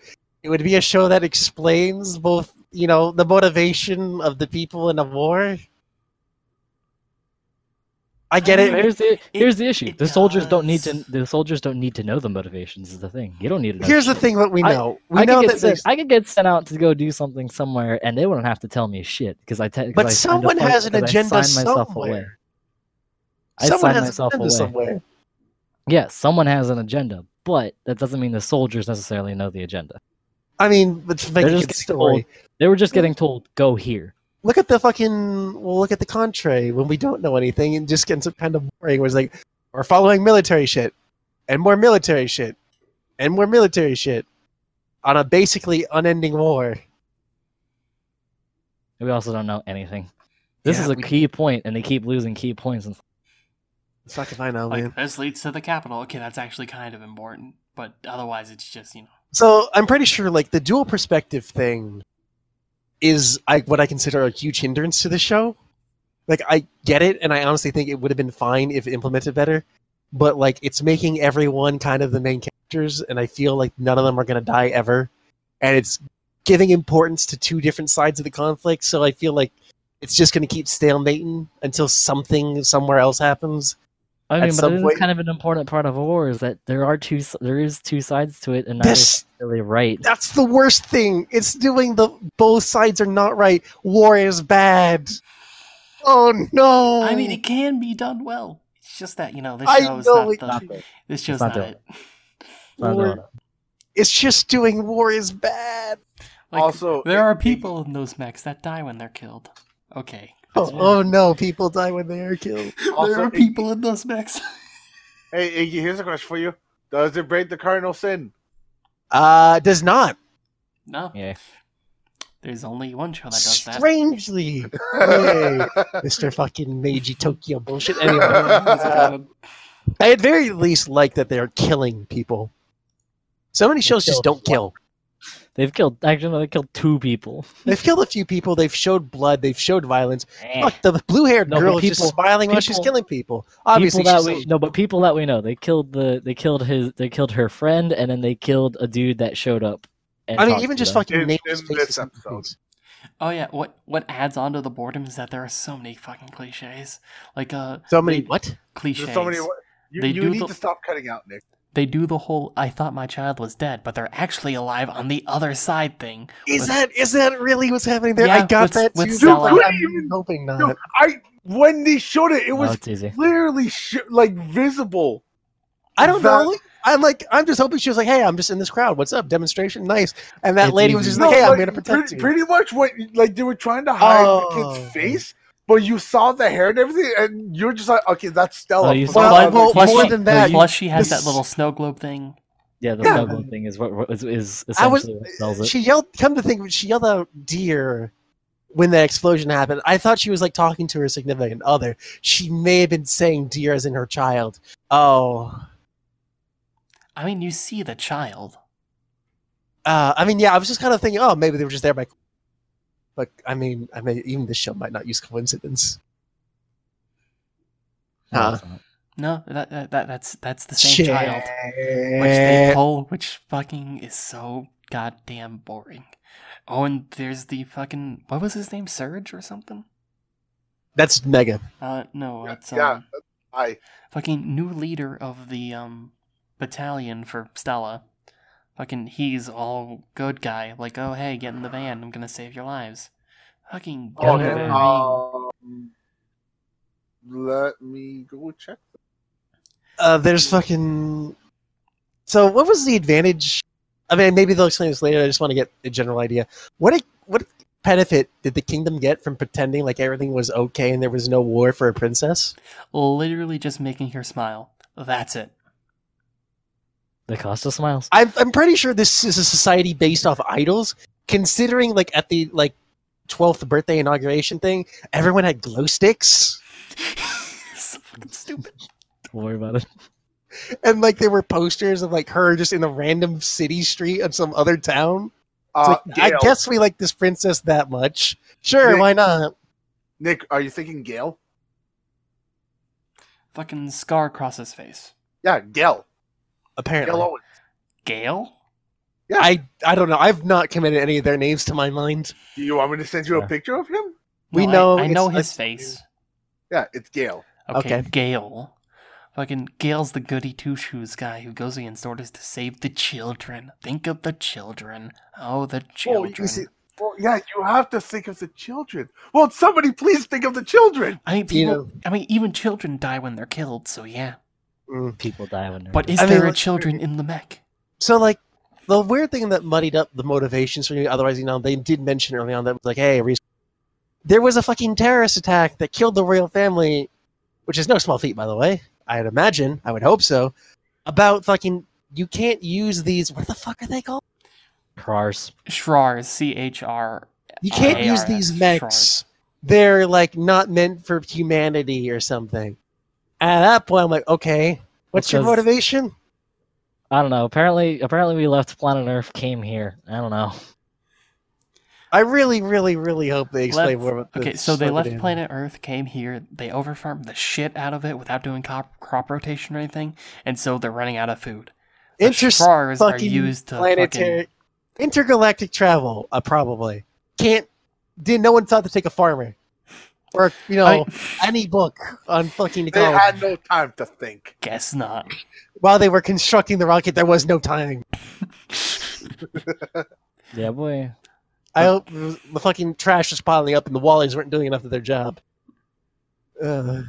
it would be a show that explains both, you know, the motivation of the people in a war. I get it. Here's the here's the issue. it The soldiers don't need to. The soldiers don't need to know the motivations. Is the thing. You don't need to. Know Here's the thing that we I- know. We I know could get that sent, I could get sent out to go do something somewhere, and they wouldn't have to tell me shit because I. Te- But I someone has an I agenda somewhere. away. I someone has myself an agenda away. somewhere. Yes, someone has an agenda, but that doesn't mean the soldiers necessarily know the agenda. I mean, let's make They're a just good getting story. They were just getting told, "Go here." Look at the fucking. Well, look at the contrary when we don't know anything and just gets kind of boring. Where it's like we're following military shit, and more military shit, and more military shit, on a basically unending war. And we also don't know anything. This Yeah, is a we- key point, and they keep losing key points. And Fuck if I know, Like man. this leads to the capital. Okay, that's actually kind of important, but otherwise it's just you know. So I'm pretty sure like the dual perspective thing is I what I consider a huge hindrance to the show. Like I get it, and I honestly think it would have been fine if implemented better. But like it's making everyone kind of the main characters, and I feel like none of them are gonna die ever. And it's giving importance to two different sides of the conflict, so I feel like it's just gonna keep stalemating until something somewhere else happens. I At mean, but some it is point- kind of an important part of a war is that there are two. There is two sides to it, and neither is really right. That's the worst thing. It's doing the both sides are not right. War is bad. Oh no! I mean, it can be done well. It's just that you know this I show's know not it- the. Not the- This show's not not, the- it. War- the- it's just doing war is bad. Like, Also, there it- are it- people in those mechs that die when they're killed. Okay. Oh, oh no! People die when they are killed. Also, there are it- people in those mechs. Hey, Iggy, here's a question for you. Does it break the cardinal sin? Uh, does not no, Yeah. there's only one show that does that. strangely, Hey, Mister Fucking Meiji Tokyo bullshit. Anyway, uh, I at very least like that they are killing people. So many shows just don't kill. They've killed. Actually, no, they killed two people. They've killed a few people. They've showed blood. They've showed violence. Look, the blue-haired No, but girl is just people- smiling while she's killing people. Obviously, people we no, but people that we know. They killed the. They killed his. They killed her friend, and then they killed a dude that showed up. And I mean, even just them. fucking In- names, faces, episode. Oh yeah, what what adds on to the boredom is that there are so many fucking cliches. Like uh So many they- what? cliches. There's so many. You, They you do need the- to stop cutting out, Nick. They do the whole I thought my child was dead, but they're actually alive on the other side thing. Is with- that is that really what's happening there? I got with- that with too. Stella. but I'm hoping not. No, I when they showed it, it No, was it's clearly sh- like visible. I don't that- know. I'm like, I'm just hoping she was like, "Hey, I'm just in this crowd. What's up? Demonstration, nice." And that It's lady was easy. just No, like, "Hey, I'm like, gonna protect pretty, you." pretty much what like they were trying to hide the Oh. kid's face, but you saw the hair and everything, and you're just like, okay, that's Stella. Oh, you saw- Well, well, plus more she, than that, plus she has this- that little snow globe thing. Yeah, the Yeah. snuggling thing is what what is, is I was. essentially what sells it. She yelled. Come to think, of it, she yelled out "dear" when the explosion happened. I thought she was like talking to her significant other. She may have been saying "dear" as in her child. Oh, I mean, you see the child. uh, I mean, yeah. I was just kind of thinking, oh, maybe they were just there by. But I mean, I mean, even this show might not use coincidence. No, Huh. No, that, that, that that's that's the same child. Which they pull, which fucking is so goddamn boring. Oh, and there's the fucking what was his name, Surge or something? That's mega. Uh, no, Yeah, it's yeah. um, I fucking new leader of the um battalion for Stella. Fucking, he's all good guy. Like, oh hey, get in the van. I'm gonna save your lives. Fucking get oh, in the yeah. van. um, let me go check. Uh, there's fucking. So, what was the advantage? I mean, maybe they'll explain this later. I just want to get a general idea. What a, what benefit did the kingdom get from pretending like everything was okay and there was no war for a princess? Literally just making her smile. That's it. The cost of smiles. I'm I'm pretty sure this is a society based off idols. Considering like at the like twelfth birthday inauguration thing, everyone had glow sticks, so fucking stupid. Don't worry about it. and like there were posters of like her just in a random city street of some other town. Uh, like, I guess we like this princess that much. Sure, Nick- why not? Nick, are you thinking Gail? Fucking scar across his face. Yeah, Gale. Apparently, Gail Owens. Gale? I I don't know. I've not committed any of their names to my mind. Do you want me to send you a picture of him? We No, I- know I, know his face. Yeah, it's Gail. Okay, Okay. Gale. Fucking Gale's the goody two shoes guy who goes against orders to save the children. Think of the children. Oh, the Well, children. you see, well, yeah, you have to think of the children. Well, somebody please think of the children. I mean, You people. know- I mean, even children die when they're killed. So yeah. Mm. People die when they're. But is I mean, there a children in the mech? So like the weird thing that muddied up the motivations for you, otherwise, you know, they did mention early on that was like, hey, there was a fucking terrorist attack that killed the royal family, which is no small feat, by the way. I'd imagine, I would hope so. About fucking, you can't use these. What the fuck are they called? Crars. Shrars. C H R. You can't use these mechs. They're like not meant for humanity or something. At that point, I'm like, okay, what's your motivation? I don't know. Apparently, apparently we left planet Earth, came here. I don't know. I really, really, really hope they explain Left- more about the Okay, so they left down. planet Earth, came here, they overfarmed the shit out of it without doing crop, crop rotation or anything, and so they're running out of food. The Inter- Shrars are used to planetary fucking intergalactic travel uh, probably can't did no one thought to take a farmer or you know I any book on fucking the They ecology. had no time to think. guess not. while they were constructing the rocket there was no time Yeah, boy. i hope the fucking trash was piling up and the wallies weren't doing enough of their job uh,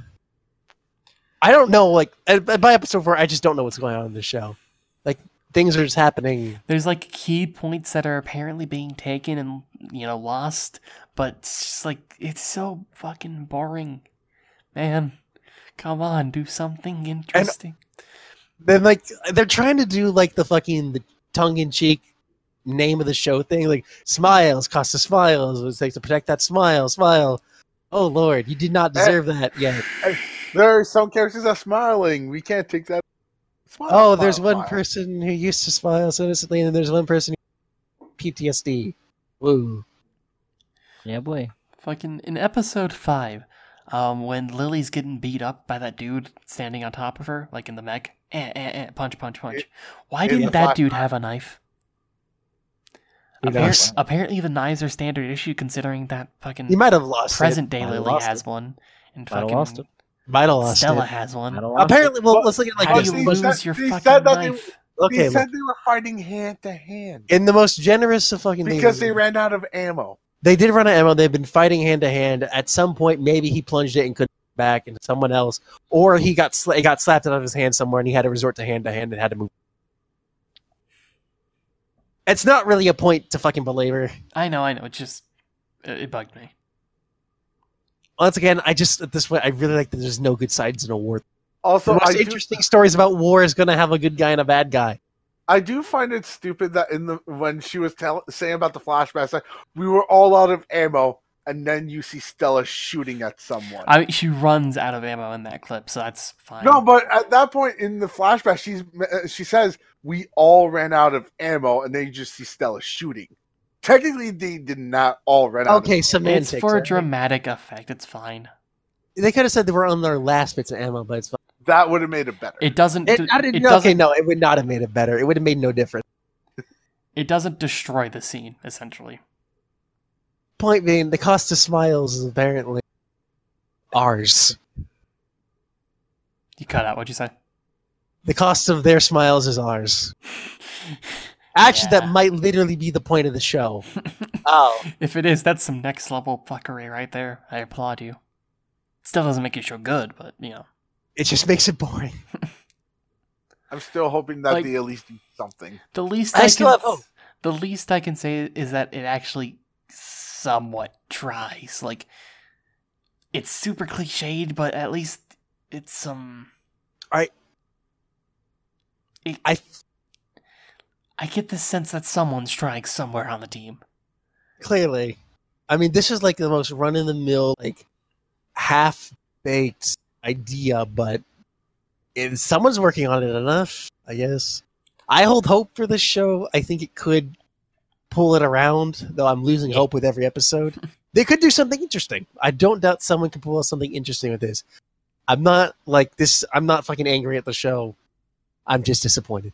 i don't know like by episode four i just don't know what's going on in the show like things are just happening There's like key points that are apparently being taken and you know lost, but it's just like it's so fucking boring. Man, come on, do something interesting. then like they're trying to do like the fucking the tongue-in-cheek name of the show thing like smiles cost us smiles it's like to protect that smile smile oh lord you did not deserve that yet There are some characters that are smiling. We can't take that. Smile, oh smile, there's one person who used to smile so innocently and then there's one person who ptsd woo Yeah, boy. Fucking in episode five, um, when Lily's getting beat up by that dude standing on top of her, like in the mech, eh, eh, eh, punch, punch, punch. Why didn't that dude have a knife? Who Appar- knows? apparently, the knives are standard issue considering that fucking you might have lost present it. day Might have Lily lost has it. one, and Might have lost fucking it. might have lost Stella it. has one. Might have lost it. apparently well Well, let's look at like How do you lose said- your they fucking said that they- knife? okay they look, said they were fighting hand to hand in the most generous of fucking because things- they ran out of ammo. They did run out of ammo. They've been fighting hand to hand. At some point, maybe he plunged it and couldn't get back into someone else, or he got sla- it got slapped out of his hand somewhere, and he had to resort to hand to hand and had to move. It's not really a point to fucking belabor. I know, I know. It just it, it bugged me. Once again, I just at this point, I really like that there's no good sides in a war. Also, the most I do, interesting stories about war is going to have a good guy and a bad guy. I do find it stupid that in the when she was tell, saying about the flashbacks, like we were all out of ammo, and then you see Stella shooting at someone. I she runs out of ammo in that clip, so that's fine. no, but at that point in the flashback, she's she says we all ran out of ammo, and then you just see Stella shooting. Technically, they did not all run out. Okay, of semantics. it's for right? dramatic effect. It's fine. They could have said they were on their last bits of ammo, but it's fine. that would have made it better. It doesn't. It, d- I didn't, it okay, doesn't. no, it would not have made it better. It would have made no difference. It doesn't destroy the scene. Essentially, Point being, the cost of smiles is apparently ours. you cut out. What'd you say? The cost of their smiles is ours. Actually, that might literally be the point of the show. oh, If it is, that's some next level fuckery right there. I applaud you. Still doesn't make your show good, but you know. it just makes it boring. I'm still hoping that Like- they at least do something. The least I I, still can, have hope. The least I can say is that it actually somewhat tries. Like, it's super cliched, but at least it's some. I- It- I I get the sense that someone's trying somewhere on the team. clearly, I mean, this is like the most run in the mill, like half baked idea, but if someone's working on it enough, I guess. I hold hope for this show. I think it could pull it around, though I'm losing hope with every episode. They could do something interesting. I don't doubt someone can pull out something interesting with this. I'm not like this. I'm not fucking angry at the show. I'm just disappointed.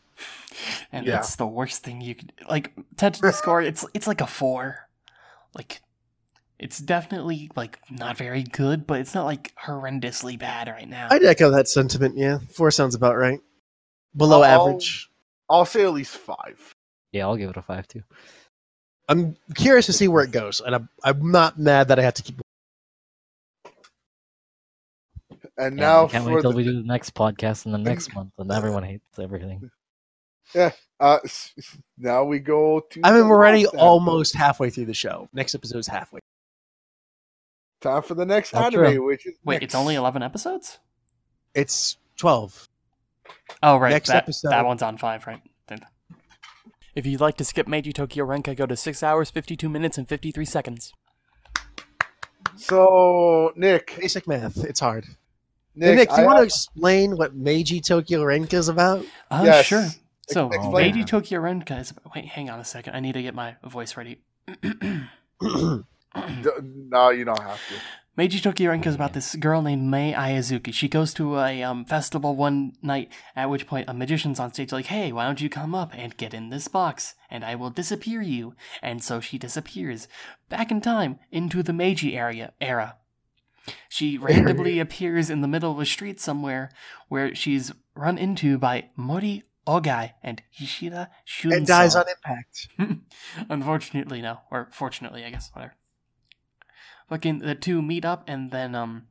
And Yeah. it's the worst thing you could like. Tentative score, it's it's like a four. Like, It's definitely like not very good, but it's not like horrendously bad right now. I'd echo that sentiment. Yeah, four sounds about right. Below I'll- average. I'll say at least five. Yeah, I'll give it a five too. I'm curious to see where it goes, and I'm I'm not mad that I have to keep. And Yeah, now I can't for wait until the, we do the next podcast in the next month, and everyone hates everything. Uh, s- s- now we go to. I mean, we're already last anime. almost halfway through the show. Next episode is halfway. time for the next Not anime, true. which is Wait, next. it's only eleven episodes? It's twelve. Oh right, Next that, episode- that one's on five, right? Then. If you'd like to skip Meiji Tokyo Renka, go to six hours, fifty-two minutes, and fifty-three seconds. So Nick, Basic math. It's hard. Hey, Nick, Nick, do I you want to explain what Meiji Tokyo Renka is about? Uh, Yes. sure. So, Explain Meiji it. Tokyo Renka is. Wait, hang on a second. I need to get my voice ready. No, you don't have to. Meiji Tokyo Renka is about this girl named Mei Ayazuki. She goes to a um, festival one night, at which point a magician's on stage like, hey, why don't you come up and get in this box, and I will disappear you. And so she disappears, back in time, into the Meiji area era. She randomly appears in the middle of a street somewhere, where she's run into by Mori Ogai and Hishida Shunso. and dies on impact. Unfortunately, no. Or fortunately, I guess. Whatever. Fucking the two meet up, and then um,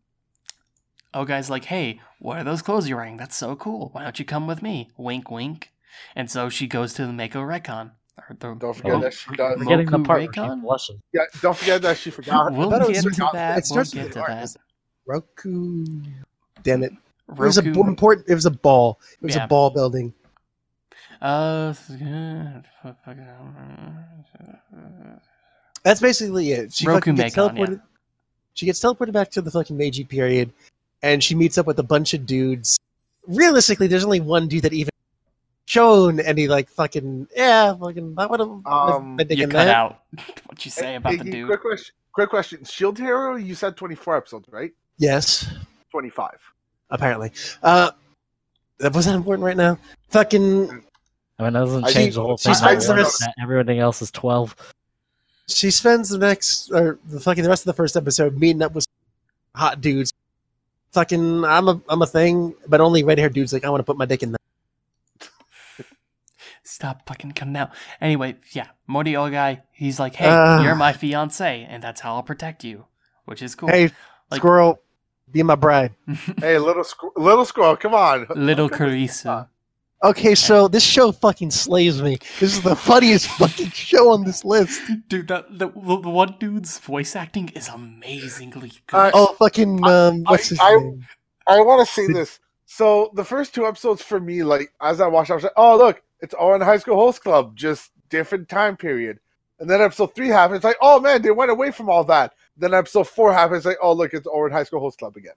oh, guy's like, "Hey, what are those clothes you're wearing? That's so cool. Why don't you come with me?" Wink, wink. And so she goes to the Mako Recon. Or the, Don't forget Mo- that she does. Forgetting the part where she Yeah, don't forget that she forgot. We'll thought it get was to It that. We'll starts get to an R, that. isn't Roku. Damn it! It was a important. It was a ball. It was Yeah. a ball building. Uh, That's basically it. She Roku gets Macon, yeah. teleported. She gets teleported back to the fucking Meiji period, and she meets up with a bunch of dudes. Realistically, there's only one dude that even shown any like fucking yeah, fucking I would have Um, been you digging cut that. out what you say about Hey, the hey, dude. Quick question. Quick question. Shield Hero, you said 24 episodes, right? Yes, 25. apparently. Uh, that was that important right now. Fucking, I mean, that doesn't I change think the whole she thing. spends the rest- Everything else is twelve. she spends the next or the fucking the rest of the first episode meeting up with hot dudes. Fucking, I'm a I'm a thing, but only red haired dudes like I want to put my dick in that. Stop fucking cutting out. Anyway, yeah, Mori Ogai, he's like, hey, Ah. you're my fiance, and that's how I'll protect you, which is cool. Hey, Like- squirrel, be my bride. hey, little squ- little squirrel, come on. Little Carissa. Okay, so this show fucking slays me. This is the funniest fucking show on this list. Dude, that, the, the the one dude's voice acting is amazingly good. Uh, Oh, fucking um, what's his I- name? I want to say this. So the first two episodes for me, like as I watched, I was like, "Oh, look, it's Ouran High School Host Club, just different time period." And then episode three happens, like, "Oh man, they went away from all that." Then episode four happens, like, "Oh look, it's Ouran High School Host Club again."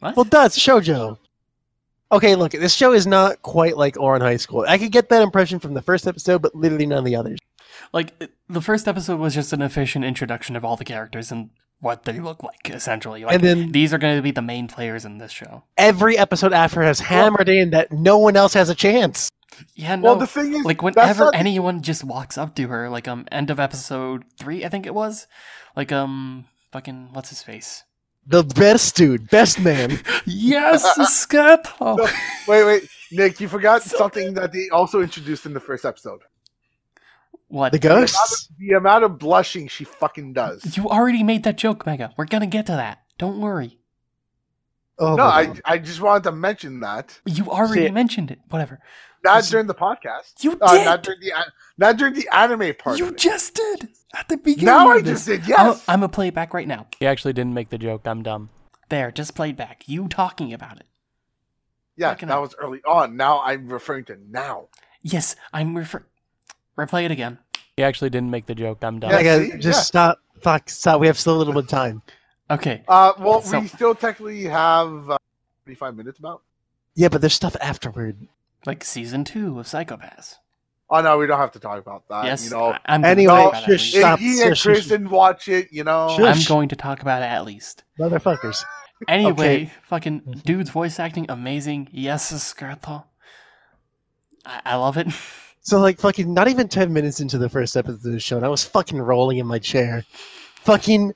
what? Well, that's Shoujo. Okay, look, this show is not quite like Ouran High School. I could get that impression from the first episode, but literally none of the others. like the first episode was just an efficient introduction of all the characters and what they look like, essentially. Like And then- these are going to be the main players in this show. Every episode after has hammered in that no one else has a chance. Yeah, no. Well, the thing is, like whenever not- anyone just walks up to her, like um, end of episode three, I think it was, like um, fucking what's his face? The best dude, best man. Yes, Scott. Oh. No, wait, wait, Nick, you forgot So something that they also introduced in the first episode. What? The The amount, ghosts. of, the amount of blushing she fucking does. You already made that joke, Mega. We're gonna get to that. Don't worry. Oh, no, I, God. I just wanted to mention that. You already See- mentioned it. Whatever. Not during the podcast. You Uh, did. not during the an- not during the anime part. you of it. just did at the beginning. now of I this. just did. I'm, Yes. I'm gonna play it back right now. He actually didn't make the joke. I'm dumb. There, just played back. You talking about it. yeah, fucking that hell. was early on. Now I'm referring to now. Yes, I'm refer. Replay it again. He actually didn't make the joke. I'm dumb. Yeah, I gotta see? just Yeah. stop. Fuck, stop. We have still a little bit of time. Okay. Uh, well, So- we still technically have uh, 35 minutes about. Yeah, but there's stuff afterward. Like season two of Psycho-Pass. Oh no, we don't have to talk about that. yes. you know, I- I'm Anyway, going to talk about it at shush, least. stop. Iggy and shush, Chris shush. didn't watch it. You know, Shush. I'm going to talk about it at least. Motherfuckers. Anyway, Okay. fucking mm-hmm. dude's voice acting amazing. Yes, Skirtle. I, I love it. So, like, fucking not even 10 minutes into the first episode of the show, and I was fucking rolling in my chair. Fucking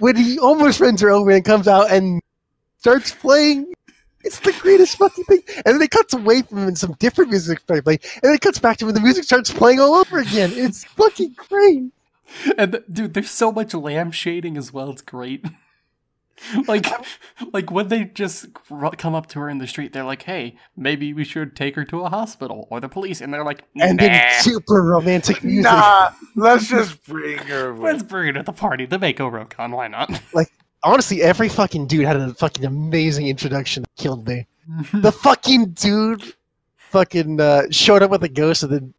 when he almost runs her over and comes out and starts playing. It's the greatest fucking thing. And then it cuts away from him and some different music starts playing. And then it cuts back to him and the music starts playing all over again. It's fucking great. And th- dude, there's so much lamb shading as well. It's great. like, like when they just r- come up to her in the street, they're like, "Hey, maybe we should take her to a hospital or the police," and they're like, nah. And then super romantic music. Nah, let's just bring her. Let's bring her to the party, the Mako Rokon. Why not? Honestly, every fucking dude had a fucking amazing introduction that killed me. the fucking dude fucking uh, showed up with a ghost and then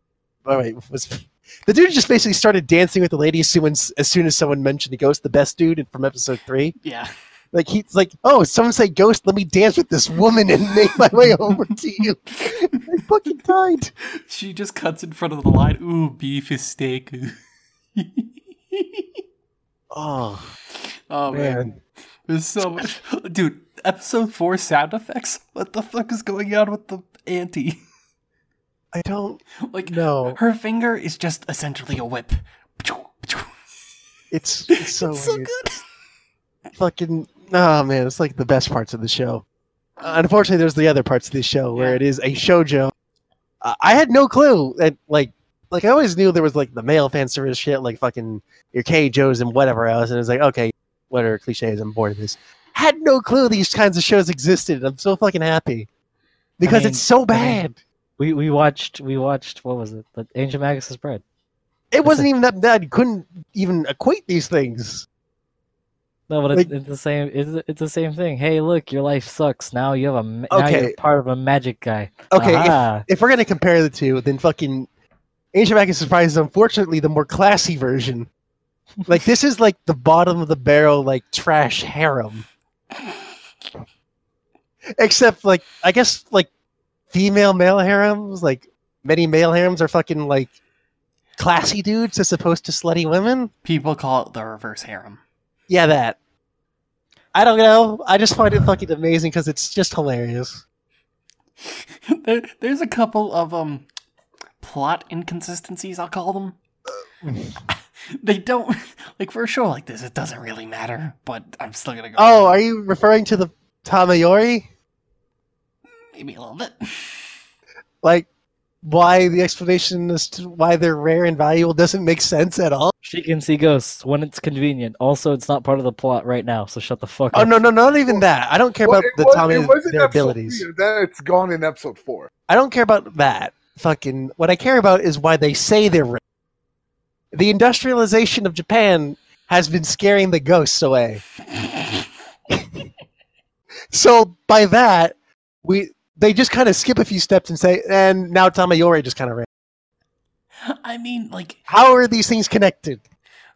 oh wait was the dude just basically started dancing with the lady as soon as, as soon as someone mentioned the ghost the best dude from episode three yeah. like he's like oh someone say ghost let me dance with this woman and make my way over to you i fucking died She just cuts in front of the line. Ooh, beef is steak. oh oh man. man There's so much. Dude, episode 4 sound effects? What the fuck is going on with the auntie? i don't Like, no. her finger is just essentially a whip. it's, it's so it's so good. fucking oh man it's like the best parts of the show uh, unfortunately there's the other parts of the show where Yeah. it is a shojo uh, i had no clue that like like i always knew there was like the male fan service shit like fucking your k joes and whatever else and it's like okay whatever cliches i'm bored of this had no clue these kinds of shows existed i'm so fucking happy because mean, it's so I mean, bad We we watched we watched what was it? The Ancient Magus' Bride. it wasn't even that bad you couldn't even equate these things No, but it's, Like- it's the same. It's, it's the same thing. Hey, look, your life sucks. Now you have a. ma- Now you're part of a magic guy. okay if, if we're gonna compare the two, then fucking Surprise is unfortunately the more classy version. Like this is like the bottom of the barrel, like trash harem. Except like I guess like female male harems, like many male harems are fucking like classy dudes as opposed to slutty women. People call it the reverse harem. Yeah, that. I don't know. I just find it fucking amazing because it's just hilarious. there, there's a couple of um plot inconsistencies, I'll call them. they don't like for a show like this, it doesn't really matter, but I'm still gonna go. Oh, are you referring to the Tamayori? maybe a little bit. like why the explanation as to why they're rare and valuable doesn't make sense at all. She can see ghosts when it's convenient. Also, it's not part of the plot right now, so shut the fuck Oh up. Oh, no, no, not even that. I don't care Well, about the was- Tommy it was in their abilities. three, Then it's gone in episode four. I don't care about that. Fucking what I care about is why they say they're. The industrialization of Japan has been scaring the ghosts away. so by that, we they just kind of skip a few steps and say, and now Tamayori just kind of ran. I mean, like How are these things connected?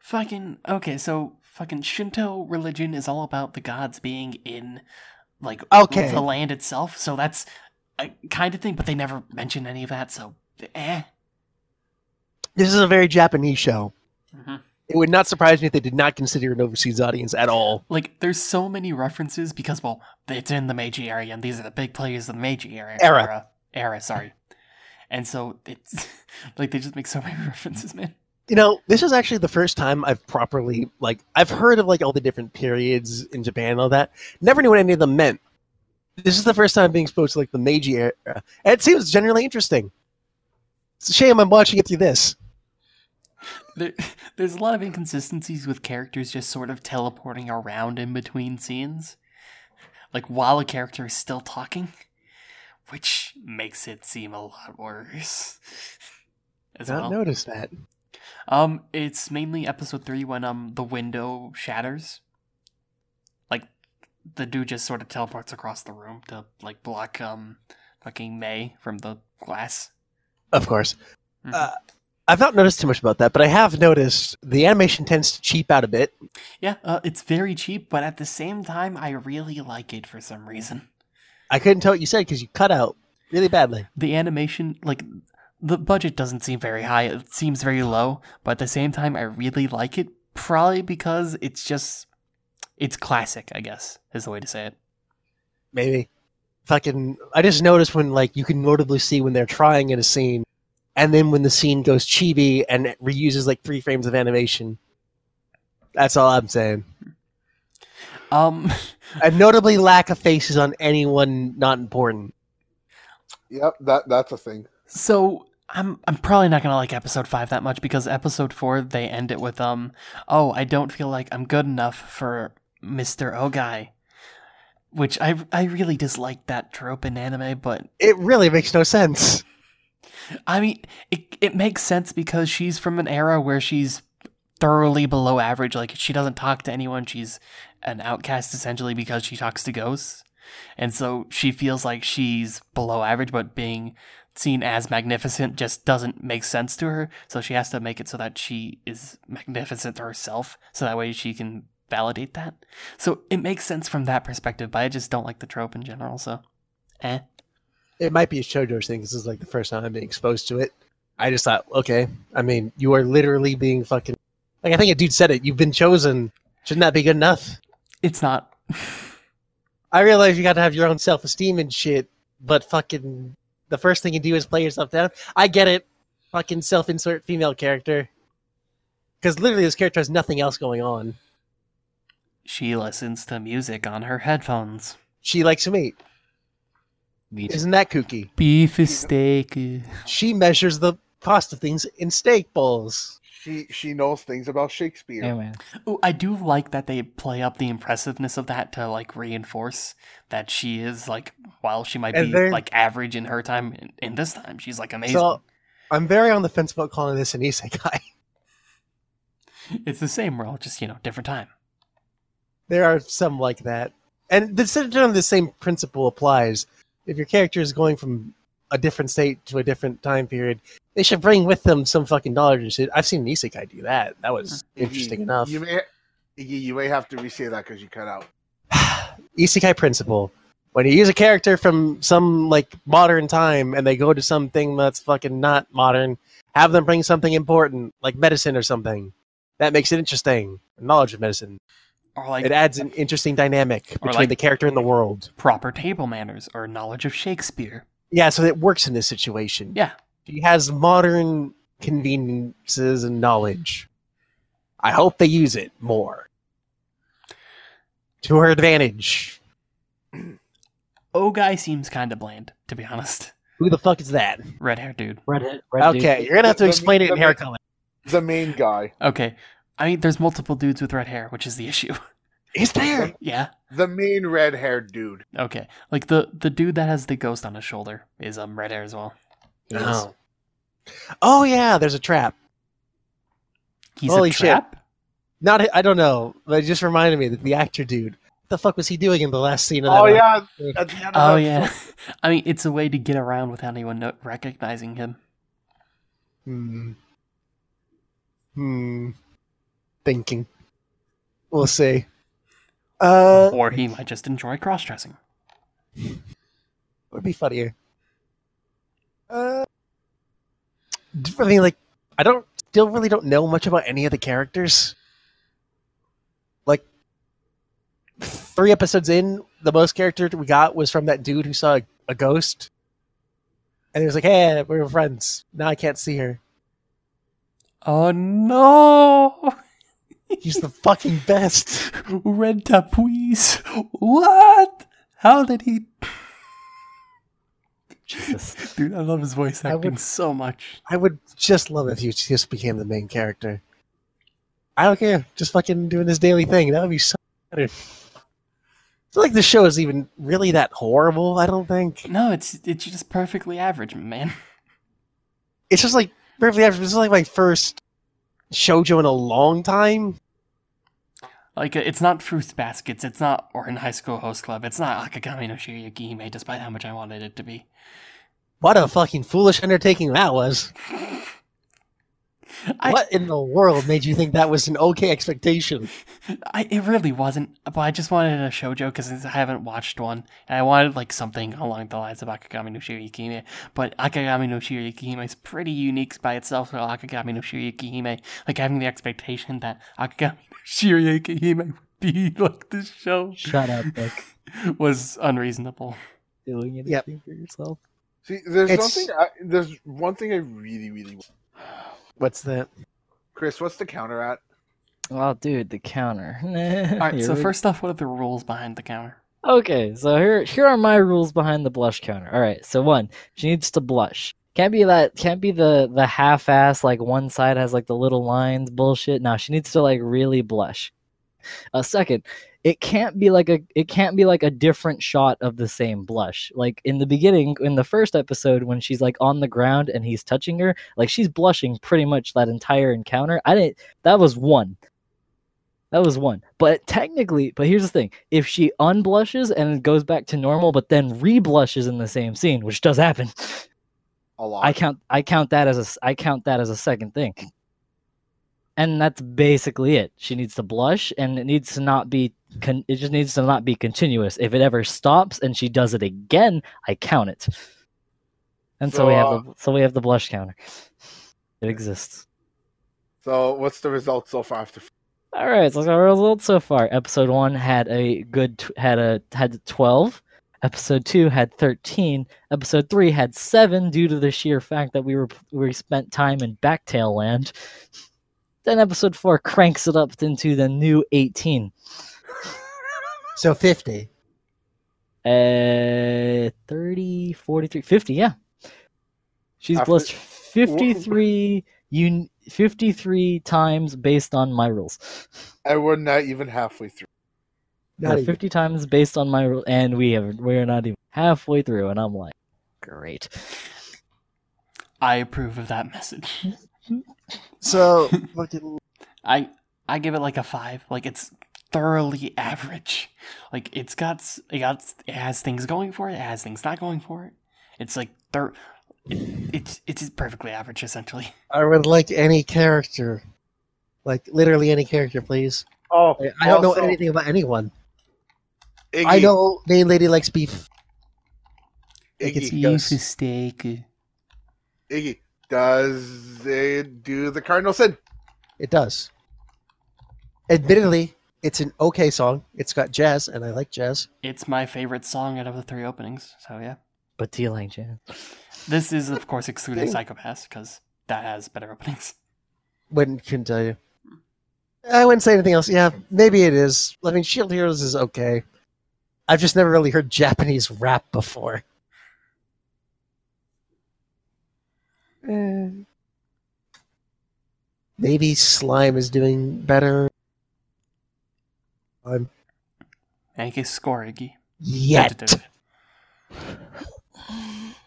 fucking okay, so fucking Shinto religion is all about the gods being in like Okay. the land itself, so that's kind of thing, but they never mention any of that, so eh. This is a very Japanese show. Mhm. It would not surprise me if they did not consider an overseas audience at all. Like, there's so many references because, well, it's in the Meiji area, and these are the big players of the Meiji area. Era. Era, era sorry. And so it's like they just make so many references, man. You know, this is actually the first time I've properly like I've heard of like all the different periods in Japan and all that. Never knew what any of them meant. This is the first time being exposed to like the Meiji era. And it seems generally interesting. It's a shame I'm watching it through this. There, there's a lot of inconsistencies with characters just sort of teleporting around in between scenes, like while a character is still talking, which makes it seem a lot worse. As Not well. noticed that. Um, it's mainly episode three when um the window shatters. The dude just sort of teleports across the room to like block um fucking Mei from the glass. Of course. Mhm. Uh, I've not noticed too much about that, but I have noticed the animation tends to cheap out a bit. yeah, uh, it's very cheap, but at the same time, I really like it for some reason. I couldn't tell what you said because you cut out really badly. The animation, like the budget, doesn't seem very high. It seems very low, but at the same time, I really like it. Probably because it's just it's classic. I guess is the way to say it. maybe. Fucking, I just noticed when like you can notably see when they're trying in a scene, and then when the scene goes chibi and it reuses like three frames of animation. That's all I'm saying. Um, A notably lack of faces on anyone not important. Yep, that that's a thing. so I'm I'm probably not gonna like episode five that much because episode four they end it with um oh I don't feel like I'm good enough for Mister Ogai, which I I really dislike that trope in anime, but It really makes no sense. I mean, it it makes sense because she's from an era where she's thoroughly below average. Like she doesn't talk to anyone. She's an outcast essentially because she talks to ghosts, and so she feels like she's below average. But being seen as magnificent just doesn't make sense to her. So she has to make it so that she is magnificent to herself, so that way she can validate that. So it makes sense from that perspective. But I just don't like the trope in general. So, eh. It might be a shoujo thing. This is like the first time I'm being exposed to it. I just thought, okay. I mean, you are literally being fucking. Like I think a dude said it. You've been chosen. Shouldn't that be good enough? It's not. I realize you got to have your own self esteem and shit, but fucking the first thing you do is play yourself down. I get it. Fucking self insert female character. Because literally, this character has nothing else going on. She listens to music on her headphones. She likes meat. meat. Isn't that kooky? Beef is steak. She measures the cost of things in steak bowls. She she knows things about Shakespeare. Yeah, man. Ooh, I do like that they play up the impressiveness of that to like reinforce that she is like while she might And be then- like average in her time in, in this time she's like amazing. So I'm very on the fence about calling this an isekai. it's the same world, just you know, different time. There are some like that. And the the same principle applies. If your character is going from a different state to a different time period, they should bring with them some fucking knowledge and shit. I've seen an isekai do that. That was hmm. interesting you, enough. You may you, you may have to re-say that because you cut out. isekai principle. When you use a character from some like modern time and they go to something that's fucking not modern, have them bring something important like medicine or something. That makes it interesting. Knowledge of medicine. Or like It adds an uh, interesting dynamic between like- the character and the world. proper table manners or knowledge of Shakespeare. Yeah, so it works in this situation. Yeah. He has modern conveniences and knowledge. I hope they use it more. To her advantage. Oh guy seems kind of bland, to be honest. Who the fuck is that? Red hair dude. Red, red dude. Okay, you're gonna have to The- explain it in the- hair color. The main guy. Okay. I mean, there's multiple dudes with red hair, which is the issue. Is there? yeah. The main red haired dude. Okay. Like the the dude that has the ghost on his shoulder is um red hair as well. Oh. Oh yeah, there's a trap. He's Holy a shit. trap. Not I don't know, but it just reminded me that the actor dude. What the fuck was he doing in the last scene of that? Oh one? yeah. At the end of Oh yeah. I mean, it's a way to get around without anyone no- recognizing him. Hmm. Hmm. Thinking. We'll see. Uh, Or he might just enjoy cross dressing. would be funnier. Uh, I mean, like, I don't still really don't know much about any of the characters. Like, three episodes in, the most character we got was from that dude who saw a, a ghost, and he was like, "Hey, we were friends. Now I can't see her." Oh no! He's the fucking best. Red Tapuis. What? How did he? Jesus. Dude, I love his voice I acting would- so much. I would just love if he just became the main character. I don't care. Just fucking doing his daily thing. That would be so better. I feel like the show is even really that horrible. I don't think No, it's it's just perfectly average, man. it's just like perfectly average. This is like my first shojo in a long time. Like it's not Fruits Baskets, it's not Ouran High School Host Club, it's not Akagami no Shirayuki Hime, despite how much I wanted it to be. What a fucking foolish undertaking that was. I, what in the world made you think that was an okay expectation? I it really wasn't, but I just wanted a shoujo because I haven't watched one, and I wanted like something along the lines of Akagami no Shirayuki But Akagami no Shirayuki is pretty unique by itself. So Akagami no Shirayuki like having the expectation that Akagami no Shirayuki would be like this show, Shut up, Nick. was unreasonable. Doing anything Yep. for yourself. See, there's It's- something. I, there's one thing I really, really. Want. What's that? Chris, what's the counter at? Oh, dude, the counter. All right. So first off, what are the rules behind the counter? Okay, so here here are my rules behind the blush counter. All right, so one, she needs to blush. Can't be that. Can't be the the half ass like one side has like the little lines bullshit. No, she needs to like really blush. A second, it can't be like a it can't be like a different shot of the same blush. Like in the beginning, in the first episode, when she's like on the ground and he's touching her, like she's blushing pretty much that entire encounter. I didn't. That was one. That was one. But technically, but here's the thing: if she unblushes and goes back to normal, but then reblushes in the same scene, which does happen, A lot. I count I count that as a I count that as a second thing. And that's basically it. She needs to blush, and it needs to not be. Con- it just needs to not be continuous. If it ever stops and she does it again, I count it. And so, So, we have uh, the so we have the blush counter. It exists. So what's the result so far after? All right, so our results so far. Episode one had a good had a had twelve. Episode two had thirteen. Episode three had seven due to the sheer fact that we were we spent time in Backtail Land. Then episode four cranks it up into the new eighteen. So 50. Uh, 30, 43, 50, yeah. She's After- blushed 53 un- 53 times based on my rules. And we're not even halfway through. Not Uh, even. 50 times based on my rule, and we have we're not even halfway through, and I'm like, great. I approve of that message. So, fucking. I I give it like a five. Like it's thoroughly average. Like it's got it got it has things going for it. It has things not going for it. It's like thir- it, it's it's perfectly average essentially. I would like any character. Like, literally any character, please. Oh, I I don't know anything about anyone. Iggy, I know main lady likes beef. Like, it's Iggy, gross. steak. Iggy, does it do the cardinal sin? It does. Admittedly, it's an okay song. It's got jazz, and I like jazz. It's my favorite song out of the three openings. So yeah, But do you like jazz? this is of course excluding Psycho-Pass because that has better openings. Wouldn't couldn't tell you. I wouldn't say anything else. Yeah, maybe it is. I mean, Shield Heroes is okay. I've just never really heard Japanese rap before. Eh. Maybe Slime is doing better. I'm Make a score, Iggy. yet.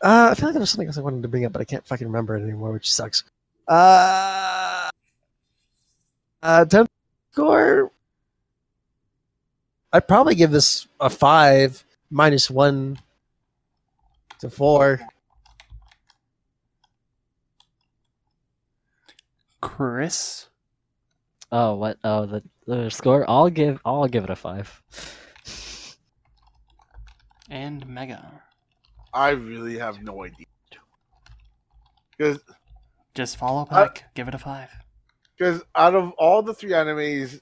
Uh, I feel like there was something else I wanted to bring up, but I can't fucking remember it anymore, which sucks. Uh, uh, temp score. I'd probably give this a five minus one to four. Chris. Oh, what? Oh, the the score. I'll give I'll give it a five. and Mega. I really have no idea. Because Just follow back. give it a five. because out of all the three animes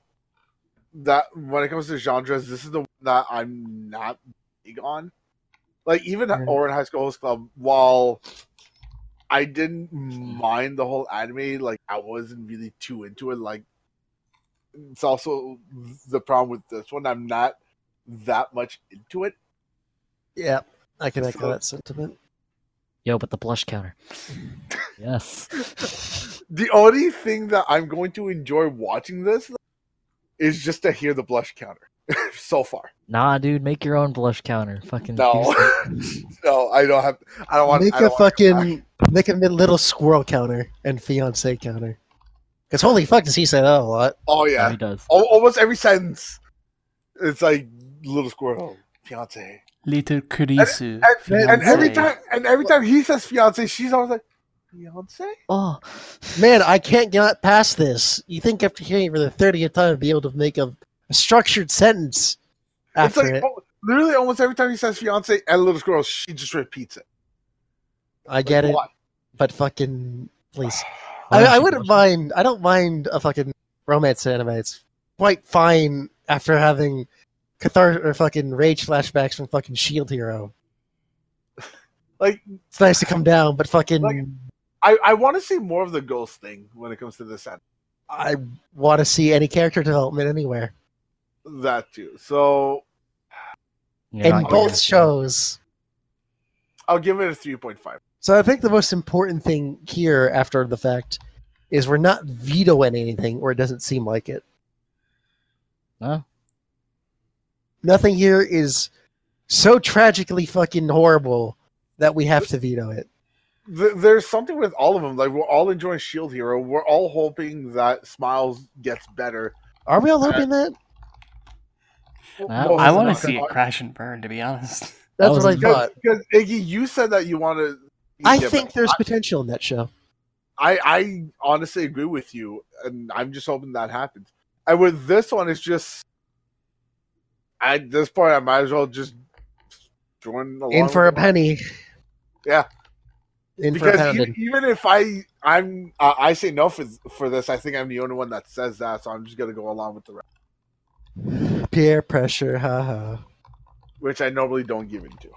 that when it comes to genres, this is the one that I'm not big on. Like even Mhm. Ouran High School Host Club, while I didn't mind the whole anime, like I wasn't really too into it. Like it's also the problem with this one. I'm not that much into it. Yeah, I can echo So- that sentiment. Yo, but the blush counter. yes. The only thing that I'm going to enjoy watching this is just to hear the blush counter so far. Nah, dude, make your own blush counter. Fucking No, no, I don't have. I don't want. Make I a don't want to fucking make a mid- little squirrel counter and fiance counter. Because holy fuck, does he say that a lot? Oh Yeah, yeah, he does. Al- almost every sentence, it's like little squirrel oh. fiance, Little Kurisu. and, and every time, and every time he says fiance, she's always like fiance. Oh, Man, I can't get past this. You think after hearing it for the thirtieth time, I'd be able to make a, a structured sentence It's after like it? oh, literally almost every time he says fiance and little squirrel, she just repeats it. I get it, why? but fucking please. Why I, I wouldn't blush? mind. I don't mind a fucking romance anime. It's quite fine after having cathar or fucking rage flashbacks from fucking Shield Hero. Like It's nice to come down, but fucking Like- I, I want to see more of the ghost thing when it comes to this anime. I want to see any character development anywhere That too. So You're in both shows. I'll give it a three point five. So I think the most important thing here, after the fact, is we're not vetoing anything, or it doesn't seem like it. No. Nothing here is so tragically fucking horrible that we have to veto it. There's something with all of them. Like we're all enjoying Shield Hero. We're all hoping that Smiles gets better. Are we all hoping that? Uh, Most I want to see it crash and burn, to be honest. That's was what I a- thought. Because Iggy, you said that you want to. I think there's potential in that show. I, I honestly agree with you, and I'm just hoping that happens. And with this one, it's just at this point, I might as well just join along. In for a penny. Yeah. In for a Because pounded. e- even if I I'm uh, I say no for for this, I think I'm the only one that says that, so I'm just gonna go along with the rest, Peer pressure, haha. which I normally don't give into.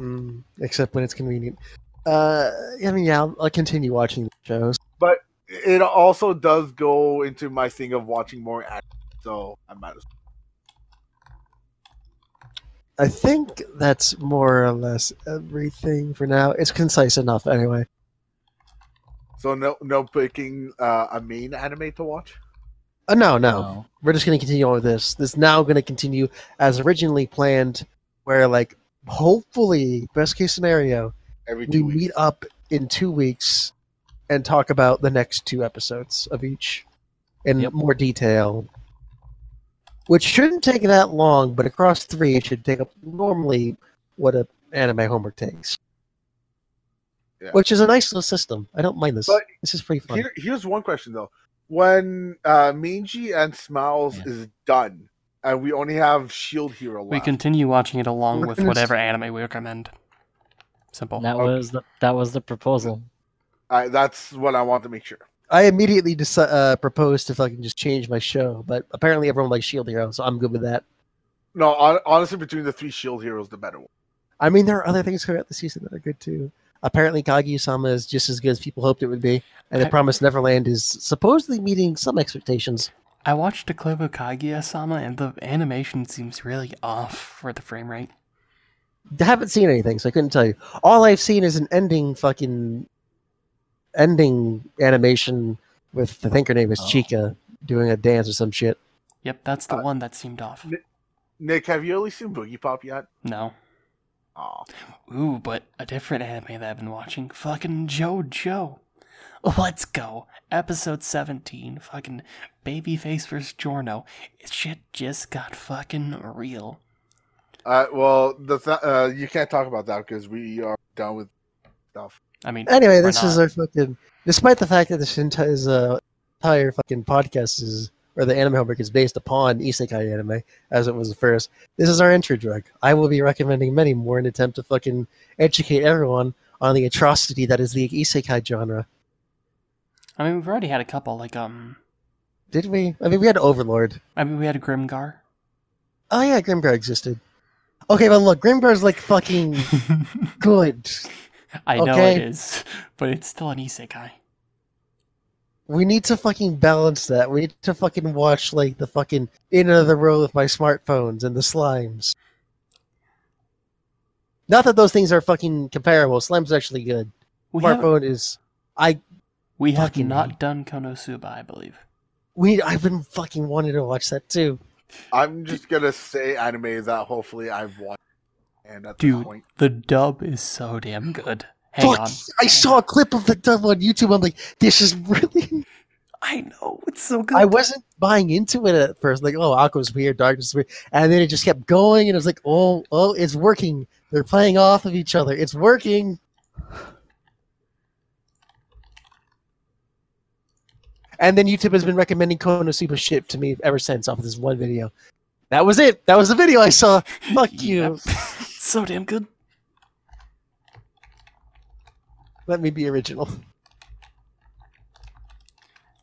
Mm, except when it's convenient. Uh, I mean, yeah, I'll, I'll continue watching the shows. But it also does go into my thing of watching more action, so I might as I think that's more or less everything for now. It's concise enough, anyway. So no no picking uh, a main anime to watch. Uh, no, no, No. we're just going to continue on with this. This is now going to continue as originally planned, where like hopefully, best case scenario, Every we weeks. meet up in two weeks and talk about the next two episodes of each in Yep. more detail. Which shouldn't take that long, but across three, it should take up normally what a anime homework takes. Yeah. Which is a nice little system. I don't mind this. But this is pretty fun. Here, here's one question though: When uh, Meiji and Smiles Yeah. is done, and we only have Shield Hero left, We continue watching it along with whatever anime we recommend. Simple. That Okay. was the that was the proposal. I, that's what I want to make sure. I immediately uh, proposed if I can just change my show, but apparently everyone likes Shield Hero, so I'm good with that. No, hon- honestly, between the three Shield Heroes, the better one. I mean, there are other things coming out this season that are good too. Apparently, Kaguya-sama is just as good as people hoped it would be, and The I- Promised Neverland is supposedly meeting some expectations. I watched a clip of Kaguya-sama, and the animation seems really off for the frame rate. I haven't seen anything, so I couldn't tell you. All I've seen is an ending fucking ending animation with I think her name is Oh. Chika doing a dance or some shit. Yep, that's the Uh, one that seemed off. Nick, have you at least seen Boogiepop yet? No. Oh, Ooh, but a different anime that I've been watching. Fucking JoJo. Let's go. Episode 17. Fucking Babyface vs. Giorno. Shit just got fucking real. Uh, well, the th- uh, you can't talk about that because we are done with stuff. I mean, Anyway, Why this is our fucking. Despite the fact that this entire is, uh, entire fucking podcast is, or the anime homework is based upon isekai anime, as it was the first. This is our entry drug. I will be recommending many more in an attempt to fucking educate everyone on the atrocity that is the isekai genre. I mean, we've already had a couple. Like, um, Did we? I mean, we had Overlord. I mean, we had Grimgar. Oh yeah, Grimgar existed. Okay, but look, Grimgar's like fucking good. I know Okay. it is, but it's still an isekai. We need to fucking balance that. We need to fucking watch like the fucking In Another World with my smartphones and the slimes. Not that those things are fucking comparable. Slime's actually good. We Smartphone is. I we have not done Konosuba, I believe. we. I've been fucking wanting to watch that too. I'm just gonna say anime that hopefully I've watched, and at Dude. point, The dub is so damn good. Hang Fuck! on. I saw a clip of the dub on YouTube. I'm like, this is really. I know, it's so good. I wasn't buying into it at first. Like, oh, Aqua's weird, Darkness is weird, and then it just kept going, and it was like, oh, oh, it's working. They're playing off of each other. It's working. And then YouTube has been recommending Konosuba shit to me ever since off of this one video. That was it. That was the video I saw. Fuck you. So damn good. Let me be original.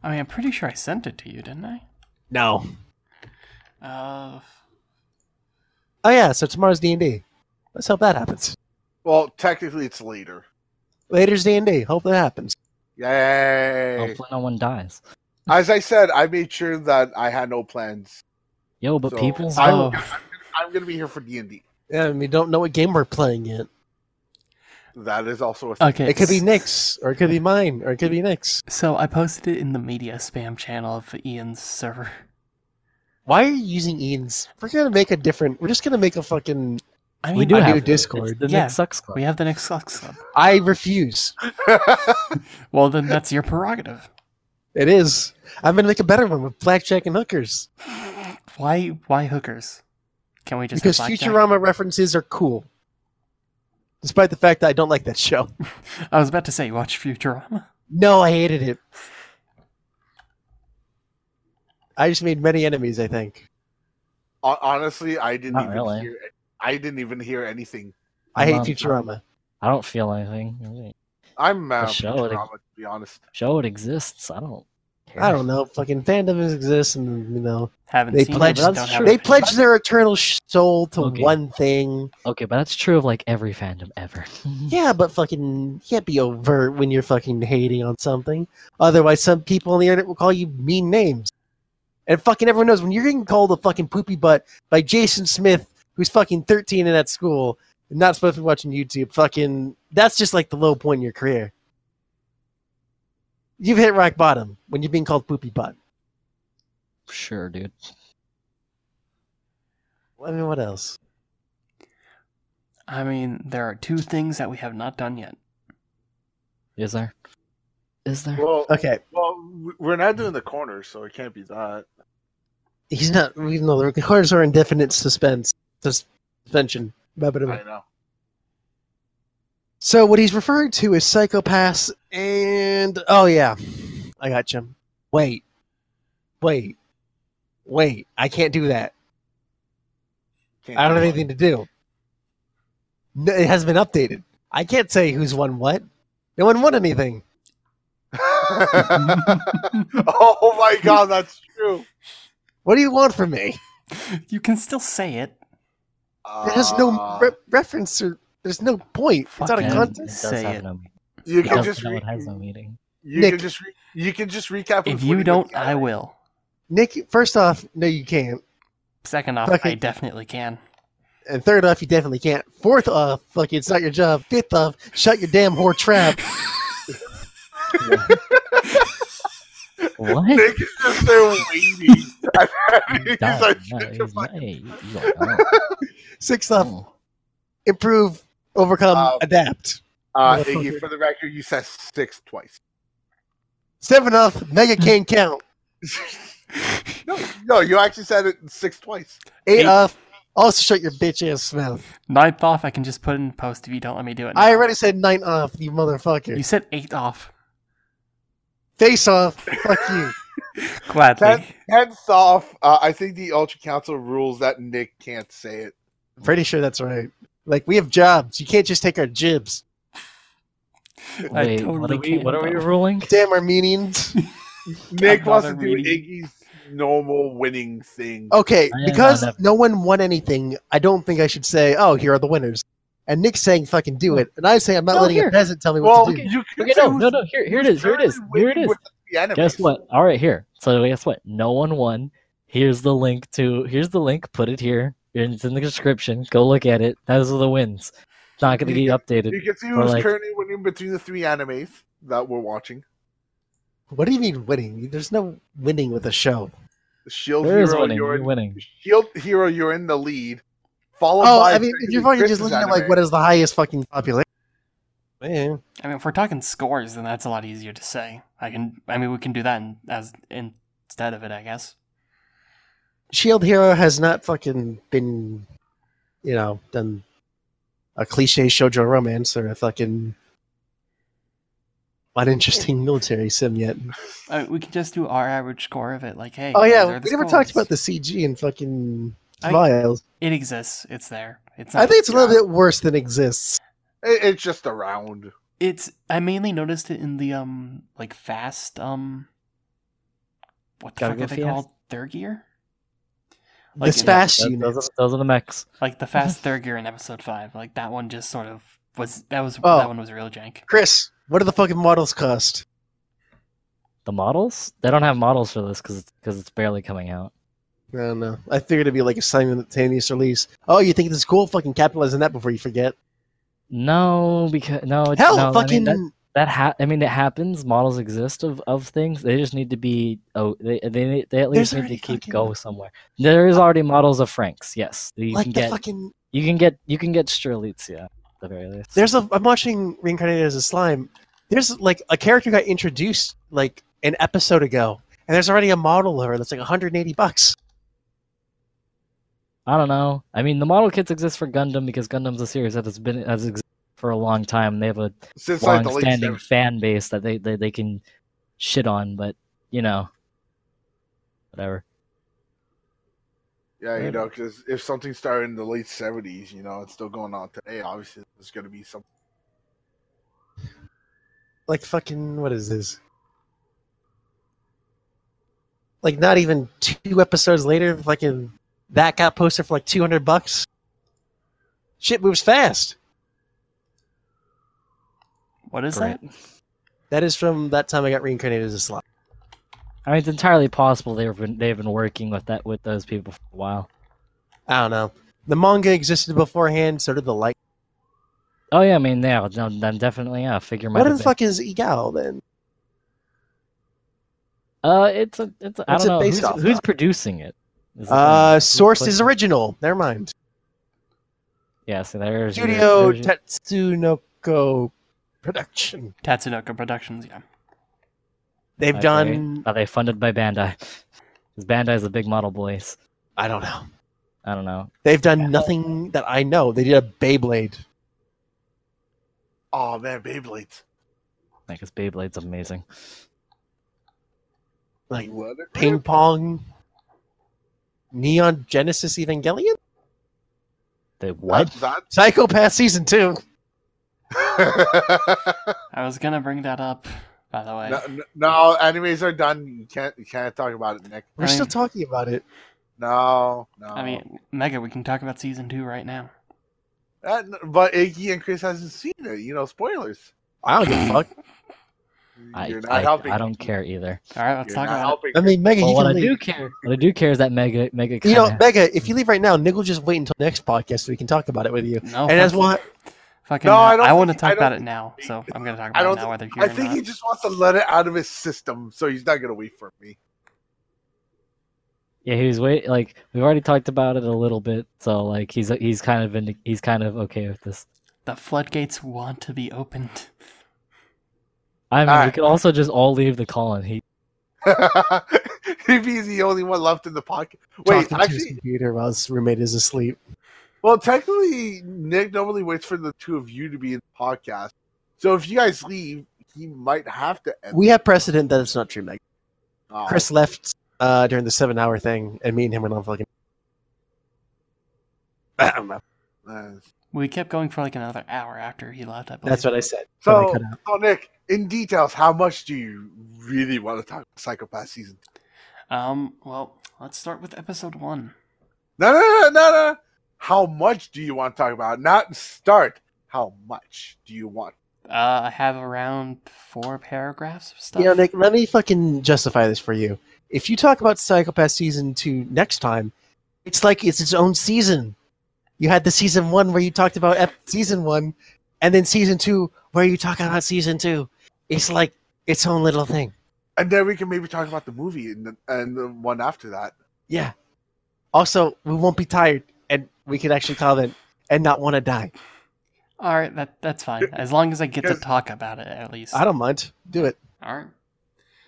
I mean, I'm pretty sure I sent it to you, didn't I? No. Uh, Oh yeah, so tomorrow's D and D. Let's hope that happens. well, technically it's later. Later's D and D. Hope that happens. Yay! Hopefully, no one dies. As I said, I made sure that I had no plans. Yo, but So, people. I'm, Oh. I'm, I'm gonna be here for D and D. Yeah, and we don't know what game we're playing yet. That is also a thing. Okay. It could be Nick's, or it could be mine, or it could be Nick's. So I posted it in the media spam channel of Ian's server. Why are you using Ian's? We're gonna make a different. We're just gonna make a fucking. I we do I have do. Discord. It's the Yeah. Nick Sucks Club. we have the next Sucks Club. I refuse. Well, then that's your prerogative. It is. I'm gonna make a better one with blackjack and hookers Why? Why hookers? Can we just because? Futurama references are cool. Despite the fact that I don't like that show. I was about to say, you watch Futurama. No, I hated it. I just made many enemies. I think. Honestly, I didn't Not even really. hear. I didn't even hear anything. I hate Futurama. I don't feel anything. I'm mad at show it- to be honest. Show it exists. I don't. Care. I don't know. Fucking fandoms exist, and you know Haven't They seen pledged- it. but that's don't have they pledge their eternal soul to Okay. one thing. Okay, but that's true of like every fandom ever. Yeah, but fucking you can't be overt when you're fucking hating on something. Otherwise, some people on the internet will call you mean names. And fucking everyone knows when you're getting called a fucking poopy butt by Jason Smith, who's fucking 13 and at school not supposed to be watching YouTube. Fucking, that's just like the low point in your career. You've hit rock bottom when you're being called poopy butt. sure, dude. I mean, what else? I mean, there are two things that we have not done yet. Is there? Is there? Well, Okay, well, we're not doing the corners, so it can't be that. he's not. We know the recorders are indefinite suspense suspension. I know. So what he's referring to is Psycho-Pass and oh yeah, I got you. Wait, wait, wait! I can't do that. Can't I don't have anything to do. No, it hasn't been updated. I can't say who's won what. No one won anything. oh my god, that's true. What do you want from me? you can still say it. It has no Uh, re- reference or there's no point. It's out of Fucking- context. It Say it. no. You It can just no, re- it has no meaning. you Nick. can just re- you can just recap. If you don't, I will. Nick, first off, no, you can't. Second off, Okay. I definitely can. And third off, you definitely can't. Fourth off, fuck it's not your job. Fifth off, shut your damn whore trap. What? Nick is just there waiting. He's No, like, no, "Shut he's not- fucking-" hey, he's like, oh, Sixth off, oh. improve, overcome, Um, adapt. Uh, Motherfucker. Iggy, for the record, you said six twice. Seven off, mega can't count. no, no, you actually said it six twice. Eight Eight. off, also shut your bitch ass mouth. Ninth off, I can just put in post if you don't let me do it. I already said nine off, you motherfucker. You said eight off. Face off, fuck you. Gladly. Heads off. Uh, I think the Ultra Council rules that Nick can't say it. Pretty sure that's right. Like, we have jobs. You can't just take our jibs. I Wait, totally what are we? can, What are we ruling? Damn Armenians. Nick I'm wants to do. Iggy's normal winning thing. Okay, because no one won anything, I don't think I should say, oh, here are the winners. And Nick's saying fucking do it. And I say I'm not No, letting here. a peasant tell me well, what to do. you Okay, no, no, no. Here, here it is. Here it is. Here it is. with the enemies. Guess what? All right, here. So guess what? No one won. Here's the link to. Here's the link. Put it here. It's in the description. Go look at it. Those are the wins. It's not going to You get updated. You can see who's like- currently winning between the three animes that we're watching. What do you mean winning? There's no winning with a show. Shield There is Hero, winning. you're You're winning. Shield Hero, you're in the lead. Followed Oh, by I mean, if you're fucking just looking at like what is the highest fucking population. Yeah. I mean, if we're talking scores, then that's a lot easier to say. I can. I mean, we can do that in, as instead of it, I guess. Shield Hero has not fucking been, you know, done a cliche shoujo romance or a fucking uninteresting military sim yet. I mean, we can just do our average score of it. Like, hey. Oh yeah, we the never talked about the CG and fucking I- It exists. It's there. It's. I think it's a little bit worse than exists. It- it's just around. It's. I mainly noticed it in the um like fast um. What the Gotta fuck are they fast. called? Third gear. Like, this fast That- unit. those, are, those are the mechs. Like the fast third gear in episode five. Like that one just sort of was. That was. Oh. That one was real jank. Chris, what do the fucking models cost? The models? They don't have models for this because because it's barely coming out. I don't know. I figured it'd be like a simultaneous release. Oh, you think this is cool? Fucking capitalize on that before you forget. No, because no, Hell, no, I mean, fucking that, that ha- I mean, it happens. Models exist of, of things. They just need to be. Oh, they they they at least There's need to keep fucking- go somewhere. There is already models of Franxx. Yes, you like can the get fucking. you can get you can get Strelitzia at the very least. There's a. I'm watching Reincarnated as a Slime. There's like a character got introduced like an episode ago, and there's already a model of her that's like 180 bucks. I don't know. I mean, the model kits exist for Gundam because Gundam's a series that has been has existed for a long time. They have a Since like the late long-standing 70s. fan base that they, they they can shit on, but you know, whatever. Yeah, you know, because if something started in the late seventies, you know, it's still going on today. Obviously, there's going to be some. Like fucking. What is this? Like not even two episodes later, fucking that got posted for like 200 bucks. Shit moves fast. What is Great. that? That is from that time I got reincarnated as a slime. I mean, it's entirely possible they've been they've been working with that with those people for a while. I don't know. The manga existed beforehand, so did the like. Oh yeah, I mean, yeah, no, then definitely, yeah. Figure might What the been- fuck is Egal then? Uh, it's a, it's. A, I What's don't it know based who's, off who's producing it. Is Uh, source is original. Never mind. Yeah, so there's your- Studio there's your- Tatsunoko Production. Tatsunoko Productions, yeah. They've Okay. done. Are they funded by Bandai? Because Bandai's a big model boys. I don't know. I don't know. They've done nothing that I know. They did a Beyblade. Oh man, Beyblades! Like, his Beyblade's amazing. Like What? ping pong. Neon Genesis Evangelion. The what? That, Psycho-Pass season two. I was gonna bring that up, by the way. no, no, no, animes are done. You can't. You can't talk about it, Nick. We're I still mean- talking about it. No, no. I mean, Mega, we can talk about season two right now. Uh, but Iggy and Chris hasn't seen it. You know, spoilers. I don't give a fuck. I, You're not I, helping. I don't care either. All right, let's You're talk not about helping. I mean, Mega, Well, you what can I leave. do care, what I do care is that Mega, Mega. You know, Mega, if you leave right now, Nick will just wait until next podcast so we can talk about it with you. No, and as fuck- what? fucking, No, I don't I want to I talk about it now, so I'm gonna talk I about don't it now, think- whether you're I think not. he just wants to let it out of his system, so he's not gonna wait for me. yeah, he was wait. Like we've already talked about it a little bit, so like he's he's kind of in, he's kind of okay with this. The floodgates want to be opened. I mean, we Alright. could also just all leave the call and he. if he's the only one left in the pocket. Wait, talking to his actually, computer while his roommate is asleep. well, technically, Nick normally waits for the two of you to be in the podcast. So if you guys leave, he might have to end. We have precedent that it's not true, Meg. Oh, Chris left uh, during the seven-hour thing, and me and him went on fucking. I don't know. We kept going for like another hour after he left. I believe. That's what I said. But I So, cut out. so Nick, in details, how much do you really want to talk about Psycho-Pass season? Um. Well, let's start with episode one. No, no, no, no, no. How much do you want to talk about? Not start. How much do you want? Uh, I have around four paragraphs of stuff. You know, Nick, let me fucking justify this for you. If you talk about Psycho-Pass season two next time, it's like it's its own season. You had the season one where you talked about season one, and then season two where you talk about season two. It's like its own little thing. And then we can maybe talk about the movie and the, and the one after that. Yeah. Also, we won't be tired, and we can actually comment and not want to die. All right, that that's fine. As long as I get to talk about it, at least. I don't mind. Do it. All right.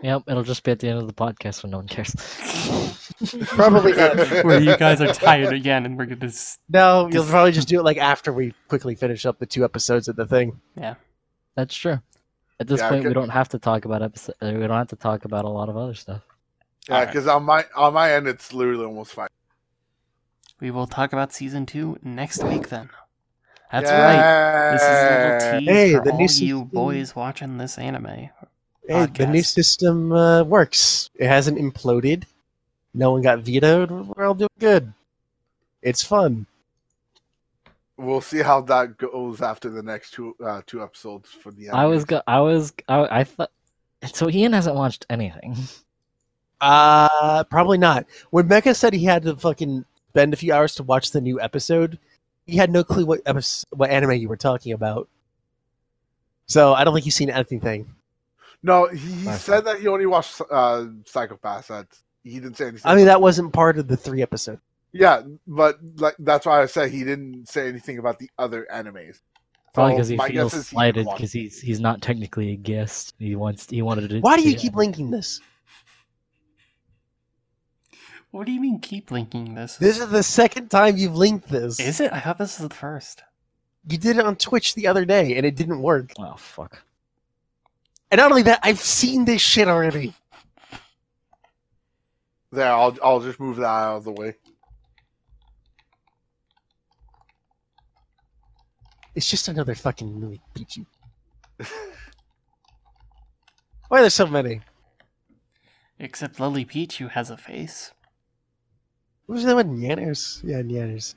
Yep, it'll just be at the end of the podcast when no one cares. Probably not. Where you guys are tired again, and we're gonna. s- No, you'll probably just do it like after we quickly finish up the two episodes of the thing. Yeah, that's true. At this Yeah, point, we don't have to talk about episode. Uh, we don't have to talk about a lot of other stuff. Yeah, Alright. because on my on my end, it's literally almost fine. We will talk about season two next week. Then. That's right. This is a little tease Hey, for the all new you boys watching this anime. Hey, the new system uh, works. It hasn't imploded. No one got vetoed. We're all doing good. It's fun. We'll see how that goes after the next two uh, two episodes for the. I was animes. go- I was I, I thought So Ian hasn't watched anything. Uh, probably not. When Mega said he had to fucking spend a few hours to watch the new episode, he had no clue what episode, what anime you were talking about. So I don't think he's seen anything. No, he, he said that he only watched uh, Psycho-Passes. That's he didn't say anything. I mean, that wasn't part of the three episode. yeah, but like that's why I said he didn't say anything about the other animes. Probably So because he feels guess is he slighted because he's he's not technically a guest. He wants he wanted to. Why do you keep it. linking this? What do you mean keep linking this? This is the second time you've linked this. Is it? I thought this was the first. You did it on Twitch the other day, and it didn't work. Oh fuck! And not only that, I've seen this shit already. There, I'll I'll just move that out of the way. It's just another fucking movie. Pichu. Why are there so many? Except Lily Pichu has a face. Who's that one? Yanners? Yeah, Yanners.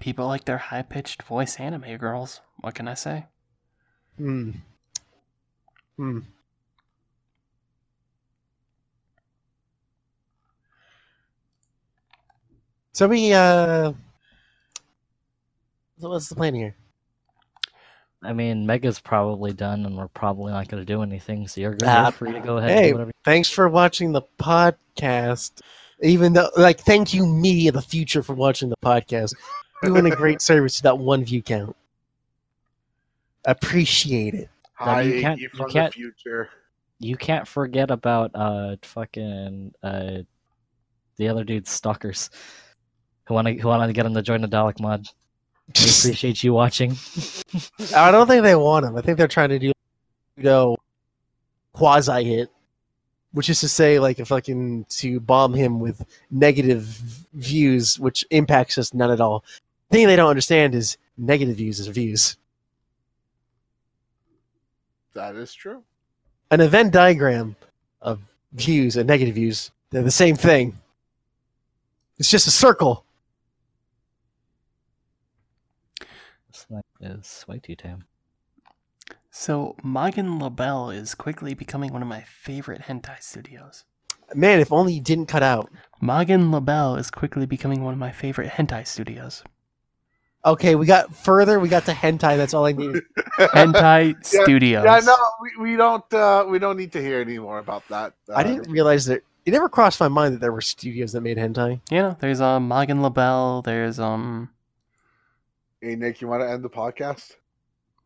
People like their high pitched voice anime girls. What can I say? Hmm. Hmm. So we, uh... So what's the plan here? I mean, Mega's probably done, and we're probably not going to do anything. So you're, Ah, you're free to go ahead. and Hey, do whatever. thanks for watching the podcast. Even though, like, thank you, me the future, for watching the podcast. Doing a great service to that one view count. Appreciate it. No, Hi, you can't- Iggy you from the can't- future. You can't forget about uh fucking uh the other dude's stalkers who want to who want to get him to join the Dalek mod. We appreciate you watching. I don't think they want him. I think they're trying to do, you know, quasi hit, which is to say, like, a fucking to bomb him with negative views, which impacts us none at all. The thing they don't understand is negative views is views. That is true. An event diagram of views and negative views, they're the same thing. It's just a circle. This uh, thing is way too tame. So, Magin Label is quickly becoming one of my favorite hentai studios. Man, if only you didn't cut out. Magin Label is quickly becoming one of my favorite hentai studios. Okay, we got further. We got to hentai. That's all I needed. Hentai Yeah, studios. Yeah, no, we, we don't uh, we don't need to hear any more about that. Uh, I didn't realize that it never crossed my mind that there were studios that made hentai. Yeah, there's um Magin Label. There's um. Hey Nick, you want to end the podcast?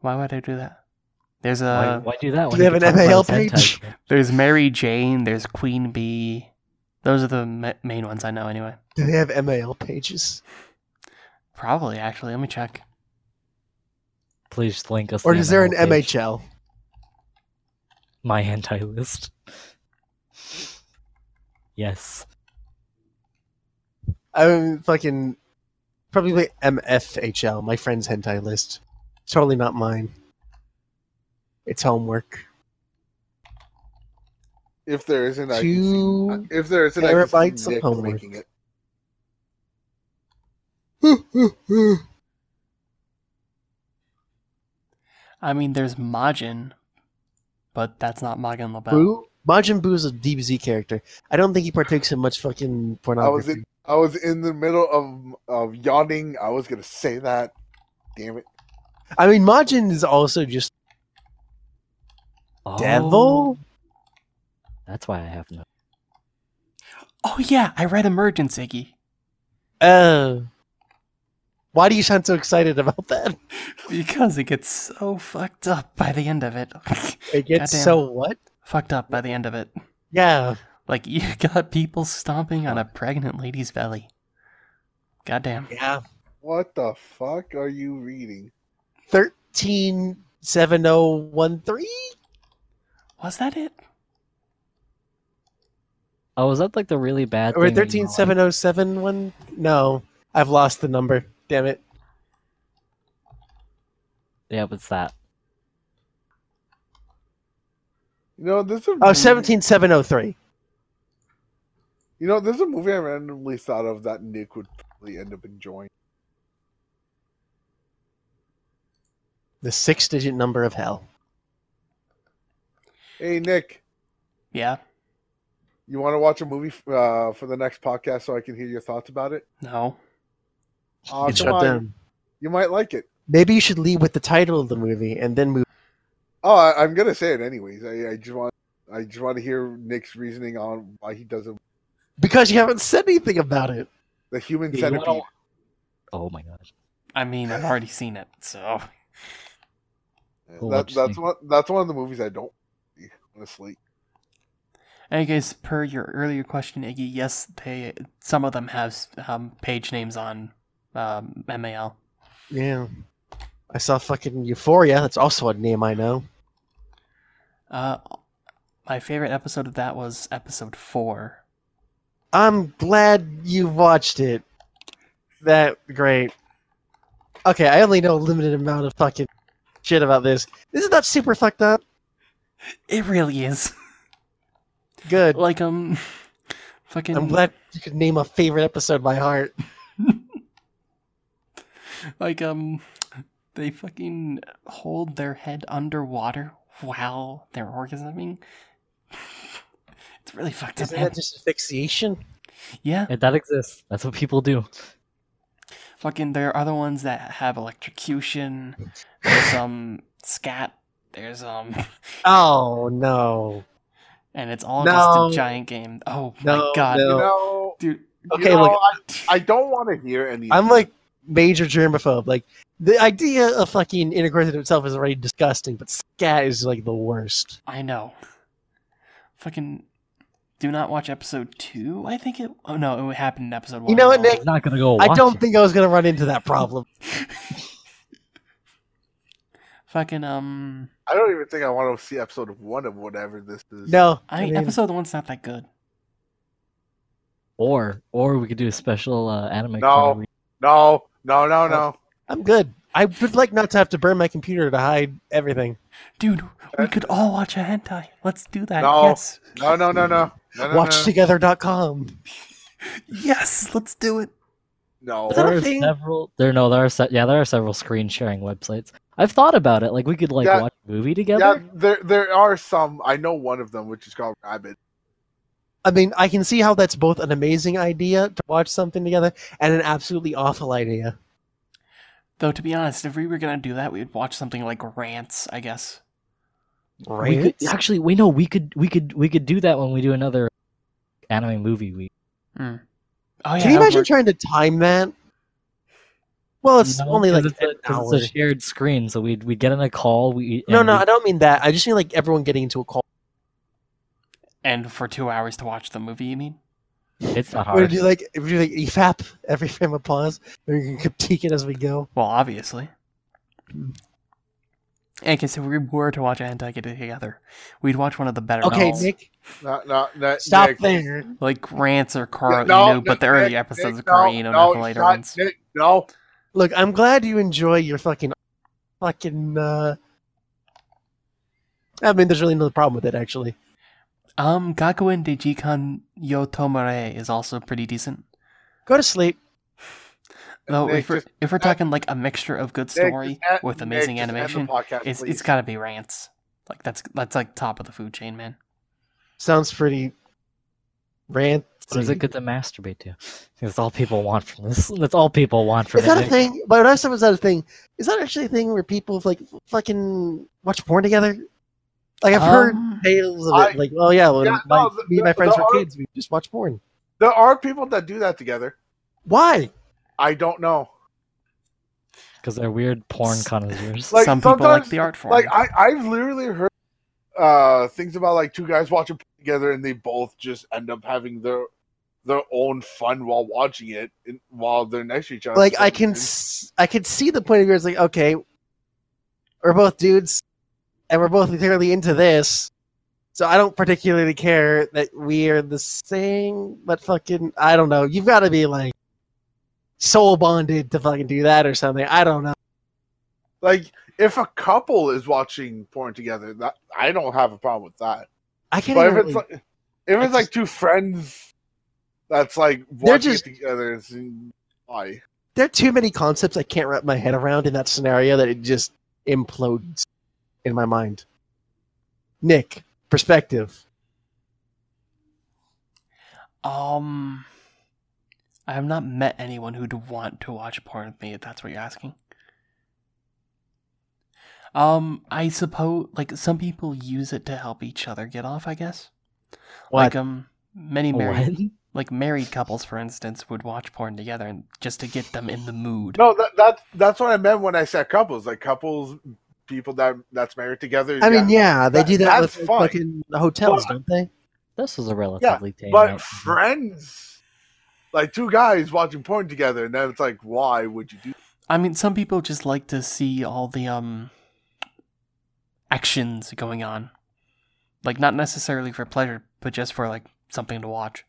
Why would I do that? There's a why do that? do when they have an talk MAL page? there's Mary Jane. There's Queen Bee. Those are the ma- main ones I know anyway. Do they have MAL pages? Probably actually. Let me check. Please link us. Or the is there an ML page. MHL? My hentai list. Yes. I'm fucking probably MFHL, my friend's hentai list. Totally not mine. It's homework. If there isn't, I can see, if there isn't, I can terabytes see of Nick homework. linking it. I mean, there's Majin, but that's not Magin Label. Boo? Majin Buu is a DBZ character. I don't think he partakes in much fucking I was pornography. in I was in the middle of of yawning. I was gonna say that. Damn it. I mean, Majin is also just Oh, devil. That's why I have no. Oh yeah, I read Emergence, Iggy. Uh, why do you sound so excited about that? Because it gets so fucked up by the end of it. It gets Goddamn. so what? fucked up by the end of it. Yeah. Like you got people stomping on a pregnant lady's belly. Goddamn. Yeah. What the fuck are you reading? Thirteen seven zero one three. Was that it? Oh, was that like the really bad Or thing? that you thirteen don't like? seven zero seven one? No, I've lost the number. Damn it. Yeah, what's that? You know, this is a Oh, movie- 17703. You know, there's a movie I randomly thought of that Nick would probably end up enjoying. The six digit number of hell. Hey Nick, Yeah. you want to watch a movie uh, for the next podcast so I can hear your thoughts about it? No. Uh, Get come shut on. down. You might like it. Maybe you should lead with the title of the movie and then move. Oh, I, I'm gonna say it anyways. I, I just want I just want to hear Nick's reasoning on why he doesn't. Because you haven't said anything about it. The human Yeah, you wanna- centipede. Oh my gosh. I mean, I've already seen it, so. We'll That, that's one. That's one of the movies I don't. see, Honestly, Anyways, per your earlier question, Iggy, yes, they some of them have um, page names on um, MAL. Yeah. I saw fucking Euphoria. That's also a name I know. Uh, my favorite episode of that was episode four. I'm glad you watched it. That great. Okay, I only know a limited amount of fucking shit about this. This Isn't that super fucked up? It really is. Good. like um, fucking. I'm glad you could name a favorite episode by heart. like um, they fucking hold their head underwater while they're orgasming. It's really fucked up. Isn't man. that just asphyxiation? Yeah, Yeah, that exists. That's what people do. fucking. There are other ones that have electrocution. There's um scat. There's um, Oh no. and it's all No. just a giant game. Oh my god, no. dude. Okay, you know, look, I, I don't want to hear any. I'm like major germaphobe. Like the idea of fucking intercourse in itself is already disgusting, but scat is like the worst. I know. Fucking. Do not watch episode two. I think it. Oh no, it happened in episode one. You know what. Nick? I'm not gonna go. I don't it. think I was gonna run into that problem. Fucking um. I don't even think I want to see episode one of whatever this is. No, I, I mean, episode one's not that good. Or or we could do a special uh, anime. No. no, no, no, no. Oh, I'm good. I would like not to have to burn my computer to hide everything. Dude, we could all watch a hentai. Let's do that. No. Yes. No, no, no, no. no, no, no. WatchTogether.com. Yes, let's do it. No. Is that a There are thing? several. There no, there are se- yeah, there are several screen sharing websites. I've thought about it. Like we could like Yeah. watch a movie Yeah, there there are some. I know one of them, which is called Rabbit. I mean, I can see how that's both an amazing idea to watch something together and an absolutely awful idea. Though to be honest, if we were gonna do that, we'd watch something like Rance, I guess. We could actually. We know we could. We could. We could do that when we do another anime movie week. Hmm. Oh yeah. Can you imagine work. trying to time that? Well, it's No, only 'cause like it's, a, an 'cause hour. it's a shared screen, so we'd we get in a call. We No, no, we- I don't mean that. I just mean like everyone getting into a call. And for two hours to watch the movie, you mean? it's not hard. Would you like would you like EFAP every frame of pause, or you can critique it as we go. Well, obviously. In case if we were to watch a hentai get together, we'd watch one of the better Okay, novels, Nick, No, no, no, stop Nick. there. like Rance or Karo No, Inu, but the Nick, early Nick, episodes Nick, of Karo no, Inu, no, not the later shut- ones. Nick, no, Look, I'm glad you enjoy your fucking, fucking. uh I mean, there's really no problem with it actually. Um, Gakuen de Jikan Yo Tomare is also pretty decent. Go to sleep. Though Nick, if we're just- if we're talking like a mixture of good story just with amazing just animation, podcast, it's please. it's got to be Rance. Like that's that's like top of the food chain, man. Sounds pretty. Rant. What is it good to masturbate to? That's all people want from this. That's all people want from Is that a it. thing? But when I said was that a thing? Is that actually a thing where people like fucking watch porn together? Like I've heard Um, tales of I- it. Like, oh yeah, when Yeah, my, no, the- me and my friends were art- kids, we just watch porn. There are people that do that together. Why? I don't know. because they're weird porn connoisseurs. Like, Some people like the art form. Like I, I've literally heard uh things about like two guys watching together and they both just end up having their their own fun while watching it in, while they're next to each other. Like I can, reason. s- I could see the point of view. It's like okay, we're both dudes, and we're both clearly into this. So I don't particularly care that we are the same, but fucking, I don't know. You've got to be like soul bonded to fucking do that or something. I don't know. like if a couple is watching porn together, that I don't have a problem with that. I can't. But if it's really- like if it's like two friends that's like watching just- it together, it's why? there are too many concepts I can't wrap my head around in that scenario that it just implodes in my mind. Nick, perspective. Um, I have not met anyone who'd want to watch porn with me. If that's what you're asking. Um, I suppose like some people use it to help each other get off. I guess. Like um, many married What? like married couples, for instance, would watch porn together and just to get them in the mood. No, that, that's that's what I meant when I said couples. Like couples, people that that's married together. I mean, yeah, they That- do that with that's fine. fucking hotels, But- don't they? This is a relatively tame. but night. friends, like two guys watching porn together, and then it's like, why would you do? I mean, some people just like to see all the um actions going on, like not necessarily for pleasure, but just for like something to watch.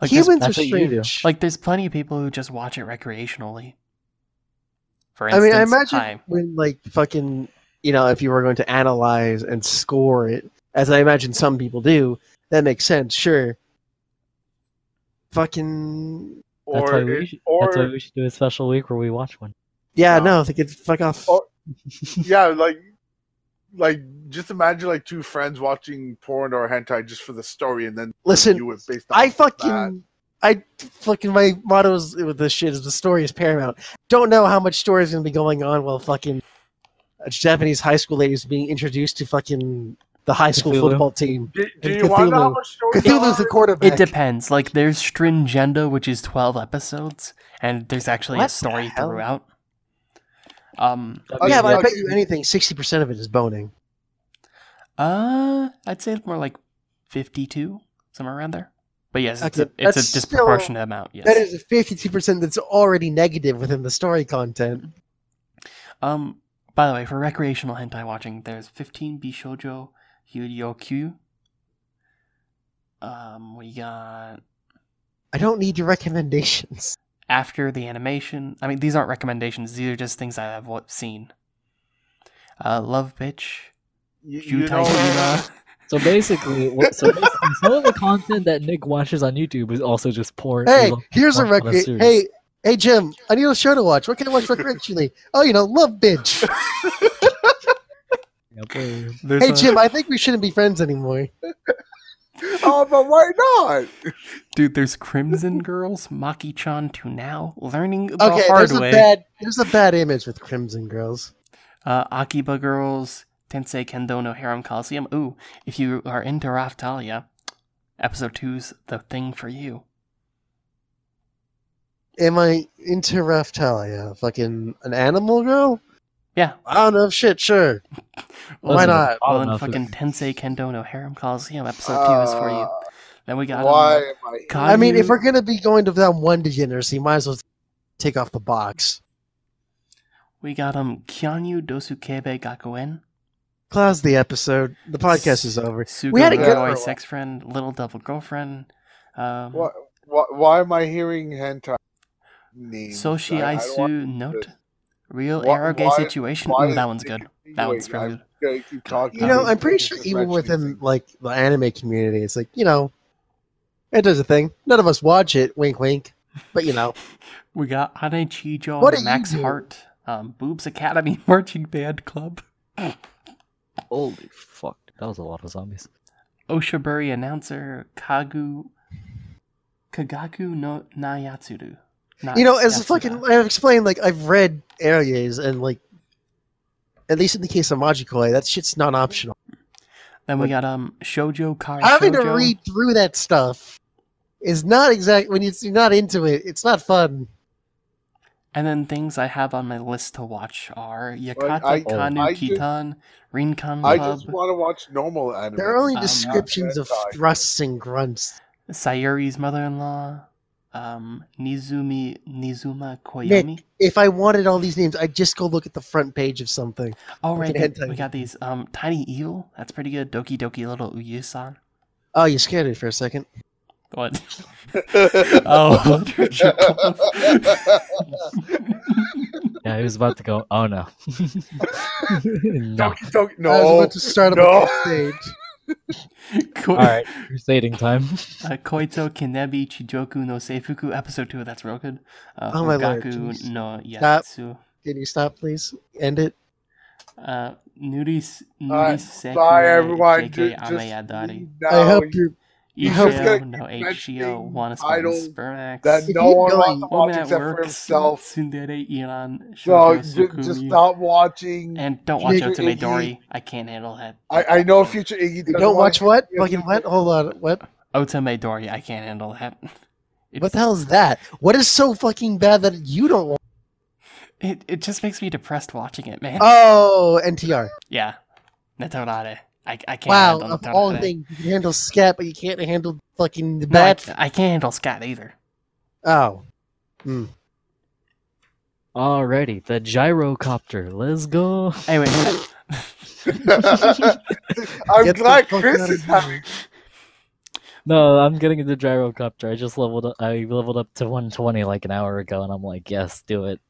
Like there's, Humans are that's what you do. strange. like there's plenty of people who just watch it recreationally. For I mean, I imagine I- when like fucking, you know, if you were going to analyze and score it, as I imagine some people do, that makes sense. Sure. Fucking That's Or why we should. or that's why we should do a special week where we watch one. yeah, No. no, they could fuck off. Or- yeah, like like just imagine like two friends watching porn or hentai just for the story, and then Listen, review it based on I fucking, that. I fucking my motto is with this shit is the story is paramount. Don't know how much story is gonna be going on while fucking a Japanese high school ladies being introduced to fucking the high school Cthulhu. football team. Do, do and you want to know Cthulhu. much story Cthulhu's the quarterback. it depends. Like there's Stringendo, which is twelve episodes, and there's actually What a story throughout. Um, Oh, yeah, but I Okay. bet you anything, sixty percent of it is boning. uh, I'd say more like fifty-two, somewhere around there. But yes, it's Okay, a it's a that's still- disproportionate amount. Yes. That is a fifty-two percent that's already negative within the story content. Um, by the way, for recreational hentai watching, there's 15 Bishoujo Hyuryo Um, we got I don't need your recommendations. after the animation. I mean, these aren't recommendations; these are just things I have seen. Uh, Love Bitch, You, you Jutai know, So basically, what, so basically, some of the content that Nick watches on YouTube is also just porn. Hey, we here's a rec. series. Hey, hey, Jim, I need a show to watch. What can I watch recreationally? oh, you know, Love Bitch. Yeah, boy. There's hey, a- Jim, I think we shouldn't be friends anymore. oh, but why not? dude, there's Crimson Girls, Maki-chan to now learning the Okay, hard there's a way. bad, there's a bad image with Crimson Girls. Uh, Akiba Girls, Tensei Kendo no Harem Coliseum. Ooh, if you are into Raphtalia, episode two's the thing for you. Am I into Raphtalia? Fucking an animal girl? Yeah. I don't know. Shit, sure. Why not? Well, then enough of- fucking Tensei Kendo no Harem Coliseum episode two is for you. Uh, Then we got Why um, am I? Ka- I mean, if we're gonna be going to that one degeneracy, might as well take off the box. we got um Kyanyu Dosukebe Gakuen. Close the episode. The podcast is over. Sugo We had a good- Runaway Sex Friend, Little Devil Girlfriend. Um, Why, why, why am I hearing hentai names? Soshi I- I don't want Aisu Note. Real Why- eroge why- situation. why Ooh, that one's good. That continuing? one's really I'm good. gonna keep talking. You know, I'm pretty sure even within things. like the anime community, it's like you know, it does a thing. None of us watch it. Wink, wink. But you know, We got Ane Chijo, What Max do? Hart, um, Boobs Academy Marching Band Club, Holy fuck, that was a lot of zombies. Oshaburi announcer Kagu Kagaku no Nayatsuru. Na- you know, as a Yatsuda. fucking I've explained, like I've read areas and like, at least in the case of Majikoi, that shit's not optional. Then we got um Shoujo Kara Having to Shoujo. read through that stuff is not exactly, when you're not into it. It's not fun. And then things I have on my list to watch are Yakata I- Kanu I just- Kitan, Rinkan I just want to watch normal anime. There are only Um, descriptions of thrusts and grunts. Sayuri's mother-in-law, um, Nizumi Nizuma Koyomi. Nick, if I wanted all these names, I'd just go look at the front page of something. All right, then we got these. Um, Tiny Evil. That's pretty good. Doki Doki Little Uyu-san. Oh, you scared me for a second. What? oh, literature. Yeah, he was about to go. Oh no. no. Doki Doki- no, I was about to start up no. a stage. Ko- All right, crusading time. Uh, Koito Kinebi Chijoku no Seifuku episode two. That's real good. Uh, Oh, my lord, Hogaku jeez. no Stop. Yatsu. Can you stop, please? End it. Uh, Nudie s- Alright, Nudie Bye, everyone. JK Ju- Just Ameyadari. know I hope you're I hope no you HGO, mentioning wanna Spermax. that no one go- wants to watch Woman at except for himself. Tsundere Iran, So Shoujo just stop watching. And don't watch Future Otome Iggy. Dori. I can't handle that. I, I know Future Iggy. You doesn't don't wanna watch what? Yeah, Fucking what? Hold on. What? Otome Dori, I can't handle that. It, What the hell is that? What is so fucking bad that you don't want? It, it just makes me depressed watching it, man. Oh, NTR. yeah. Netorare. I, I can't Wow, handle of all Netorare. things, you can handle scat, but you can't handle fucking the No, I, bad. I can't handle scat either. Oh, hmm. Alrighty, the gyrocopter. Let's go. Anyway, I'm Get glad Chris is having. No, I'm getting into gyrocopter. I just leveled up. I leveled up to 120 like an hour ago, and I'm like, yes, do it.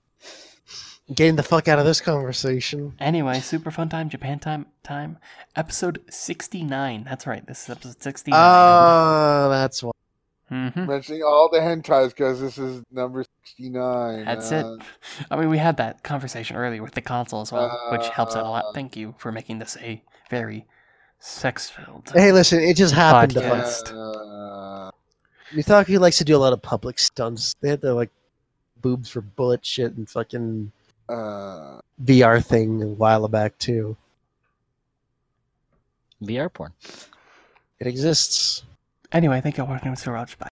Getting the fuck out of this conversation. anyway, super fun time, Japan time, time, episode sixty nine. That's right. This is episode sixty nine. Oh, that's why. hmm mentioning all the hentais because this is number 69. That's uh, it. I mean, we had that conversation earlier with the console as well, which helps out a lot. Uh, Thank you for making this a very sex filled. Hey, listen, it just happened to Podcast. us. Uh, Mitaki likes to do a lot of public stunts. They had their like boobs for bullet shit and fucking uh, VR thing a while back too. VR porn. It exists. Anyway, thank you all for watching. Mr. Raj. Bye.